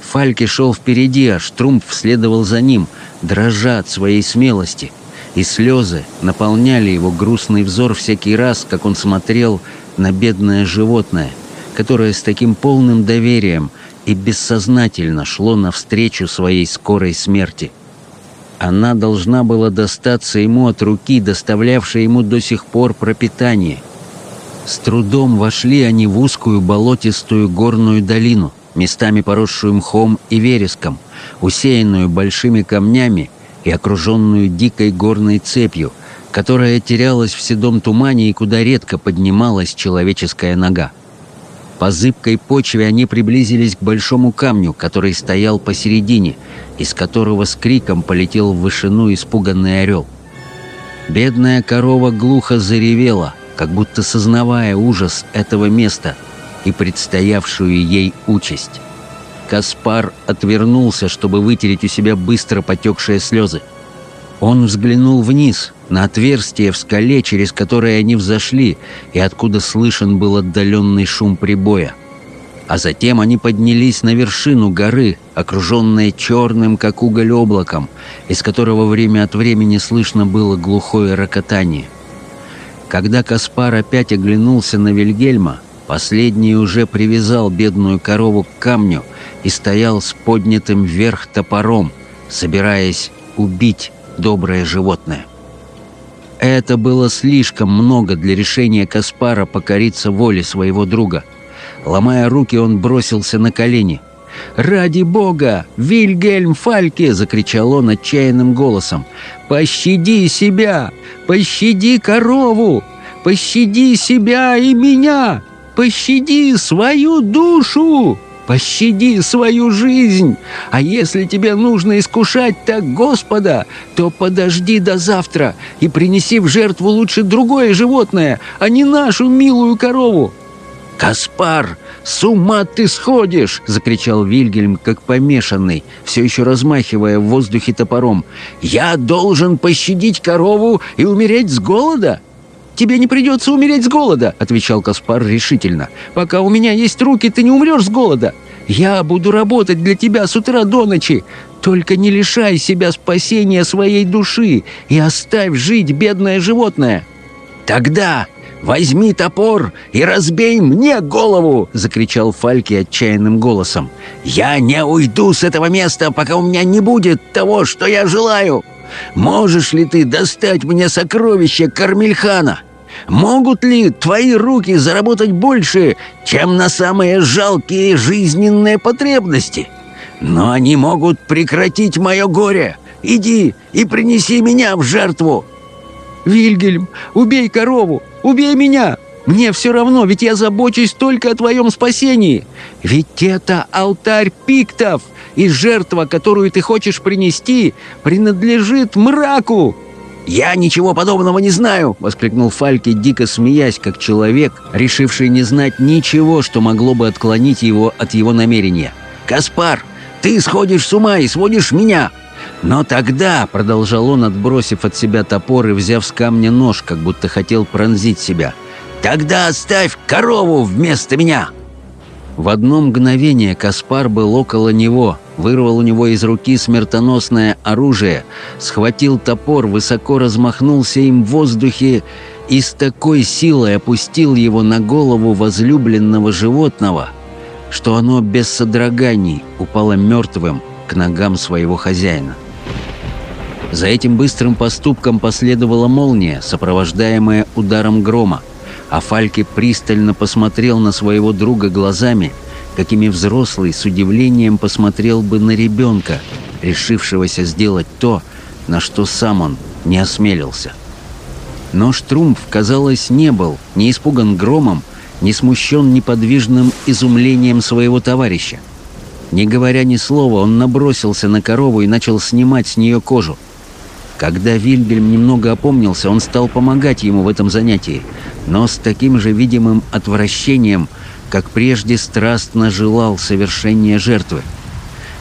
Фальки шел впереди, а Штрумп следовал за ним, дрожа от своей смелости, и слезы наполняли его грустный взор всякий раз, как он смотрел на бедное животное, которое с таким полным доверием и бессознательно шло навстречу своей скорой смерти. Она должна была достаться ему от руки, доставлявшей ему до сих пор пропитание. С трудом вошли они в узкую болотистую горную долину, местами поросшую мхом и вереском, усеянную большими камнями и окруженную дикой горной цепью, которая терялась в седом тумане и куда редко поднималась человеческая нога. По зыбкой почве они приблизились к большому камню, который стоял посередине, из которого с криком полетел в вышину испуганный орел. Бедная корова глухо заревела, как будто сознавая ужас этого места и предстоявшую ей участь. Каспар отвернулся, чтобы вытереть у себя быстро потекшие слезы. Он взглянул вниз, на отверстие в скале, через которое они взошли, и откуда слышен был отдаленный шум прибоя. А затем они поднялись на вершину горы, окруженные черным, как уголь, облаком, из которого время от времени слышно было глухое рокотание. Когда Каспар опять оглянулся на Вильгельма, последний уже привязал бедную корову к камню и стоял с поднятым вверх топором, собираясь убить доброе животное. Это было слишком много для решения Каспара покориться воле своего друга. Ломая руки, он бросился на колени. «Ради бога! Вильгельм Фальке!» — закричал он отчаянным голосом. «Пощади себя! Пощади корову! Пощади себя и меня! Пощади свою душу!» Пощади свою жизнь, а если тебе нужно искушать так Господа, то подожди до завтра и принеси в жертву лучше другое животное, а не нашу милую корову». «Каспар, с ума ты сходишь!» — закричал Вильгельм, как помешанный, все еще размахивая в воздухе топором. «Я должен пощадить корову и умереть с голода?» «Тебе не придется умереть с голода», — отвечал Каспар решительно. «Пока у меня есть руки, ты не умрешь с голода. Я буду работать для тебя с утра до ночи. Только не лишай себя спасения своей души и оставь жить бедное животное». «Тогда возьми топор и разбей мне голову!» — закричал Фальки отчаянным голосом. «Я не уйду с этого места, пока у меня не будет того, что я желаю. Можешь ли ты достать мне сокровище Кармельхана?» Могут ли твои руки заработать больше, чем на самые жалкие жизненные потребности? Но они могут прекратить мое горе. Иди и принеси меня в жертву!» «Вильгельм, убей корову! Убей меня! Мне все равно, ведь я забочусь только о твоем спасении! Ведь это алтарь пиктов, и жертва, которую ты хочешь принести, принадлежит мраку!» «Я ничего подобного не знаю!» — воскликнул Фальки, дико смеясь, как человек, решивший не знать ничего, что могло бы отклонить его от его намерения. «Каспар, ты сходишь с ума и сводишь меня!» «Но тогда», — продолжал он, отбросив от себя топор и взяв с камня нож, как будто хотел пронзить себя, «тогда оставь корову вместо меня!» В одно мгновение Каспар был около него, вырвал у него из руки смертоносное оружие, схватил топор, высоко размахнулся им в воздухе и с такой силой опустил его на голову возлюбленного животного, что оно без содроганий упало мертвым к ногам своего хозяина. За этим быстрым поступком последовала молния, сопровождаемая ударом грома а Фальке пристально посмотрел на своего друга глазами, какими взрослый с удивлением посмотрел бы на ребенка, решившегося сделать то, на что сам он не осмелился. Но Штрумф, казалось, не был ни испуган громом, ни смущен неподвижным изумлением своего товарища. Не говоря ни слова, он набросился на корову и начал снимать с нее кожу. Когда Вильгельм немного опомнился, он стал помогать ему в этом занятии, но с таким же видимым отвращением, как прежде страстно желал совершения жертвы.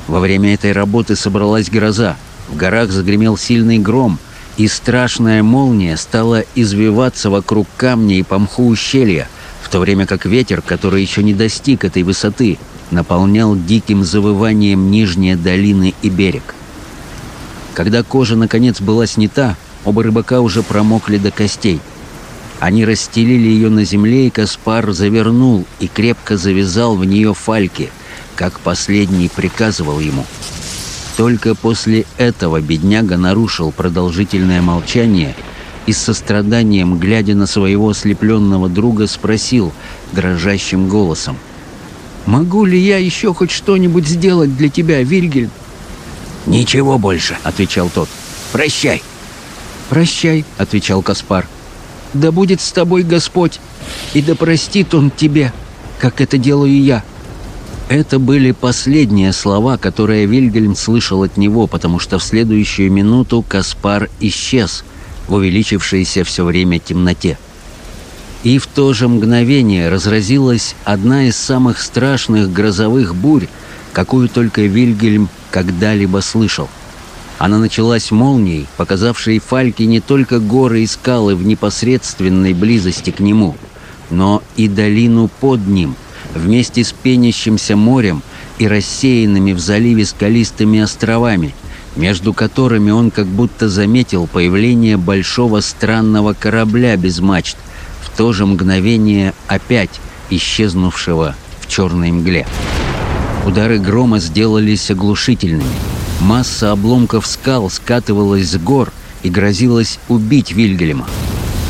Во время этой работы собралась гроза, в горах загремел сильный гром, и страшная молния стала извиваться вокруг камня и по мху ущелья, в то время как ветер, который еще не достиг этой высоты, наполнял диким завыванием нижние долины и берег. Когда кожа наконец была снята, оба рыбака уже промокли до костей. Они расстелили ее на земле, и Каспар завернул и крепко завязал в нее фальки, как последний приказывал ему. Только после этого бедняга нарушил продолжительное молчание и с состраданием, глядя на своего ослепленного друга, спросил дрожащим голосом. «Могу ли я еще хоть что-нибудь сделать для тебя, Вильгельм?» «Ничего больше», — отвечал тот. «Прощай». «Прощай», — отвечал Каспар. «Да будет с тобой Господь, и да простит Он тебе, как это делаю я». Это были последние слова, которые Вильгельм слышал от него, потому что в следующую минуту Каспар исчез в увеличившейся все время темноте. И в то же мгновение разразилась одна из самых страшных грозовых бурь, какую только Вильгельм когда-либо слышал. Она началась молнией, показавшей Фальке не только горы и скалы в непосредственной близости к нему, но и долину под ним, вместе с пенящимся морем и рассеянными в заливе скалистыми островами, между которыми он как будто заметил появление большого странного корабля без мачт, в то же мгновение опять исчезнувшего в черной мгле. Удары грома сделались оглушительными. Масса обломков скал скатывалась с гор и грозилась убить Вильгельма.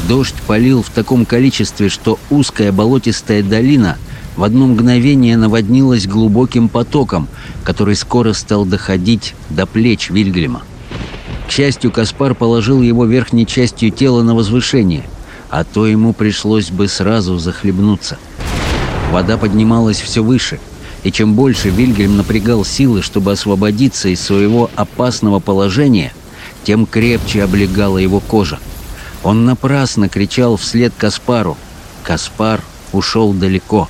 Дождь полил в таком количестве, что узкая болотистая долина в одно мгновение наводнилась глубоким потоком, который скоро стал доходить до плеч Вильгельма. К счастью, Каспар положил его верхней частью тела на возвышение, а то ему пришлось бы сразу захлебнуться. Вода поднималась все выше — и чем больше Вильгельм напрягал силы, чтобы освободиться из своего опасного положения, тем крепче облегала его кожа. Он напрасно кричал вслед Каспару. Каспар ушел далеко.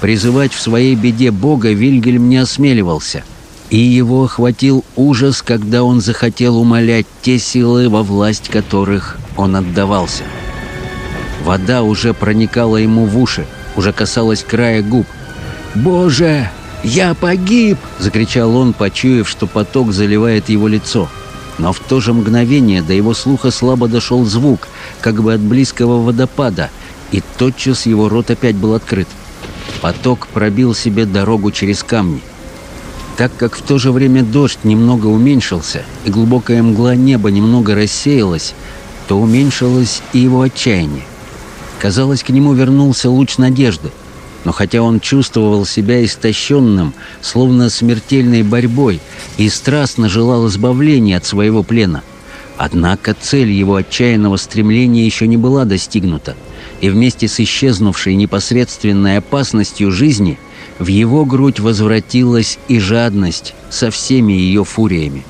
Призывать в своей беде Бога Вильгельм не осмеливался, и его охватил ужас, когда он захотел умолять те силы, во власть которых он отдавался. Вода уже проникала ему в уши, уже касалась края губ, «Боже, я погиб!» — закричал он, почуяв, что поток заливает его лицо. Но в то же мгновение до его слуха слабо дошел звук, как бы от близкого водопада, и тотчас его рот опять был открыт. Поток пробил себе дорогу через камни. Так как в то же время дождь немного уменьшился, и глубокая мгла неба немного рассеялась, то уменьшилось и его отчаяние. Казалось, к нему вернулся луч надежды — но хотя он чувствовал себя истощенным, словно смертельной борьбой, и страстно желал избавления от своего плена, однако цель его отчаянного стремления еще не была достигнута, и вместе с исчезнувшей непосредственной опасностью жизни в его грудь возвратилась и жадность со всеми ее фуриями.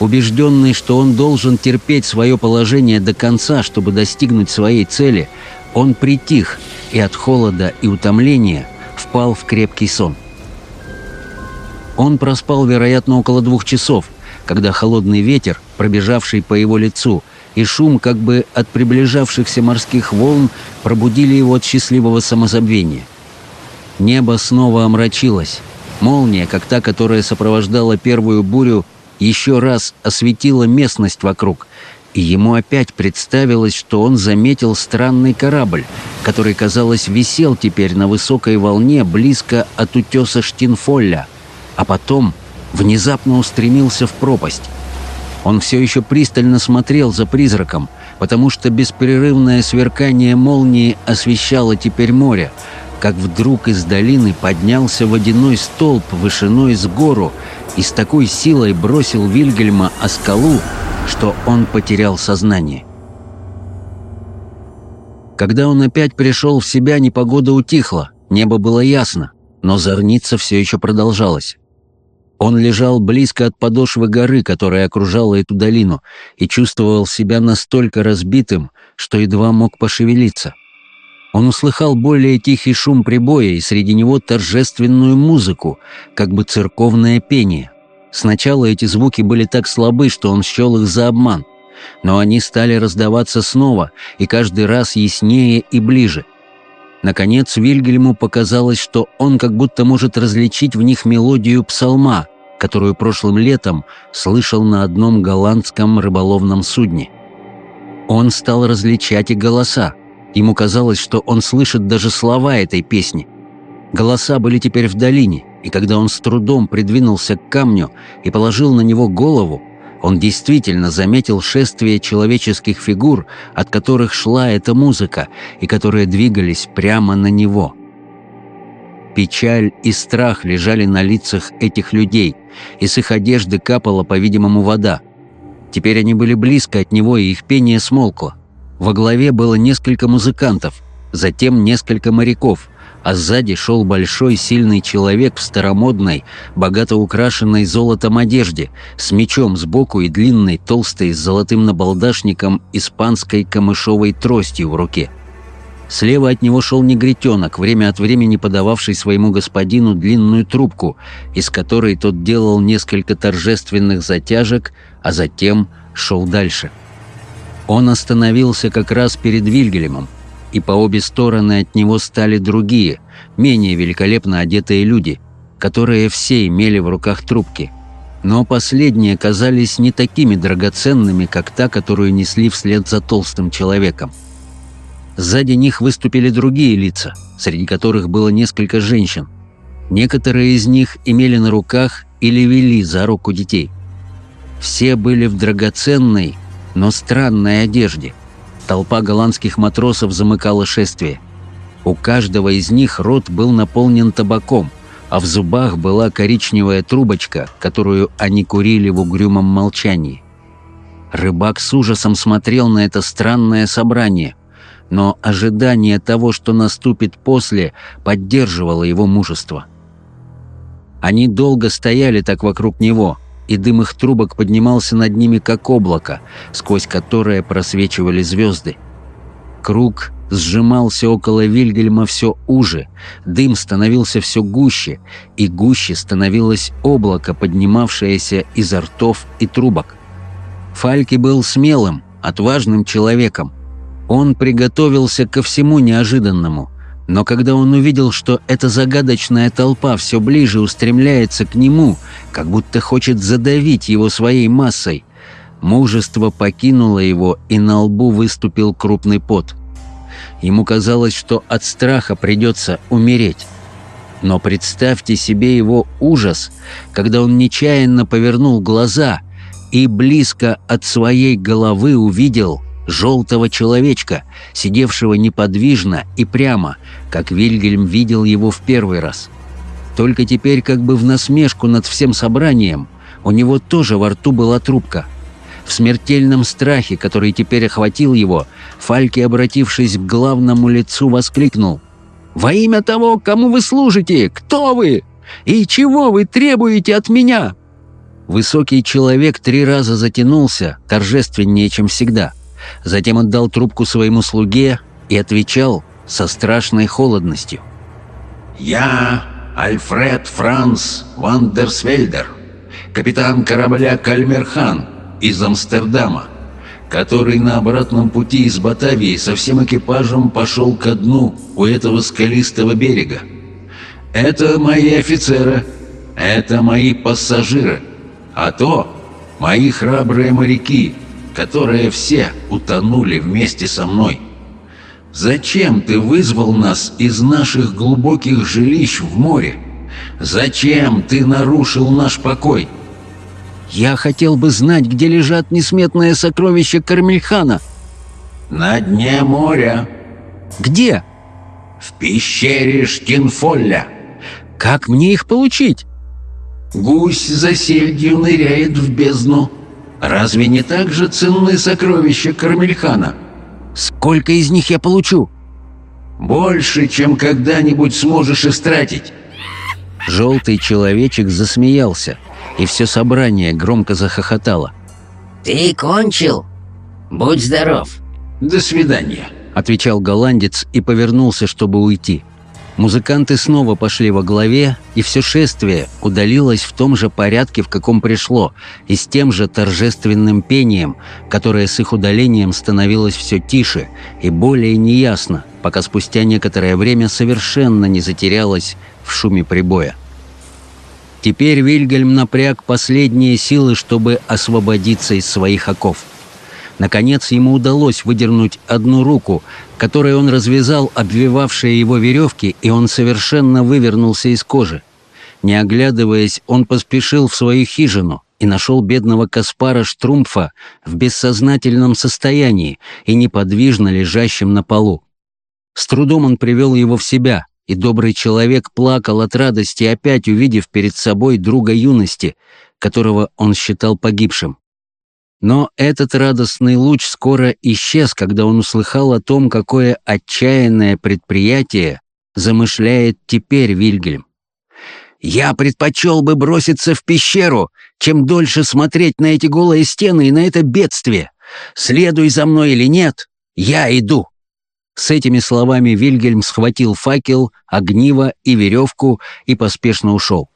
Убежденный, что он должен терпеть свое положение до конца, чтобы достигнуть своей цели, он притих и от холода и утомления впал в крепкий сон. Он проспал, вероятно, около двух часов, когда холодный ветер, пробежавший по его лицу, и шум как бы от приближавшихся морских волн пробудили его от счастливого самозабвения. Небо снова омрачилось. Молния, как та, которая сопровождала первую бурю, еще раз осветила местность вокруг, и ему опять представилось, что он заметил странный корабль, который, казалось, висел теперь на высокой волне близко от утеса Штинфолля, а потом внезапно устремился в пропасть. Он все еще пристально смотрел за призраком, потому что беспрерывное сверкание молнии освещало теперь море, как вдруг из долины поднялся водяной столб вышиной с гору и с такой силой бросил Вильгельма о скалу, что он потерял сознание. Когда он опять пришел в себя, непогода утихла, небо было ясно, но зорница все еще продолжалась. Он лежал близко от подошвы горы, которая окружала эту долину, и чувствовал себя настолько разбитым, что едва мог пошевелиться. Он услыхал более тихий шум прибоя и среди него торжественную музыку, как бы церковное пение. Сначала эти звуки были так слабы, что он счел их за обман. но они стали раздаваться снова, и каждый раз яснее и ближе. Наконец Вильгельму показалось, что он как будто может различить в них мелодию псалма, которую прошлым летом слышал на одном голландском рыболовном судне. Он стал различать и голоса. Ему казалось, что он слышит даже слова этой песни. Голоса были теперь в долине, и когда он с трудом придвинулся к камню и положил на него голову, он действительно заметил шествие человеческих фигур, от которых шла эта музыка, и которые двигались прямо на него. Печаль и страх лежали на лицах этих людей, и с их одежды капала, по-видимому, вода. Теперь они были близко от него, и их пение смолкло. Во главе было несколько музыкантов, затем несколько моряков, а сзади шел большой сильный человек в старомодной, богато украшенной золотом одежде, с мечом сбоку и длинной, толстой, с золотым набалдашником испанской камышовой тростью в руке. Слева от него шел негритенок, время от времени подававший своему господину длинную трубку, из которой тот делал несколько торжественных затяжек, а затем шел дальше. Он остановился как раз перед Вильгельмом, и по обе стороны от него стали другие, менее великолепно одетые люди, которые все имели в руках трубки. Но последние казались не такими драгоценными, как та, которую несли вслед за толстым человеком. Сзади них выступили другие лица, среди которых было несколько женщин. Некоторые из них имели на руках или вели за руку детей. Все были в драгоценной, но странной одежде. Толпа голландских матросов замыкала шествие. У каждого из них рот был наполнен табаком, а в зубах была коричневая трубочка, которую они курили в угрюмом молчании. Рыбак с ужасом смотрел на это странное собрание – но ожидание того, что наступит после, поддерживало его мужество. Они долго стояли так вокруг него, и дым их трубок поднимался над ними, как облако, сквозь которое просвечивали звезды. Круг сжимался около Вильгельма все уже, дым становился все гуще, и гуще становилось облако, поднимавшееся изо ртов и трубок. Фальки был смелым, отважным человеком, он приготовился ко всему неожиданному, но когда он увидел, что эта загадочная толпа все ближе устремляется к нему, как будто хочет задавить его своей массой, мужество покинуло его, и на лбу выступил крупный пот. Ему казалось, что от страха придется умереть. Но представьте себе его ужас, когда он нечаянно повернул глаза и близко от своей головы увидел — желтого человечка, сидевшего неподвижно и прямо, как Вильгельм видел его в первый раз. Только теперь, как бы в насмешку над всем собранием, у него тоже во рту была трубка. В смертельном страхе, который теперь охватил его, Фальки, обратившись к главному лицу, воскликнул. «Во имя того, кому вы служите, кто вы? И чего вы требуете от меня?» Высокий человек три раза затянулся, торжественнее, чем всегда – затем отдал трубку своему слуге и отвечал со страшной холодностью. «Я Альфред Франц Вандерсвельдер, капитан корабля «Кальмерхан» из Амстердама, который на обратном пути из Батавии со всем экипажем пошел ко дну у этого скалистого берега. Это мои офицеры, это мои пассажиры, а то мои храбрые моряки, которые все утонули вместе со мной. Зачем ты вызвал нас из наших глубоких жилищ в море? Зачем ты нарушил наш покой? Я хотел бы знать, где лежат несметные сокровища Кармельхана. На дне моря. Где? В пещере Штинфолля. Как мне их получить? Гусь за сельдью ныряет в бездну. Разве не так же ценны сокровища Кармельхана? Сколько из них я получу? Больше, чем когда-нибудь сможешь истратить. Желтый человечек засмеялся, и все собрание громко захохотало. «Ты кончил? Будь здоров!» «До свидания!» — отвечал голландец и повернулся, чтобы уйти. Музыканты снова пошли во главе, и все шествие удалилось в том же порядке, в каком пришло, и с тем же торжественным пением, которое с их удалением становилось все тише и более неясно, пока спустя некоторое время совершенно не затерялось в шуме прибоя. Теперь Вильгельм напряг последние силы, чтобы освободиться из своих оков. Наконец ему удалось выдернуть одну руку, которой он развязал обвивавшие его веревки, и он совершенно вывернулся из кожи. Не оглядываясь, он поспешил в свою хижину и нашел бедного Каспара Штрумфа в бессознательном состоянии и неподвижно лежащим на полу. С трудом он привел его в себя, и добрый человек плакал от радости, опять увидев перед собой друга юности, которого он считал погибшим. Но этот радостный луч скоро исчез, когда он услыхал о том, какое отчаянное предприятие замышляет теперь Вильгельм. «Я предпочел бы броситься в пещеру, чем дольше смотреть на эти голые стены и на это бедствие. Следуй за мной или нет, я иду». С этими словами Вильгельм схватил факел, огниво и веревку и поспешно ушел.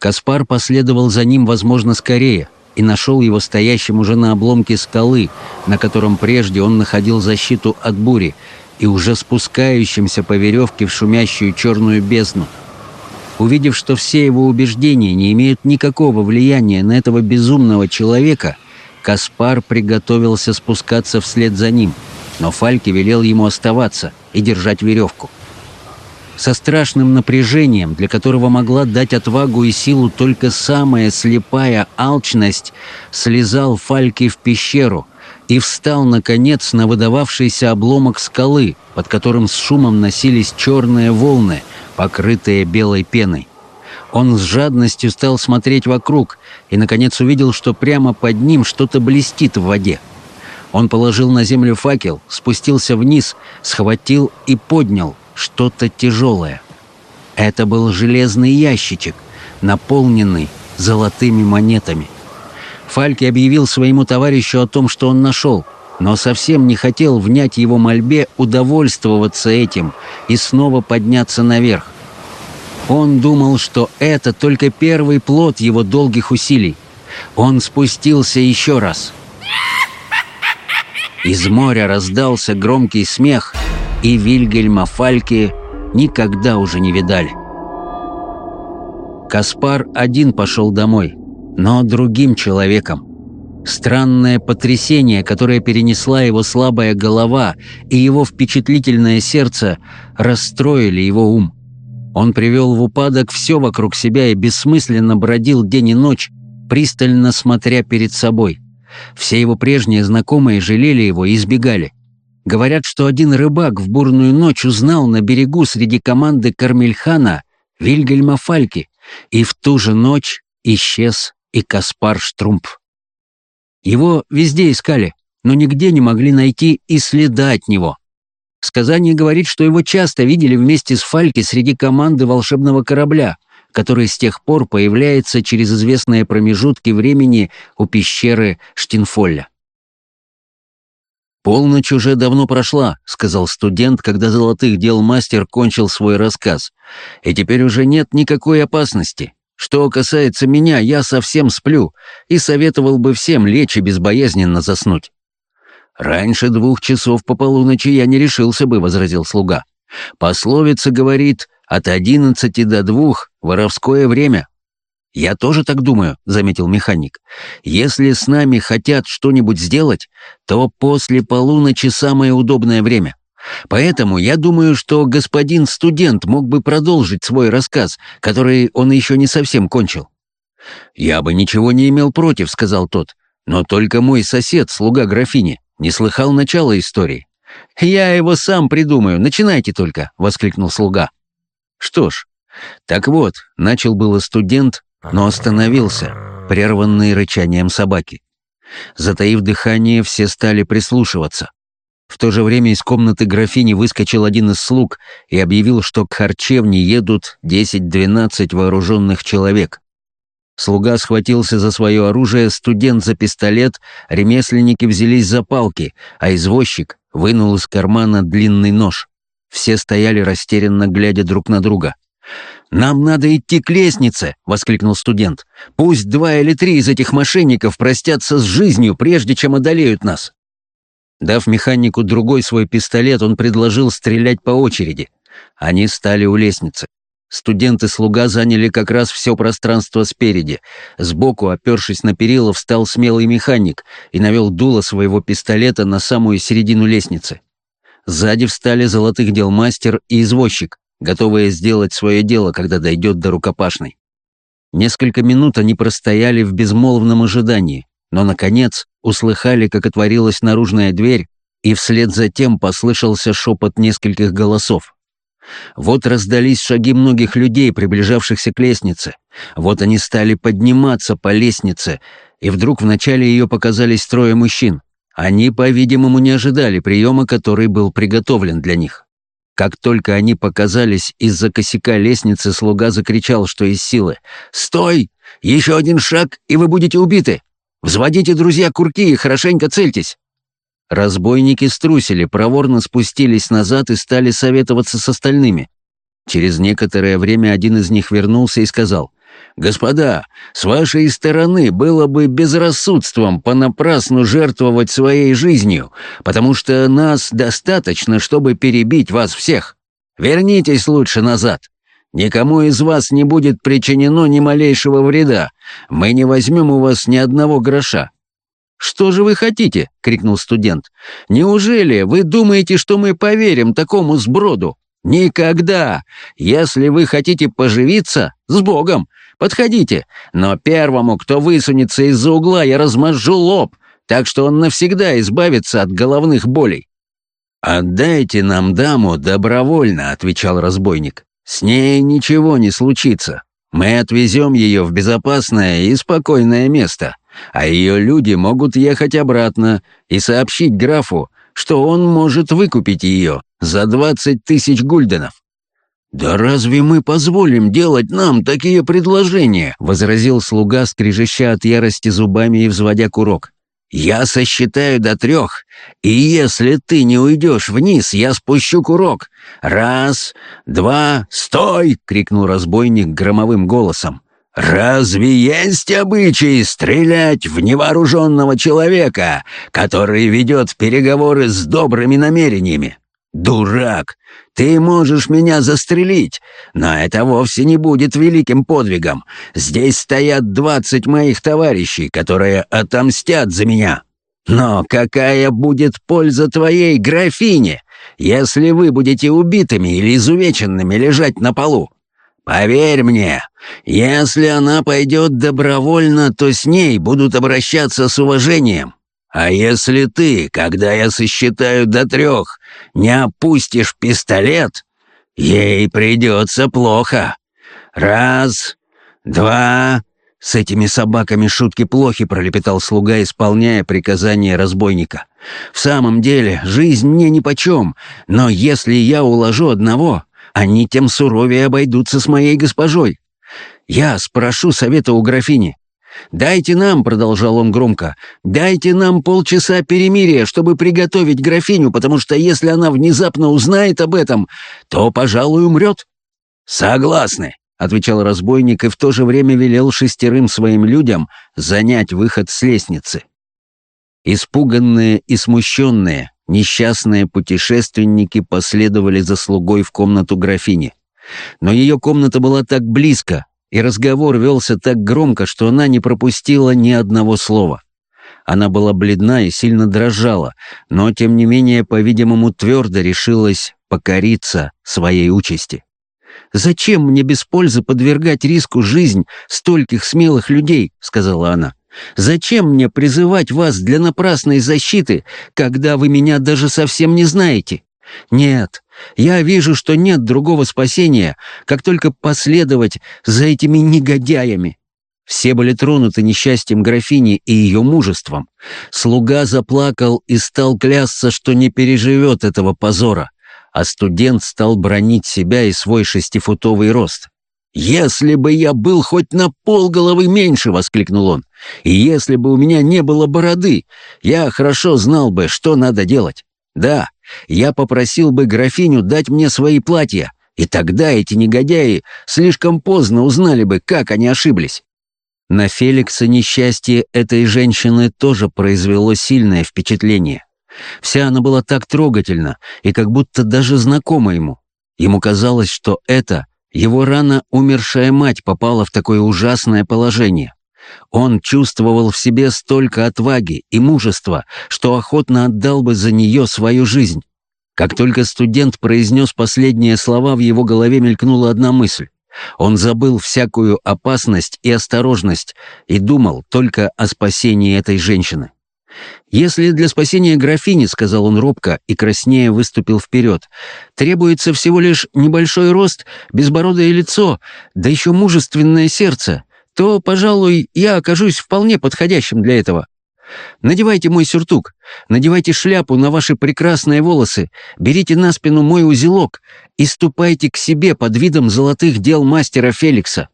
Каспар последовал за ним, возможно, скорее, и нашел его стоящим уже на обломке скалы, на котором прежде он находил защиту от бури, и уже спускающимся по веревке в шумящую черную бездну. Увидев, что все его убеждения не имеют никакого влияния на этого безумного человека, Каспар приготовился спускаться вслед за ним — но Фальке велел ему оставаться и держать веревку. Со страшным напряжением, для которого могла дать отвагу и силу только самая слепая алчность, слезал Фальки в пещеру и встал, наконец, на выдававшийся обломок скалы, под которым с шумом носились черные волны, покрытые белой пеной. Он с жадностью стал смотреть вокруг и, наконец, увидел, что прямо под ним что-то блестит в воде. Он положил на землю факел, спустился вниз, схватил и поднял что-то тяжелое. Это был железный ящичек, наполненный золотыми монетами. Фальки объявил своему товарищу о том, что он нашел, но совсем не хотел внять его мольбе удовольствоваться этим и снова подняться наверх. Он думал, что это только первый плод его долгих усилий. Он спустился еще раз — из моря раздался громкий смех, и Вильгельма Фальки никогда уже не видали. Каспар один пошел домой, но другим человеком. Странное потрясение, которое перенесла его слабая голова и его впечатлительное сердце, расстроили его ум. Он привел в упадок все вокруг себя и бессмысленно бродил день и ночь, пристально смотря перед собой – все его прежние знакомые жалели его и избегали. Говорят, что один рыбак в бурную ночь узнал на берегу среди команды Кармельхана Вильгельма Фальки, и в ту же ночь исчез и Каспар Штрумп. Его везде искали, но нигде не могли найти и следа от него. Сказание говорит, что его часто видели вместе с Фальки среди команды волшебного корабля — который с тех пор появляется через известные промежутки времени у пещеры Штинфолля. «Полночь уже давно прошла», — сказал студент, когда золотых дел мастер кончил свой рассказ. «И теперь уже нет никакой опасности. Что касается меня, я совсем сплю и советовал бы всем лечь и безбоязненно заснуть». «Раньше двух часов по полуночи я не решился бы», — возразил слуга. «Пословица говорит, от одиннадцати до двух — воровское время. «Я тоже так думаю», — заметил механик. «Если с нами хотят что-нибудь сделать, то после полуночи самое удобное время. Поэтому я думаю, что господин студент мог бы продолжить свой рассказ, который он еще не совсем кончил». «Я бы ничего не имел против», — сказал тот. «Но только мой сосед, слуга графини, не слыхал начала истории». «Я его сам придумаю, начинайте только», — воскликнул слуга. Что ж, так вот, начал было студент, но остановился, прерванный рычанием собаки. Затаив дыхание, все стали прислушиваться. В то же время из комнаты графини выскочил один из слуг и объявил, что к харчевне едут 10-12 вооруженных человек. Слуга схватился за свое оружие, студент за пистолет, ремесленники взялись за палки, а извозчик вынул из кармана длинный нож. Все стояли растерянно, глядя друг на друга. «Нам надо идти к лестнице!» — воскликнул студент. «Пусть два или три из этих мошенников простятся с жизнью, прежде чем одолеют нас!» Дав механику другой свой пистолет, он предложил стрелять по очереди. Они стали у лестницы. Студент и слуга заняли как раз все пространство спереди. Сбоку, опершись на перила, встал смелый механик и навел дуло своего пистолета на самую середину лестницы. Сзади встали золотых дел мастер и извозчик, готовые сделать свое дело, когда дойдет до рукопашной. Несколько минут они простояли в безмолвном ожидании, но, наконец, услыхали, как отворилась наружная дверь, и вслед за тем послышался шепот нескольких голосов. Вот раздались шаги многих людей, приближавшихся к лестнице. Вот они стали подниматься по лестнице, и вдруг в начале ее показались трое мужчин. Они, по-видимому, не ожидали приема, который был приготовлен для них. Как только они показались из-за косяка лестницы, слуга закричал, что из силы. «Стой! Еще один шаг, и вы будете убиты! Взводите, друзья, курки и хорошенько цельтесь!» Разбойники струсили, проворно спустились назад и стали советоваться с остальными. Через некоторое время один из них вернулся и сказал, «Господа, с вашей стороны было бы безрассудством понапрасну жертвовать своей жизнью, потому что нас достаточно, чтобы перебить вас всех. Вернитесь лучше назад. Никому из вас не будет причинено ни малейшего вреда. Мы не возьмем у вас ни одного гроша. «Что же вы хотите?» — крикнул студент. «Неужели вы думаете, что мы поверим такому сброду? Никогда! Если вы хотите поживиться, с Богом, подходите, но первому, кто высунется из-за угла, я размажу лоб, так что он навсегда избавится от головных болей». «Отдайте нам даму добровольно», — отвечал разбойник. «С ней ничего не случится. Мы отвезем ее в безопасное и спокойное место а ее люди могут ехать обратно и сообщить графу, что он может выкупить ее за двадцать тысяч гульденов. «Да разве мы позволим делать нам такие предложения?» — возразил слуга, скрежеща от ярости зубами и взводя курок. «Я сосчитаю до трех, и если ты не уйдешь вниз, я спущу курок. Раз, два, стой!» — крикнул разбойник громовым голосом. «Разве есть обычай стрелять в невооруженного человека, который ведет переговоры с добрыми намерениями? Дурак! Ты можешь меня застрелить, но это вовсе не будет великим подвигом. Здесь стоят двадцать моих товарищей, которые отомстят за меня. Но какая будет польза твоей графине, если вы будете убитыми или изувеченными лежать на полу? Поверь мне, если она пойдет добровольно, то с ней будут обращаться с уважением. А если ты, когда я сосчитаю до трех, не опустишь пистолет, ей придется плохо. Раз, два...» «С этими собаками шутки плохи», — пролепетал слуга, исполняя приказание разбойника. «В самом деле, жизнь мне нипочем, но если я уложу одного, они тем суровее обойдутся с моей госпожой. Я спрошу совета у графини. «Дайте нам», — продолжал он громко, — «дайте нам полчаса перемирия, чтобы приготовить графиню, потому что если она внезапно узнает об этом, то, пожалуй, умрет». «Согласны», — отвечал разбойник и в то же время велел шестерым своим людям занять выход с лестницы. Испуганные и смущенные, Несчастные путешественники последовали за слугой в комнату графини. Но ее комната была так близко, и разговор велся так громко, что она не пропустила ни одного слова. Она была бледна и сильно дрожала, но, тем не менее, по-видимому, твердо решилась покориться своей участи. «Зачем мне без пользы подвергать риску жизнь стольких смелых людей?» — сказала она. Зачем мне призывать вас для напрасной защиты, когда вы меня даже совсем не знаете? Нет, я вижу, что нет другого спасения, как только последовать за этими негодяями. Все были тронуты несчастьем графини и ее мужеством. Слуга заплакал и стал клясться, что не переживет этого позора, а студент стал бронить себя и свой шестифутовый рост. «Если бы я был хоть на полголовы меньше!» — воскликнул он. «И если бы у меня не было бороды, я хорошо знал бы, что надо делать. Да, я попросил бы графиню дать мне свои платья, и тогда эти негодяи слишком поздно узнали бы, как они ошиблись. На Феликса несчастье этой женщины тоже произвело сильное впечатление. Вся она была так трогательна и как будто даже знакома ему. Ему казалось, что это его рано умершая мать попала в такое ужасное положение. Он чувствовал в себе столько отваги и мужества, что охотно отдал бы за нее свою жизнь. Как только студент произнес последние слова, в его голове мелькнула одна мысль. Он забыл всякую опасность и осторожность и думал только о спасении этой женщины. «Если для спасения графини, — сказал он робко и краснее выступил вперед, — требуется всего лишь небольшой рост, безбородое лицо, да еще мужественное сердце, то, пожалуй, я окажусь вполне подходящим для этого. Надевайте мой сюртук, надевайте шляпу на ваши прекрасные волосы, берите на спину мой узелок и ступайте к себе под видом золотых дел мастера Феликса».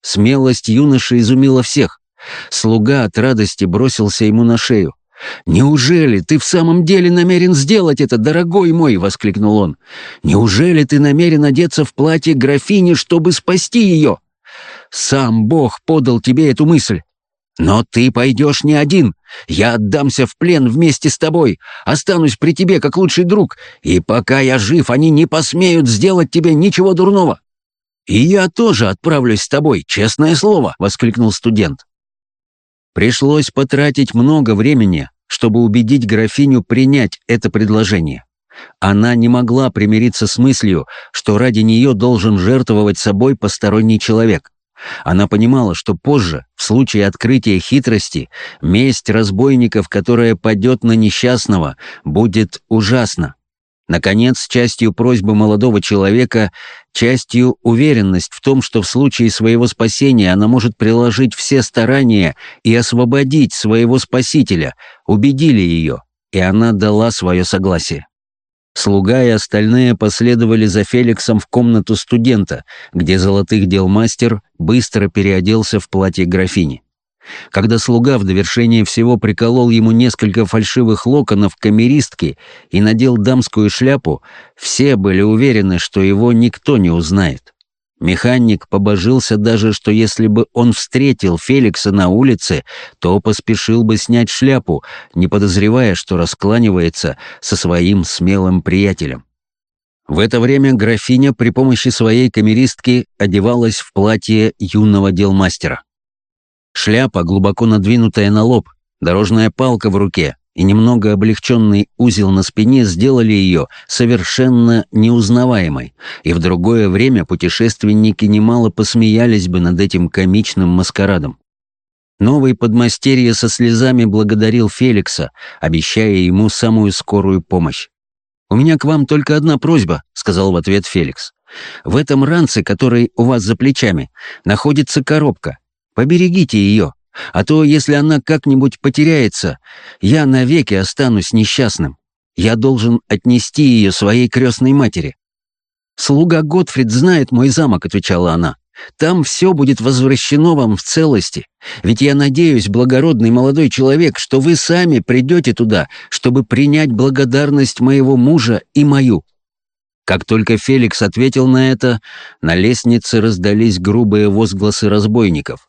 Смелость юноши изумила всех. Слуга от радости бросился ему на шею. «Неужели ты в самом деле намерен сделать это, дорогой мой?» — воскликнул он. «Неужели ты намерен одеться в платье графини, чтобы спасти ее? Сам Бог подал тебе эту мысль. Но ты пойдешь не один. Я отдамся в плен вместе с тобой, останусь при тебе как лучший друг, и пока я жив, они не посмеют сделать тебе ничего дурного». «И я тоже отправлюсь с тобой, честное слово!» — воскликнул студент. Пришлось потратить много времени, чтобы убедить графиню принять это предложение. Она не могла примириться с мыслью, что ради нее должен жертвовать собой посторонний человек. Она понимала, что позже, в случае открытия хитрости, месть разбойников, которая падет на несчастного, будет ужасна. Наконец, частью просьбы молодого человека, частью уверенность в том, что в случае своего спасения она может приложить все старания и освободить своего спасителя, убедили ее, и она дала свое согласие. Слуга и остальные последовали за Феликсом в комнату студента, где золотых дел мастер быстро переоделся в платье графини. Когда слуга в довершение всего приколол ему несколько фальшивых локонов камеристки и надел дамскую шляпу, все были уверены, что его никто не узнает. Механик побожился даже, что если бы он встретил Феликса на улице, то поспешил бы снять шляпу, не подозревая, что раскланивается со своим смелым приятелем. В это время графиня при помощи своей камеристки одевалась в платье юного делмастера. Шляпа, глубоко надвинутая на лоб, дорожная палка в руке, и немного облегченный узел на спине сделали ее совершенно неузнаваемой, и в другое время путешественники немало посмеялись бы над этим комичным маскарадом. Новый подмастерье со слезами благодарил Феликса, обещая ему самую скорую помощь. «У меня к вам только одна просьба», — сказал в ответ Феликс. «В этом ранце, который у вас за плечами, находится коробка. Поберегите ее. А то, если она как-нибудь потеряется, я навеки останусь несчастным. Я должен отнести ее своей крестной матери». «Слуга Готфрид знает мой замок», — отвечала она. «Там все будет возвращено вам в целости. Ведь я надеюсь, благородный молодой человек, что вы сами придете туда, чтобы принять благодарность моего мужа и мою». Как только Феликс ответил на это, на лестнице раздались грубые возгласы разбойников.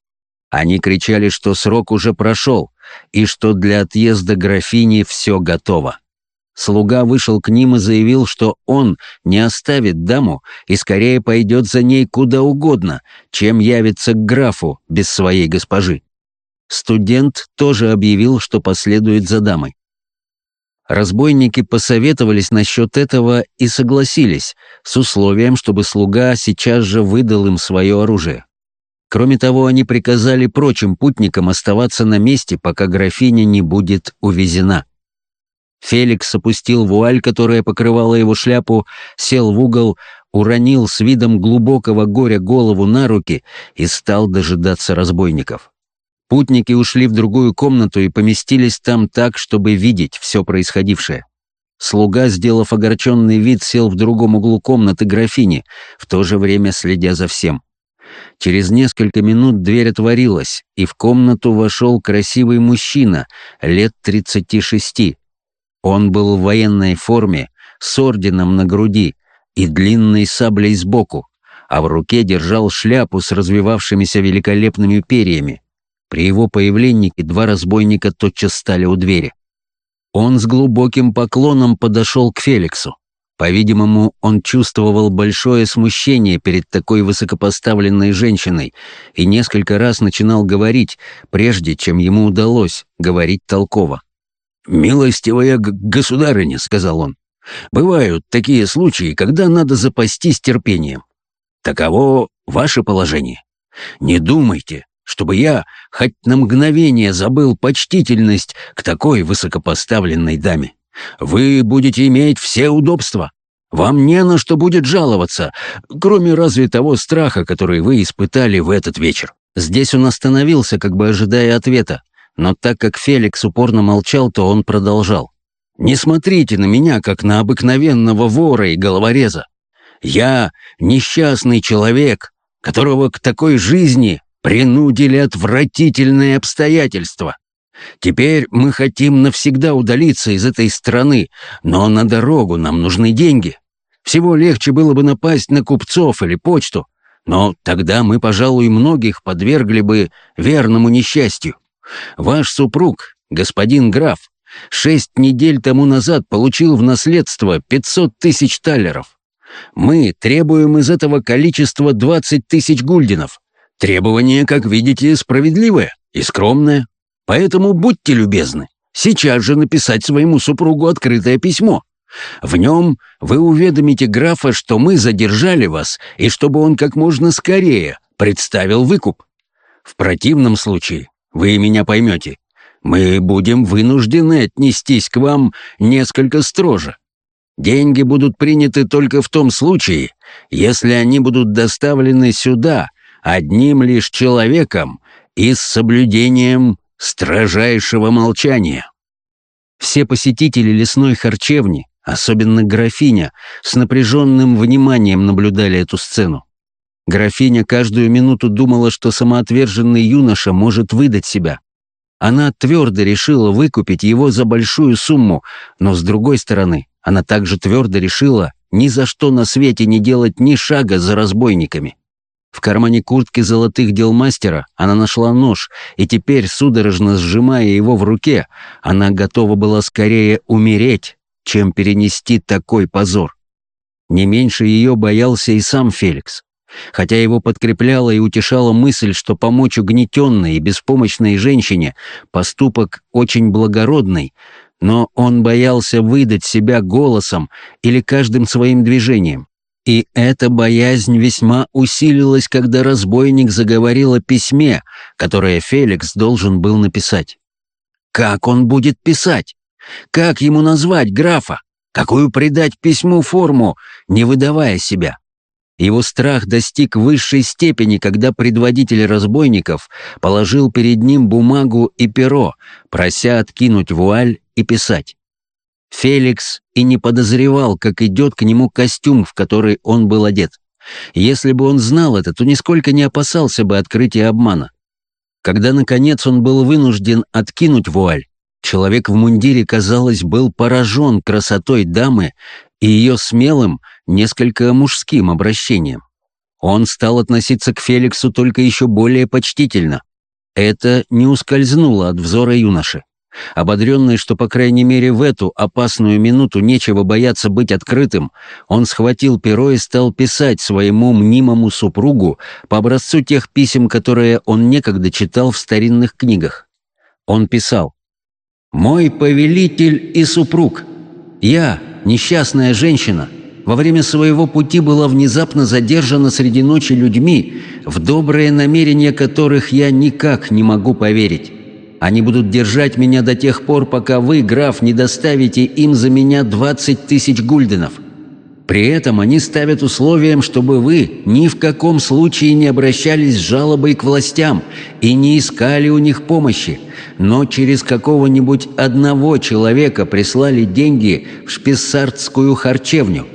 Они кричали, что срок уже прошел, и что для отъезда графини все готово. Слуга вышел к ним и заявил, что он не оставит даму и скорее пойдет за ней куда угодно, чем явится к графу без своей госпожи. Студент тоже объявил, что последует за дамой. Разбойники посоветовались насчет этого и согласились, с условием, чтобы слуга сейчас же выдал им свое оружие. Кроме того, они приказали прочим путникам оставаться на месте, пока графиня не будет увезена. Феликс опустил вуаль, которая покрывала его шляпу, сел в угол, уронил с видом глубокого горя голову на руки и стал дожидаться разбойников. Путники ушли в другую комнату и поместились там так, чтобы видеть все происходившее. Слуга, сделав огорченный вид, сел в другом углу комнаты графини, в то же время следя за всем. Через несколько минут дверь отворилась, и в комнату вошел красивый мужчина, лет тридцати шести. Он был в военной форме, с орденом на груди и длинной саблей сбоку, а в руке держал шляпу с развивавшимися великолепными перьями. При его появлении два разбойника тотчас стали у двери. Он с глубоким поклоном подошел к Феликсу. По-видимому, он чувствовал большое смущение перед такой высокопоставленной женщиной и несколько раз начинал говорить, прежде чем ему удалось говорить толково. «Милостивая государыня», — сказал он, — «бывают такие случаи, когда надо запастись терпением. Таково ваше положение. Не думайте, чтобы я хоть на мгновение забыл почтительность к такой высокопоставленной даме. Вы будете иметь все удобства. Вам не на что будет жаловаться, кроме разве того страха, который вы испытали в этот вечер». Здесь он остановился, как бы ожидая ответа, но так как Феликс упорно молчал, то он продолжал. «Не смотрите на меня, как на обыкновенного вора и головореза. Я несчастный человек, которого к такой жизни принудили отвратительные обстоятельства. Теперь мы хотим навсегда удалиться из этой страны, но на дорогу нам нужны деньги. Всего легче было бы напасть на купцов или почту, но тогда мы, пожалуй, многих подвергли бы верному несчастью. Ваш супруг, господин граф, шесть недель тому назад получил в наследство 500 тысяч талеров. Мы требуем из этого количества 20 тысяч гульденов. Требование, как видите, справедливое и скромное. Поэтому будьте любезны, сейчас же написать своему супругу открытое письмо. В нем вы уведомите графа, что мы задержали вас, и чтобы он как можно скорее представил выкуп. В противном случае, вы меня поймете, мы будем вынуждены отнестись к вам несколько строже. Деньги будут приняты только в том случае, если они будут доставлены сюда одним лишь человеком и с соблюдением строжайшего молчания. Все посетители лесной харчевни, особенно графиня, с напряженным вниманием наблюдали эту сцену. Графиня каждую минуту думала, что самоотверженный юноша может выдать себя. Она твердо решила выкупить его за большую сумму, но, с другой стороны, она также твердо решила ни за что на свете не делать ни шага за разбойниками. В кармане куртки золотых дел мастера она нашла нож, и теперь, судорожно сжимая его в руке, она готова была скорее умереть, чем перенести такой позор. Не меньше ее боялся и сам Феликс. Хотя его подкрепляла и утешала мысль, что помочь угнетенной и беспомощной женщине поступок очень благородный, но он боялся выдать себя голосом или каждым своим движением. И эта боязнь весьма усилилась, когда разбойник заговорил о письме, которое Феликс должен был написать. Как он будет писать? Как ему назвать графа? Какую придать письму форму, не выдавая себя? Его страх достиг высшей степени, когда предводитель разбойников положил перед ним бумагу и перо, прося откинуть вуаль и писать. Феликс и не подозревал, как идет к нему костюм, в который он был одет. Если бы он знал это, то нисколько не опасался бы открытия обмана. Когда, наконец, он был вынужден откинуть вуаль, человек в мундире, казалось, был поражен красотой дамы и ее смелым, несколько мужским обращением. Он стал относиться к Феликсу только еще более почтительно. Это не ускользнуло от взора юноши. Ободренный, что, по крайней мере, в эту опасную минуту нечего бояться быть открытым, он схватил перо и стал писать своему мнимому супругу по образцу тех писем, которые он некогда читал в старинных книгах. Он писал «Мой повелитель и супруг, я, несчастная женщина, во время своего пути была внезапно задержана среди ночи людьми, в добрые намерения которых я никак не могу поверить». Они будут держать меня до тех пор, пока вы, граф, не доставите им за меня 20 тысяч гульденов. При этом они ставят условием, чтобы вы ни в каком случае не обращались с жалобой к властям и не искали у них помощи, но через какого-нибудь одного человека прислали деньги в шписсардскую харчевню.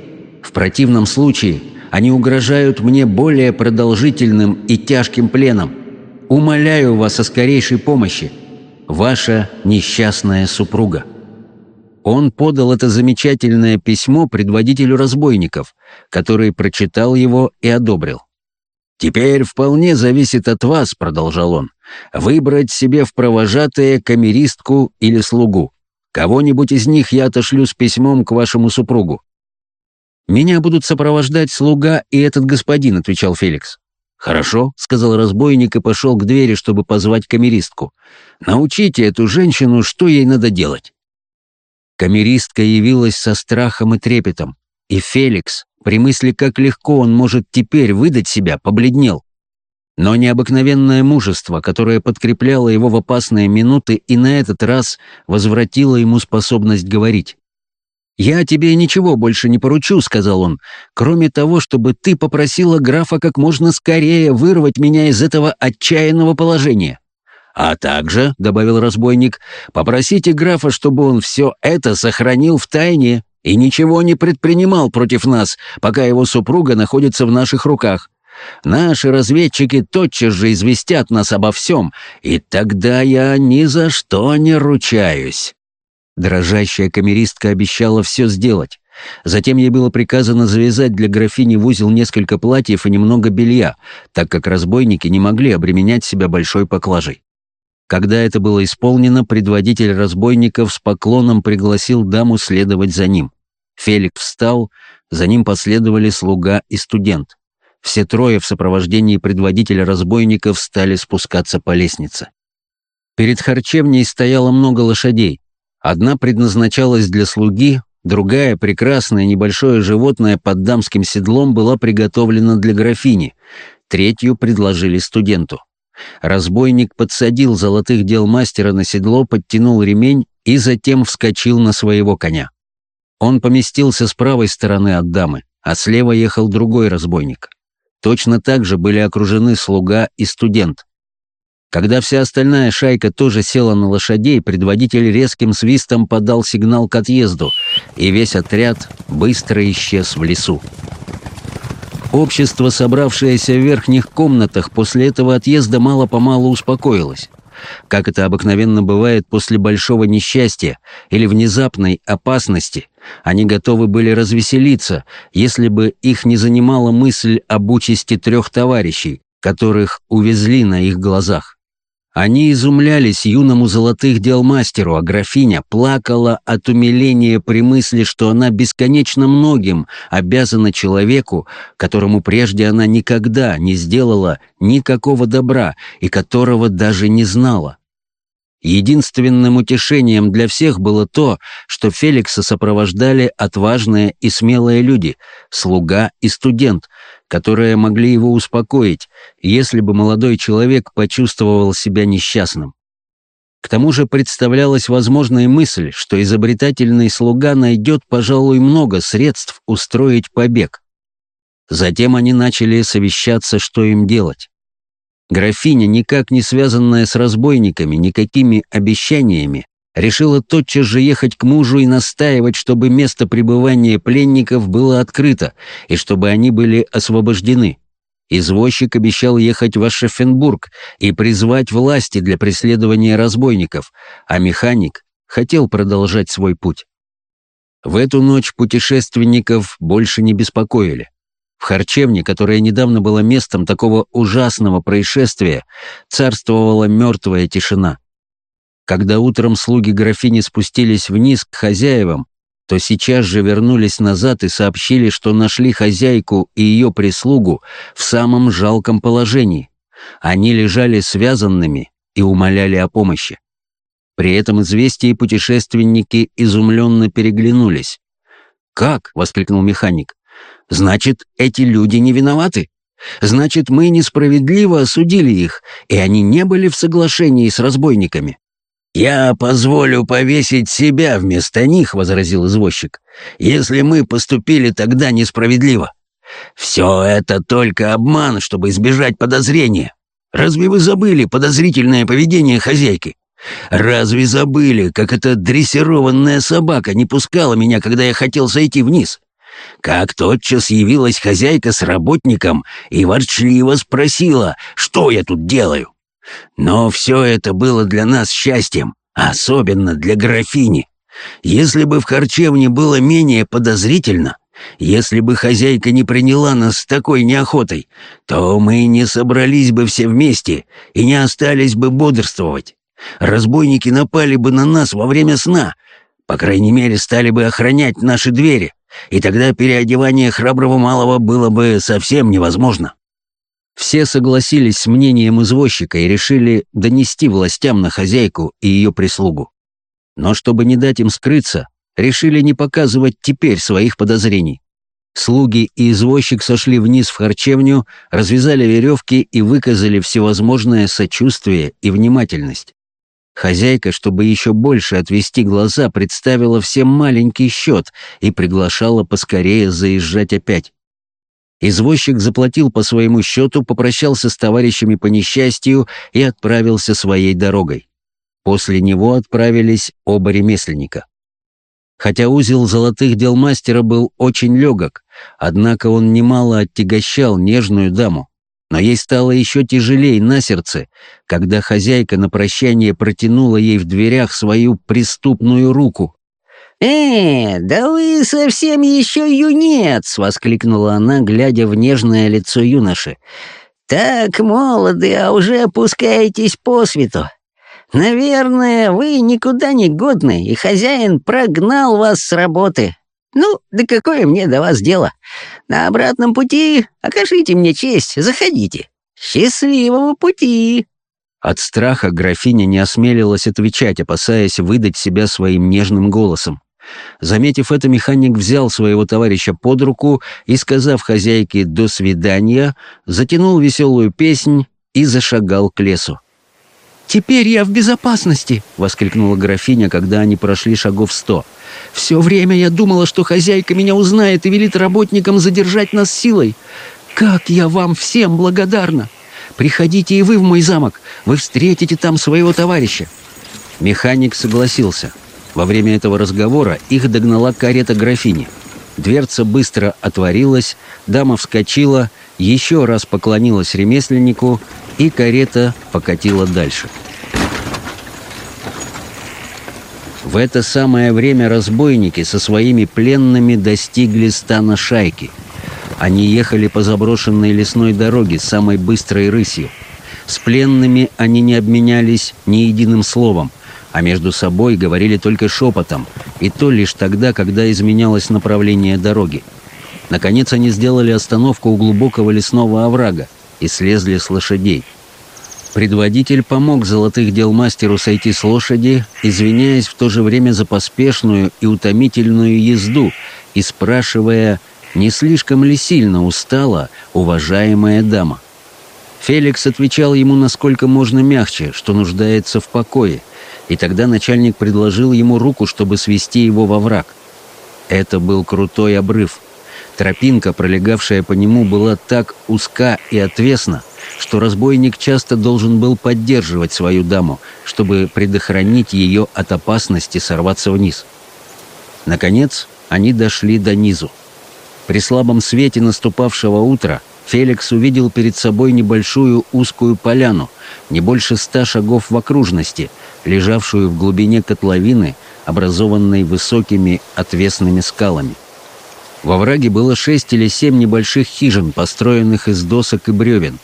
В противном случае они угрожают мне более продолжительным и тяжким пленом. Умоляю вас о скорейшей помощи. Ваша несчастная супруга». Он подал это замечательное письмо предводителю разбойников, который прочитал его и одобрил. «Теперь вполне зависит от вас», — продолжал он, — «выбрать себе в провожатые камеристку или слугу. Кого-нибудь из них я отошлю с письмом к вашему супругу». «Меня будут сопровождать слуга и этот господин», — отвечал Феликс. «Хорошо», — сказал разбойник и пошел к двери, чтобы позвать камеристку. «Научите эту женщину, что ей надо делать». Камеристка явилась со страхом и трепетом, и Феликс, при мысли, как легко он может теперь выдать себя, побледнел. Но необыкновенное мужество, которое подкрепляло его в опасные минуты и на этот раз возвратило ему способность говорить. «Я тебе ничего больше не поручу», — сказал он, «кроме того, чтобы ты попросила графа как можно скорее вырвать меня из этого отчаянного положения». «А также», — добавил разбойник, — «попросите графа, чтобы он все это сохранил в тайне и ничего не предпринимал против нас, пока его супруга находится в наших руках. Наши разведчики тотчас же известят нас обо всем, и тогда я ни за что не ручаюсь». Дрожащая камеристка обещала все сделать. Затем ей было приказано завязать для графини в узел несколько платьев и немного белья, так как разбойники не могли обременять себя большой поклажей. Когда это было исполнено, предводитель разбойников с поклоном пригласил даму следовать за ним. Феликс встал, за ним последовали слуга и студент. Все трое в сопровождении предводителя разбойников стали спускаться по лестнице. Перед харчевней стояло много лошадей. Одна предназначалась для слуги, другая, прекрасное небольшое животное под дамским седлом, была приготовлена для графини, третью предложили студенту. Разбойник подсадил золотых дел мастера на седло, подтянул ремень и затем вскочил на своего коня. Он поместился с правой стороны от дамы, а слева ехал другой разбойник. Точно так же были окружены слуга и студент. Когда вся остальная шайка тоже села на лошадей, предводитель резким свистом подал сигнал к отъезду, и весь отряд быстро исчез в лесу. Общество, собравшееся в верхних комнатах, после этого отъезда мало-помалу успокоилось. Как это обыкновенно бывает после большого несчастья или внезапной опасности, они готовы были развеселиться, если бы их не занимала мысль об участи трех товарищей, которых увезли на их глазах. Они изумлялись юному золотых дел мастеру, а графиня плакала от умиления при мысли, что она бесконечно многим обязана человеку, которому прежде она никогда не сделала никакого добра и которого даже не знала. Единственным утешением для всех было то, что Феликса сопровождали отважные и смелые люди, слуга и студент, которые могли его успокоить, если бы молодой человек почувствовал себя несчастным. К тому же представлялась возможная мысль, что изобретательный слуга найдет, пожалуй, много средств устроить побег. Затем они начали совещаться, что им делать. Графиня, никак не связанная с разбойниками, никакими обещаниями, решила тотчас же ехать к мужу и настаивать, чтобы место пребывания пленников было открыто и чтобы они были освобождены. Извозчик обещал ехать в Ашефенбург и призвать власти для преследования разбойников, а механик хотел продолжать свой путь. В эту ночь путешественников больше не беспокоили. В харчевне, которая недавно была местом такого ужасного происшествия, царствовала мертвая тишина. Когда утром слуги графини спустились вниз к хозяевам, то сейчас же вернулись назад и сообщили, что нашли хозяйку и ее прислугу в самом жалком положении. Они лежали связанными и умоляли о помощи. При этом известии путешественники изумленно переглянулись. «Как?» — воскликнул механик. Значит, эти люди не виноваты? Значит, мы несправедливо осудили их, и они не были в соглашении с разбойниками. «Я позволю повесить себя вместо них», — возразил извозчик, «если мы поступили тогда несправедливо. Все это только обман, чтобы избежать подозрения. Разве вы забыли подозрительное поведение хозяйки? Разве забыли, как эта дрессированная собака не пускала меня, когда я хотел сойти вниз? как тотчас явилась хозяйка с работником и ворчливо спросила, что я тут делаю. Но все это было для нас счастьем, особенно для графини. Если бы в харчевне было менее подозрительно, если бы хозяйка не приняла нас с такой неохотой, то мы не собрались бы все вместе и не остались бы бодрствовать. Разбойники напали бы на нас во время сна, по крайней мере, стали бы охранять наши двери, и тогда переодевание храброго малого было бы совсем невозможно. Все согласились с мнением извозчика и решили донести властям на хозяйку и ее прислугу. Но чтобы не дать им скрыться, решили не показывать теперь своих подозрений. Слуги и извозчик сошли вниз в харчевню, развязали веревки и выказали всевозможное сочувствие и внимательность. Хозяйка, чтобы еще больше отвести глаза, представила всем маленький счет и приглашала поскорее заезжать опять. Извозчик заплатил по своему счету, попрощался с товарищами по несчастью и отправился своей дорогой. После него отправились оба ремесленника. Хотя узел золотых дел мастера был очень легок, однако он немало оттягощал нежную даму. Но ей стало еще тяжелее на сердце, когда хозяйка на прощание протянула ей в дверях свою преступную руку. «Э, да вы совсем еще юнец!» — воскликнула она, глядя в нежное лицо юноши. «Так молоды, а уже опускаетесь по свету. Наверное, вы никуда не годны, и хозяин прогнал вас с работы. Ну, да какое мне до вас дело? На обратном пути окажите мне честь, заходите. Счастливого пути!» От страха графиня не осмелилась отвечать, опасаясь выдать себя своим нежным голосом. Заметив это, механик взял своего товарища под руку и, сказав хозяйке «до свидания», затянул веселую песнь и зашагал к лесу. «Теперь я в безопасности!» — воскликнула графиня, когда они прошли шагов сто. «Все время я думала, что хозяйка меня узнает и велит работникам задержать нас силой. Как я вам всем благодарна! Приходите и вы в мой замок, вы встретите там своего товарища!» Механик согласился. Во время этого разговора их догнала карета графини. Дверца быстро отворилась, дама вскочила, еще раз поклонилась ремесленнику и карета покатила дальше. В это самое время разбойники со своими пленными достигли стана шайки. Они ехали по заброшенной лесной дороге самой быстрой рысью. С пленными они не обменялись ни единым словом, а между собой говорили только шепотом, и то лишь тогда, когда изменялось направление дороги. Наконец они сделали остановку у глубокого лесного оврага, и слезли с лошадей. Предводитель помог золотых дел мастеру сойти с лошади, извиняясь в то же время за поспешную и утомительную езду и спрашивая, не слишком ли сильно устала уважаемая дама. Феликс отвечал ему насколько можно мягче, что нуждается в покое, и тогда начальник предложил ему руку, чтобы свести его во враг. Это был крутой обрыв, Тропинка, пролегавшая по нему, была так узка и отвесна, что разбойник часто должен был поддерживать свою даму, чтобы предохранить ее от опасности сорваться вниз. Наконец, они дошли до низу. При слабом свете наступавшего утра Феликс увидел перед собой небольшую узкую поляну, не больше ста шагов в окружности, лежавшую в глубине котловины, образованной высокими отвесными скалами. Во враге было шесть или семь небольших хижин, построенных из досок и бревен.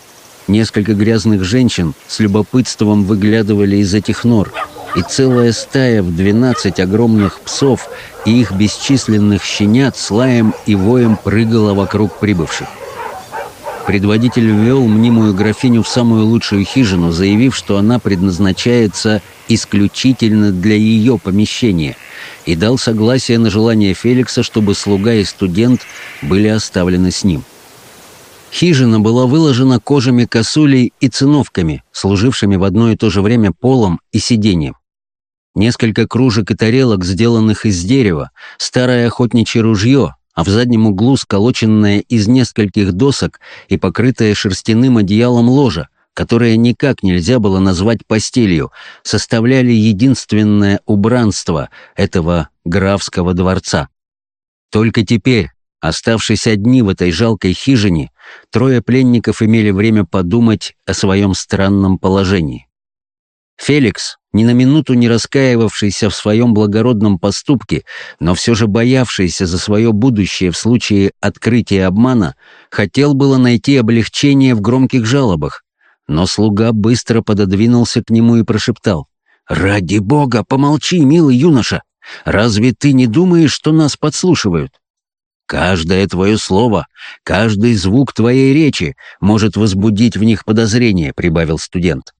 Несколько грязных женщин с любопытством выглядывали из этих нор, и целая стая в двенадцать огромных псов и их бесчисленных щенят с лаем и воем прыгала вокруг прибывших. Предводитель ввел мнимую графиню в самую лучшую хижину, заявив, что она предназначается исключительно для ее помещения – и дал согласие на желание Феликса, чтобы слуга и студент были оставлены с ним. Хижина была выложена кожами косулей и циновками, служившими в одно и то же время полом и сиденьем. Несколько кружек и тарелок, сделанных из дерева, старое охотничье ружье, а в заднем углу сколоченное из нескольких досок и покрытое шерстяным одеялом ложа, которое никак нельзя было назвать постелью, составляли единственное убранство этого графского дворца. Только теперь, оставшись одни в этой жалкой хижине, трое пленников имели время подумать о своем странном положении. Феликс, ни на минуту не раскаивавшийся в своем благородном поступке, но все же боявшийся за свое будущее в случае открытия обмана, хотел было найти облегчение в громких жалобах. Но слуга быстро пододвинулся к нему и прошептал. «Ради бога, помолчи, милый юноша! Разве ты не думаешь, что нас подслушивают? Каждое твое слово, каждый звук твоей речи может возбудить в них подозрение», — прибавил студент.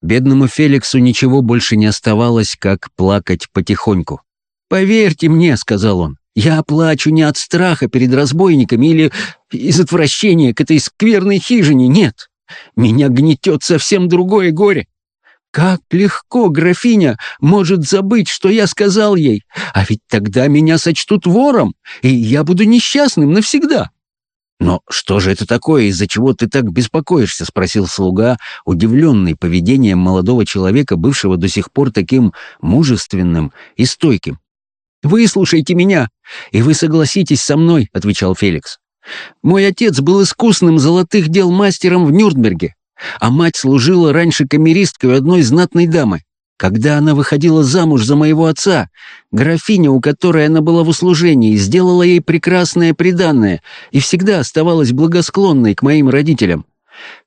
Бедному Феликсу ничего больше не оставалось, как плакать потихоньку. «Поверьте мне», — сказал он, — «я плачу не от страха перед разбойниками или из отвращения к этой скверной хижине, нет. Меня гнетет совсем другое горе. Как легко графиня может забыть, что я сказал ей, а ведь тогда меня сочтут вором, и я буду несчастным навсегда. «Но что же это такое, из-за чего ты так беспокоишься?» — спросил слуга, удивленный поведением молодого человека, бывшего до сих пор таким мужественным и стойким. «Выслушайте меня, и вы согласитесь со мной», — отвечал Феликс. «Мой отец был искусным золотых дел мастером в Нюрнберге, а мать служила раньше камеристкой одной знатной дамы. Когда она выходила замуж за моего отца, графиня, у которой она была в услужении, сделала ей прекрасное приданное и всегда оставалась благосклонной к моим родителям.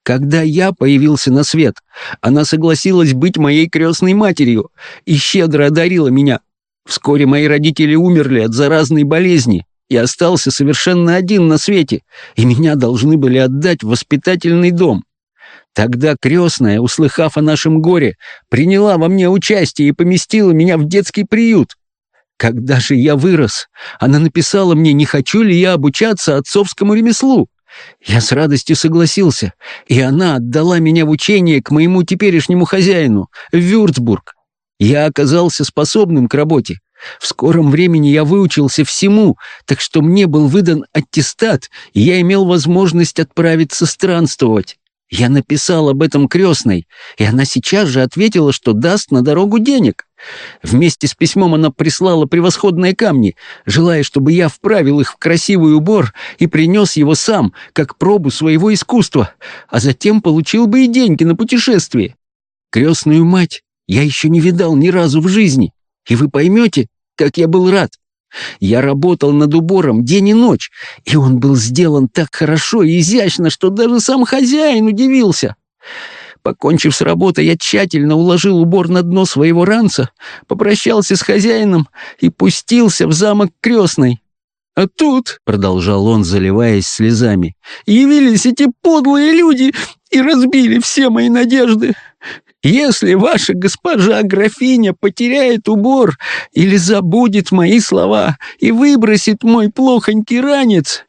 Когда я появился на свет, она согласилась быть моей крестной матерью и щедро одарила меня. Вскоре мои родители умерли от заразной болезни, и остался совершенно один на свете, и меня должны были отдать в воспитательный дом. Тогда крестная, услыхав о нашем горе, приняла во мне участие и поместила меня в детский приют. Когда же я вырос, она написала мне, не хочу ли я обучаться отцовскому ремеслу. Я с радостью согласился, и она отдала меня в учение к моему теперешнему хозяину, в Вюрцбург. Я оказался способным к работе. В скором времени я выучился всему, так что мне был выдан аттестат, и я имел возможность отправиться странствовать. Я написал об этом крестной, и она сейчас же ответила, что даст на дорогу денег. Вместе с письмом она прислала превосходные камни, желая, чтобы я вправил их в красивый убор и принес его сам, как пробу своего искусства, а затем получил бы и деньги на путешествие. Крестную мать я еще не видал ни разу в жизни, и вы поймете, как я был рад. Я работал над убором день и ночь, и он был сделан так хорошо и изящно, что даже сам хозяин удивился. Покончив с работой, я тщательно уложил убор на дно своего ранца, попрощался с хозяином и пустился в замок крестной. «А тут», — продолжал он, заливаясь слезами, — «явились эти подлые люди и разбили все мои надежды. Если ваша госпожа графиня потеряет убор или забудет мои слова и выбросит мой плохонький ранец,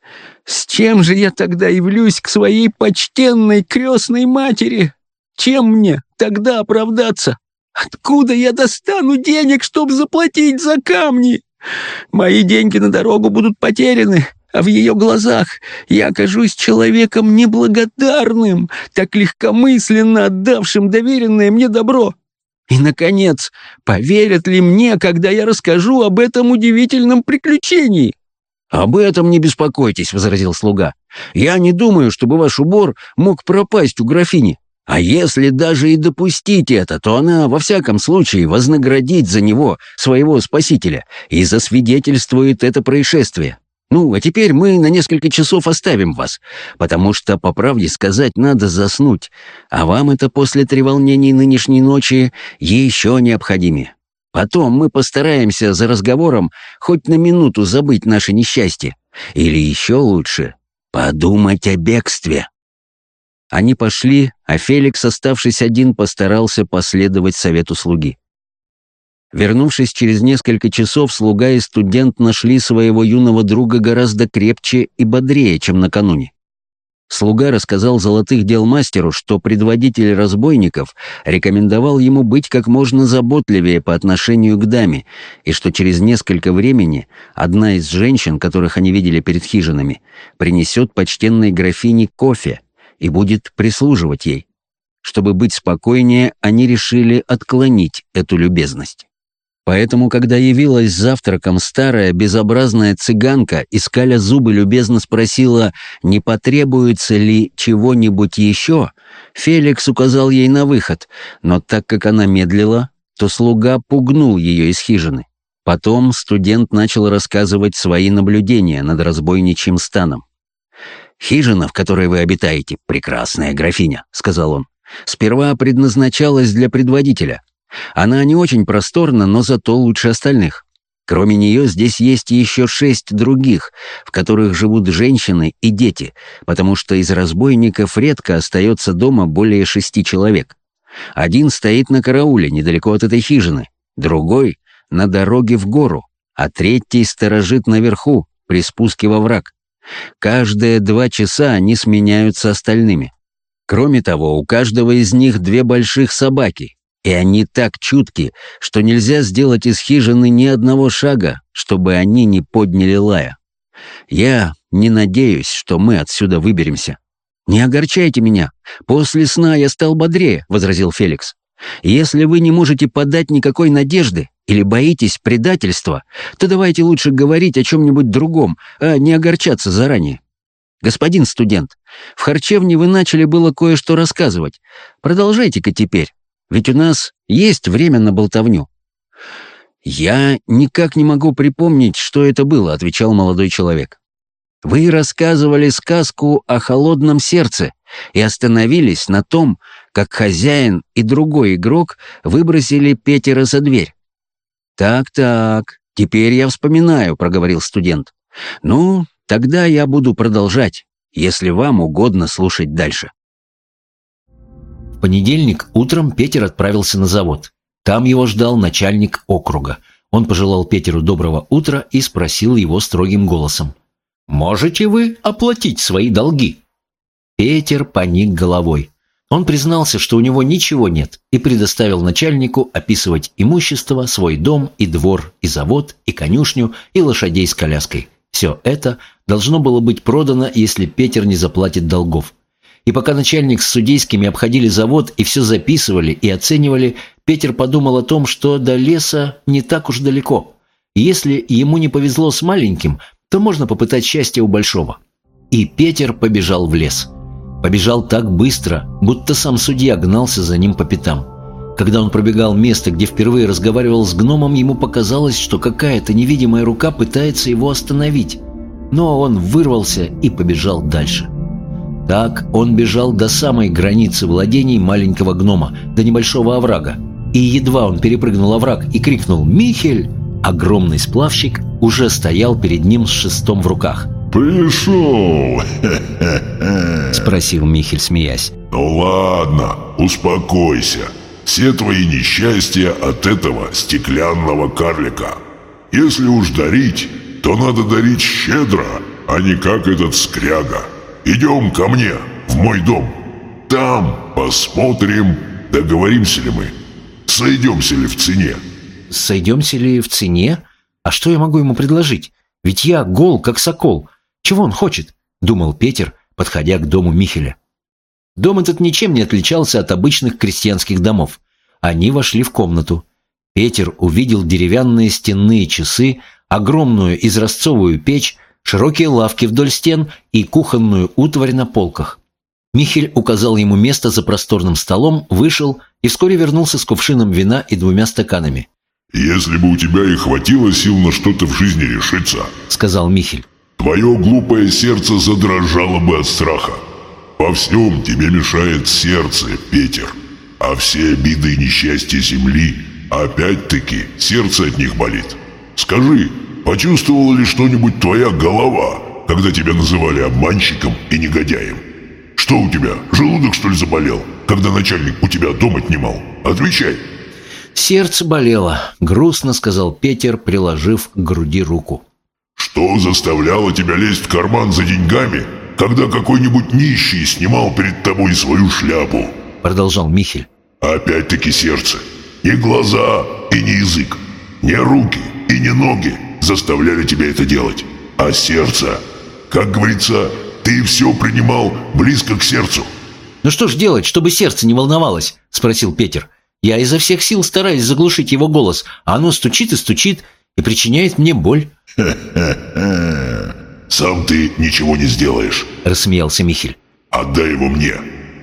с чем же я тогда явлюсь к своей почтенной крестной матери? Чем мне тогда оправдаться? Откуда я достану денег, чтобы заплатить за камни? Мои деньги на дорогу будут потеряны, а в ее глазах я окажусь человеком неблагодарным, так легкомысленно отдавшим доверенное мне добро. И, наконец, поверят ли мне, когда я расскажу об этом удивительном приключении?» «Об этом не беспокойтесь», — возразил слуга. «Я не думаю, чтобы ваш убор мог пропасть у графини. А если даже и допустить это, то она, во всяком случае, вознаградит за него своего спасителя и засвидетельствует это происшествие. Ну, а теперь мы на несколько часов оставим вас, потому что, по правде сказать, надо заснуть, а вам это после треволнений нынешней ночи еще необходимее. Потом мы постараемся за разговором хоть на минуту забыть наше несчастье. Или еще лучше — подумать о бегстве». Они пошли, а Феликс, оставшись один, постарался последовать совету слуги. Вернувшись через несколько часов, слуга и студент нашли своего юного друга гораздо крепче и бодрее, чем накануне. Слуга рассказал золотых дел мастеру, что предводитель разбойников рекомендовал ему быть как можно заботливее по отношению к даме, и что через несколько времени одна из женщин, которых они видели перед хижинами, принесет почтенной графине кофе и будет прислуживать ей. Чтобы быть спокойнее, они решили отклонить эту любезность. Поэтому, когда явилась завтраком старая безобразная цыганка, искаля зубы любезно спросила, не потребуется ли чего-нибудь еще, Феликс указал ей на выход, но так как она медлила, то слуга пугнул ее из хижины. Потом студент начал рассказывать свои наблюдения над разбойничьим станом. «Хижина, в которой вы обитаете, прекрасная графиня», — сказал он. «Сперва предназначалась для предводителя. Она не очень просторна, но зато лучше остальных. Кроме нее здесь есть еще шесть других, в которых живут женщины и дети, потому что из разбойников редко остается дома более шести человек. Один стоит на карауле недалеко от этой хижины, другой — на дороге в гору, а третий сторожит наверху, при спуске во враг. Каждые два часа они сменяются остальными. Кроме того, у каждого из них две больших собаки, и они так чутки, что нельзя сделать из хижины ни одного шага, чтобы они не подняли лая. Я не надеюсь, что мы отсюда выберемся. «Не огорчайте меня. После сна я стал бодрее», — возразил Феликс. «Если вы не можете подать никакой надежды или боитесь предательства, то давайте лучше говорить о чем-нибудь другом, а не огорчаться заранее. Господин студент, в харчевне вы начали было кое-что рассказывать. Продолжайте-ка теперь. Ведь у нас есть время на болтовню». «Я никак не могу припомнить, что это было», — отвечал молодой человек. «Вы рассказывали сказку о холодном сердце и остановились на том, как хозяин и другой игрок выбросили Петера за дверь». «Так-так, теперь я вспоминаю», — проговорил студент. «Ну, тогда я буду продолжать, если вам угодно слушать дальше» понедельник утром Петер отправился на завод. Там его ждал начальник округа. Он пожелал Петеру доброго утра и спросил его строгим голосом. «Можете вы оплатить свои долги?» Петер поник головой. Он признался, что у него ничего нет, и предоставил начальнику описывать имущество, свой дом и двор, и завод, и конюшню, и лошадей с коляской. Все это должно было быть продано, если Петер не заплатит долгов. И пока начальник с судейскими обходили завод и все записывали и оценивали, Петер подумал о том, что до леса не так уж далеко. Если ему не повезло с маленьким, то можно попытать счастье у большого. И Петер побежал в лес. Побежал так быстро, будто сам судья гнался за ним по пятам. Когда он пробегал место, где впервые разговаривал с гномом, ему показалось, что какая-то невидимая рука пытается его остановить. Но он вырвался и побежал дальше. Так он бежал до самой границы владений маленького гнома, до небольшого оврага. И едва он перепрыгнул овраг и крикнул «Михель!», огромный сплавщик уже стоял перед ним с шестом в руках. «Пришел!» — спросил Михель, смеясь. «Ну ладно, успокойся. Все твои несчастья от этого стеклянного карлика. Если уж дарить, то надо дарить щедро, а не как этот скряга. Идем ко мне, в мой дом. Там посмотрим, договоримся ли мы. Сойдемся ли в цене. Сойдемся ли в цене? А что я могу ему предложить? Ведь я гол, как сокол. Чего он хочет? Думал Петер, подходя к дому Михеля. Дом этот ничем не отличался от обычных крестьянских домов. Они вошли в комнату. Петер увидел деревянные стенные часы, огромную изразцовую печь, широкие лавки вдоль стен и кухонную утварь на полках. Михель указал ему место за просторным столом, вышел и вскоре вернулся с кувшином вина и двумя стаканами. «Если бы у тебя и хватило сил на что-то в жизни решиться», — сказал Михель, «твое глупое сердце задрожало бы от страха. Во всем тебе мешает сердце, Петер, а все обиды и несчастья земли, опять-таки, сердце от них болит. Скажи, Почувствовала ли что-нибудь твоя голова, когда тебя называли обманщиком и негодяем? Что у тебя, желудок что ли заболел, когда начальник у тебя дом отнимал? Отвечай!» «Сердце болело», — грустно сказал Петер, приложив к груди руку. «Что заставляло тебя лезть в карман за деньгами, когда какой-нибудь нищий снимал перед тобой свою шляпу?» Продолжал Михель. «Опять-таки сердце. Не глаза и не язык. Не руки и не ноги заставляли тебя это делать, а сердце. Как говорится, ты все принимал близко к сердцу. «Ну что ж делать, чтобы сердце не волновалось?» – спросил Петер. «Я изо всех сил стараюсь заглушить его голос, а оно стучит и стучит и причиняет мне боль». «Сам ты ничего не сделаешь», – рассмеялся Михель. «Отдай его мне,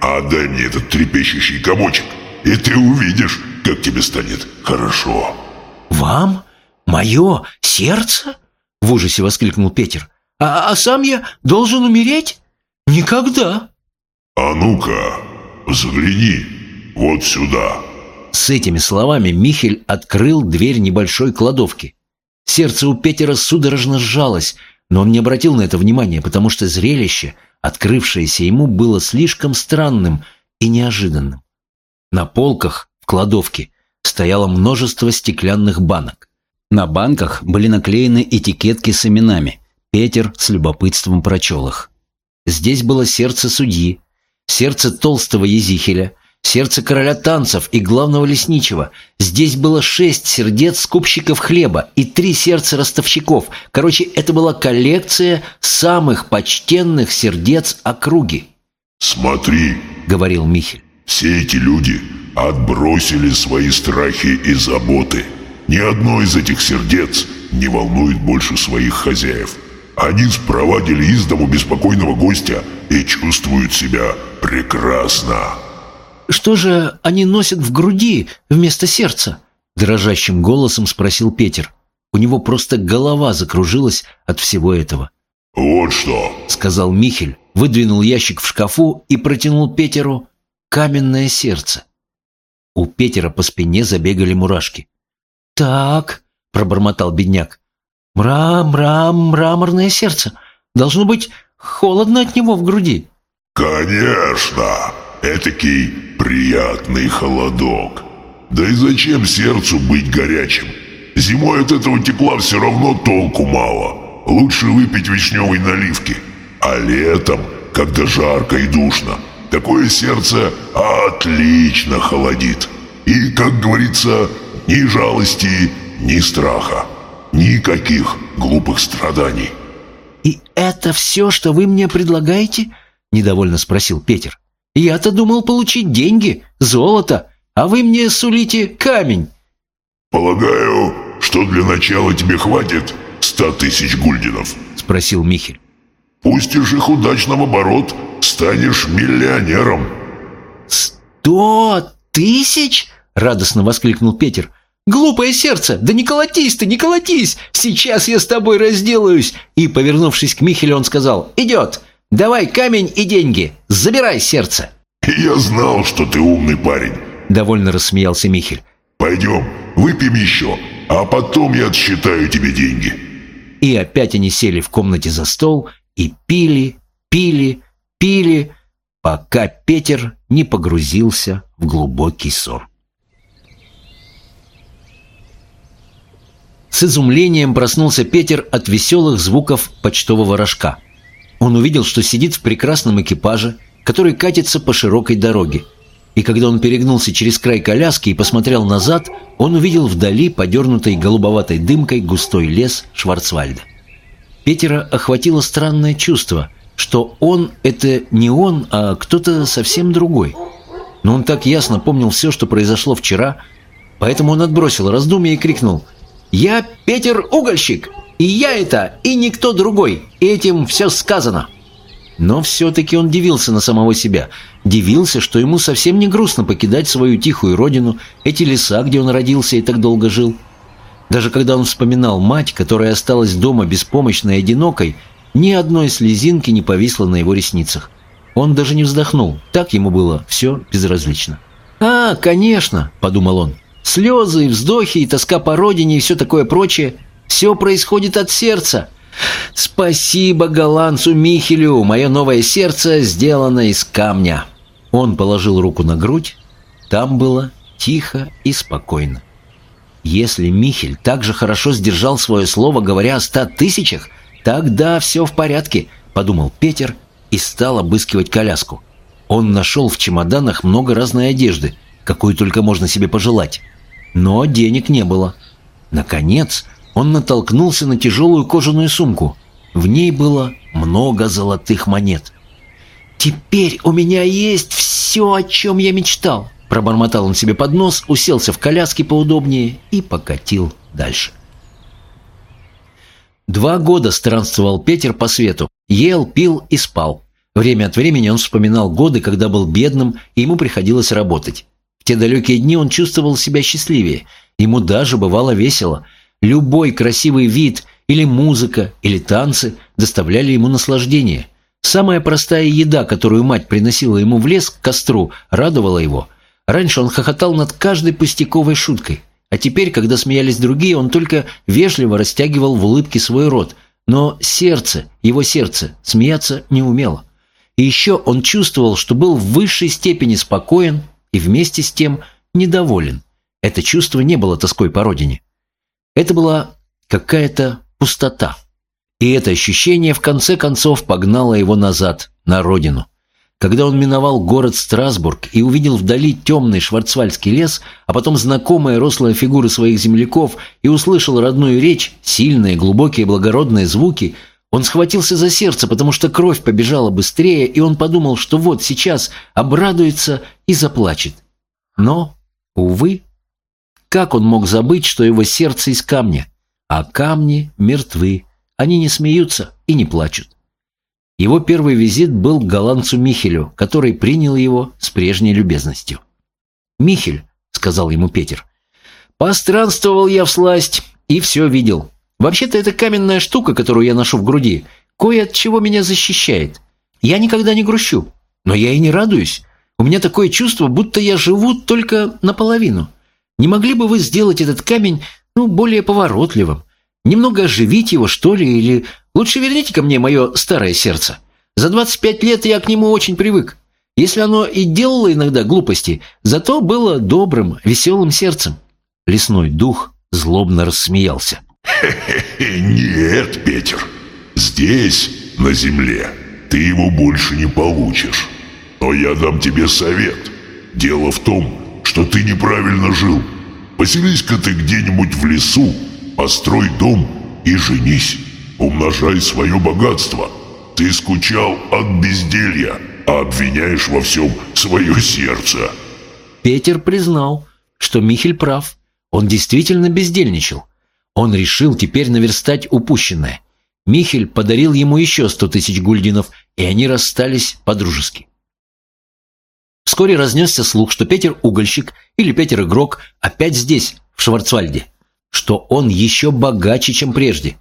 а отдай мне этот трепещущий комочек, и ты увидишь, как тебе станет хорошо». «Вам? Мое сердце?» — в ужасе воскликнул Петер. «А, а сам я должен умереть? Никогда!» «А ну-ка, взгляни вот сюда!» С этими словами Михель открыл дверь небольшой кладовки. Сердце у Петера судорожно сжалось, но он не обратил на это внимания, потому что зрелище, открывшееся ему, было слишком странным и неожиданным. На полках в кладовке стояло множество стеклянных банок. На банках были наклеены этикетки с именами. Петер с любопытством прочел их. Здесь было сердце судьи, сердце толстого Езихеля, сердце короля танцев и главного лесничего. Здесь было шесть сердец скупщиков хлеба и три сердца ростовщиков. Короче, это была коллекция самых почтенных сердец округи. «Смотри», — говорил Михель, — «все эти люди отбросили свои страхи и заботы. Ни одно из этих сердец не волнует больше своих хозяев. Они спровадили из дому беспокойного гостя и чувствуют себя прекрасно». «Что же они носят в груди вместо сердца?» Дрожащим голосом спросил Петер. У него просто голова закружилась от всего этого. «Вот что!» — сказал Михель, выдвинул ящик в шкафу и протянул Петеру каменное сердце. У Петера по спине забегали мурашки. «Так», — пробормотал бедняк, — «мрам-мрам, мраморное сердце. Должно быть холодно от него в груди». «Конечно!» Этакий приятный холодок. Да и зачем сердцу быть горячим? Зимой от этого тепла все равно толку мало. Лучше выпить вишневой наливки. А летом, когда жарко и душно, такое сердце отлично холодит. И, как говорится, ни жалости, ни страха. Никаких глупых страданий. «И это все, что вы мне предлагаете?» – недовольно спросил Петер. Я-то думал получить деньги, золото, а вы мне сулите камень». «Полагаю, что для начала тебе хватит ста тысяч гульдинов?» – спросил Михель. «Пустишь их удачно в оборот, станешь миллионером». «Сто тысяч?» – радостно воскликнул Петер. «Глупое сердце! Да не колотись ты, не колотись! Сейчас я с тобой разделаюсь!» И, повернувшись к Михелю, он сказал «Идет! Давай камень и деньги. Забирай сердце. Я знал, что ты умный парень. Довольно рассмеялся Михель. Пойдем, выпьем еще, а потом я отсчитаю тебе деньги. И опять они сели в комнате за стол и пили, пили, пили, пока Петер не погрузился в глубокий сон. С изумлением проснулся Петер от веселых звуков почтового рожка – он увидел, что сидит в прекрасном экипаже, который катится по широкой дороге. И когда он перегнулся через край коляски и посмотрел назад, он увидел вдали, подернутой голубоватой дымкой, густой лес Шварцвальда. Петера охватило странное чувство, что он — это не он, а кто-то совсем другой. Но он так ясно помнил все, что произошло вчера, поэтому он отбросил раздумья и крикнул «Я Петер Угольщик!» И я это, и никто другой. Этим все сказано. Но все-таки он дивился на самого себя. Дивился, что ему совсем не грустно покидать свою тихую родину, эти леса, где он родился и так долго жил. Даже когда он вспоминал мать, которая осталась дома беспомощной и одинокой, ни одной слезинки не повисло на его ресницах. Он даже не вздохнул, так ему было все безразлично. «А, конечно», — подумал он, — «слезы, вздохи, и тоска по родине, и все такое прочее — все происходит от сердца. Спасибо голландцу Михелю, мое новое сердце сделано из камня. Он положил руку на грудь. Там было тихо и спокойно. Если Михель так же хорошо сдержал свое слово, говоря о ста тысячах, тогда все в порядке, подумал Петер и стал обыскивать коляску. Он нашел в чемоданах много разной одежды, какую только можно себе пожелать. Но денег не было. Наконец, он натолкнулся на тяжелую кожаную сумку. В ней было много золотых монет. «Теперь у меня есть все, о чем я мечтал!» Пробормотал он себе под нос, уселся в коляске поудобнее и покатил дальше. Два года странствовал Петер по свету. Ел, пил и спал. Время от времени он вспоминал годы, когда был бедным, и ему приходилось работать те далекие дни он чувствовал себя счастливее. Ему даже бывало весело. Любой красивый вид или музыка, или танцы доставляли ему наслаждение. Самая простая еда, которую мать приносила ему в лес к костру, радовала его. Раньше он хохотал над каждой пустяковой шуткой. А теперь, когда смеялись другие, он только вежливо растягивал в улыбке свой рот. Но сердце, его сердце, смеяться не умело. И еще он чувствовал, что был в высшей степени спокоен и вместе с тем недоволен. Это чувство не было тоской по родине. Это была какая-то пустота. И это ощущение в конце концов погнало его назад, на родину. Когда он миновал город Страсбург и увидел вдали темный шварцвальдский лес, а потом знакомые рослые фигуры своих земляков и услышал родную речь, сильные, глубокие, благородные звуки – он схватился за сердце, потому что кровь побежала быстрее, и он подумал, что вот сейчас обрадуется и заплачет. Но, увы, как он мог забыть, что его сердце из камня, а камни мертвы, они не смеются и не плачут. Его первый визит был к голландцу Михелю, который принял его с прежней любезностью. «Михель», — сказал ему Петер, — «постранствовал я в сласть и все видел. Вообще-то это каменная штука, которую я ношу в груди, кое от чего меня защищает. Я никогда не грущу, но я и не радуюсь. У меня такое чувство, будто я живу только наполовину. Не могли бы вы сделать этот камень, ну, более поворотливым? Немного оживить его, что ли, или лучше верните ко мне мое старое сердце. За 25 лет я к нему очень привык. Если оно и делало иногда глупости, зато было добрым, веселым сердцем. Лесной дух злобно рассмеялся. Нет, Петер, здесь, на земле, ты его больше не получишь. Но я дам тебе совет. Дело в том, что ты неправильно жил. Поселись-ка ты где-нибудь в лесу, построй дом и женись. Умножай свое богатство. Ты скучал от безделья, а обвиняешь во всем свое сердце. Петер признал, что Михель прав. Он действительно бездельничал. Он решил теперь наверстать упущенное. Михель подарил ему еще сто тысяч гульдинов, и они расстались по-дружески. Вскоре разнесся слух, что Петер Угольщик или Петер Игрок опять здесь, в Шварцвальде, что он еще богаче, чем прежде.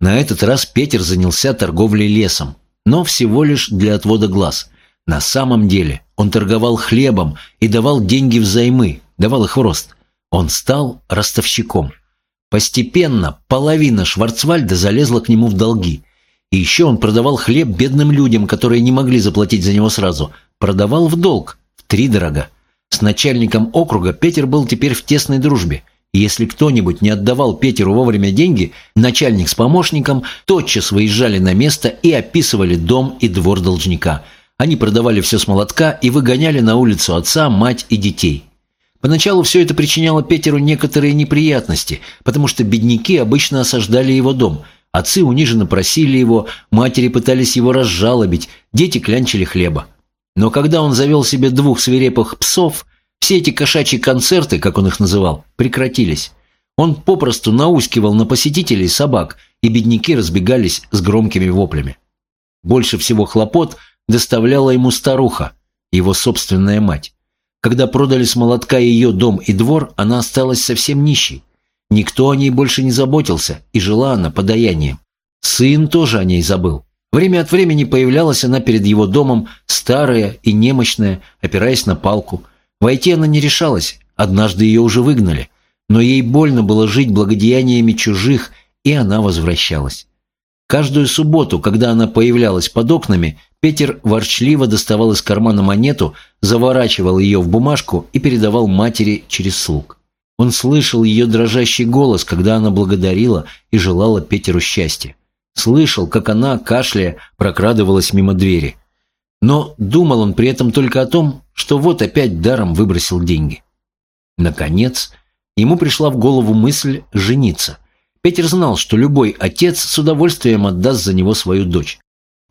На этот раз Петер занялся торговлей лесом, но всего лишь для отвода глаз. На самом деле он торговал хлебом и давал деньги взаймы, давал их в рост. Он стал ростовщиком. Постепенно половина Шварцвальда залезла к нему в долги. И еще он продавал хлеб бедным людям, которые не могли заплатить за него сразу. Продавал в долг, в три дорога. С начальником округа Петер был теперь в тесной дружбе. И если кто-нибудь не отдавал Петеру вовремя деньги, начальник с помощником тотчас выезжали на место и описывали дом и двор должника. Они продавали все с молотка и выгоняли на улицу отца, мать и детей. Поначалу все это причиняло Петеру некоторые неприятности, потому что бедняки обычно осаждали его дом. Отцы униженно просили его, матери пытались его разжалобить, дети клянчили хлеба. Но когда он завел себе двух свирепых псов, все эти кошачьи концерты, как он их называл, прекратились. Он попросту наускивал на посетителей собак, и бедняки разбегались с громкими воплями. Больше всего хлопот доставляла ему старуха, его собственная мать. Когда продали с молотка ее дом и двор, она осталась совсем нищей. Никто о ней больше не заботился, и жила она подаянием. Сын тоже о ней забыл. Время от времени появлялась она перед его домом, старая и немощная, опираясь на палку. Войти она не решалась, однажды ее уже выгнали. Но ей больно было жить благодеяниями чужих, и она возвращалась. Каждую субботу, когда она появлялась под окнами, Петер ворчливо доставал из кармана монету, заворачивал ее в бумажку и передавал матери через слуг. Он слышал ее дрожащий голос, когда она благодарила и желала Петеру счастья. Слышал, как она, кашляя, прокрадывалась мимо двери. Но думал он при этом только о том, что вот опять даром выбросил деньги. Наконец, ему пришла в голову мысль жениться. Петер знал, что любой отец с удовольствием отдаст за него свою дочь.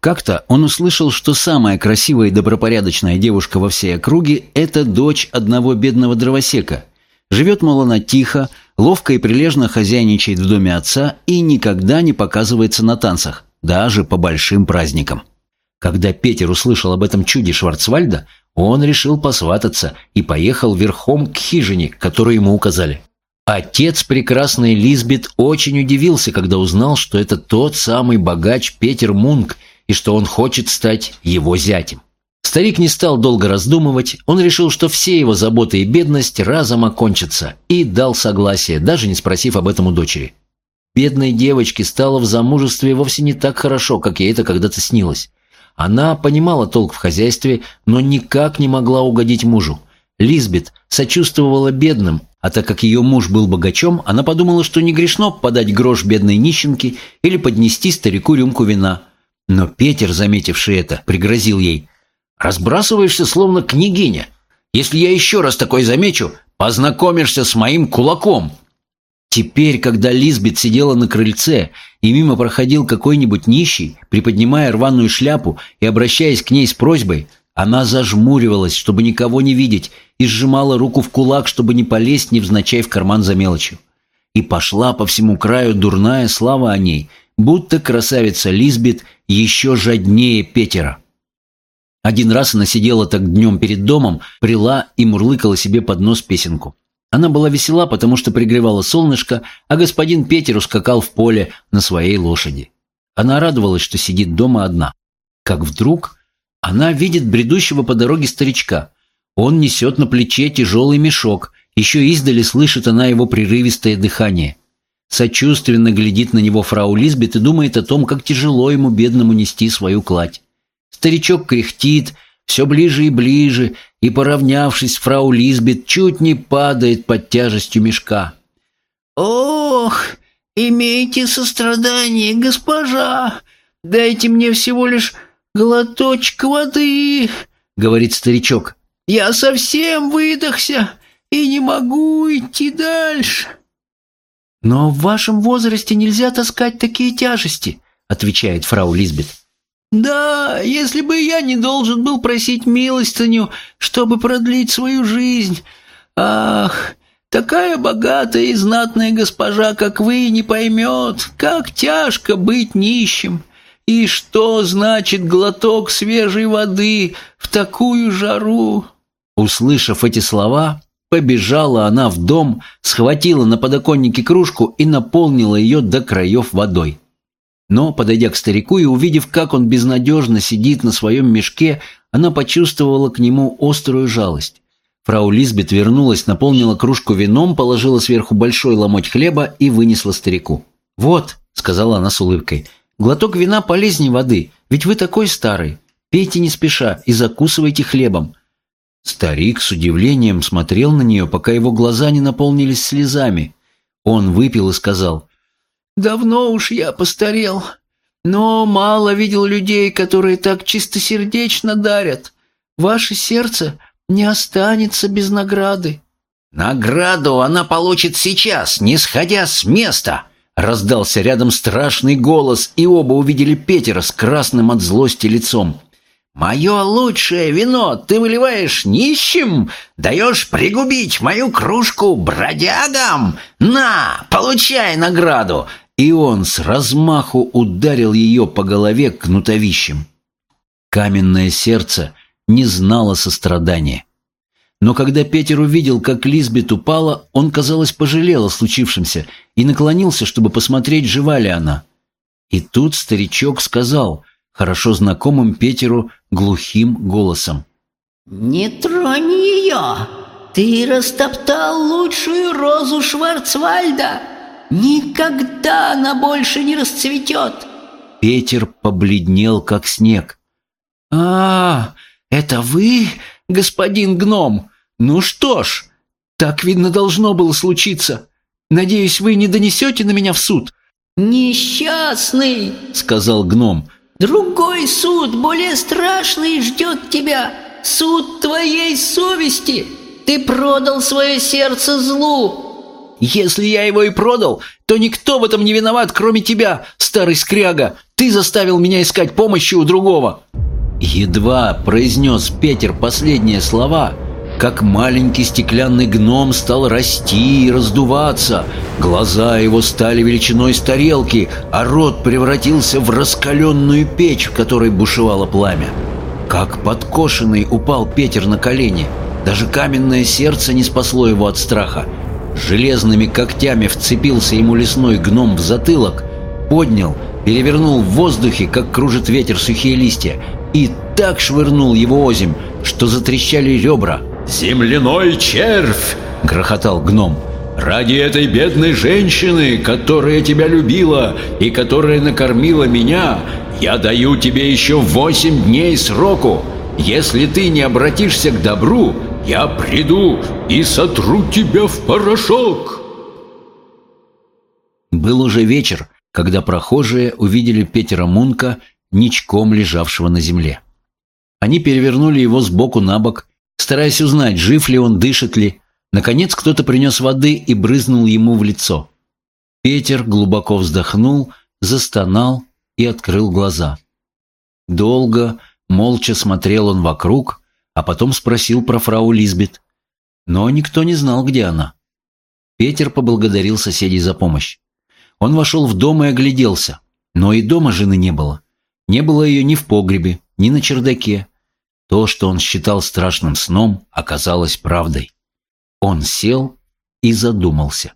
Как-то он услышал, что самая красивая и добропорядочная девушка во всей округе – это дочь одного бедного дровосека. Живет, мол, она тихо, ловко и прилежно хозяйничает в доме отца и никогда не показывается на танцах, даже по большим праздникам. Когда Петер услышал об этом чуде Шварцвальда, он решил посвататься и поехал верхом к хижине, которую ему указали. Отец прекрасной Лизбет очень удивился, когда узнал, что это тот самый богач Петер Мунк и что он хочет стать его зятем. Старик не стал долго раздумывать, он решил, что все его заботы и бедность разом окончатся, и дал согласие, даже не спросив об этом у дочери. Бедной девочке стало в замужестве вовсе не так хорошо, как ей это когда-то снилось. Она понимала толк в хозяйстве, но никак не могла угодить мужу. Лизбет сочувствовала бедным, а так как ее муж был богачом, она подумала, что не грешно подать грош бедной нищенке или поднести старику рюмку вина. Но Петер, заметивший это, пригрозил ей. «Разбрасываешься, словно княгиня. Если я еще раз такой замечу, познакомишься с моим кулаком». Теперь, когда Лизбет сидела на крыльце, и мимо проходил какой-нибудь нищий, приподнимая рваную шляпу и обращаясь к ней с просьбой, она зажмуривалась, чтобы никого не видеть, и сжимала руку в кулак, чтобы не полезть невзначай в карман за мелочью. И пошла по всему краю дурная слава о ней, будто красавица Лизбет еще жаднее Петера. Один раз она сидела так днем перед домом, прила и мурлыкала себе под нос песенку. Она была весела, потому что пригревала солнышко, а господин Петер ускакал в поле на своей лошади. Она радовалась, что сидит дома одна. Как вдруг она видит бредущего по дороге старичка. Он несет на плече тяжелый мешок, еще издали слышит она его прерывистое дыхание. Сочувственно глядит на него фрау Лизбет и думает о том, как тяжело ему, бедному, нести свою кладь. Старичок кряхтит, все ближе и ближе, и, поравнявшись фрау Лизбет, чуть не падает под тяжестью мешка. «Ох, имейте сострадание, госпожа! Дайте мне всего лишь глоточек воды!» — говорит старичок. «Я совсем выдохся и не могу идти дальше!» «Но в вашем возрасте нельзя таскать такие тяжести», — отвечает фрау Лизбет. Да, если бы я не должен был просить милостыню, чтобы продлить свою жизнь. Ах, такая богатая и знатная госпожа, как вы, не поймет, как тяжко быть нищим. И что значит глоток свежей воды в такую жару? Услышав эти слова, побежала она в дом, схватила на подоконнике кружку и наполнила ее до краев водой. Но, подойдя к старику и увидев, как он безнадежно сидит на своем мешке, она почувствовала к нему острую жалость. Фрау Лизбет вернулась, наполнила кружку вином, положила сверху большой ломоть хлеба и вынесла старику. «Вот», — сказала она с улыбкой, — «глоток вина полезнее воды, ведь вы такой старый. Пейте не спеша и закусывайте хлебом». Старик с удивлением смотрел на нее, пока его глаза не наполнились слезами. Он выпил и сказал, Давно уж я постарел, но мало видел людей, которые так чистосердечно дарят. Ваше сердце не останется без награды». «Награду она получит сейчас, не сходя с места!» Раздался рядом страшный голос, и оба увидели Петера с красным от злости лицом. «Мое лучшее вино ты выливаешь нищим? Даешь пригубить мою кружку бродягам? На, получай награду! и он с размаху ударил ее по голове кнутовищем. Каменное сердце не знало сострадания. Но когда Петер увидел, как Лизбет упала, он, казалось, пожалел о случившемся и наклонился, чтобы посмотреть, жива ли она. И тут старичок сказал, хорошо знакомым Петеру, глухим голосом. «Не тронь ее! Ты растоптал лучшую розу Шварцвальда!» Никогда она больше не расцветет!» Петер побледнел, как снег. «А, это вы, господин гном? Ну что ж, так, видно, должно было случиться. Надеюсь, вы не донесете на меня в суд?» «Несчастный!» — сказал гном. «Другой суд, более страшный, ждет тебя. Суд твоей совести. Ты продал свое сердце злу, если я его и продал, то никто в этом не виноват, кроме тебя, старый скряга. Ты заставил меня искать помощи у другого». Едва произнес Петер последние слова, как маленький стеклянный гном стал расти и раздуваться. Глаза его стали величиной с тарелки, а рот превратился в раскаленную печь, в которой бушевало пламя. Как подкошенный упал Петер на колени. Даже каменное сердце не спасло его от страха. Железными когтями вцепился ему лесной гном в затылок, поднял, перевернул в воздухе, как кружит ветер сухие листья, и так швырнул его озимь, что затрещали ребра. «Земляной червь!» — грохотал гном. «Ради этой бедной женщины, которая тебя любила и которая накормила меня, я даю тебе еще восемь дней сроку. Если ты не обратишься к добру, я приду и сотру тебя в порошок!» Был уже вечер, когда прохожие увидели Петера Мунка ничком лежавшего на земле. Они перевернули его с боку на бок, стараясь узнать, жив ли он, дышит ли. Наконец кто-то принес воды и брызнул ему в лицо. Петер глубоко вздохнул, застонал и открыл глаза. Долго, молча смотрел он вокруг, а потом спросил про фрау Лизбет. Но никто не знал, где она. Петер поблагодарил соседей за помощь. Он вошел в дом и огляделся, но и дома жены не было. Не было ее ни в погребе, ни на чердаке. То, что он считал страшным сном, оказалось правдой. Он сел и задумался.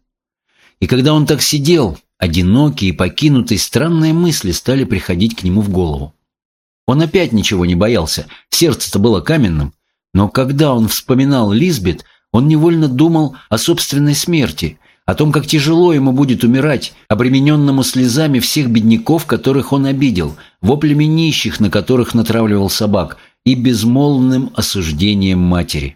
И когда он так сидел, одинокий и покинутый, странные мысли стали приходить к нему в голову. Он опять ничего не боялся, сердце-то было каменным, но когда он вспоминал Лизбет, он невольно думал о собственной смерти, о том, как тяжело ему будет умирать, обремененному слезами всех бедняков, которых он обидел, воплями нищих, на которых натравливал собак, и безмолвным осуждением матери.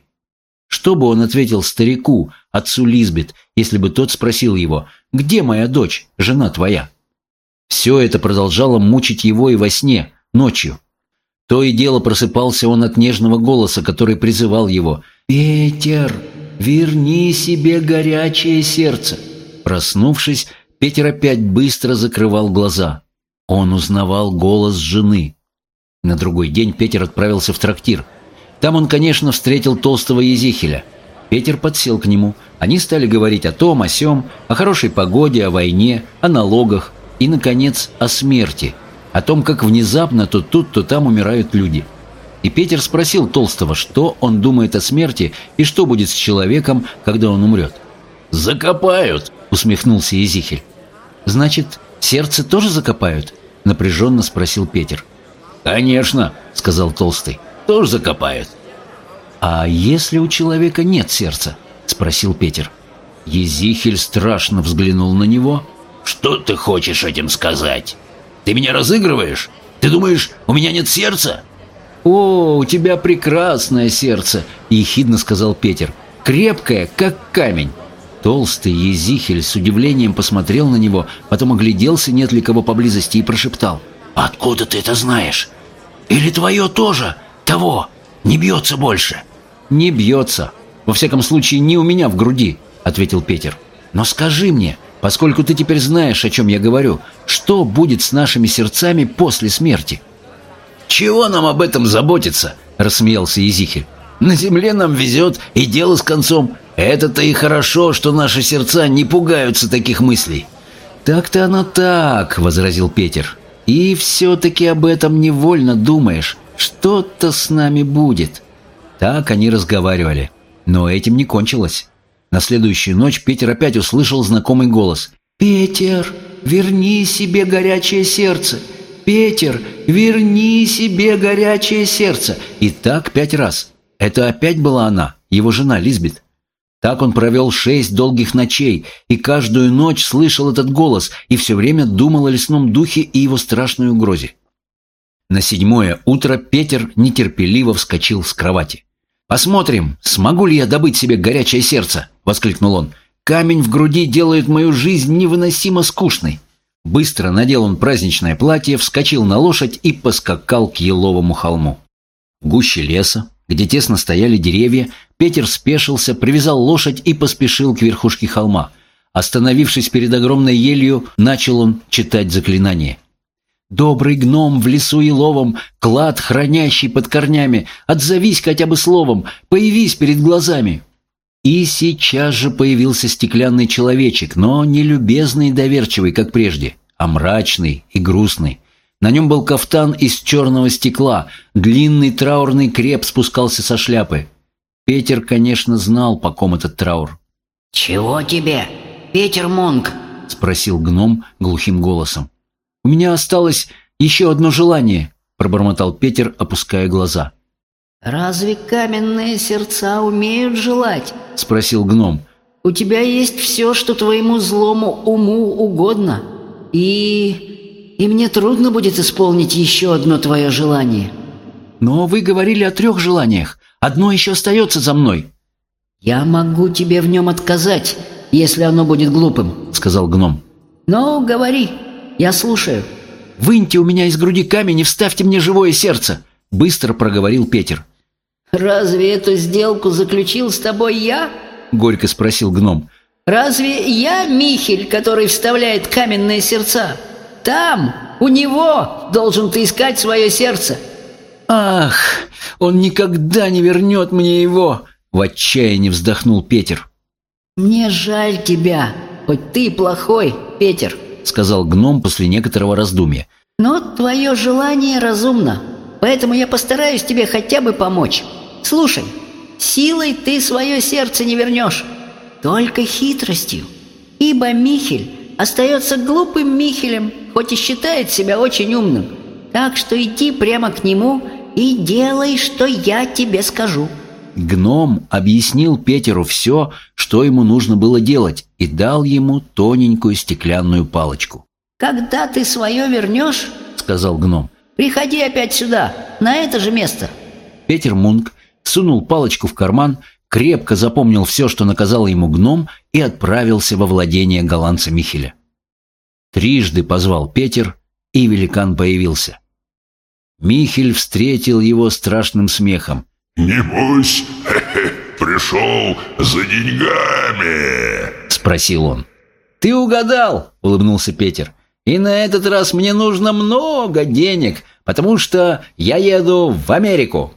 Что бы он ответил старику, отцу Лизбет, если бы тот спросил его, «Где моя дочь, жена твоя?» Все это продолжало мучить его и во сне, ночью. То и дело просыпался он от нежного голоса, который призывал его «Петер!» «Верни себе горячее сердце!» Проснувшись, Петер опять быстро закрывал глаза. Он узнавал голос жены. На другой день Петер отправился в трактир. Там он, конечно, встретил толстого Езихеля. Петер подсел к нему. Они стали говорить о том, о сём, о хорошей погоде, о войне, о налогах и, наконец, о смерти. О том, как внезапно то тут, то там умирают люди. И Петер спросил Толстого, что он думает о смерти и что будет с человеком, когда он умрет. «Закопают», — усмехнулся Езихель. «Значит, сердце тоже закопают?» — напряженно спросил Петер. «Конечно», — сказал Толстый, — «тоже закопают». «А если у человека нет сердца?» — спросил Петер. Езихель страшно взглянул на него. «Что ты хочешь этим сказать? Ты меня разыгрываешь? Ты думаешь, у меня нет сердца?» «О, у тебя прекрасное сердце!» – ехидно сказал Петер. «Крепкое, как камень!» Толстый Езихель с удивлением посмотрел на него, потом огляделся, нет ли кого поблизости, и прошептал. «Откуда ты это знаешь? Или твое тоже? Того? Не бьется больше?» «Не бьется. Во всяком случае, не у меня в груди», — ответил Петер. «Но скажи мне, поскольку ты теперь знаешь, о чем я говорю, что будет с нашими сердцами после смерти?» «Чего нам об этом заботиться?» – рассмеялся Езихель. «На земле нам везет, и дело с концом. Это-то и хорошо, что наши сердца не пугаются таких мыслей». «Так-то оно так», – возразил Петер. «И все-таки об этом невольно думаешь. Что-то с нами будет». Так они разговаривали. Но этим не кончилось. На следующую ночь Петер опять услышал знакомый голос. «Петер, верни себе горячее сердце. «Петер, верни себе горячее сердце!» И так пять раз. Это опять была она, его жена Лизбет. Так он провел шесть долгих ночей, и каждую ночь слышал этот голос, и все время думал о лесном духе и его страшной угрозе. На седьмое утро Петер нетерпеливо вскочил с кровати. «Посмотрим, смогу ли я добыть себе горячее сердце!» — воскликнул он. «Камень в груди делает мою жизнь невыносимо скучной!» Быстро надел он праздничное платье, вскочил на лошадь и поскакал к еловому холму. Гуще леса, где тесно стояли деревья, Петер спешился, привязал лошадь и поспешил к верхушке холма. Остановившись перед огромной елью, начал он читать заклинание. «Добрый гном в лесу еловом, клад, хранящий под корнями, отзовись хотя бы словом, появись перед глазами!» И сейчас же появился стеклянный человечек, но не любезный и доверчивый, как прежде, а мрачный и грустный. На нем был кафтан из черного стекла, длинный траурный креп спускался со шляпы. Петер, конечно, знал, по ком этот траур. «Чего тебе, Петер Монг?» — спросил гном глухим голосом. «У меня осталось еще одно желание», — пробормотал Петер, опуская глаза. «Разве каменные сердца умеют желать?» — спросил гном. «У тебя есть все, что твоему злому уму угодно. И... и мне трудно будет исполнить еще одно твое желание». «Но вы говорили о трех желаниях. Одно еще остается за мной». «Я могу тебе в нем отказать, если оно будет глупым», — сказал гном. «Ну, говори, я слушаю». «Выньте у меня из груди камень и вставьте мне живое сердце», — быстро проговорил Петер. «Разве эту сделку заключил с тобой я?» — горько спросил гном. «Разве я Михель, который вставляет каменные сердца? Там, у него, должен ты искать свое сердце». «Ах, он никогда не вернет мне его!» — в отчаянии вздохнул Петер. «Мне жаль тебя, хоть ты плохой, Петер», — сказал гном после некоторого раздумья. «Но твое желание разумно, поэтому я постараюсь тебе хотя бы помочь. Слушай, силой ты свое сердце не вернешь, только хитростью, ибо Михель остается глупым Михелем, хоть и считает себя очень умным. Так что иди прямо к нему и делай, что я тебе скажу». Гном объяснил Петеру все, что ему нужно было делать, и дал ему тоненькую стеклянную палочку. «Когда ты свое вернешь, — сказал гном, — приходи опять сюда, на это же место». Петер Мунк сунул палочку в карман, крепко запомнил все, что наказал ему гном, и отправился во владение голландца Михеля. Трижды позвал Петер, и великан появился. Михель встретил его страшным смехом. «Небось, пришел за деньгами?» — спросил он. «Ты угадал!» — улыбнулся Петер. «И на этот раз мне нужно много денег, потому что я еду в Америку!»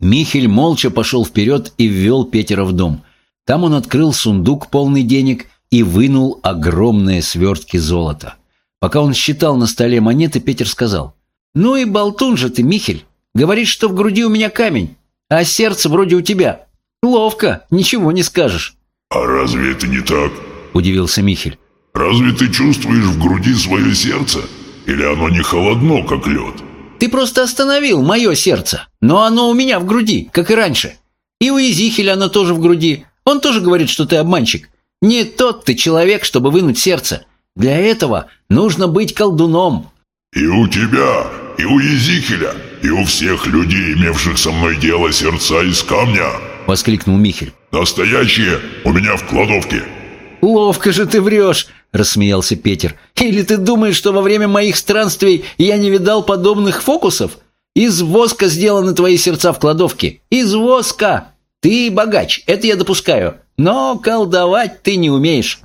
Михель молча пошел вперед и ввел Петера в дом. Там он открыл сундук, полный денег, и вынул огромные свертки золота. Пока он считал на столе монеты, Петер сказал, «Ну и болтун же ты, Михель! Говоришь, что в груди у меня камень, а сердце вроде у тебя. Ловко, ничего не скажешь». «А разве это не так?» – удивился Михель. «Разве ты чувствуешь в груди свое сердце? Или оно не холодно, как лед?» «Ты просто остановил мое сердце, но оно у меня в груди, как и раньше. И у Изихеля оно тоже в груди. Он тоже говорит, что ты обманщик. Не тот ты человек, чтобы вынуть сердце. Для этого нужно быть колдуном». «И у тебя, и у Езихеля, и у всех людей, имевших со мной дело сердца из камня!» — воскликнул Михель. «Настоящие у меня в кладовке!» «Ловко же ты врешь!» — рассмеялся Петер. «Или ты думаешь, что во время моих странствий я не видал подобных фокусов? Из воска сделаны твои сердца в кладовке. Из воска! Ты богач, это я допускаю. Но колдовать ты не умеешь».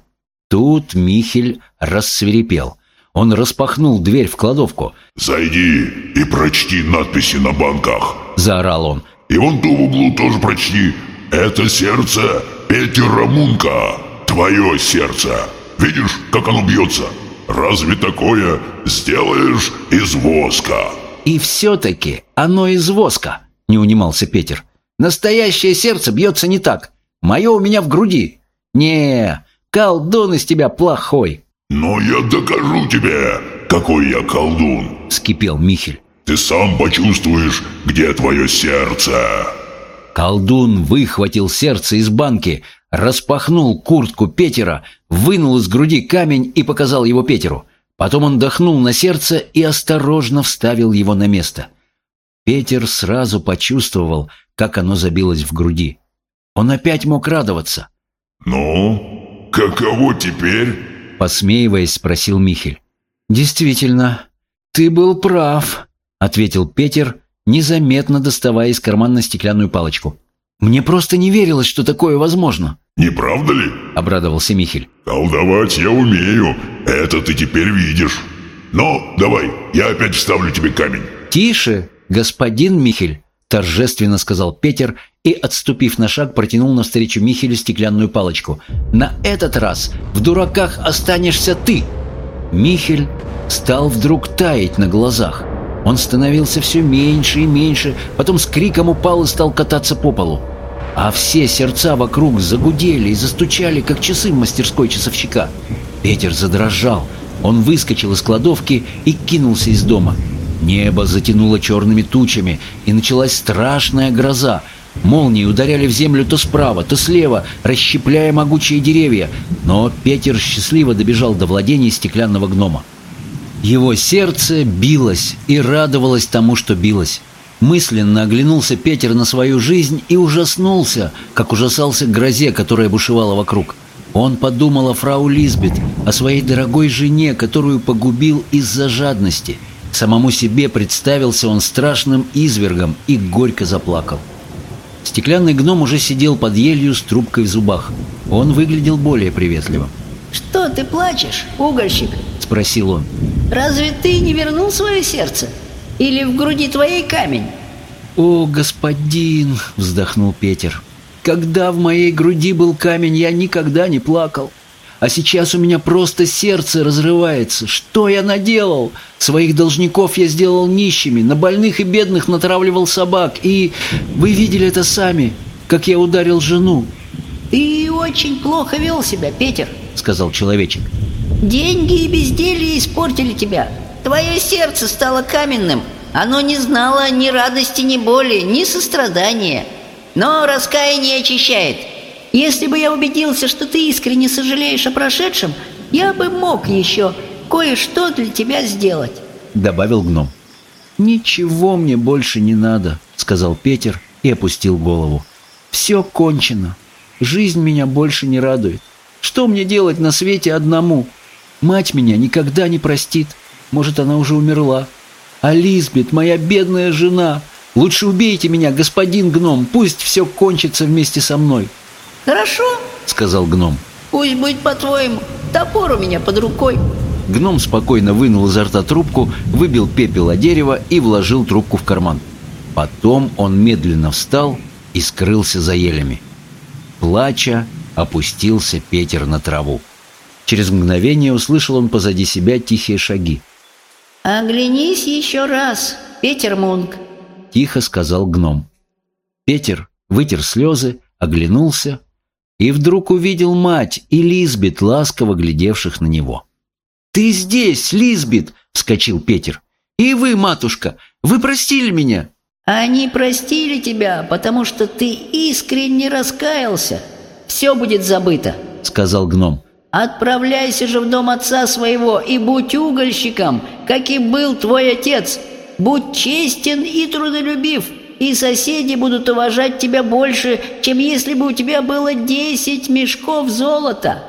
Тут Михель рассверепел. Он распахнул дверь в кладовку. «Зайди и прочти надписи на банках!» – заорал он. «И вон ту в углу тоже прочти. Это сердце Петера Мунка. Твое сердце. Видишь, как оно бьется? Разве такое сделаешь из воска?» «И все-таки оно из воска», – не унимался Петер. «Настоящее сердце бьется не так. Мое у меня в груди. Не, колдун из тебя плохой». «Но я докажу тебе, какой я колдун!» — вскипел Михель. «Ты сам почувствуешь, где твое сердце!» Колдун выхватил сердце из банки, распахнул куртку Петера, вынул из груди камень и показал его Петеру. Потом он дохнул на сердце и осторожно вставил его на место. Петер сразу почувствовал, как оно забилось в груди. Он опять мог радоваться. «Ну, каково теперь?» Посмеиваясь, спросил Михель. «Действительно, ты был прав», — ответил Петер, незаметно доставая из кармана стеклянную палочку. «Мне просто не верилось, что такое возможно». «Не правда ли?» — обрадовался Михель. «Колдовать я умею, это ты теперь видишь. Но давай, я опять вставлю тебе камень». «Тише, господин Михель», — торжественно сказал Петер и, отступив на шаг, протянул навстречу Михелю стеклянную палочку. «На этот раз в дураках останешься ты!» Михель стал вдруг таять на глазах. Он становился все меньше и меньше, потом с криком упал и стал кататься по полу. А все сердца вокруг загудели и застучали, как часы в мастерской часовщика. Петер задрожал. Он выскочил из кладовки и кинулся из дома. Небо затянуло черными тучами, и началась страшная гроза. Молнии ударяли в землю то справа, то слева, расщепляя могучие деревья. Но Петер счастливо добежал до владения стеклянного гнома. Его сердце билось и радовалось тому, что билось. Мысленно оглянулся Петер на свою жизнь и ужаснулся, как ужасался грозе, которая бушевала вокруг. Он подумал о фрау Лизбет, о своей дорогой жене, которую погубил из-за жадности. Самому себе представился он страшным извергом и горько заплакал. Стеклянный гном уже сидел под елью с трубкой в зубах. Он выглядел более приветливым. «Что ты плачешь, угольщик?» – спросил он. «Разве ты не вернул свое сердце? Или в груди твоей камень?» «О, господин!» – вздохнул Петер. «Когда в моей груди был камень, я никогда не плакал. А сейчас у меня просто сердце разрывается. Что я наделал? Своих должников я сделал нищими, на больных и бедных натравливал собак. И вы видели это сами, как я ударил жену. «Ты очень плохо вел себя, Петер», — сказал человечек. «Деньги и безделье испортили тебя. Твое сердце стало каменным. Оно не знало ни радости, ни боли, ни сострадания. Но раскаяние очищает. Если бы я убедился, что ты искренне сожалеешь о прошедшем, я бы мог еще кое-что для тебя сделать», — добавил гном. «Ничего мне больше не надо», — сказал Петер и опустил голову. «Все кончено. Жизнь меня больше не радует. Что мне делать на свете одному? Мать меня никогда не простит. Может, она уже умерла. А Лизбет, моя бедная жена. Лучше убейте меня, господин гном. Пусть все кончится вместе со мной. «Хорошо», — сказал гном. «Пусть будет по-твоему. Топор у меня под рукой». Гном спокойно вынул изо рта трубку, выбил пепел о дерево и вложил трубку в карман. Потом он медленно встал и скрылся за елями. Плача, опустился Петер на траву. Через мгновение услышал он позади себя тихие шаги. «Оглянись еще раз, Петер Мунк», — тихо сказал гном. Петер вытер слезы, оглянулся и вдруг увидел мать и Лизбет, ласково глядевших на него. «Ты здесь, Лизбет!» — вскочил Петер. «И вы, матушка, вы простили меня?» «Они простили тебя, потому что ты искренне раскаялся. Все будет забыто», — сказал гном. «Отправляйся же в дом отца своего и будь угольщиком, как и был твой отец. Будь честен и трудолюбив, и соседи будут уважать тебя больше, чем если бы у тебя было десять мешков золота».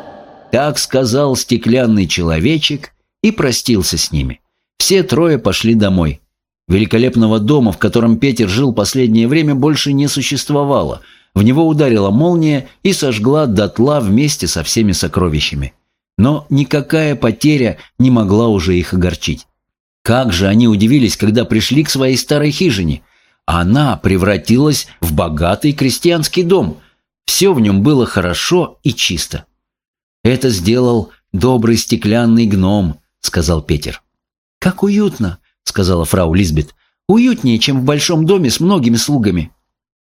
Так сказал стеклянный человечек и простился с ними. Все трое пошли домой. Великолепного дома, в котором Петер жил последнее время, больше не существовало. В него ударила молния и сожгла дотла вместе со всеми сокровищами. Но никакая потеря не могла уже их огорчить. Как же они удивились, когда пришли к своей старой хижине. Она превратилась в богатый крестьянский дом. Все в нем было хорошо и чисто. «Это сделал добрый стеклянный гном», — сказал Петер. «Как уютно», — сказала фрау Лизбет. «Уютнее, чем в большом доме с многими слугами».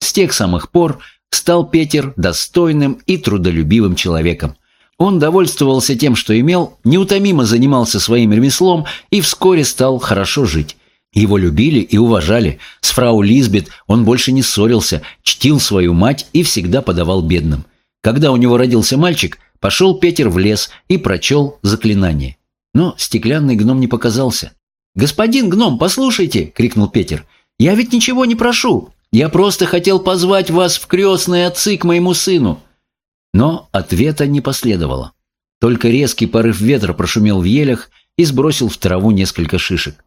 С тех самых пор стал Петер достойным и трудолюбивым человеком. Он довольствовался тем, что имел, неутомимо занимался своим ремеслом и вскоре стал хорошо жить. Его любили и уважали. С фрау Лизбет он больше не ссорился, чтил свою мать и всегда подавал бедным. Когда у него родился мальчик, пошел Петер в лес и прочел заклинание. Но стеклянный гном не показался. «Господин гном, послушайте!» — крикнул Петер. «Я ведь ничего не прошу. Я просто хотел позвать вас в крестные отцы к моему сыну». Но ответа не последовало. Только резкий порыв ветра прошумел в елях и сбросил в траву несколько шишек.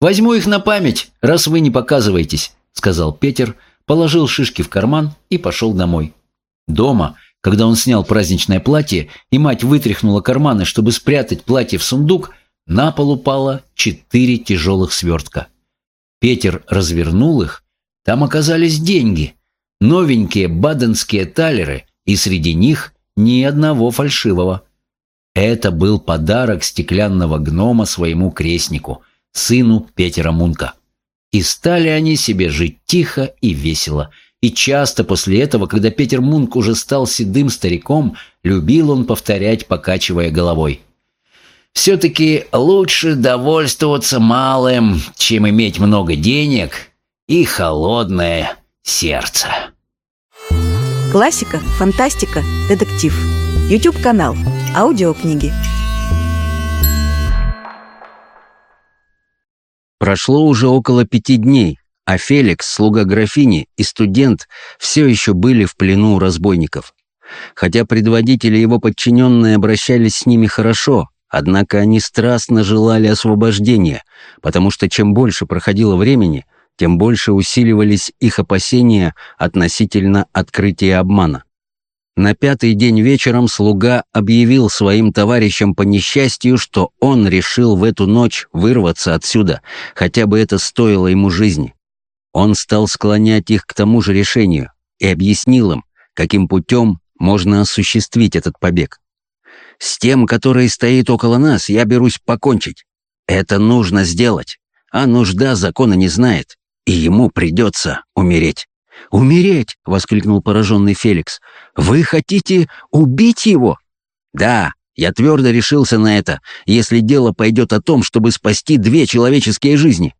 «Возьму их на память, раз вы не показываетесь», — сказал Петер, положил шишки в карман и пошел домой. Дома, когда он снял праздничное платье, и мать вытряхнула карманы, чтобы спрятать платье в сундук, на пол упало четыре тяжелых свертка. Петер развернул их, там оказались деньги, новенькие баденские талеры, и среди них ни одного фальшивого. Это был подарок стеклянного гнома своему крестнику, сыну Петера Мунка. И стали они себе жить тихо и весело. И часто после этого, когда Петер Мунк уже стал седым стариком, любил он повторять, покачивая головой. «Все-таки лучше довольствоваться малым, чем иметь много денег и холодное сердце». Классика, фантастика, детектив. YouTube-канал. Аудиокниги. Прошло уже около пяти дней, а Феликс, слуга графини и студент все еще были в плену у разбойников. Хотя предводители и его подчиненные обращались с ними хорошо, однако они страстно желали освобождения, потому что чем больше проходило времени, тем больше усиливались их опасения относительно открытия обмана. На пятый день вечером слуга объявил своим товарищам по несчастью, что он решил в эту ночь вырваться отсюда, хотя бы это стоило ему жизни. Он стал склонять их к тому же решению и объяснил им, каким путем можно осуществить этот побег. «С тем, который стоит около нас, я берусь покончить. Это нужно сделать, а нужда закона не знает, и ему придется умереть». «Умереть!» — воскликнул пораженный Феликс. «Вы хотите убить его?» «Да, я твердо решился на это, если дело пойдет о том, чтобы спасти две человеческие жизни.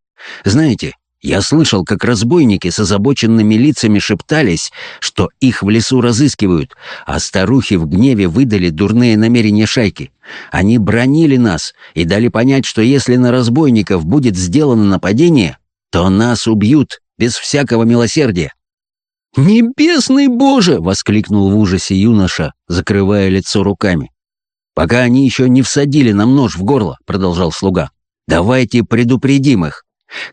Знаете, я слышал, как разбойники с озабоченными лицами шептались, что их в лесу разыскивают, а старухи в гневе выдали дурные намерения шайки. Они бронили нас и дали понять, что если на разбойников будет сделано нападение, то нас убьют без всякого милосердия. «Небесный Боже!» — воскликнул в ужасе юноша, закрывая лицо руками. «Пока они еще не всадили нам нож в горло», — продолжал слуга. «Давайте предупредим их.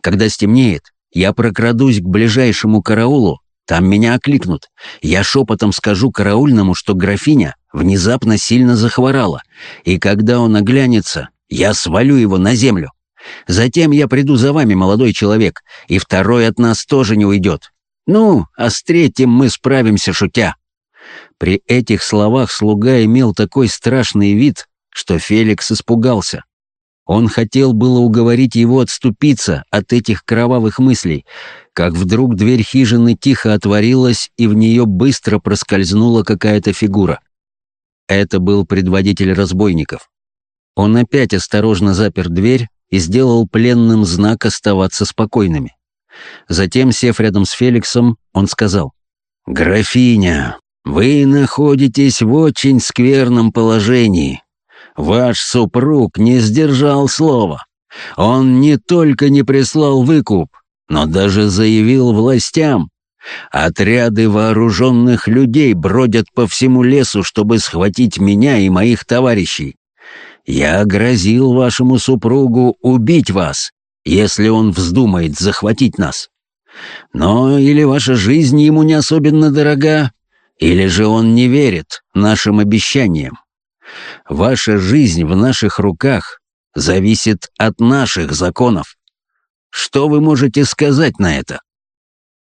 Когда стемнеет, я прокрадусь к ближайшему караулу, там меня окликнут. Я шепотом скажу караульному, что графиня внезапно сильно захворала, и когда он оглянется, я свалю его на землю. Затем я приду за вами, молодой человек, и второй от нас тоже не уйдет. «Ну, а с третьим мы справимся, шутя». При этих словах слуга имел такой страшный вид, что Феликс испугался. Он хотел было уговорить его отступиться от этих кровавых мыслей, как вдруг дверь хижины тихо отворилась, и в нее быстро проскользнула какая-то фигура. Это был предводитель разбойников. Он опять осторожно запер дверь и сделал пленным знак оставаться спокойными. Затем, сев рядом с Феликсом, он сказал, «Графиня, вы находитесь в очень скверном положении. Ваш супруг не сдержал слова. Он не только не прислал выкуп, но даже заявил властям. Отряды вооруженных людей бродят по всему лесу, чтобы схватить меня и моих товарищей. Я грозил вашему супругу убить вас, если он вздумает захватить нас. Но или ваша жизнь ему не особенно дорога, или же он не верит нашим обещаниям. Ваша жизнь в наших руках зависит от наших законов. Что вы можете сказать на это?»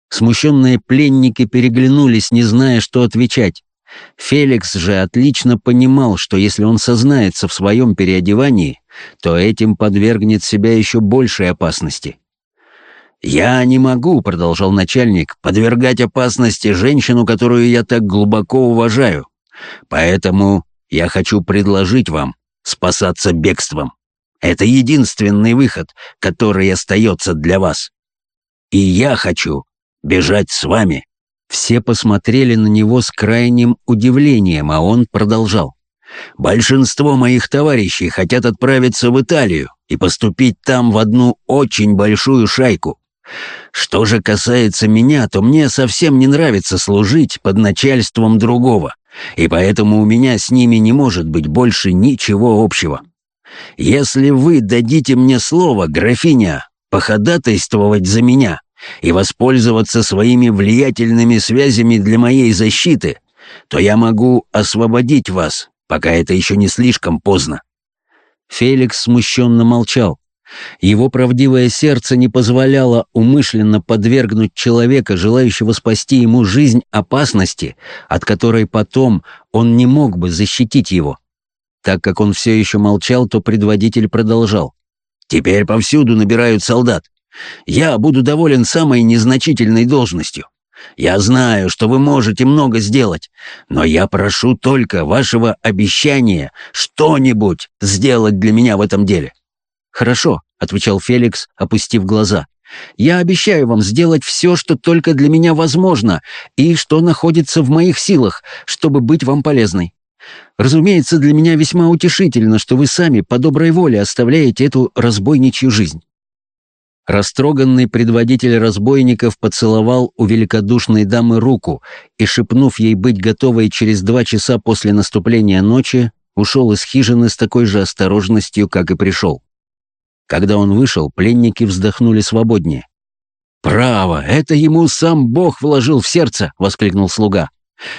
Смущенные пленники переглянулись, не зная, что отвечать. Феликс же отлично понимал, что если он сознается в своем переодевании, то этим подвергнет себя еще большей опасности. «Я не могу», — продолжал начальник, — «подвергать опасности женщину, которую я так глубоко уважаю. Поэтому я хочу предложить вам спасаться бегством. Это единственный выход, который остается для вас. И я хочу бежать с вами». Все посмотрели на него с крайним удивлением, а он продолжал. «Большинство моих товарищей хотят отправиться в Италию и поступить там в одну очень большую шайку. Что же касается меня, то мне совсем не нравится служить под начальством другого, и поэтому у меня с ними не может быть больше ничего общего. Если вы дадите мне слово, графиня, походатайствовать за меня, и воспользоваться своими влиятельными связями для моей защиты, то я могу освободить вас, пока это еще не слишком поздно». Феликс смущенно молчал. Его правдивое сердце не позволяло умышленно подвергнуть человека, желающего спасти ему жизнь, опасности, от которой потом он не мог бы защитить его. Так как он все еще молчал, то предводитель продолжал. «Теперь повсюду набирают солдат. Я буду доволен самой незначительной должностью. Я знаю, что вы можете много сделать, но я прошу только вашего обещания что-нибудь сделать для меня в этом деле». «Хорошо», — отвечал Феликс, опустив глаза. «Я обещаю вам сделать все, что только для меня возможно, и что находится в моих силах, чтобы быть вам полезной. Разумеется, для меня весьма утешительно, что вы сами по доброй воле оставляете эту разбойничью жизнь. Растроганный предводитель разбойников поцеловал у великодушной дамы руку и, шепнув ей быть готовой через два часа после наступления ночи, ушел из хижины с такой же осторожностью, как и пришел. Когда он вышел, пленники вздохнули свободнее. «Право, это ему сам Бог вложил в сердце!» — воскликнул слуга.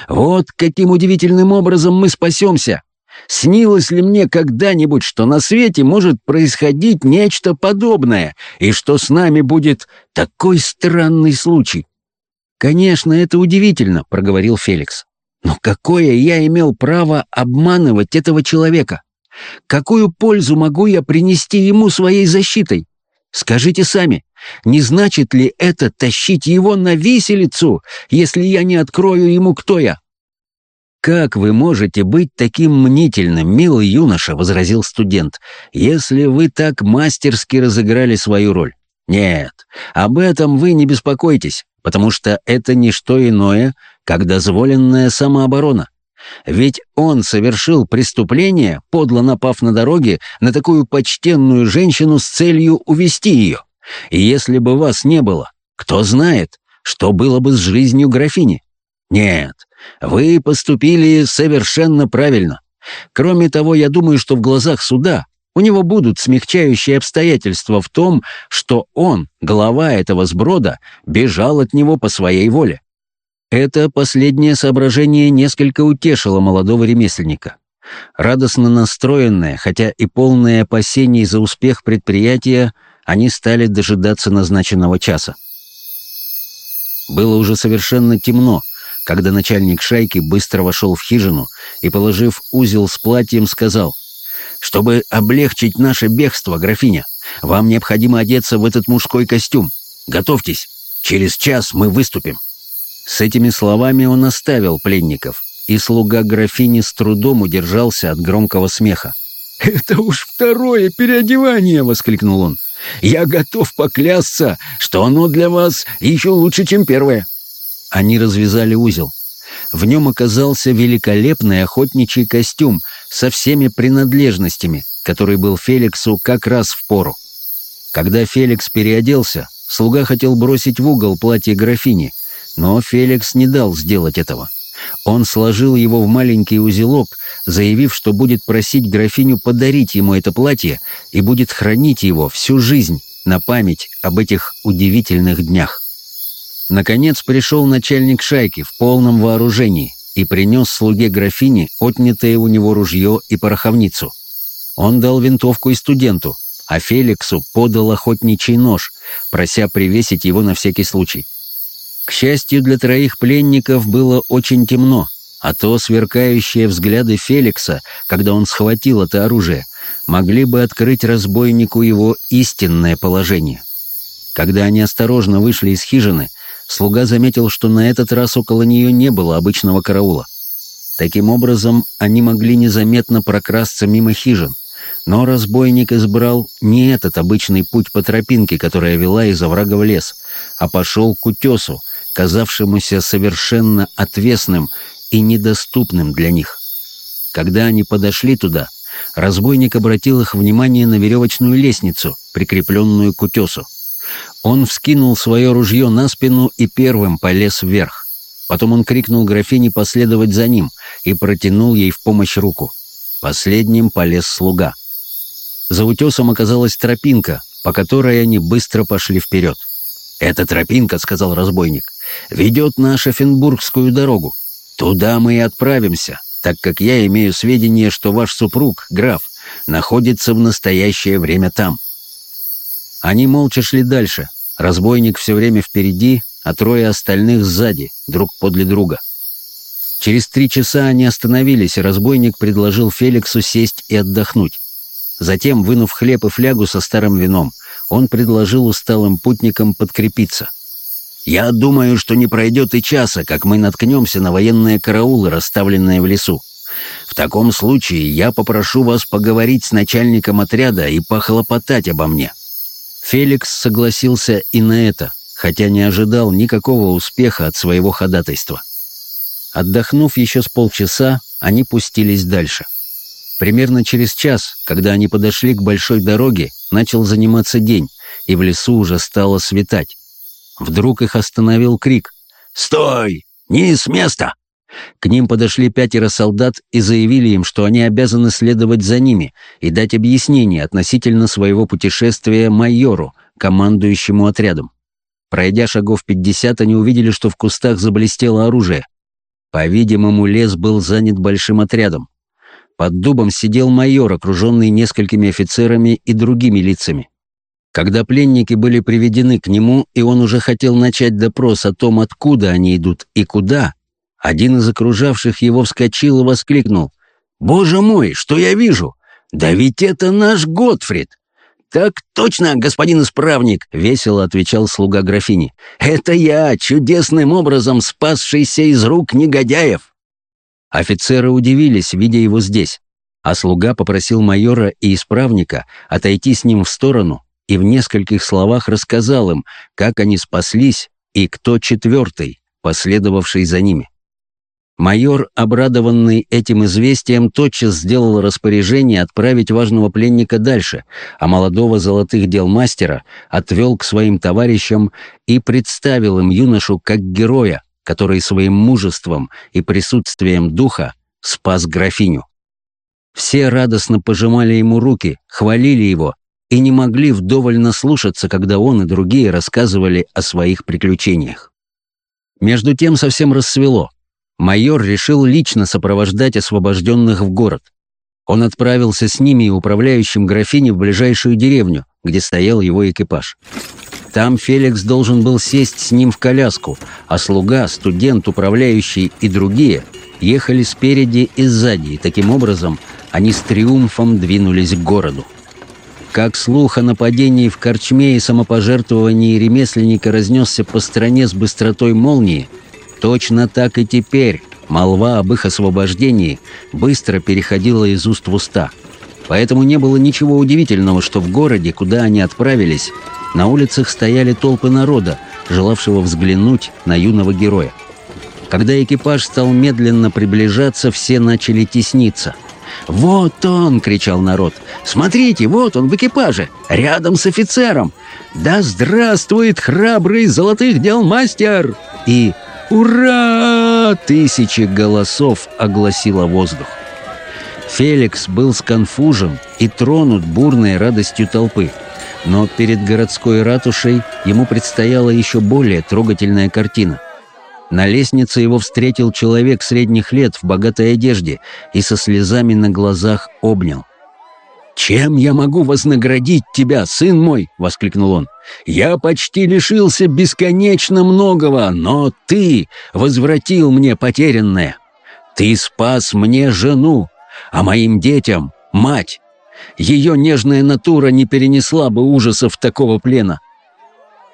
«Вот каким удивительным образом мы спасемся! Снилось ли мне когда-нибудь, что на свете может происходить нечто подобное, и что с нами будет такой странный случай? «Конечно, это удивительно», — проговорил Феликс. «Но какое я имел право обманывать этого человека? Какую пользу могу я принести ему своей защитой? Скажите сами, не значит ли это тащить его на виселицу, если я не открою ему, кто я?» «Как вы можете быть таким мнительным, милый юноша?» — возразил студент. «Если вы так мастерски разыграли свою роль. Нет, об этом вы не беспокойтесь, потому что это не что иное, как дозволенная самооборона. Ведь он совершил преступление, подло напав на дороге на такую почтенную женщину с целью увести ее. И если бы вас не было, кто знает, что было бы с жизнью графини? Нет, вы поступили совершенно правильно. Кроме того, я думаю, что в глазах суда у него будут смягчающие обстоятельства в том, что он, глава этого сброда, бежал от него по своей воле. Это последнее соображение несколько утешило молодого ремесленника. Радостно настроенные, хотя и полные опасений за успех предприятия, они стали дожидаться назначенного часа. Было уже совершенно темно, когда начальник шайки быстро вошел в хижину и, положив узел с платьем, сказал, «Чтобы облегчить наше бегство, графиня, вам необходимо одеться в этот мужской костюм. Готовьтесь, через час мы выступим». С этими словами он оставил пленников, и слуга графини с трудом удержался от громкого смеха. «Это уж второе переодевание!» — воскликнул он. «Я готов поклясться, что оно для вас еще лучше, чем первое!» Они развязали узел. В нем оказался великолепный охотничий костюм со всеми принадлежностями, который был Феликсу как раз в пору. Когда Феликс переоделся, слуга хотел бросить в угол платье графини, но Феликс не дал сделать этого. Он сложил его в маленький узелок, заявив, что будет просить графиню подарить ему это платье и будет хранить его всю жизнь на память об этих удивительных днях. Наконец пришел начальник шайки в полном вооружении и принес слуге графини отнятое у него ружье и пороховницу. Он дал винтовку и студенту, а Феликсу подал охотничий нож, прося привесить его на всякий случай. К счастью для троих пленников было очень темно, а то сверкающие взгляды Феликса, когда он схватил это оружие, могли бы открыть разбойнику его истинное положение. Когда они осторожно вышли из хижины, слуга заметил, что на этот раз около нее не было обычного караула. Таким образом, они могли незаметно прокрасться мимо хижин. Но разбойник избрал не этот обычный путь по тропинке, которая вела из оврага в лес, а пошел к утесу, казавшемуся совершенно отвесным и недоступным для них. Когда они подошли туда, разбойник обратил их внимание на веревочную лестницу, прикрепленную к утесу. Он вскинул свое ружье на спину и первым полез вверх. Потом он крикнул графине последовать за ним и протянул ей в помощь руку. Последним полез слуга. За утесом оказалась тропинка, по которой они быстро пошли вперед. «Эта тропинка, — сказал разбойник, — ведет на Шафенбургскую дорогу. Туда мы и отправимся, так как я имею сведения, что ваш супруг, граф, находится в настоящее время там. Они молча шли дальше. Разбойник все время впереди, а трое остальных сзади, друг подле друга. Через три часа они остановились, и разбойник предложил Феликсу сесть и отдохнуть. Затем, вынув хлеб и флягу со старым вином, он предложил усталым путникам подкрепиться. «Я думаю, что не пройдет и часа, как мы наткнемся на военные караулы, расставленные в лесу. В таком случае я попрошу вас поговорить с начальником отряда и похлопотать обо мне». Феликс согласился и на это, хотя не ожидал никакого успеха от своего ходатайства. Отдохнув еще с полчаса, они пустились дальше. Примерно через час, когда они подошли к большой дороге, начал заниматься день, и в лесу уже стало светать. Вдруг их остановил крик «Стой! Не с места!» К ним подошли пятеро солдат и заявили им, что они обязаны следовать за ними и дать объяснение относительно своего путешествия майору, командующему отрядом. Пройдя шагов пятьдесят, они увидели, что в кустах заблестело оружие. По-видимому, лес был занят большим отрядом. Под дубом сидел майор, окруженный несколькими офицерами и другими лицами. Когда пленники были приведены к нему, и он уже хотел начать допрос о том, откуда они идут и куда, один из окружавших его вскочил и воскликнул. «Боже мой, что я вижу? Да ведь это наш Готфрид!» «Так точно, господин исправник!» — весело отвечал слуга графини. «Это я, чудесным образом спасшийся из рук негодяев!» Офицеры удивились, видя его здесь, а слуга попросил майора и исправника отойти с ним в сторону и в нескольких словах рассказал им, как они спаслись и кто четвертый, последовавший за ними. Майор, обрадованный этим известием, тотчас сделал распоряжение отправить важного пленника дальше, а молодого золотых дел мастера отвел к своим товарищам и представил им юношу как героя, который своим мужеством и присутствием духа спас графиню. Все радостно пожимали ему руки, хвалили его и не могли вдоволь наслушаться, когда он и другие рассказывали о своих приключениях. Между тем совсем рассвело. Майор решил лично сопровождать освобожденных в город. Он отправился с ними и управляющим графини в ближайшую деревню, где стоял его экипаж. Там Феликс должен был сесть с ним в коляску, а слуга, студент, управляющий и другие ехали спереди и сзади, и таким образом они с триумфом двинулись к городу. Как слух о нападении в корчме и самопожертвовании ремесленника разнесся по стране с быстротой молнии, точно так и теперь молва об их освобождении быстро переходила из уст в уста. Поэтому не было ничего удивительного, что в городе, куда они отправились, на улицах стояли толпы народа, желавшего взглянуть на юного героя. Когда экипаж стал медленно приближаться, все начали тесниться. «Вот он!» — кричал народ. «Смотрите, вот он в экипаже, рядом с офицером! Да здравствует храбрый золотых дел мастер!» И «Ура!» Тысячи голосов огласило воздух. Феликс был сконфужен и тронут бурной радостью толпы. Но перед городской ратушей ему предстояла еще более трогательная картина. На лестнице его встретил человек средних лет в богатой одежде и со слезами на глазах обнял. «Чем я могу вознаградить тебя, сын мой?» — воскликнул он. «Я почти лишился бесконечно многого, но ты возвратил мне потерянное. Ты спас мне жену, а моим детям — мать. Ее нежная натура не перенесла бы ужасов такого плена.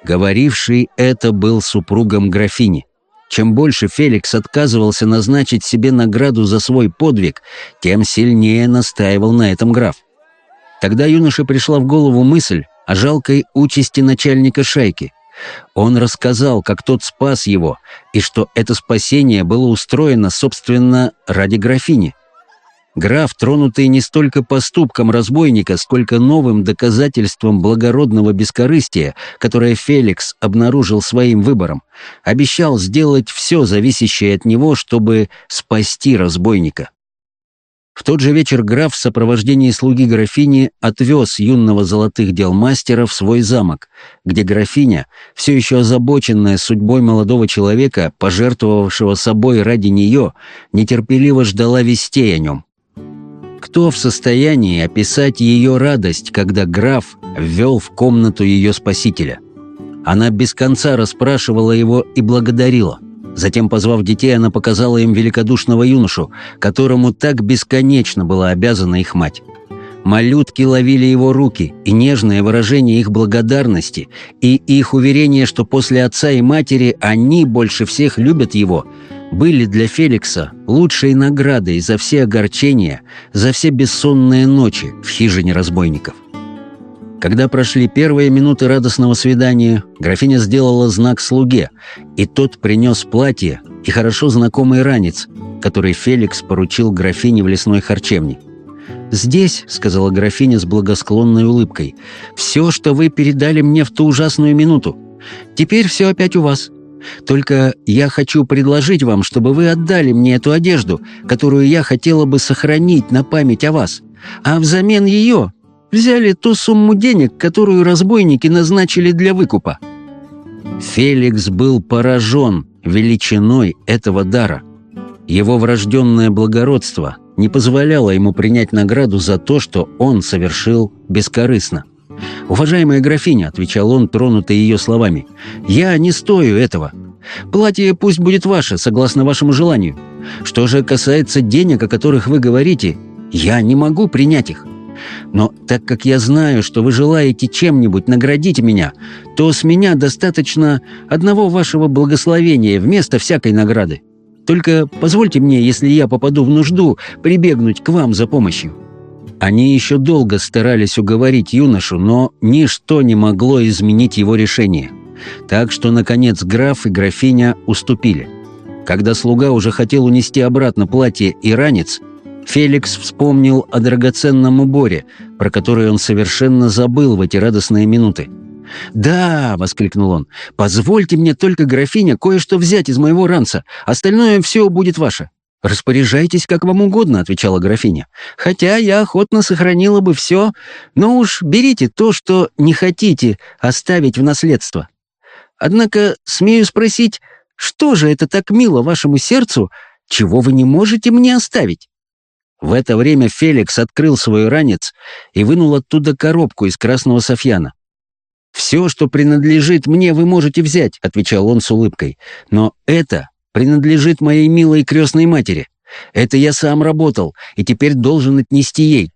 Говоривший это был супругом графини. Чем больше Феликс отказывался назначить себе награду за свой подвиг, тем сильнее настаивал на этом граф. Тогда юноше пришла в голову мысль о жалкой участи начальника шайки. Он рассказал, как тот спас его, и что это спасение было устроено, собственно, ради графини. Граф, тронутый не столько поступком разбойника, сколько новым доказательством благородного бескорыстия, которое Феликс обнаружил своим выбором, обещал сделать все зависящее от него, чтобы спасти разбойника. В тот же вечер граф в сопровождении слуги графини отвез юного золотых дел мастера в свой замок, где графиня, все еще озабоченная судьбой молодого человека, пожертвовавшего собой ради нее, нетерпеливо ждала вестей о нем. Кто в состоянии описать ее радость, когда граф ввел в комнату ее спасителя? Она без конца расспрашивала его и благодарила. Затем, позвав детей, она показала им великодушного юношу, которому так бесконечно была обязана их мать. Малютки ловили его руки, и нежное выражение их благодарности, и их уверение, что после отца и матери они больше всех любят его, были для Феликса лучшей наградой за все огорчения, за все бессонные ночи в хижине разбойников. Когда прошли первые минуты радостного свидания, графиня сделала знак слуге, и тот принес платье и хорошо знакомый ранец, который Феликс поручил графине в лесной харчевне. «Здесь», — сказала графиня с благосклонной улыбкой, — «все, что вы передали мне в ту ужасную минуту. Теперь все опять у вас. Только я хочу предложить вам, чтобы вы отдали мне эту одежду, которую я хотела бы сохранить на память о вас, а взамен ее взяли ту сумму денег, которую разбойники назначили для выкупа». Феликс был поражен величиной этого дара. Его врожденное благородство не позволяло ему принять награду за то, что он совершил бескорыстно. «Уважаемая графиня», — отвечал он, тронутый ее словами, — «я не стою этого. Платье пусть будет ваше, согласно вашему желанию. Что же касается денег, о которых вы говорите, я не могу принять их. Но так как я знаю, что вы желаете чем-нибудь наградить меня, то с меня достаточно одного вашего благословения вместо всякой награды. Только позвольте мне, если я попаду в нужду, прибегнуть к вам за помощью». Они еще долго старались уговорить юношу, но ничто не могло изменить его решение. Так что, наконец, граф и графиня уступили. Когда слуга уже хотел унести обратно платье и ранец, Феликс вспомнил о драгоценном уборе, про который он совершенно забыл в эти радостные минуты. «Да!» — воскликнул он. «Позвольте мне только, графиня, кое-что взять из моего ранца. Остальное все будет ваше». «Распоряжайтесь как вам угодно», — отвечала графиня. «Хотя я охотно сохранила бы все, но уж берите то, что не хотите оставить в наследство. Однако, смею спросить, что же это так мило вашему сердцу, чего вы не можете мне оставить?» В это время Феликс открыл свой ранец и вынул оттуда коробку из красного софьяна. «Все, что принадлежит мне, вы можете взять», — отвечал он с улыбкой. «Но это принадлежит моей милой крестной матери. Это я сам работал и теперь должен отнести ей.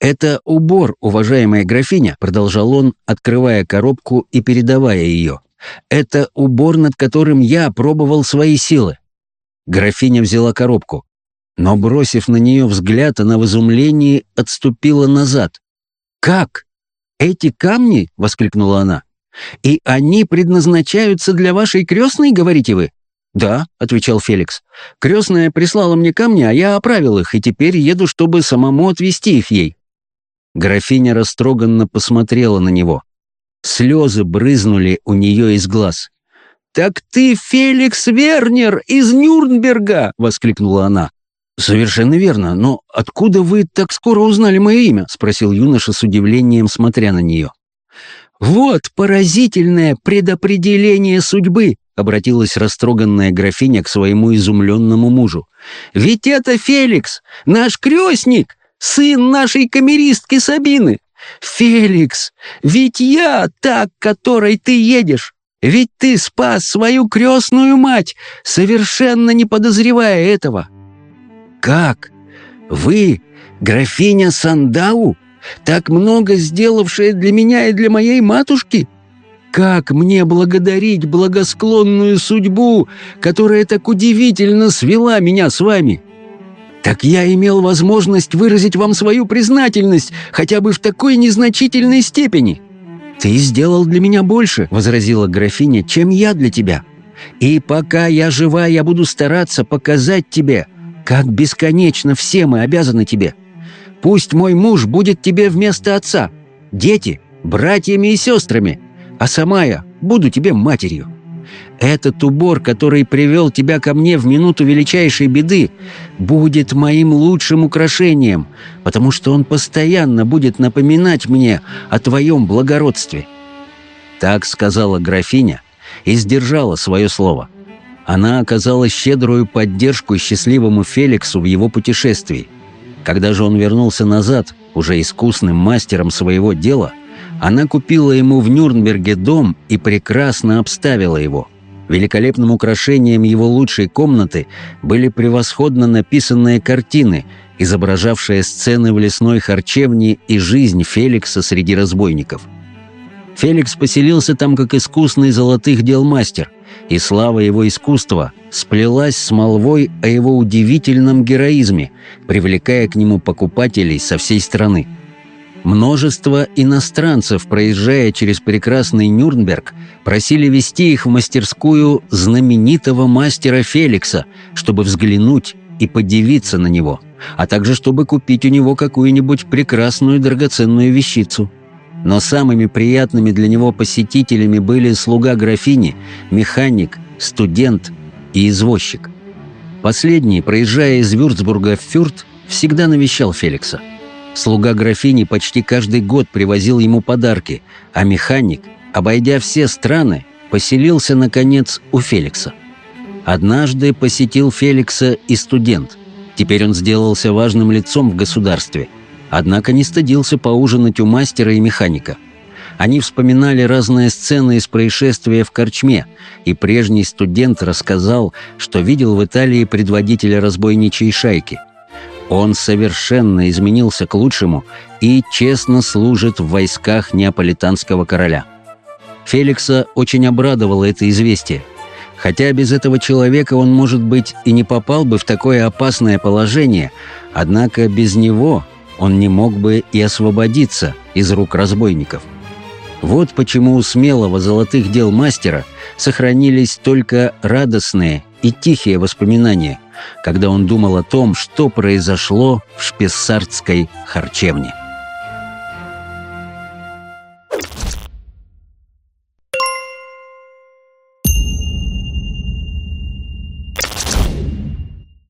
«Это убор, уважаемая графиня», — продолжал он, открывая коробку и передавая ее. «Это убор, над которым я пробовал свои силы». Графиня взяла коробку, но, бросив на нее взгляд, она в изумлении отступила назад. «Как? «Эти камни?» — воскликнула она. «И они предназначаются для вашей крестной, говорите вы?» «Да», — отвечал Феликс. «Крестная прислала мне камни, а я оправил их, и теперь еду, чтобы самому отвезти их ей». Графиня растроганно посмотрела на него. Слезы брызнули у нее из глаз. «Так ты Феликс Вернер из Нюрнберга!» — воскликнула она. «Совершенно верно. Но откуда вы так скоро узнали мое имя?» — спросил юноша с удивлением, смотря на нее. «Вот поразительное предопределение судьбы!» — обратилась растроганная графиня к своему изумленному мужу. «Ведь это Феликс, наш крестник, сын нашей камеристки Сабины! Феликс, ведь я та, к которой ты едешь! Ведь ты спас свою крестную мать, совершенно не подозревая этого!» «Как? Вы, графиня Сандау, так много сделавшая для меня и для моей матушки? Как мне благодарить благосклонную судьбу, которая так удивительно свела меня с вами?» «Так я имел возможность выразить вам свою признательность хотя бы в такой незначительной степени». «Ты сделал для меня больше», — возразила графиня, — «чем я для тебя. И пока я жива, я буду стараться показать тебе, как бесконечно все мы обязаны тебе. Пусть мой муж будет тебе вместо отца, дети, братьями и сестрами, а сама я буду тебе матерью. Этот убор, который привел тебя ко мне в минуту величайшей беды, будет моим лучшим украшением, потому что он постоянно будет напоминать мне о твоем благородстве». Так сказала графиня и сдержала свое слово – она оказала щедрую поддержку счастливому Феликсу в его путешествии. Когда же он вернулся назад, уже искусным мастером своего дела, она купила ему в Нюрнберге дом и прекрасно обставила его. Великолепным украшением его лучшей комнаты были превосходно написанные картины, изображавшие сцены в лесной харчевне и жизнь Феликса среди разбойников. Феликс поселился там как искусный золотых дел мастер, и слава его искусства сплелась с молвой о его удивительном героизме, привлекая к нему покупателей со всей страны. Множество иностранцев, проезжая через прекрасный Нюрнберг, просили вести их в мастерскую знаменитого мастера Феликса, чтобы взглянуть и подивиться на него, а также чтобы купить у него какую-нибудь прекрасную драгоценную вещицу. Но самыми приятными для него посетителями были слуга графини, механик, студент и извозчик. Последний, проезжая из Вюрцбурга в Фюрт, всегда навещал Феликса – Слуга графини почти каждый год привозил ему подарки, а механик, обойдя все страны, поселился, наконец, у Феликса. Однажды посетил Феликса и студент. Теперь он сделался важным лицом в государстве. Однако не стыдился поужинать у мастера и механика. Они вспоминали разные сцены из происшествия в Корчме, и прежний студент рассказал, что видел в Италии предводителя разбойничьей шайки – он совершенно изменился к лучшему и честно служит в войсках неаполитанского короля. Феликса очень обрадовало это известие. Хотя без этого человека он, может быть, и не попал бы в такое опасное положение, однако без него он не мог бы и освободиться из рук разбойников. Вот почему у смелого золотых дел мастера сохранились только радостные и тихие воспоминания – когда он думал о том, что произошло в шпессардской харчевне.